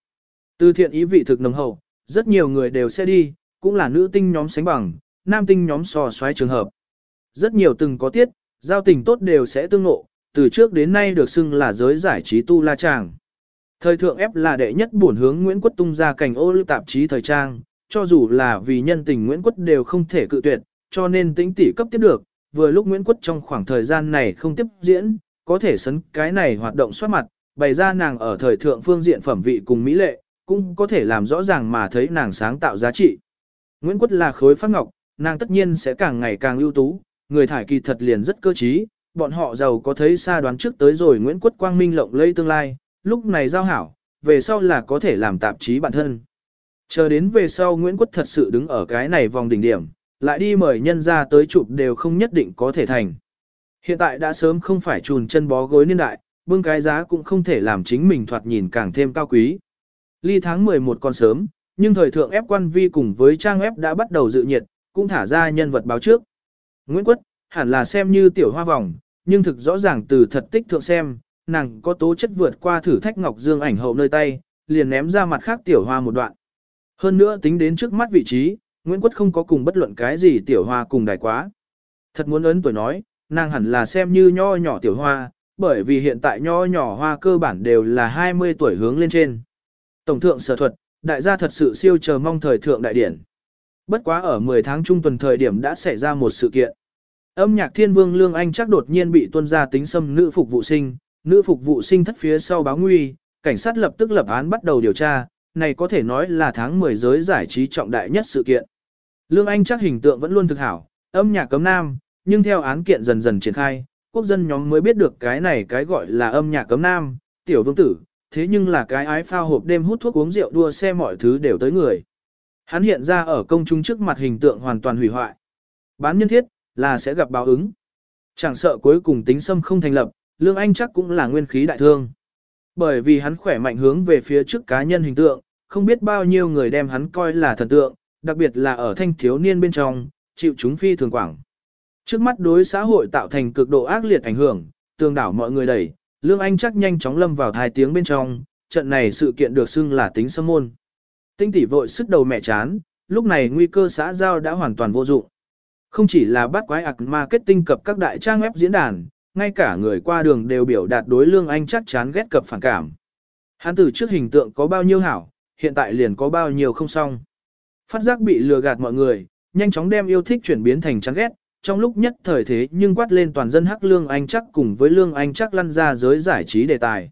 Từ thiện ý vị thực nồng hậu, rất nhiều người đều sẽ đi, cũng là nữ tinh nhóm sánh bằng, nam tinh nhóm so xoáy trường hợp. Rất nhiều từng có tiết, giao tình tốt đều sẽ tương ngộ, từ trước đến nay được xưng là giới giải trí tu la tràng. Thời thượng ép là đệ nhất buồn hướng Nguyễn Quất tung ra cảnh ô lưu tạp chí thời trang, cho dù là vì nhân tình Nguyễn Quất đều không thể cự tuyệt, cho nên tính tỷ cấp tiếp được, vừa lúc Nguyễn Quất trong khoảng thời gian này không tiếp diễn, có thể sấn cái này hoạt động soát mặt, bày ra nàng ở thời thượng phương diện phẩm vị cùng mỹ lệ, cũng có thể làm rõ ràng mà thấy nàng sáng tạo giá trị. Nguyễn Quất là khối phát ngọc, nàng tất nhiên sẽ càng ngày càng ưu tú, người thải kỳ thật liền rất cơ trí, bọn họ giàu có thấy xa đoán trước tới rồi Nguyễn Quất quang minh lộng lây tương lai, lúc này giao hảo, về sau là có thể làm tạp chí bản thân. Chờ đến về sau Nguyễn Quất thật sự đứng ở cái này vòng đỉnh điểm, lại đi mời nhân ra tới chụp đều không nhất định có thể thành. Hiện tại đã sớm không phải trùn chân bó gối niên đại, bưng cái giá cũng không thể làm chính mình thoạt nhìn càng thêm cao quý. Ly tháng 11 còn sớm, nhưng thời thượng ép quan vi cùng với trang ép đã bắt đầu dự nhiệt, cũng thả ra nhân vật báo trước. Nguyễn Quất, hẳn là xem như tiểu hoa vòng, nhưng thực rõ ràng từ thật tích thượng xem, nàng có tố chất vượt qua thử thách ngọc dương ảnh hậu nơi tay, liền ném ra mặt khác tiểu hoa một đoạn. Hơn nữa tính đến trước mắt vị trí, Nguyễn Quất không có cùng bất luận cái gì tiểu hoa cùng đài quá. Thật muốn ấn tuổi nói, nàng hẳn là xem như nho nhỏ tiểu hoa, bởi vì hiện tại nho nhỏ hoa cơ bản đều là 20 tuổi hướng lên trên. Tổng thượng sở thuật, đại gia thật sự siêu chờ mong thời thượng đại điển. Bất quá ở 10 tháng trung tuần thời điểm đã xảy ra một sự kiện. Âm nhạc thiên vương Lương Anh chắc đột nhiên bị tuân ra tính xâm nữ phục vụ sinh, nữ phục vụ sinh thất phía sau báo nguy, cảnh sát lập tức lập án bắt đầu điều tra, này có thể nói là tháng 10 giới giải trí trọng đại nhất sự kiện. Lương Anh chắc hình tượng vẫn luôn thực hảo, âm nhạc cấm nam, nhưng theo án kiện dần dần triển khai, quốc dân nhóm mới biết được cái này cái gọi là âm nhạc cấm nam, tiểu vương tử, thế nhưng là cái ái phao hộp đêm hút thuốc uống rượu đua xe mọi thứ đều tới người. Hắn hiện ra ở công chúng trước mặt hình tượng hoàn toàn hủy hoại. Bán nhân thiết, là sẽ gặp báo ứng. Chẳng sợ cuối cùng tính xâm không thành lập, Lương Anh chắc cũng là nguyên khí đại thương. Bởi vì hắn khỏe mạnh hướng về phía trước cá nhân hình tượng, không biết bao nhiêu người đem hắn coi là thần tượng, đặc biệt là ở thanh thiếu niên bên trong, chịu chúng phi thường quảng. Trước mắt đối xã hội tạo thành cực độ ác liệt ảnh hưởng, tương đảo mọi người đẩy, Lương Anh chắc nhanh chóng lâm vào hai tiếng bên trong, trận này sự kiện được xưng là tính xâm môn. Tinh tỷ vội sức đầu mẹ chán, lúc này nguy cơ xã giao đã hoàn toàn vô dụng. Không chỉ là bắt quái ạc marketing cập các đại trang web diễn đàn, ngay cả người qua đường đều biểu đạt đối lương anh chắc chán ghét cập phản cảm. Hắn từ trước hình tượng có bao nhiêu hảo, hiện tại liền có bao nhiêu không xong. Phát giác bị lừa gạt mọi người, nhanh chóng đem yêu thích chuyển biến thành chán ghét, trong lúc nhất thời thế nhưng quát lên toàn dân hắc lương anh chắc cùng với lương anh chắc lăn ra giới giải trí đề tài.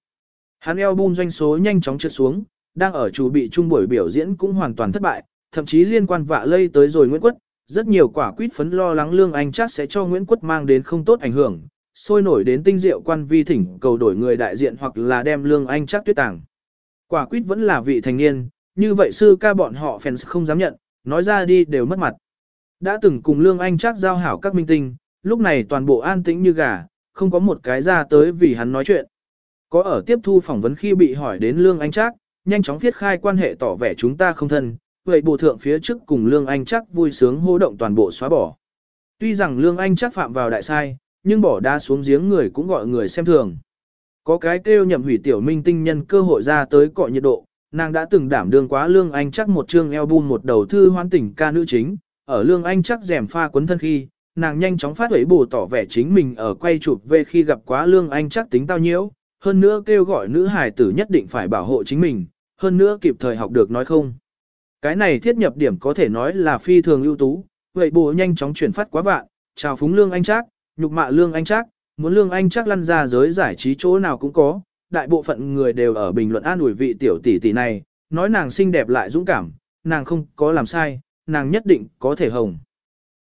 Hắn album doanh số nhanh chóng trượt xuống, đang ở chủ bị trung buổi biểu diễn cũng hoàn toàn thất bại, thậm chí liên quan vạ lây tới rồi Nguyễn Quất, rất nhiều quả quýt phấn lo lắng Lương Anh chắc sẽ cho Nguyễn Quất mang đến không tốt ảnh hưởng, sôi nổi đến tinh diệu quan vi thỉnh cầu đổi người đại diện hoặc là đem Lương Anh chắc tuyết tàng. Quả quyết vẫn là vị thành niên, như vậy sư ca bọn họ fans không dám nhận, nói ra đi đều mất mặt. Đã từng cùng Lương Anh chắc giao hảo các minh tinh, lúc này toàn bộ an tĩnh như gà, không có một cái ra tới vì hắn nói chuyện. Có ở tiếp thu phỏng vấn khi bị hỏi đến Lương Anh chắc, nhanh chóng viết khai quan hệ tỏ vẻ chúng ta không thân, vậy bộ thượng phía trước cùng Lương Anh chắc vui sướng hô động toàn bộ xóa bỏ. Tuy rằng Lương Anh chắc phạm vào đại sai, nhưng bỏ đá xuống giếng người cũng gọi người xem thường. Có cái kêu nhậm hủy tiểu minh tinh nhân cơ hội ra tới cọ nhiệt độ, nàng đã từng đảm đương quá Lương Anh chắc một chương album một đầu thư hoan tỉnh ca nữ chính, ở Lương Anh chắc rèm pha quấn thân khi, nàng nhanh chóng phát huẩy bù tỏ vẻ chính mình ở quay chụp về khi gặp quá Lương Anh chắc tính tao nhiễu, hơn nữa kêu gọi nữ hài tử nhất định phải bảo hộ chính mình, hơn nữa kịp thời học được nói không. Cái này thiết nhập điểm có thể nói là phi thường ưu tú, vậy bù nhanh chóng chuyển phát quá vạn, chào phúng Lương Anh chắc, nhục mạ Lương Anh chắc, muốn Lương Anh chắc lăn ra giới giải trí chỗ nào cũng có, đại bộ phận người đều ở bình luận an ủi vị tiểu tỷ tỷ này, nói nàng xinh đẹp lại dũng cảm, nàng không có làm sai, nàng nhất định có thể hồng.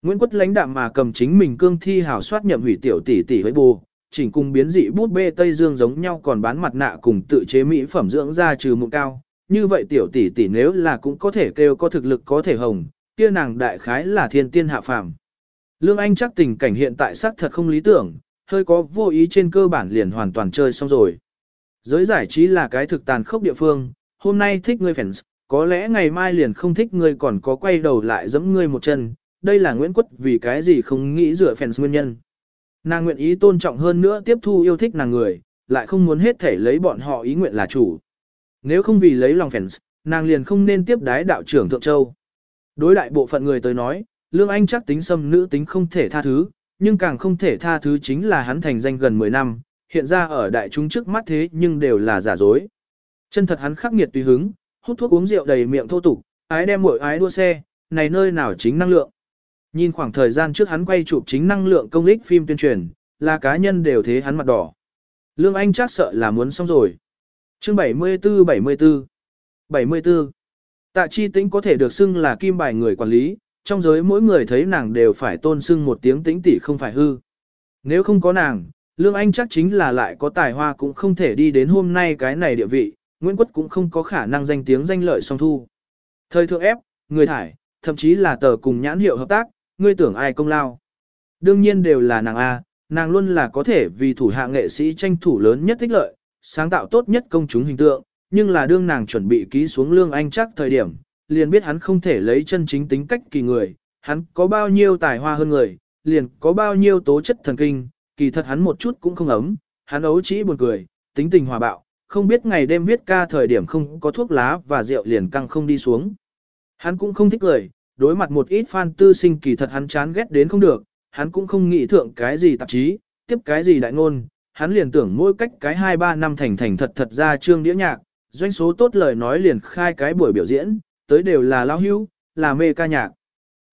Nguyễn Quất lãnh đạm mà cầm chính mình cương thi hào soát nhậm hủy tiểu tỷ tỷ với bù, chỉnh cùng biến dị bút bê Tây Dương giống nhau còn bán mặt nạ cùng tự chế mỹ phẩm dưỡng da trừ mụn cao. Như vậy tiểu tỷ tỷ nếu là cũng có thể kêu có thực lực có thể hồng, kia nàng đại khái là thiên tiên hạ phàm. Lương Anh chắc tình cảnh hiện tại xác thật không lý tưởng, hơi có vô ý trên cơ bản liền hoàn toàn chơi xong rồi. Giới giải trí là cái thực tàn khốc địa phương, hôm nay thích ngươi fans, có lẽ ngày mai liền không thích ngươi còn có quay đầu lại giẫm ngươi một chân, đây là Nguyễn Quất vì cái gì không nghĩ rửa fans nguyên nhân. Nàng nguyện ý tôn trọng hơn nữa tiếp thu yêu thích nàng người, lại không muốn hết thể lấy bọn họ ý nguyện là chủ. Nếu không vì lấy lòng fans, nàng liền không nên tiếp đái đạo trưởng Thượng Châu. Đối đại bộ phận người tới nói, Lương Anh chắc tính xâm nữ tính không thể tha thứ, nhưng càng không thể tha thứ chính là hắn thành danh gần 10 năm, hiện ra ở đại chúng trước mắt thế nhưng đều là giả dối. Chân thật hắn khắc nghiệt tùy hứng, hút thuốc uống rượu đầy miệng thô tục, ái đem mỗi ái đua xe, này nơi nào chính năng lượng. Nhìn khoảng thời gian trước hắn quay chụp chính năng lượng công lích phim tuyên truyền, là cá nhân đều thế hắn mặt đỏ. Lương Anh chắc sợ là muốn xong rồi. Chương 74-74 74 Tạ chi tĩnh có thể được xưng là kim bài người quản lý, trong giới mỗi người thấy nàng đều phải tôn sưng một tiếng tĩnh tỷ không phải hư. Nếu không có nàng, Lương Anh chắc chính là lại có tài hoa cũng không thể đi đến hôm nay cái này địa vị, Nguyễn Quất cũng không có khả năng danh tiếng danh lợi song thu. Thời thượng ép, người thải, thậm chí là tờ cùng nhãn hiệu hợp tác, ngươi tưởng ai công lao. Đương nhiên đều là nàng A, nàng luôn là có thể vì thủ hạ nghệ sĩ tranh thủ lớn nhất tích lợi, sáng tạo tốt nhất công chúng hình tượng, nhưng là đương nàng chuẩn bị ký xuống lương anh chắc thời điểm, liền biết hắn không thể lấy chân chính tính cách kỳ người, hắn có bao nhiêu tài hoa hơn người, liền có bao nhiêu tố chất thần kinh, kỳ thật hắn một chút cũng không ấm, hắn ấu chỉ buồn cười, tính tình hòa bạo, không biết ngày đêm viết ca thời điểm không có thuốc lá và rượu liền căng không đi xuống. Hắn cũng không thích cười, đối mặt một ít fan tư sinh kỳ thật hắn chán ghét đến không được, hắn cũng không nghĩ thượng cái gì tạp chí, tiếp cái gì đại ngôn, hắn liền tưởng mỗi cách cái 2-3 năm thành thành thật thật ra trương đĩa nhạc, doanh số tốt lời nói liền khai cái buổi biểu diễn, tới đều là lao hưu, là mê ca nhạc.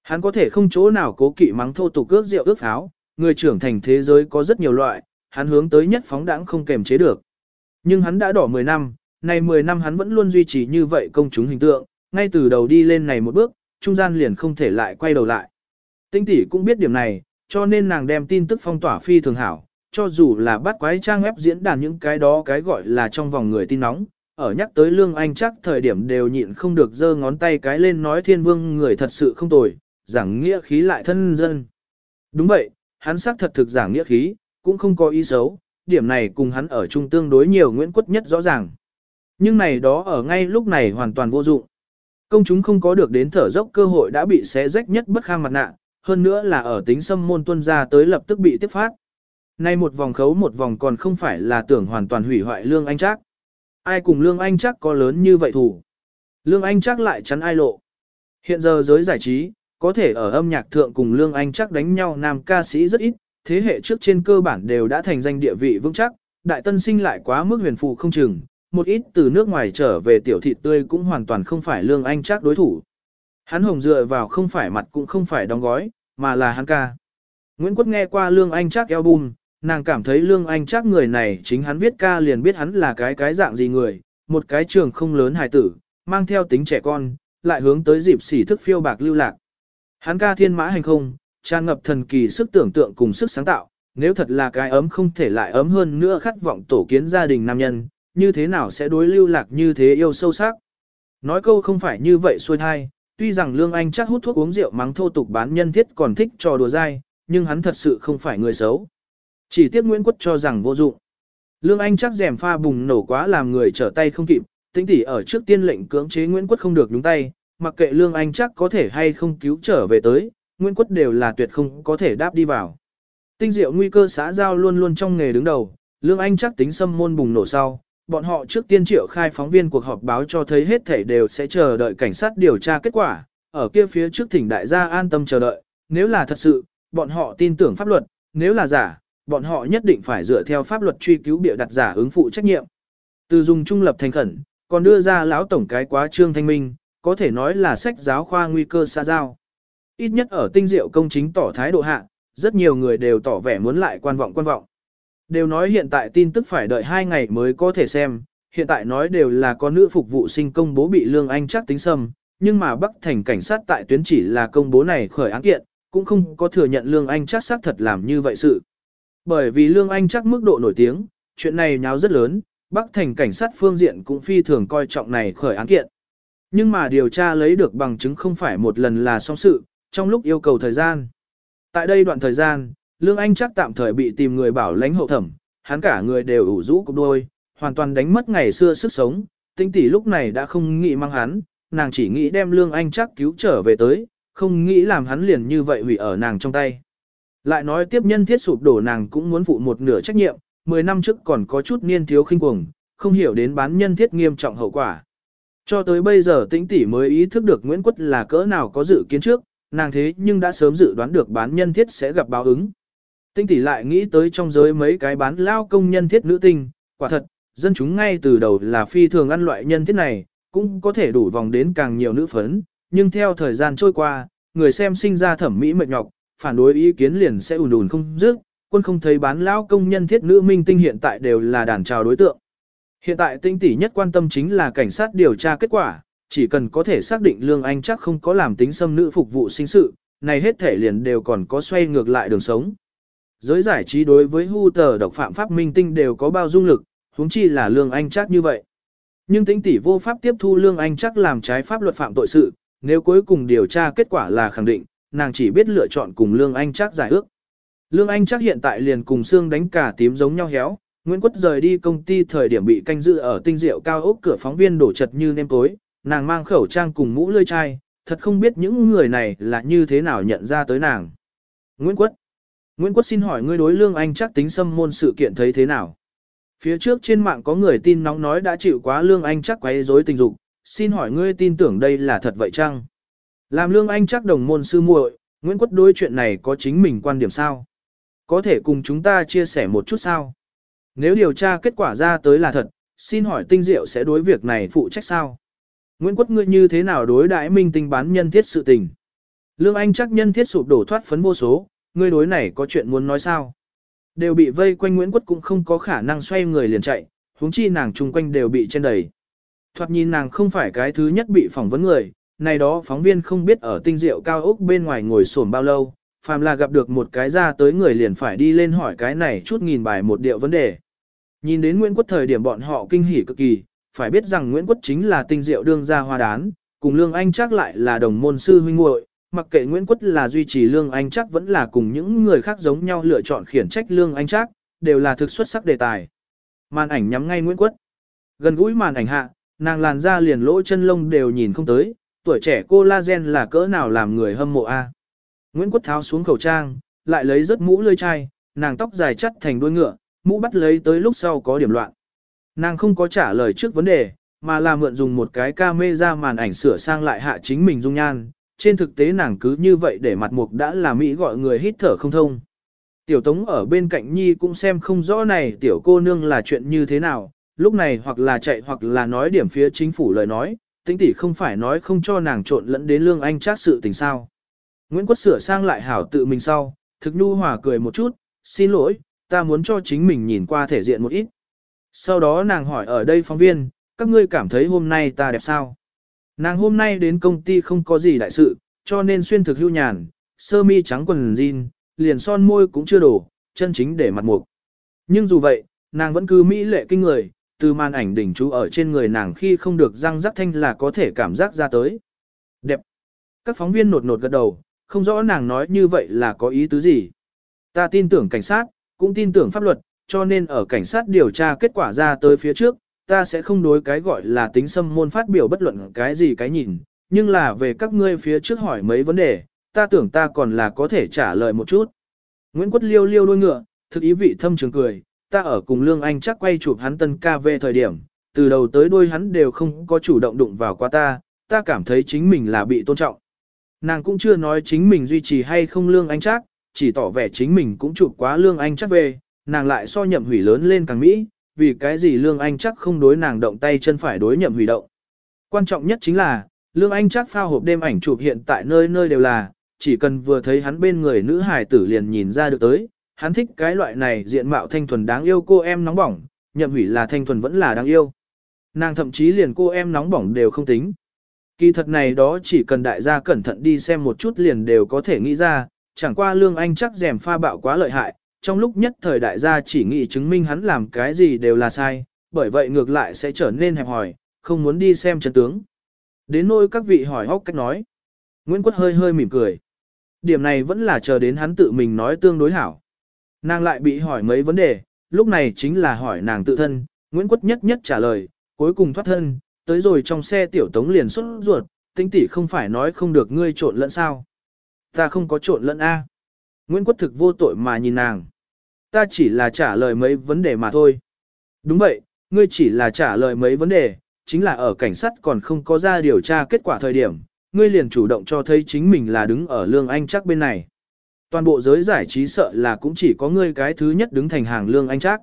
Hắn có thể không chỗ nào cố kỵ mắng thô tục ước rượu ước pháo, người trưởng thành thế giới có rất nhiều loại, hắn hướng tới nhất phóng đãng không kềm chế được. Nhưng hắn đã đỏ 10 năm, này 10 năm hắn vẫn luôn duy trì như vậy công chúng hình tượng, ngay từ đầu đi lên này một bước, trung gian liền không thể lại quay đầu lại. Tinh tỷ cũng biết điểm này, cho nên nàng đem tin tức phong tỏa phi thường hảo, cho dù là bắt quái trang web diễn đàn những cái đó cái gọi là trong vòng người tin nóng, ở nhắc tới Lương Anh chắc thời điểm đều nhịn không được giơ ngón tay cái lên nói thiên vương người thật sự không tồi, giảng nghĩa khí lại thân dân. Đúng vậy, hắn xác thật thực giảng nghĩa khí, cũng không có ý xấu, điểm này cùng hắn ở chung tương đối nhiều Nguyễn Quất nhất rõ ràng. Nhưng này đó ở ngay lúc này hoàn toàn vô dụng. Công chúng không có được đến thở dốc cơ hội đã bị xé rách nhất bất kham mặt nạ, hơn nữa là ở tính xâm môn tuân ra tới lập tức bị tiếp phát. Nay một vòng khấu một vòng còn không phải là tưởng hoàn toàn hủy hoại Lương Anh Trác. Ai cùng Lương Anh chắc có lớn như vậy thủ. Lương Anh chắc lại chắn ai lộ. Hiện giờ giới giải trí, có thể ở âm nhạc thượng cùng Lương Anh chắc đánh nhau nam ca sĩ rất ít, thế hệ trước trên cơ bản đều đã thành danh địa vị vững chắc, đại tân sinh lại quá mức huyền phù không chừng, một ít từ nước ngoài trở về tiểu thị tươi cũng hoàn toàn không phải lương anh chắc đối thủ. Hắn hồng dựa vào không phải mặt cũng không phải đóng gói, mà là hắn ca. Nguyễn Quất nghe qua lương anh chắc album, nàng cảm thấy lương anh chắc người này chính hắn viết ca liền biết hắn là cái cái dạng gì người, một cái trường không lớn hài tử, mang theo tính trẻ con, lại hướng tới dịp sỉ thức phiêu bạc lưu lạc. Hắn ca thiên mã hành không, tràn ngập thần kỳ sức tưởng tượng cùng sức sáng tạo, nếu thật là cái ấm không thể lại ấm hơn nữa khát vọng tổ kiến gia đình nam nhân, như thế nào sẽ đối lưu lạc như thế yêu sâu sắc. Nói câu không phải như vậy xuôi thai, tuy rằng Lương Anh chắc hút thuốc uống rượu mắng thô tục bán nhân thiết còn thích trò đùa dai, nhưng hắn thật sự không phải người xấu. Chỉ tiếc Nguyễn Quất cho rằng vô dụng. Lương Anh chắc rèm pha bùng nổ quá làm người trở tay không kịp, tính tỉ ở trước tiên lệnh cưỡng chế Nguyễn Quất không được nhúng tay, mặc kệ Lương Anh chắc có thể hay không cứu trở về tới, Nguyễn Quất đều là tuyệt không có thể đáp đi vào. Tinh diệu nguy cơ xã giao luôn luôn trong nghề đứng đầu, Lương Anh chắc tính xâm môn bùng nổ sau, bọn họ trước tiên triệu khai phóng viên cuộc họp báo cho thấy hết thảy đều sẽ chờ đợi cảnh sát điều tra kết quả, ở kia phía trước thỉnh đại gia an tâm chờ đợi, nếu là thật sự, bọn họ tin tưởng pháp luật, nếu là giả, bọn họ nhất định phải dựa theo pháp luật truy cứu bịa đặt giả ứng phụ trách nhiệm. Từ dùng trung lập thành khẩn, còn đưa ra lão tổng cái quá trương thanh minh, có thể nói là sách giáo khoa nguy cơ xa giao. Ít nhất ở tinh diệu công chính tỏ thái độ hạ, rất nhiều người đều tỏ vẻ muốn lại quan vọng quan vọng. Đều nói hiện tại tin tức phải đợi 2 ngày mới có thể xem, hiện tại nói đều là có nữ phục vụ sinh công bố bị Lương Anh chắc tính xâm, nhưng mà Bắc Thành cảnh sát tại tuyến chỉ là công bố này khởi án kiện, cũng không có thừa nhận Lương Anh chắc xác thật làm như vậy sự. Bởi vì Lương Anh chắc mức độ nổi tiếng, chuyện này nháo rất lớn, Bắc Thành cảnh sát phương diện cũng phi thường coi trọng này khởi án kiện. Nhưng mà điều tra lấy được bằng chứng không phải một lần là xong sự, trong lúc yêu cầu thời gian. Tại đây đoạn thời gian, Lương Anh chắc tạm thời bị tìm người bảo lãnh hậu thẩm, hắn cả người đều ủ rũ cục đôi, hoàn toàn đánh mất ngày xưa sức sống, tinh tỷ lúc này đã không nghĩ mang hắn, nàng chỉ nghĩ đem Lương Anh chắc cứu trở về tới, không nghĩ làm hắn liền như vậy hủy ở nàng trong tay. Lại nói tiếp nhân thiết sụp đổ nàng cũng muốn phụ một nửa trách nhiệm, 10 năm trước còn có chút niên thiếu khinh cuồng, không hiểu đến bán nhân thiết nghiêm trọng hậu quả. Cho tới bây giờ tĩnh tỷ mới ý thức được Nguyễn Quất là cỡ nào có dự kiến trước, nàng thế nhưng đã sớm dự đoán được bán nhân thiết sẽ gặp báo ứng. Tinh tỷ lại nghĩ tới trong giới mấy cái bán lao công nhân thiết nữ tinh, quả thật, dân chúng ngay từ đầu là phi thường ăn loại nhân thiết này, cũng có thể đủ vòng đến càng nhiều nữ phấn, nhưng theo thời gian trôi qua, người xem sinh ra thẩm mỹ mệt nhọc, phản đối ý kiến liền sẽ ùn ùn không dứt, quân không thấy bán lão công nhân thiết nữ minh tinh hiện tại đều là đàn trào đối tượng. Hiện tại tinh tỷ nhất quan tâm chính là cảnh sát điều tra kết quả, chỉ cần có thể xác định Lương Anh chắc không có làm tính xâm nữ phục vụ sinh sự, này hết thể liền đều còn có xoay ngược lại đường sống. Giới giải trí đối với hưu tờ độc phạm pháp minh tinh đều có bao dung lực, huống chi là Lương Anh chắc như vậy. Nhưng tính tỷ vô pháp tiếp thu Lương Anh chắc làm trái pháp luật phạm tội sự, nếu cuối cùng điều tra kết quả là khẳng định, nàng chỉ biết lựa chọn cùng Lương Anh trác giải ước. Lương Anh trác hiện tại liền cùng xương đánh cả tím giống nhau héo, Nguyễn Quất rời đi công ty thời điểm bị canh giữ ở tinh diệu cao ốc cửa phóng viên đổ chật như nêm tối, nàng mang khẩu trang cùng mũ lưỡi chai, thật không biết những người này là như thế nào nhận ra tới nàng. Nguyễn Quất Nguyễn Quốc xin hỏi ngươi đối Lương Anh chắc tính xâm môn sự kiện thấy thế nào? Phía trước trên mạng có người tin nóng nói đã chịu quá Lương Anh chắc quấy rối tình dục, xin hỏi ngươi tin tưởng đây là thật vậy chăng? Làm Lương Anh chắc đồng môn sư muội, Nguyễn Quốc đối chuyện này có chính mình quan điểm sao? Có thể cùng chúng ta chia sẻ một chút sao? Nếu điều tra kết quả ra tới là thật, xin hỏi tinh diệu sẽ đối việc này phụ trách sao? Nguyễn Quốc ngươi như thế nào đối đại minh tinh bán nhân thiết sự tình? Lương Anh chắc nhân thiết sụp đổ thoát phấn vô số, ngươi đối này có chuyện muốn nói sao? Đều bị vây quanh Nguyễn Quất cũng không có khả năng xoay người liền chạy, huống chi nàng chung quanh đều bị chen đầy. Thoạt nhìn nàng không phải cái thứ nhất bị phỏng vấn người, này đó phóng viên không biết ở tinh diệu cao ốc bên ngoài ngồi sổm bao lâu, phàm là gặp được một cái ra tới người liền phải đi lên hỏi cái này chút nghìn bài một điệu vấn đề. Nhìn đến Nguyễn Quất thời điểm bọn họ kinh hỉ cực kỳ, phải biết rằng Nguyễn Quất chính là tinh diệu đương gia hoa đán, cùng Lương Anh chắc lại là đồng môn sư huynh muội, mặc kệ Nguyễn Quất là duy trì Lương Anh chắc vẫn là cùng những người khác giống nhau lựa chọn khiển trách Lương Anh chắc, đều là thực xuất sắc đề tài. Màn ảnh nhắm ngay Nguyễn Quất. Gần gũi màn ảnh hạ, nàng làn da liền lỗ chân lông đều nhìn không tới, tuổi trẻ collagen là cỡ nào làm người hâm mộ a. Nguyễn Quất tháo xuống khẩu trang, lại lấy rất mũ lươi chai, nàng tóc dài chắt thành đuôi ngựa, mũ bắt lấy tới lúc sau có điểm loạn. Nàng không có trả lời trước vấn đề, mà là mượn dùng một cái camera màn ảnh sửa sang lại hạ chính mình dung nhan, trên thực tế nàng cứ như vậy để mặt mục đã là Mỹ gọi người hít thở không thông. Tiểu Tống ở bên cạnh Nhi cũng xem không rõ này tiểu cô nương là chuyện như thế nào, lúc này hoặc là chạy hoặc là nói điểm phía chính phủ lời nói, Tĩnh tỷ không phải nói không cho nàng trộn lẫn đến lương anh chắc sự tình sao. Nguyễn Quất sửa sang lại hảo tự mình sau, thực nhu hòa cười một chút, xin lỗi, ta muốn cho chính mình nhìn qua thể diện một ít. Sau đó nàng hỏi ở đây phóng viên, các ngươi cảm thấy hôm nay ta đẹp sao? Nàng hôm nay đến công ty không có gì đại sự, cho nên xuyên thực hưu nhàn, sơ mi trắng quần jean, liền son môi cũng chưa đổ, chân chính để mặt mục. Nhưng dù vậy, nàng vẫn cứ mỹ lệ kinh người, từ màn ảnh đỉnh chú ở trên người nàng khi không được răng rắc thanh là có thể cảm giác ra tới. Đẹp. Các phóng viên nột nột gật đầu, không rõ nàng nói như vậy là có ý tứ gì. Ta tin tưởng cảnh sát, cũng tin tưởng pháp luật, cho nên ở cảnh sát điều tra kết quả ra tới phía trước, ta sẽ không đối cái gọi là tính xâm môn phát biểu bất luận cái gì cái nhìn, nhưng là về các ngươi phía trước hỏi mấy vấn đề, ta tưởng ta còn là có thể trả lời một chút. Nguyễn Quất liêu liêu đôi ngựa, thực ý vị thâm trường cười, ta ở cùng Lương Anh chắc quay chụp hắn tân ca về thời điểm, từ đầu tới đuôi hắn đều không có chủ động đụng vào qua ta, ta cảm thấy chính mình là bị tôn trọng. Nàng cũng chưa nói chính mình duy trì hay không Lương Anh chắc, chỉ tỏ vẻ chính mình cũng chụp quá Lương Anh chắc về, nàng lại so nhậm hủy lớn lên càng Mỹ, vì cái gì Lương Anh chắc không đối nàng động tay chân phải đối nhậm hủy động. Quan trọng nhất chính là, Lương Anh chắc phao hộp đêm ảnh chụp hiện tại nơi nơi đều là, chỉ cần vừa thấy hắn bên người nữ hài tử liền nhìn ra được tới, hắn thích cái loại này diện mạo thanh thuần đáng yêu cô em nóng bỏng, nhậm hủy là thanh thuần vẫn là đáng yêu. Nàng thậm chí liền cô em nóng bỏng đều không tính. Kỳ thật này đó chỉ cần đại gia cẩn thận đi xem một chút liền đều có thể nghĩ ra, chẳng qua lương anh chắc rèm pha bạo quá lợi hại, trong lúc nhất thời đại gia chỉ nghĩ chứng minh hắn làm cái gì đều là sai, bởi vậy ngược lại sẽ trở nên hẹp hòi, không muốn đi xem chân tướng. Đến nỗi các vị hỏi hóc cách nói. Nguyễn Quất hơi hơi mỉm cười. Điểm này vẫn là chờ đến hắn tự mình nói tương đối hảo. Nàng lại bị hỏi mấy vấn đề, lúc này chính là hỏi nàng tự thân, Nguyễn Quất nhất nhất trả lời, cuối cùng thoát thân, tới rồi trong xe tiểu tống liền xuất ruột, tinh tỷ không phải nói không được ngươi trộn lẫn sao. Ta không có trộn lẫn A. Nguyễn Quất thực vô tội mà nhìn nàng. Ta chỉ là trả lời mấy vấn đề mà thôi. Đúng vậy, ngươi chỉ là trả lời mấy vấn đề, chính là ở cảnh sát còn không có ra điều tra kết quả thời điểm, ngươi liền chủ động cho thấy chính mình là đứng ở lương anh chắc bên này. Toàn bộ giới giải trí sợ là cũng chỉ có ngươi cái thứ nhất đứng thành hàng lương anh trác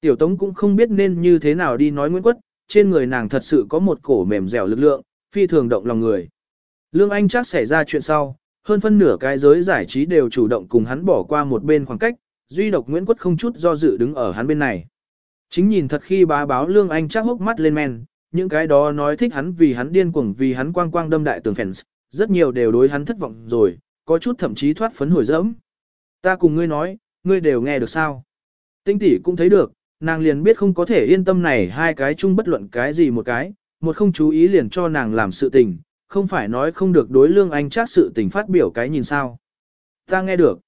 Tiểu Tống cũng không biết nên như thế nào đi nói Nguyễn Quất, trên người nàng thật sự có một cổ mềm dẻo lực lượng, phi thường động lòng người. Lương Anh chắc xảy ra chuyện sau, hơn phân nửa cái giới giải trí đều chủ động cùng hắn bỏ qua một bên khoảng cách, duy độc Nguyễn Quất không chút do dự đứng ở hắn bên này. Chính nhìn thật khi bá báo Lương Anh chắc hốc mắt lên men, những cái đó nói thích hắn vì hắn điên cuồng vì hắn quang quang đâm đại tường fans, rất nhiều đều đối hắn thất vọng rồi, có chút thậm chí thoát phấn hồi dẫm. Ta cùng ngươi nói, ngươi đều nghe được sao? Tinh tỷ cũng thấy được, nàng liền biết không có thể yên tâm này hai cái chung bất luận cái gì một cái, một không chú ý liền cho nàng làm sự tình, không phải nói không được đối lương anh chắc sự tình phát biểu cái nhìn sao. Ta nghe được.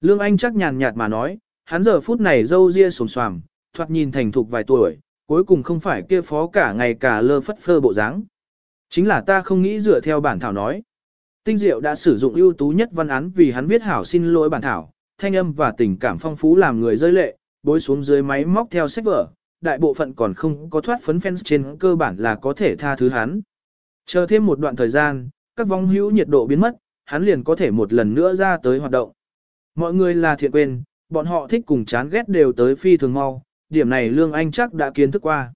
Lương anh chắc nhàn nhạt mà nói, hắn giờ phút này dâu ria sồm xoàm, thoạt nhìn thành thục vài tuổi, cuối cùng không phải kia phó cả ngày cả lơ phất phơ bộ dáng. Chính là ta không nghĩ dựa theo bản thảo nói. Tinh Diệu đã sử dụng ưu tú nhất văn án vì hắn viết hảo xin lỗi bản thảo, thanh âm và tình cảm phong phú làm người rơi lệ, bối xuống dưới máy móc theo sách vở, đại bộ phận còn không có thoát phấn fans trên cơ bản là có thể tha thứ hắn. Chờ thêm một đoạn thời gian, các vong hữu nhiệt độ biến mất, hắn liền có thể một lần nữa ra tới hoạt động. Mọi người là thiện quên, bọn họ thích cùng chán ghét đều tới phi thường mau, điểm này Lương Anh chắc đã kiến thức qua.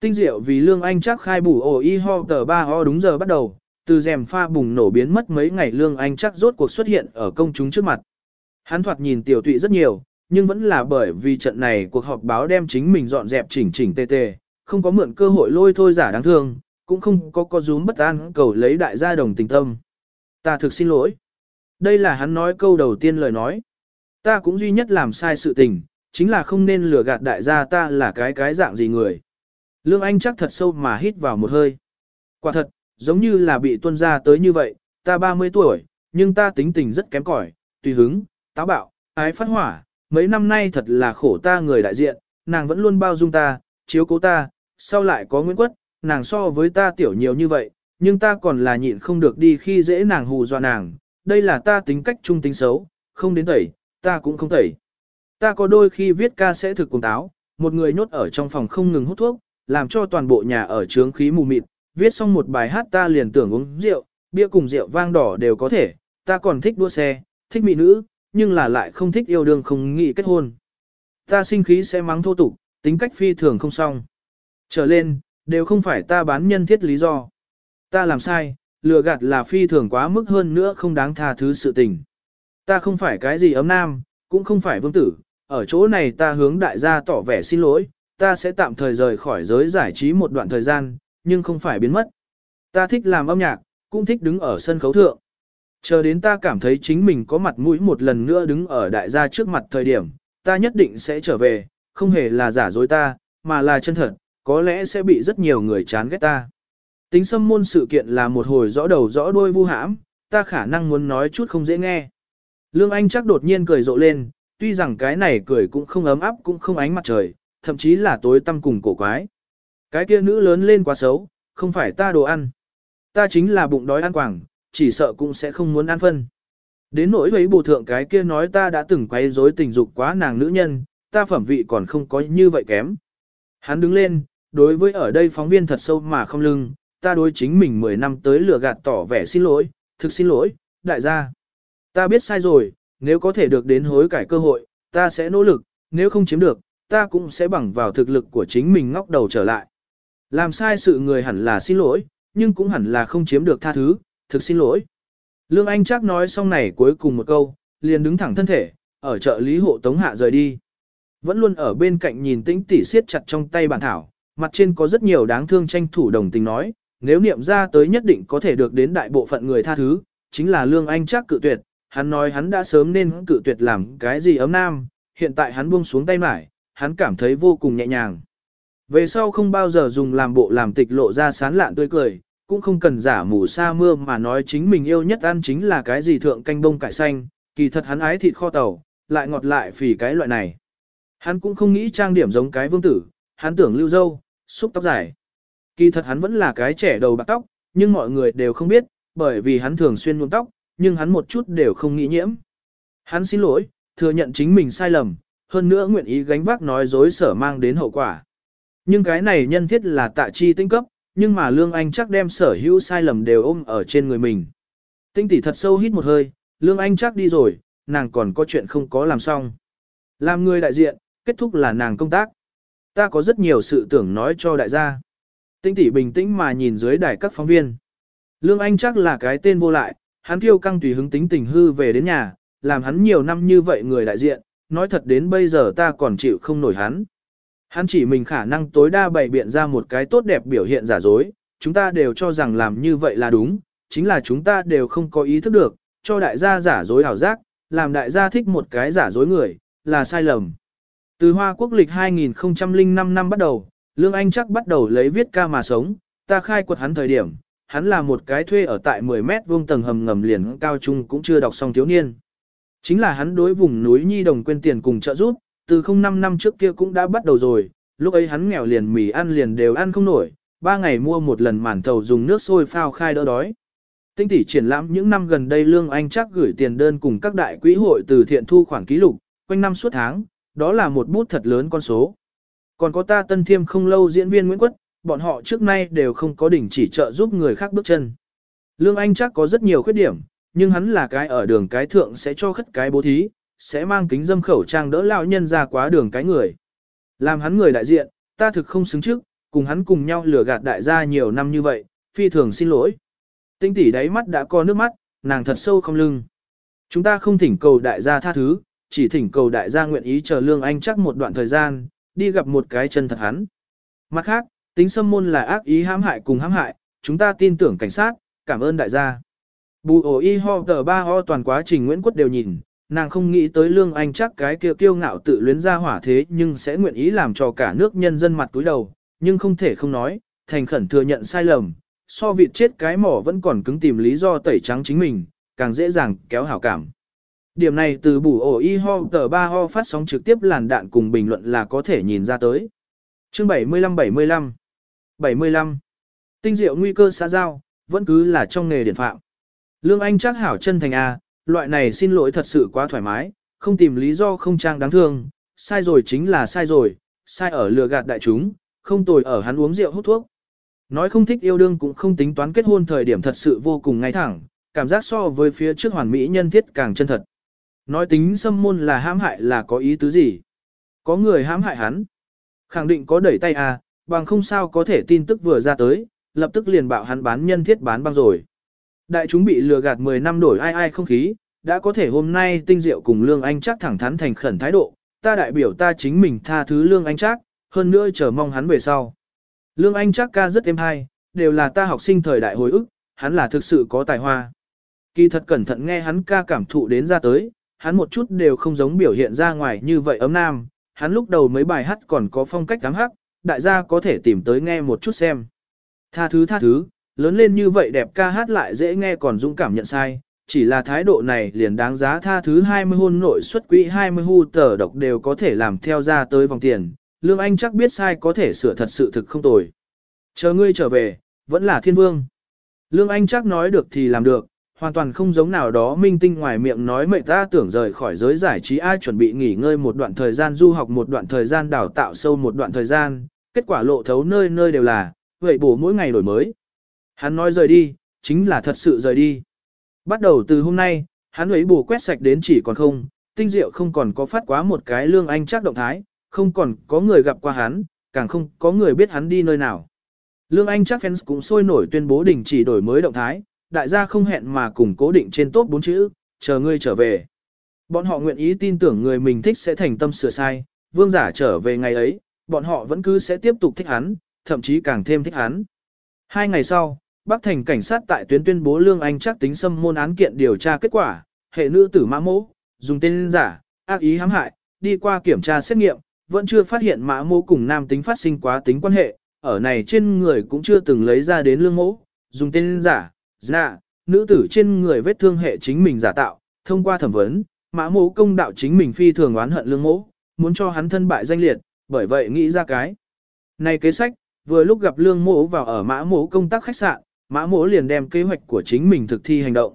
Tinh diệu vì Lương Anh chắc khai bù ổ y ho tờ 3 ho đúng giờ bắt đầu, từ rèm pha bùng nổ biến mất mấy ngày Lương Anh chắc rốt cuộc xuất hiện ở công chúng trước mặt. Hắn thoạt nhìn tiểu tụy rất nhiều, nhưng vẫn là bởi vì trận này cuộc họp báo đem chính mình dọn dẹp chỉnh chỉnh tề tề, không có mượn cơ hội lôi thôi giả đáng thương, cũng không có có rúm bất an cầu lấy đại gia đồng tình tâm. Ta thực xin lỗi. Đây là hắn nói câu đầu tiên lời nói. Ta cũng duy nhất làm sai sự tình, chính là không nên lừa gạt đại gia ta là cái cái dạng gì người. Lương Anh chắc thật sâu mà hít vào một hơi. Quả thật, giống như là bị tuân ra tới như vậy, ta 30 tuổi, nhưng ta tính tình rất kém cỏi, tùy hứng, táo bạo, ái phát hỏa, mấy năm nay thật là khổ ta người đại diện, nàng vẫn luôn bao dung ta, chiếu cố ta, sau lại có Nguyễn Quất, nàng so với ta tiểu nhiều như vậy, nhưng ta còn là nhịn không được đi khi dễ nàng hù dọa nàng, đây là ta tính cách trung tính xấu, không đến tẩy, ta cũng không tẩy. Ta có đôi khi viết ca sẽ thực cùng táo, một người nhốt ở trong phòng không ngừng hút thuốc, làm cho toàn bộ nhà ở trướng khí mù mịt, viết xong một bài hát ta liền tưởng uống rượu, bia cùng rượu vang đỏ đều có thể, ta còn thích đua xe, thích mỹ nữ, nhưng là lại không thích yêu đương không nghĩ kết hôn. Ta sinh khí sẽ mắng thô tục, tính cách phi thường không xong. Trở lên, đều không phải ta bán nhân thiết lý do. Ta làm sai, lừa gạt là phi thường quá mức hơn nữa không đáng tha thứ sự tình. Ta không phải cái gì ấm nam, cũng không phải vương tử, ở chỗ này ta hướng đại gia tỏ vẻ xin lỗi, ta sẽ tạm thời rời khỏi giới giải trí một đoạn thời gian, nhưng không phải biến mất. Ta thích làm âm nhạc, cũng thích đứng ở sân khấu thượng. Chờ đến ta cảm thấy chính mình có mặt mũi một lần nữa đứng ở đại gia trước mặt thời điểm, ta nhất định sẽ trở về, không hề là giả dối ta, mà là chân thật, có lẽ sẽ bị rất nhiều người chán ghét ta. Tính xâm môn sự kiện là một hồi rõ đầu rõ đuôi vu hãm, ta khả năng muốn nói chút không dễ nghe. Lương Anh chắc đột nhiên cười rộ lên, tuy rằng cái này cười cũng không ấm áp cũng không ánh mặt trời, thậm chí là tối tăm cùng cổ quái. Cái kia nữ lớn lên quá xấu, không phải ta đồ ăn. Ta chính là bụng đói ăn quảng, chỉ sợ cũng sẽ không muốn ăn phân. Đến nỗi với bù thượng cái kia nói ta đã từng quấy rối tình dục quá nàng nữ nhân, ta phẩm vị còn không có như vậy kém. Hắn đứng lên, đối với ở đây phóng viên thật sâu mà không lưng, ta đối chính mình 10 năm tới lừa gạt tỏ vẻ xin lỗi, thực xin lỗi, đại gia. Ta biết sai rồi, nếu có thể được đến hối cải cơ hội, ta sẽ nỗ lực, nếu không chiếm được, ta cũng sẽ bằng vào thực lực của chính mình ngóc đầu trở lại. Làm sai sự người hẳn là xin lỗi, nhưng cũng hẳn là không chiếm được tha thứ, thực xin lỗi. Lương Anh chắc nói xong này cuối cùng một câu, liền đứng thẳng thân thể, ở chợ lý hộ tống hạ rời đi. Vẫn luôn ở bên cạnh nhìn tĩnh tỉ siết chặt trong tay bản thảo, mặt trên có rất nhiều đáng thương tranh thủ đồng tình nói, nếu niệm ra tới nhất định có thể được đến đại bộ phận người tha thứ, chính là Lương Anh chắc cự tuyệt, hắn nói hắn đã sớm nên cự tuyệt làm cái gì ấm nam, hiện tại hắn buông xuống tay mải, hắn cảm thấy vô cùng nhẹ nhàng. Về sau không bao giờ dùng làm bộ làm tịch lộ ra sán lạn tươi cười, cũng không cần giả mù sa mưa mà nói chính mình yêu nhất ăn chính là cái gì thượng canh bông cải xanh, kỳ thật hắn ái thịt kho tàu, lại ngọt lại phì cái loại này. Hắn cũng không nghĩ trang điểm giống cái vương tử, hắn tưởng lưu dâu, xúc tóc dài. Kỳ thật hắn vẫn là cái trẻ đầu bạc tóc, nhưng mọi người đều không biết, bởi vì hắn thường xuyên nhuộm tóc, nhưng hắn một chút đều không nghĩ nhiễm. Hắn xin lỗi, thừa nhận chính mình sai lầm, hơn nữa nguyện ý gánh vác nói dối sở mang đến hậu quả. Nhưng cái này nhân thiết là tạ chi tinh cấp, nhưng mà Lương Anh chắc đem sở hữu sai lầm đều ôm ở trên người mình. Tinh tỷ thật sâu hít một hơi, Lương Anh chắc đi rồi, nàng còn có chuyện không có làm xong. Làm người đại diện, kết thúc là nàng công tác. Ta có rất nhiều sự tưởng nói cho đại gia. Tinh tỷ bình tĩnh mà nhìn dưới đài các phóng viên. Lương Anh chắc là cái tên vô lại, hắn kiêu căng tùy hứng tính tình hư về đến nhà, làm hắn nhiều năm như vậy người đại diện, nói thật đến bây giờ ta còn chịu không nổi hắn. Hắn chỉ mình khả năng tối đa bày biện ra một cái tốt đẹp biểu hiện giả dối, chúng ta đều cho rằng làm như vậy là đúng, chính là chúng ta đều không có ý thức được, cho đại gia giả dối hảo giác, làm đại gia thích một cái giả dối người, là sai lầm. Từ Hoa Quốc lịch 2005 năm bắt đầu, Lương Anh chắc bắt đầu lấy viết ca mà sống, ta khai quật hắn thời điểm, hắn là một cái thuê ở tại 10 mét vuông tầng hầm ngầm liền cao trung cũng chưa đọc xong thiếu niên. Chính là hắn đối vùng núi Nhi Đồng quên tiền cùng trợ giúp, từ không năm năm trước kia cũng đã bắt đầu rồi, lúc ấy hắn nghèo liền mì ăn liền đều ăn không nổi, ba ngày mua một lần màn thầu dùng nước sôi phao khai đỡ đói. Tinh tỷ triển lãm những năm gần đây Lương Anh chắc gửi tiền đơn cùng các đại quỹ hội từ thiện thu khoản ký lục, quanh năm suốt tháng, đó là một bút thật lớn con số. Còn có ta tân thiêm không lâu diễn viên Nguyễn Quất, bọn họ trước nay đều không có đỉnh chỉ trợ giúp người khác bước chân. Lương Anh chắc có rất nhiều khuyết điểm, nhưng hắn là cái ở đường cái thượng sẽ cho khất cái bố thí, sẽ mang kính dâm khẩu trang đỡ lão nhân ra quá đường cái người. Làm hắn người đại diện, ta thực không xứng trước, cùng hắn cùng nhau lừa gạt đại gia nhiều năm như vậy, phi thường xin lỗi. Tinh tỷ đáy mắt đã có nước mắt, nàng thật sâu không lưng. Chúng ta không thỉnh cầu đại gia tha thứ, chỉ thỉnh cầu đại gia nguyện ý chờ lương anh chắc một đoạn thời gian, đi gặp một cái chân thật hắn. Mặt khác, tính xâm môn là ác ý hãm hại cùng hãm hại, chúng ta tin tưởng cảnh sát, cảm ơn đại gia. Bù ổ y ho tờ ba ho toàn quá trình Nguyễn Quốc đều nhìn, nàng không nghĩ tới lương anh chắc cái kia kiêu ngạo tự luyến ra hỏa thế nhưng sẽ nguyện ý làm cho cả nước nhân dân mặt túi đầu, nhưng không thể không nói, thành khẩn thừa nhận sai lầm, so vịt chết cái mỏ vẫn còn cứng tìm lý do tẩy trắng chính mình, càng dễ dàng kéo hảo cảm. Điểm này từ bù ổ y ho tờ ba ho phát sóng trực tiếp làn đạn cùng bình luận là có thể nhìn ra tới. Chương 75-75 75 Tinh diệu nguy cơ xã giao, vẫn cứ là trong nghề điển phạm. Lương Anh chắc hảo chân thành A, loại này xin lỗi thật sự quá thoải mái, không tìm lý do không trang đáng thương, sai rồi chính là sai rồi, sai ở lừa gạt đại chúng, không tồi ở hắn uống rượu hút thuốc. Nói không thích yêu đương cũng không tính toán kết hôn thời điểm thật sự vô cùng ngay thẳng, cảm giác so với phía trước hoàn mỹ nhân thiết càng chân thật. Nói tính xâm môn là hãm hại là có ý tứ gì? Có người hãm hại hắn. Khẳng định có đẩy tay à, bằng không sao có thể tin tức vừa ra tới, lập tức liền bảo hắn bán nhân thiết bán băng rồi. Đại chúng bị lừa gạt 10 năm đổi ai ai không khí, đã có thể hôm nay tinh diệu cùng Lương Anh chắc thẳng thắn thành khẩn thái độ, ta đại biểu ta chính mình tha thứ Lương Anh chắc, hơn nữa chờ mong hắn về sau. Lương Anh chắc ca rất êm hay, đều là ta học sinh thời đại hồi ức, hắn là thực sự có tài hoa. Kỳ thật cẩn thận nghe hắn ca cảm thụ đến ra tới, hắn một chút đều không giống biểu hiện ra ngoài như vậy ấm nam, hắn lúc đầu mấy bài hát còn có phong cách cám hắc, đại gia có thể tìm tới nghe một chút xem. Tha thứ tha thứ, lớn lên như vậy đẹp ca hát lại dễ nghe còn dũng cảm nhận sai, chỉ là thái độ này liền đáng giá tha thứ 20 hôn nội xuất quỹ 20 hu tờ độc đều có thể làm theo ra tới vòng tiền, Lương Anh chắc biết sai có thể sửa thật sự thực không tồi. Chờ ngươi trở về, vẫn là thiên vương. Lương Anh chắc nói được thì làm được, hoàn toàn không giống nào đó minh tinh ngoài miệng nói mệnh ta tưởng rời khỏi giới giải trí ai chuẩn bị nghỉ ngơi một đoạn thời gian du học một đoạn thời gian đào tạo sâu một đoạn thời gian, kết quả lộ thấu nơi nơi đều là, vậy bổ mỗi ngày đổi mới. Hắn nói rời đi, chính là thật sự rời đi. Bắt đầu từ hôm nay, hắn ấy bù quét sạch đến chỉ còn không, tinh diệu không còn có phát quá một cái lương anh chắc động thái, không còn có người gặp qua hắn, càng không có người biết hắn đi nơi nào. Lương Anh chắc fans cũng sôi nổi tuyên bố đình chỉ đổi mới động thái, đại gia không hẹn mà cùng cố định trên top 4 chữ, chờ ngươi trở về. Bọn họ nguyện ý tin tưởng người mình thích sẽ thành tâm sửa sai, vương giả trở về ngày ấy, bọn họ vẫn cứ sẽ tiếp tục thích hắn, thậm chí càng thêm thích hắn. Hai ngày sau, Bắc Thành cảnh sát tại tuyến tuyên bố Lương Anh chắc tính xâm môn án kiện điều tra kết quả, hệ nữ tử mã mỗ, dùng tên giả, ác ý hãm hại, đi qua kiểm tra xét nghiệm, vẫn chưa phát hiện mã mỗ cùng nam tính phát sinh quá tính quan hệ, ở này trên người cũng chưa từng lấy ra đến lương mỗ, dùng tên giả, dạ, nữ tử trên người vết thương hệ chính mình giả tạo, thông qua thẩm vấn, mã mỗ công đạo chính mình phi thường oán hận lương mỗ, muốn cho hắn thân bại danh liệt, bởi vậy nghĩ ra cái. Này kế sách, vừa lúc gặp lương mỗ vào ở mã mỗ công tác khách sạn, mã mỗ liền đem kế hoạch của chính mình thực thi hành động.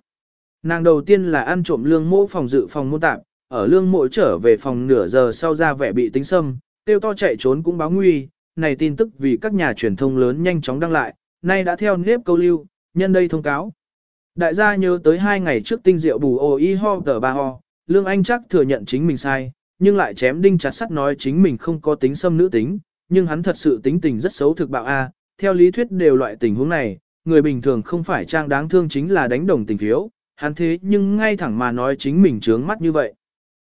Nàng đầu tiên là ăn trộm lương mỗ phòng dự phòng môn tạp, ở lương mỗ trở về phòng nửa giờ sau ra vẻ bị tính xâm, tiêu to chạy trốn cũng báo nguy, này tin tức vì các nhà truyền thông lớn nhanh chóng đăng lại, nay đã theo nếp câu lưu, nhân đây thông cáo. Đại gia nhớ tới hai ngày trước tinh diệu bù ô y ho tờ ba ho, Lương Anh chắc thừa nhận chính mình sai, nhưng lại chém đinh chặt sắt nói chính mình không có tính xâm nữ tính, nhưng hắn thật sự tính tình rất xấu thực bạo a. theo lý thuyết đều loại tình huống này, người bình thường không phải trang đáng thương chính là đánh đồng tình phiếu, hắn thế nhưng ngay thẳng mà nói chính mình trướng mắt như vậy.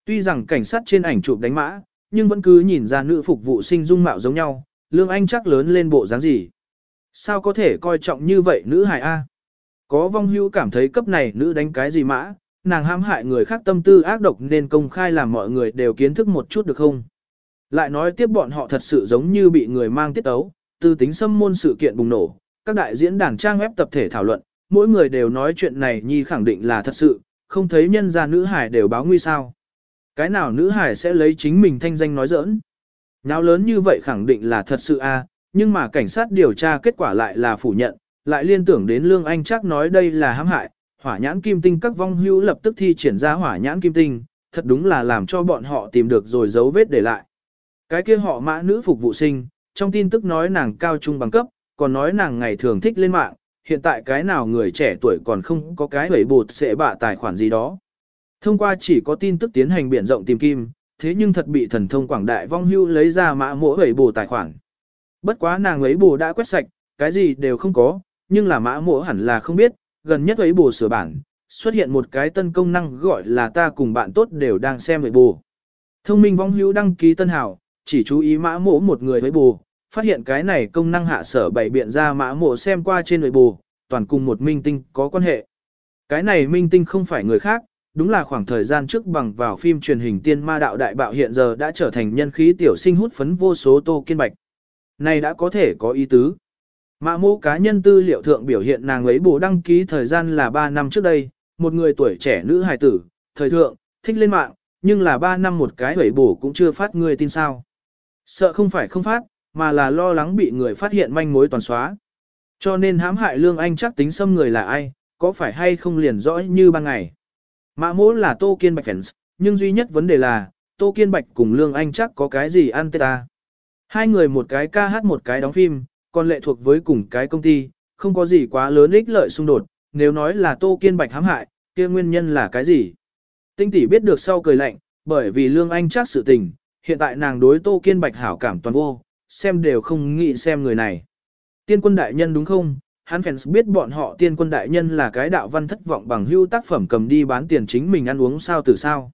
Tuy rằng cảnh sát trên ảnh chụp đánh mã, nhưng vẫn cứ nhìn ra nữ phục vụ sinh dung mạo giống nhau, Lương Anh chắc lớn lên bộ dáng gì. Sao có thể coi trọng như vậy nữ hài A? Có vong hưu cảm thấy cấp này nữ đánh cái gì mã, nàng hãm hại người khác tâm tư ác độc nên công khai làm mọi người đều kiến thức một chút được không? Lại nói tiếp bọn họ thật sự giống như bị người mang tiết ấu, từ tính xâm môn sự kiện bùng nổ, các đại diễn đàn trang web tập thể thảo luận, mỗi người đều nói chuyện này nhi khẳng định là thật sự, không thấy nhân gia nữ hải đều báo nguy sao. Cái nào nữ hải sẽ lấy chính mình thanh danh nói giỡn? Nào lớn như vậy khẳng định là thật sự a, nhưng mà cảnh sát điều tra kết quả lại là phủ nhận, lại liên tưởng đến Lương Anh chắc nói đây là hãm hại, hỏa nhãn kim tinh các vong hữu lập tức thi triển ra hỏa nhãn kim tinh, thật đúng là làm cho bọn họ tìm được rồi dấu vết để lại. Cái kia họ mã nữ phục vụ sinh, trong tin tức nói nàng cao trung bằng cấp, còn nói nàng ngày thường thích lên mạng, hiện tại cái nào người trẻ tuổi còn không có cái hủy bột sẽ bạ tài khoản gì đó. Thông qua chỉ có tin tức tiến hành biển rộng tìm kim, thế nhưng thật bị thần thông quảng đại vong hưu lấy ra mã mỗ hủy bồ tài khoản. Bất quá nàng ấy bồ đã quét sạch, cái gì đều không có, nhưng là mã mỗ hẳn là không biết, gần nhất ấy bồ sửa bản, xuất hiện một cái tân công năng gọi là ta cùng bạn tốt đều đang xem ấy bồ. Thông minh vong hưu đăng ký tân hảo, chỉ chú ý mã mỗ một người ấy bồ, phát hiện cái này công năng hạ sở bảy biện ra mã mộ xem qua trên nội bù, toàn cùng một minh tinh có quan hệ. Cái này minh tinh không phải người khác, đúng là khoảng thời gian trước bằng vào phim truyền hình tiên ma đạo đại bạo hiện giờ đã trở thành nhân khí tiểu sinh hút phấn vô số tô kiên bạch. Này đã có thể có ý tứ. Mã mô cá nhân tư liệu thượng biểu hiện nàng ấy bổ đăng ký thời gian là 3 năm trước đây, một người tuổi trẻ nữ hài tử, thời thượng, thích lên mạng, nhưng là 3 năm một cái hủy bổ cũng chưa phát người tin sao. Sợ không phải không phát, mà là lo lắng bị người phát hiện manh mối toàn xóa. Cho nên hãm hại Lương Anh chắc tính xâm người là ai, có phải hay không liền rõ như ban ngày. Mã mỗ là Tô Kiên Bạch fans, nhưng duy nhất vấn đề là, Tô Kiên Bạch cùng Lương Anh chắc có cái gì ăn tê ta. Hai người một cái ca hát một cái đóng phim, còn lệ thuộc với cùng cái công ty, không có gì quá lớn ích lợi xung đột, nếu nói là Tô Kiên Bạch hãm hại, kia nguyên nhân là cái gì? Tinh tỷ biết được sau cười lạnh, bởi vì Lương Anh chắc sự tình, hiện tại nàng đối Tô Kiên Bạch hảo cảm toàn vô, xem đều không nghĩ xem người này. Tiên quân đại nhân đúng không? hắn fans biết bọn họ tiên quân đại nhân là cái đạo văn thất vọng bằng hưu tác phẩm cầm đi bán tiền chính mình ăn uống sao từ sao.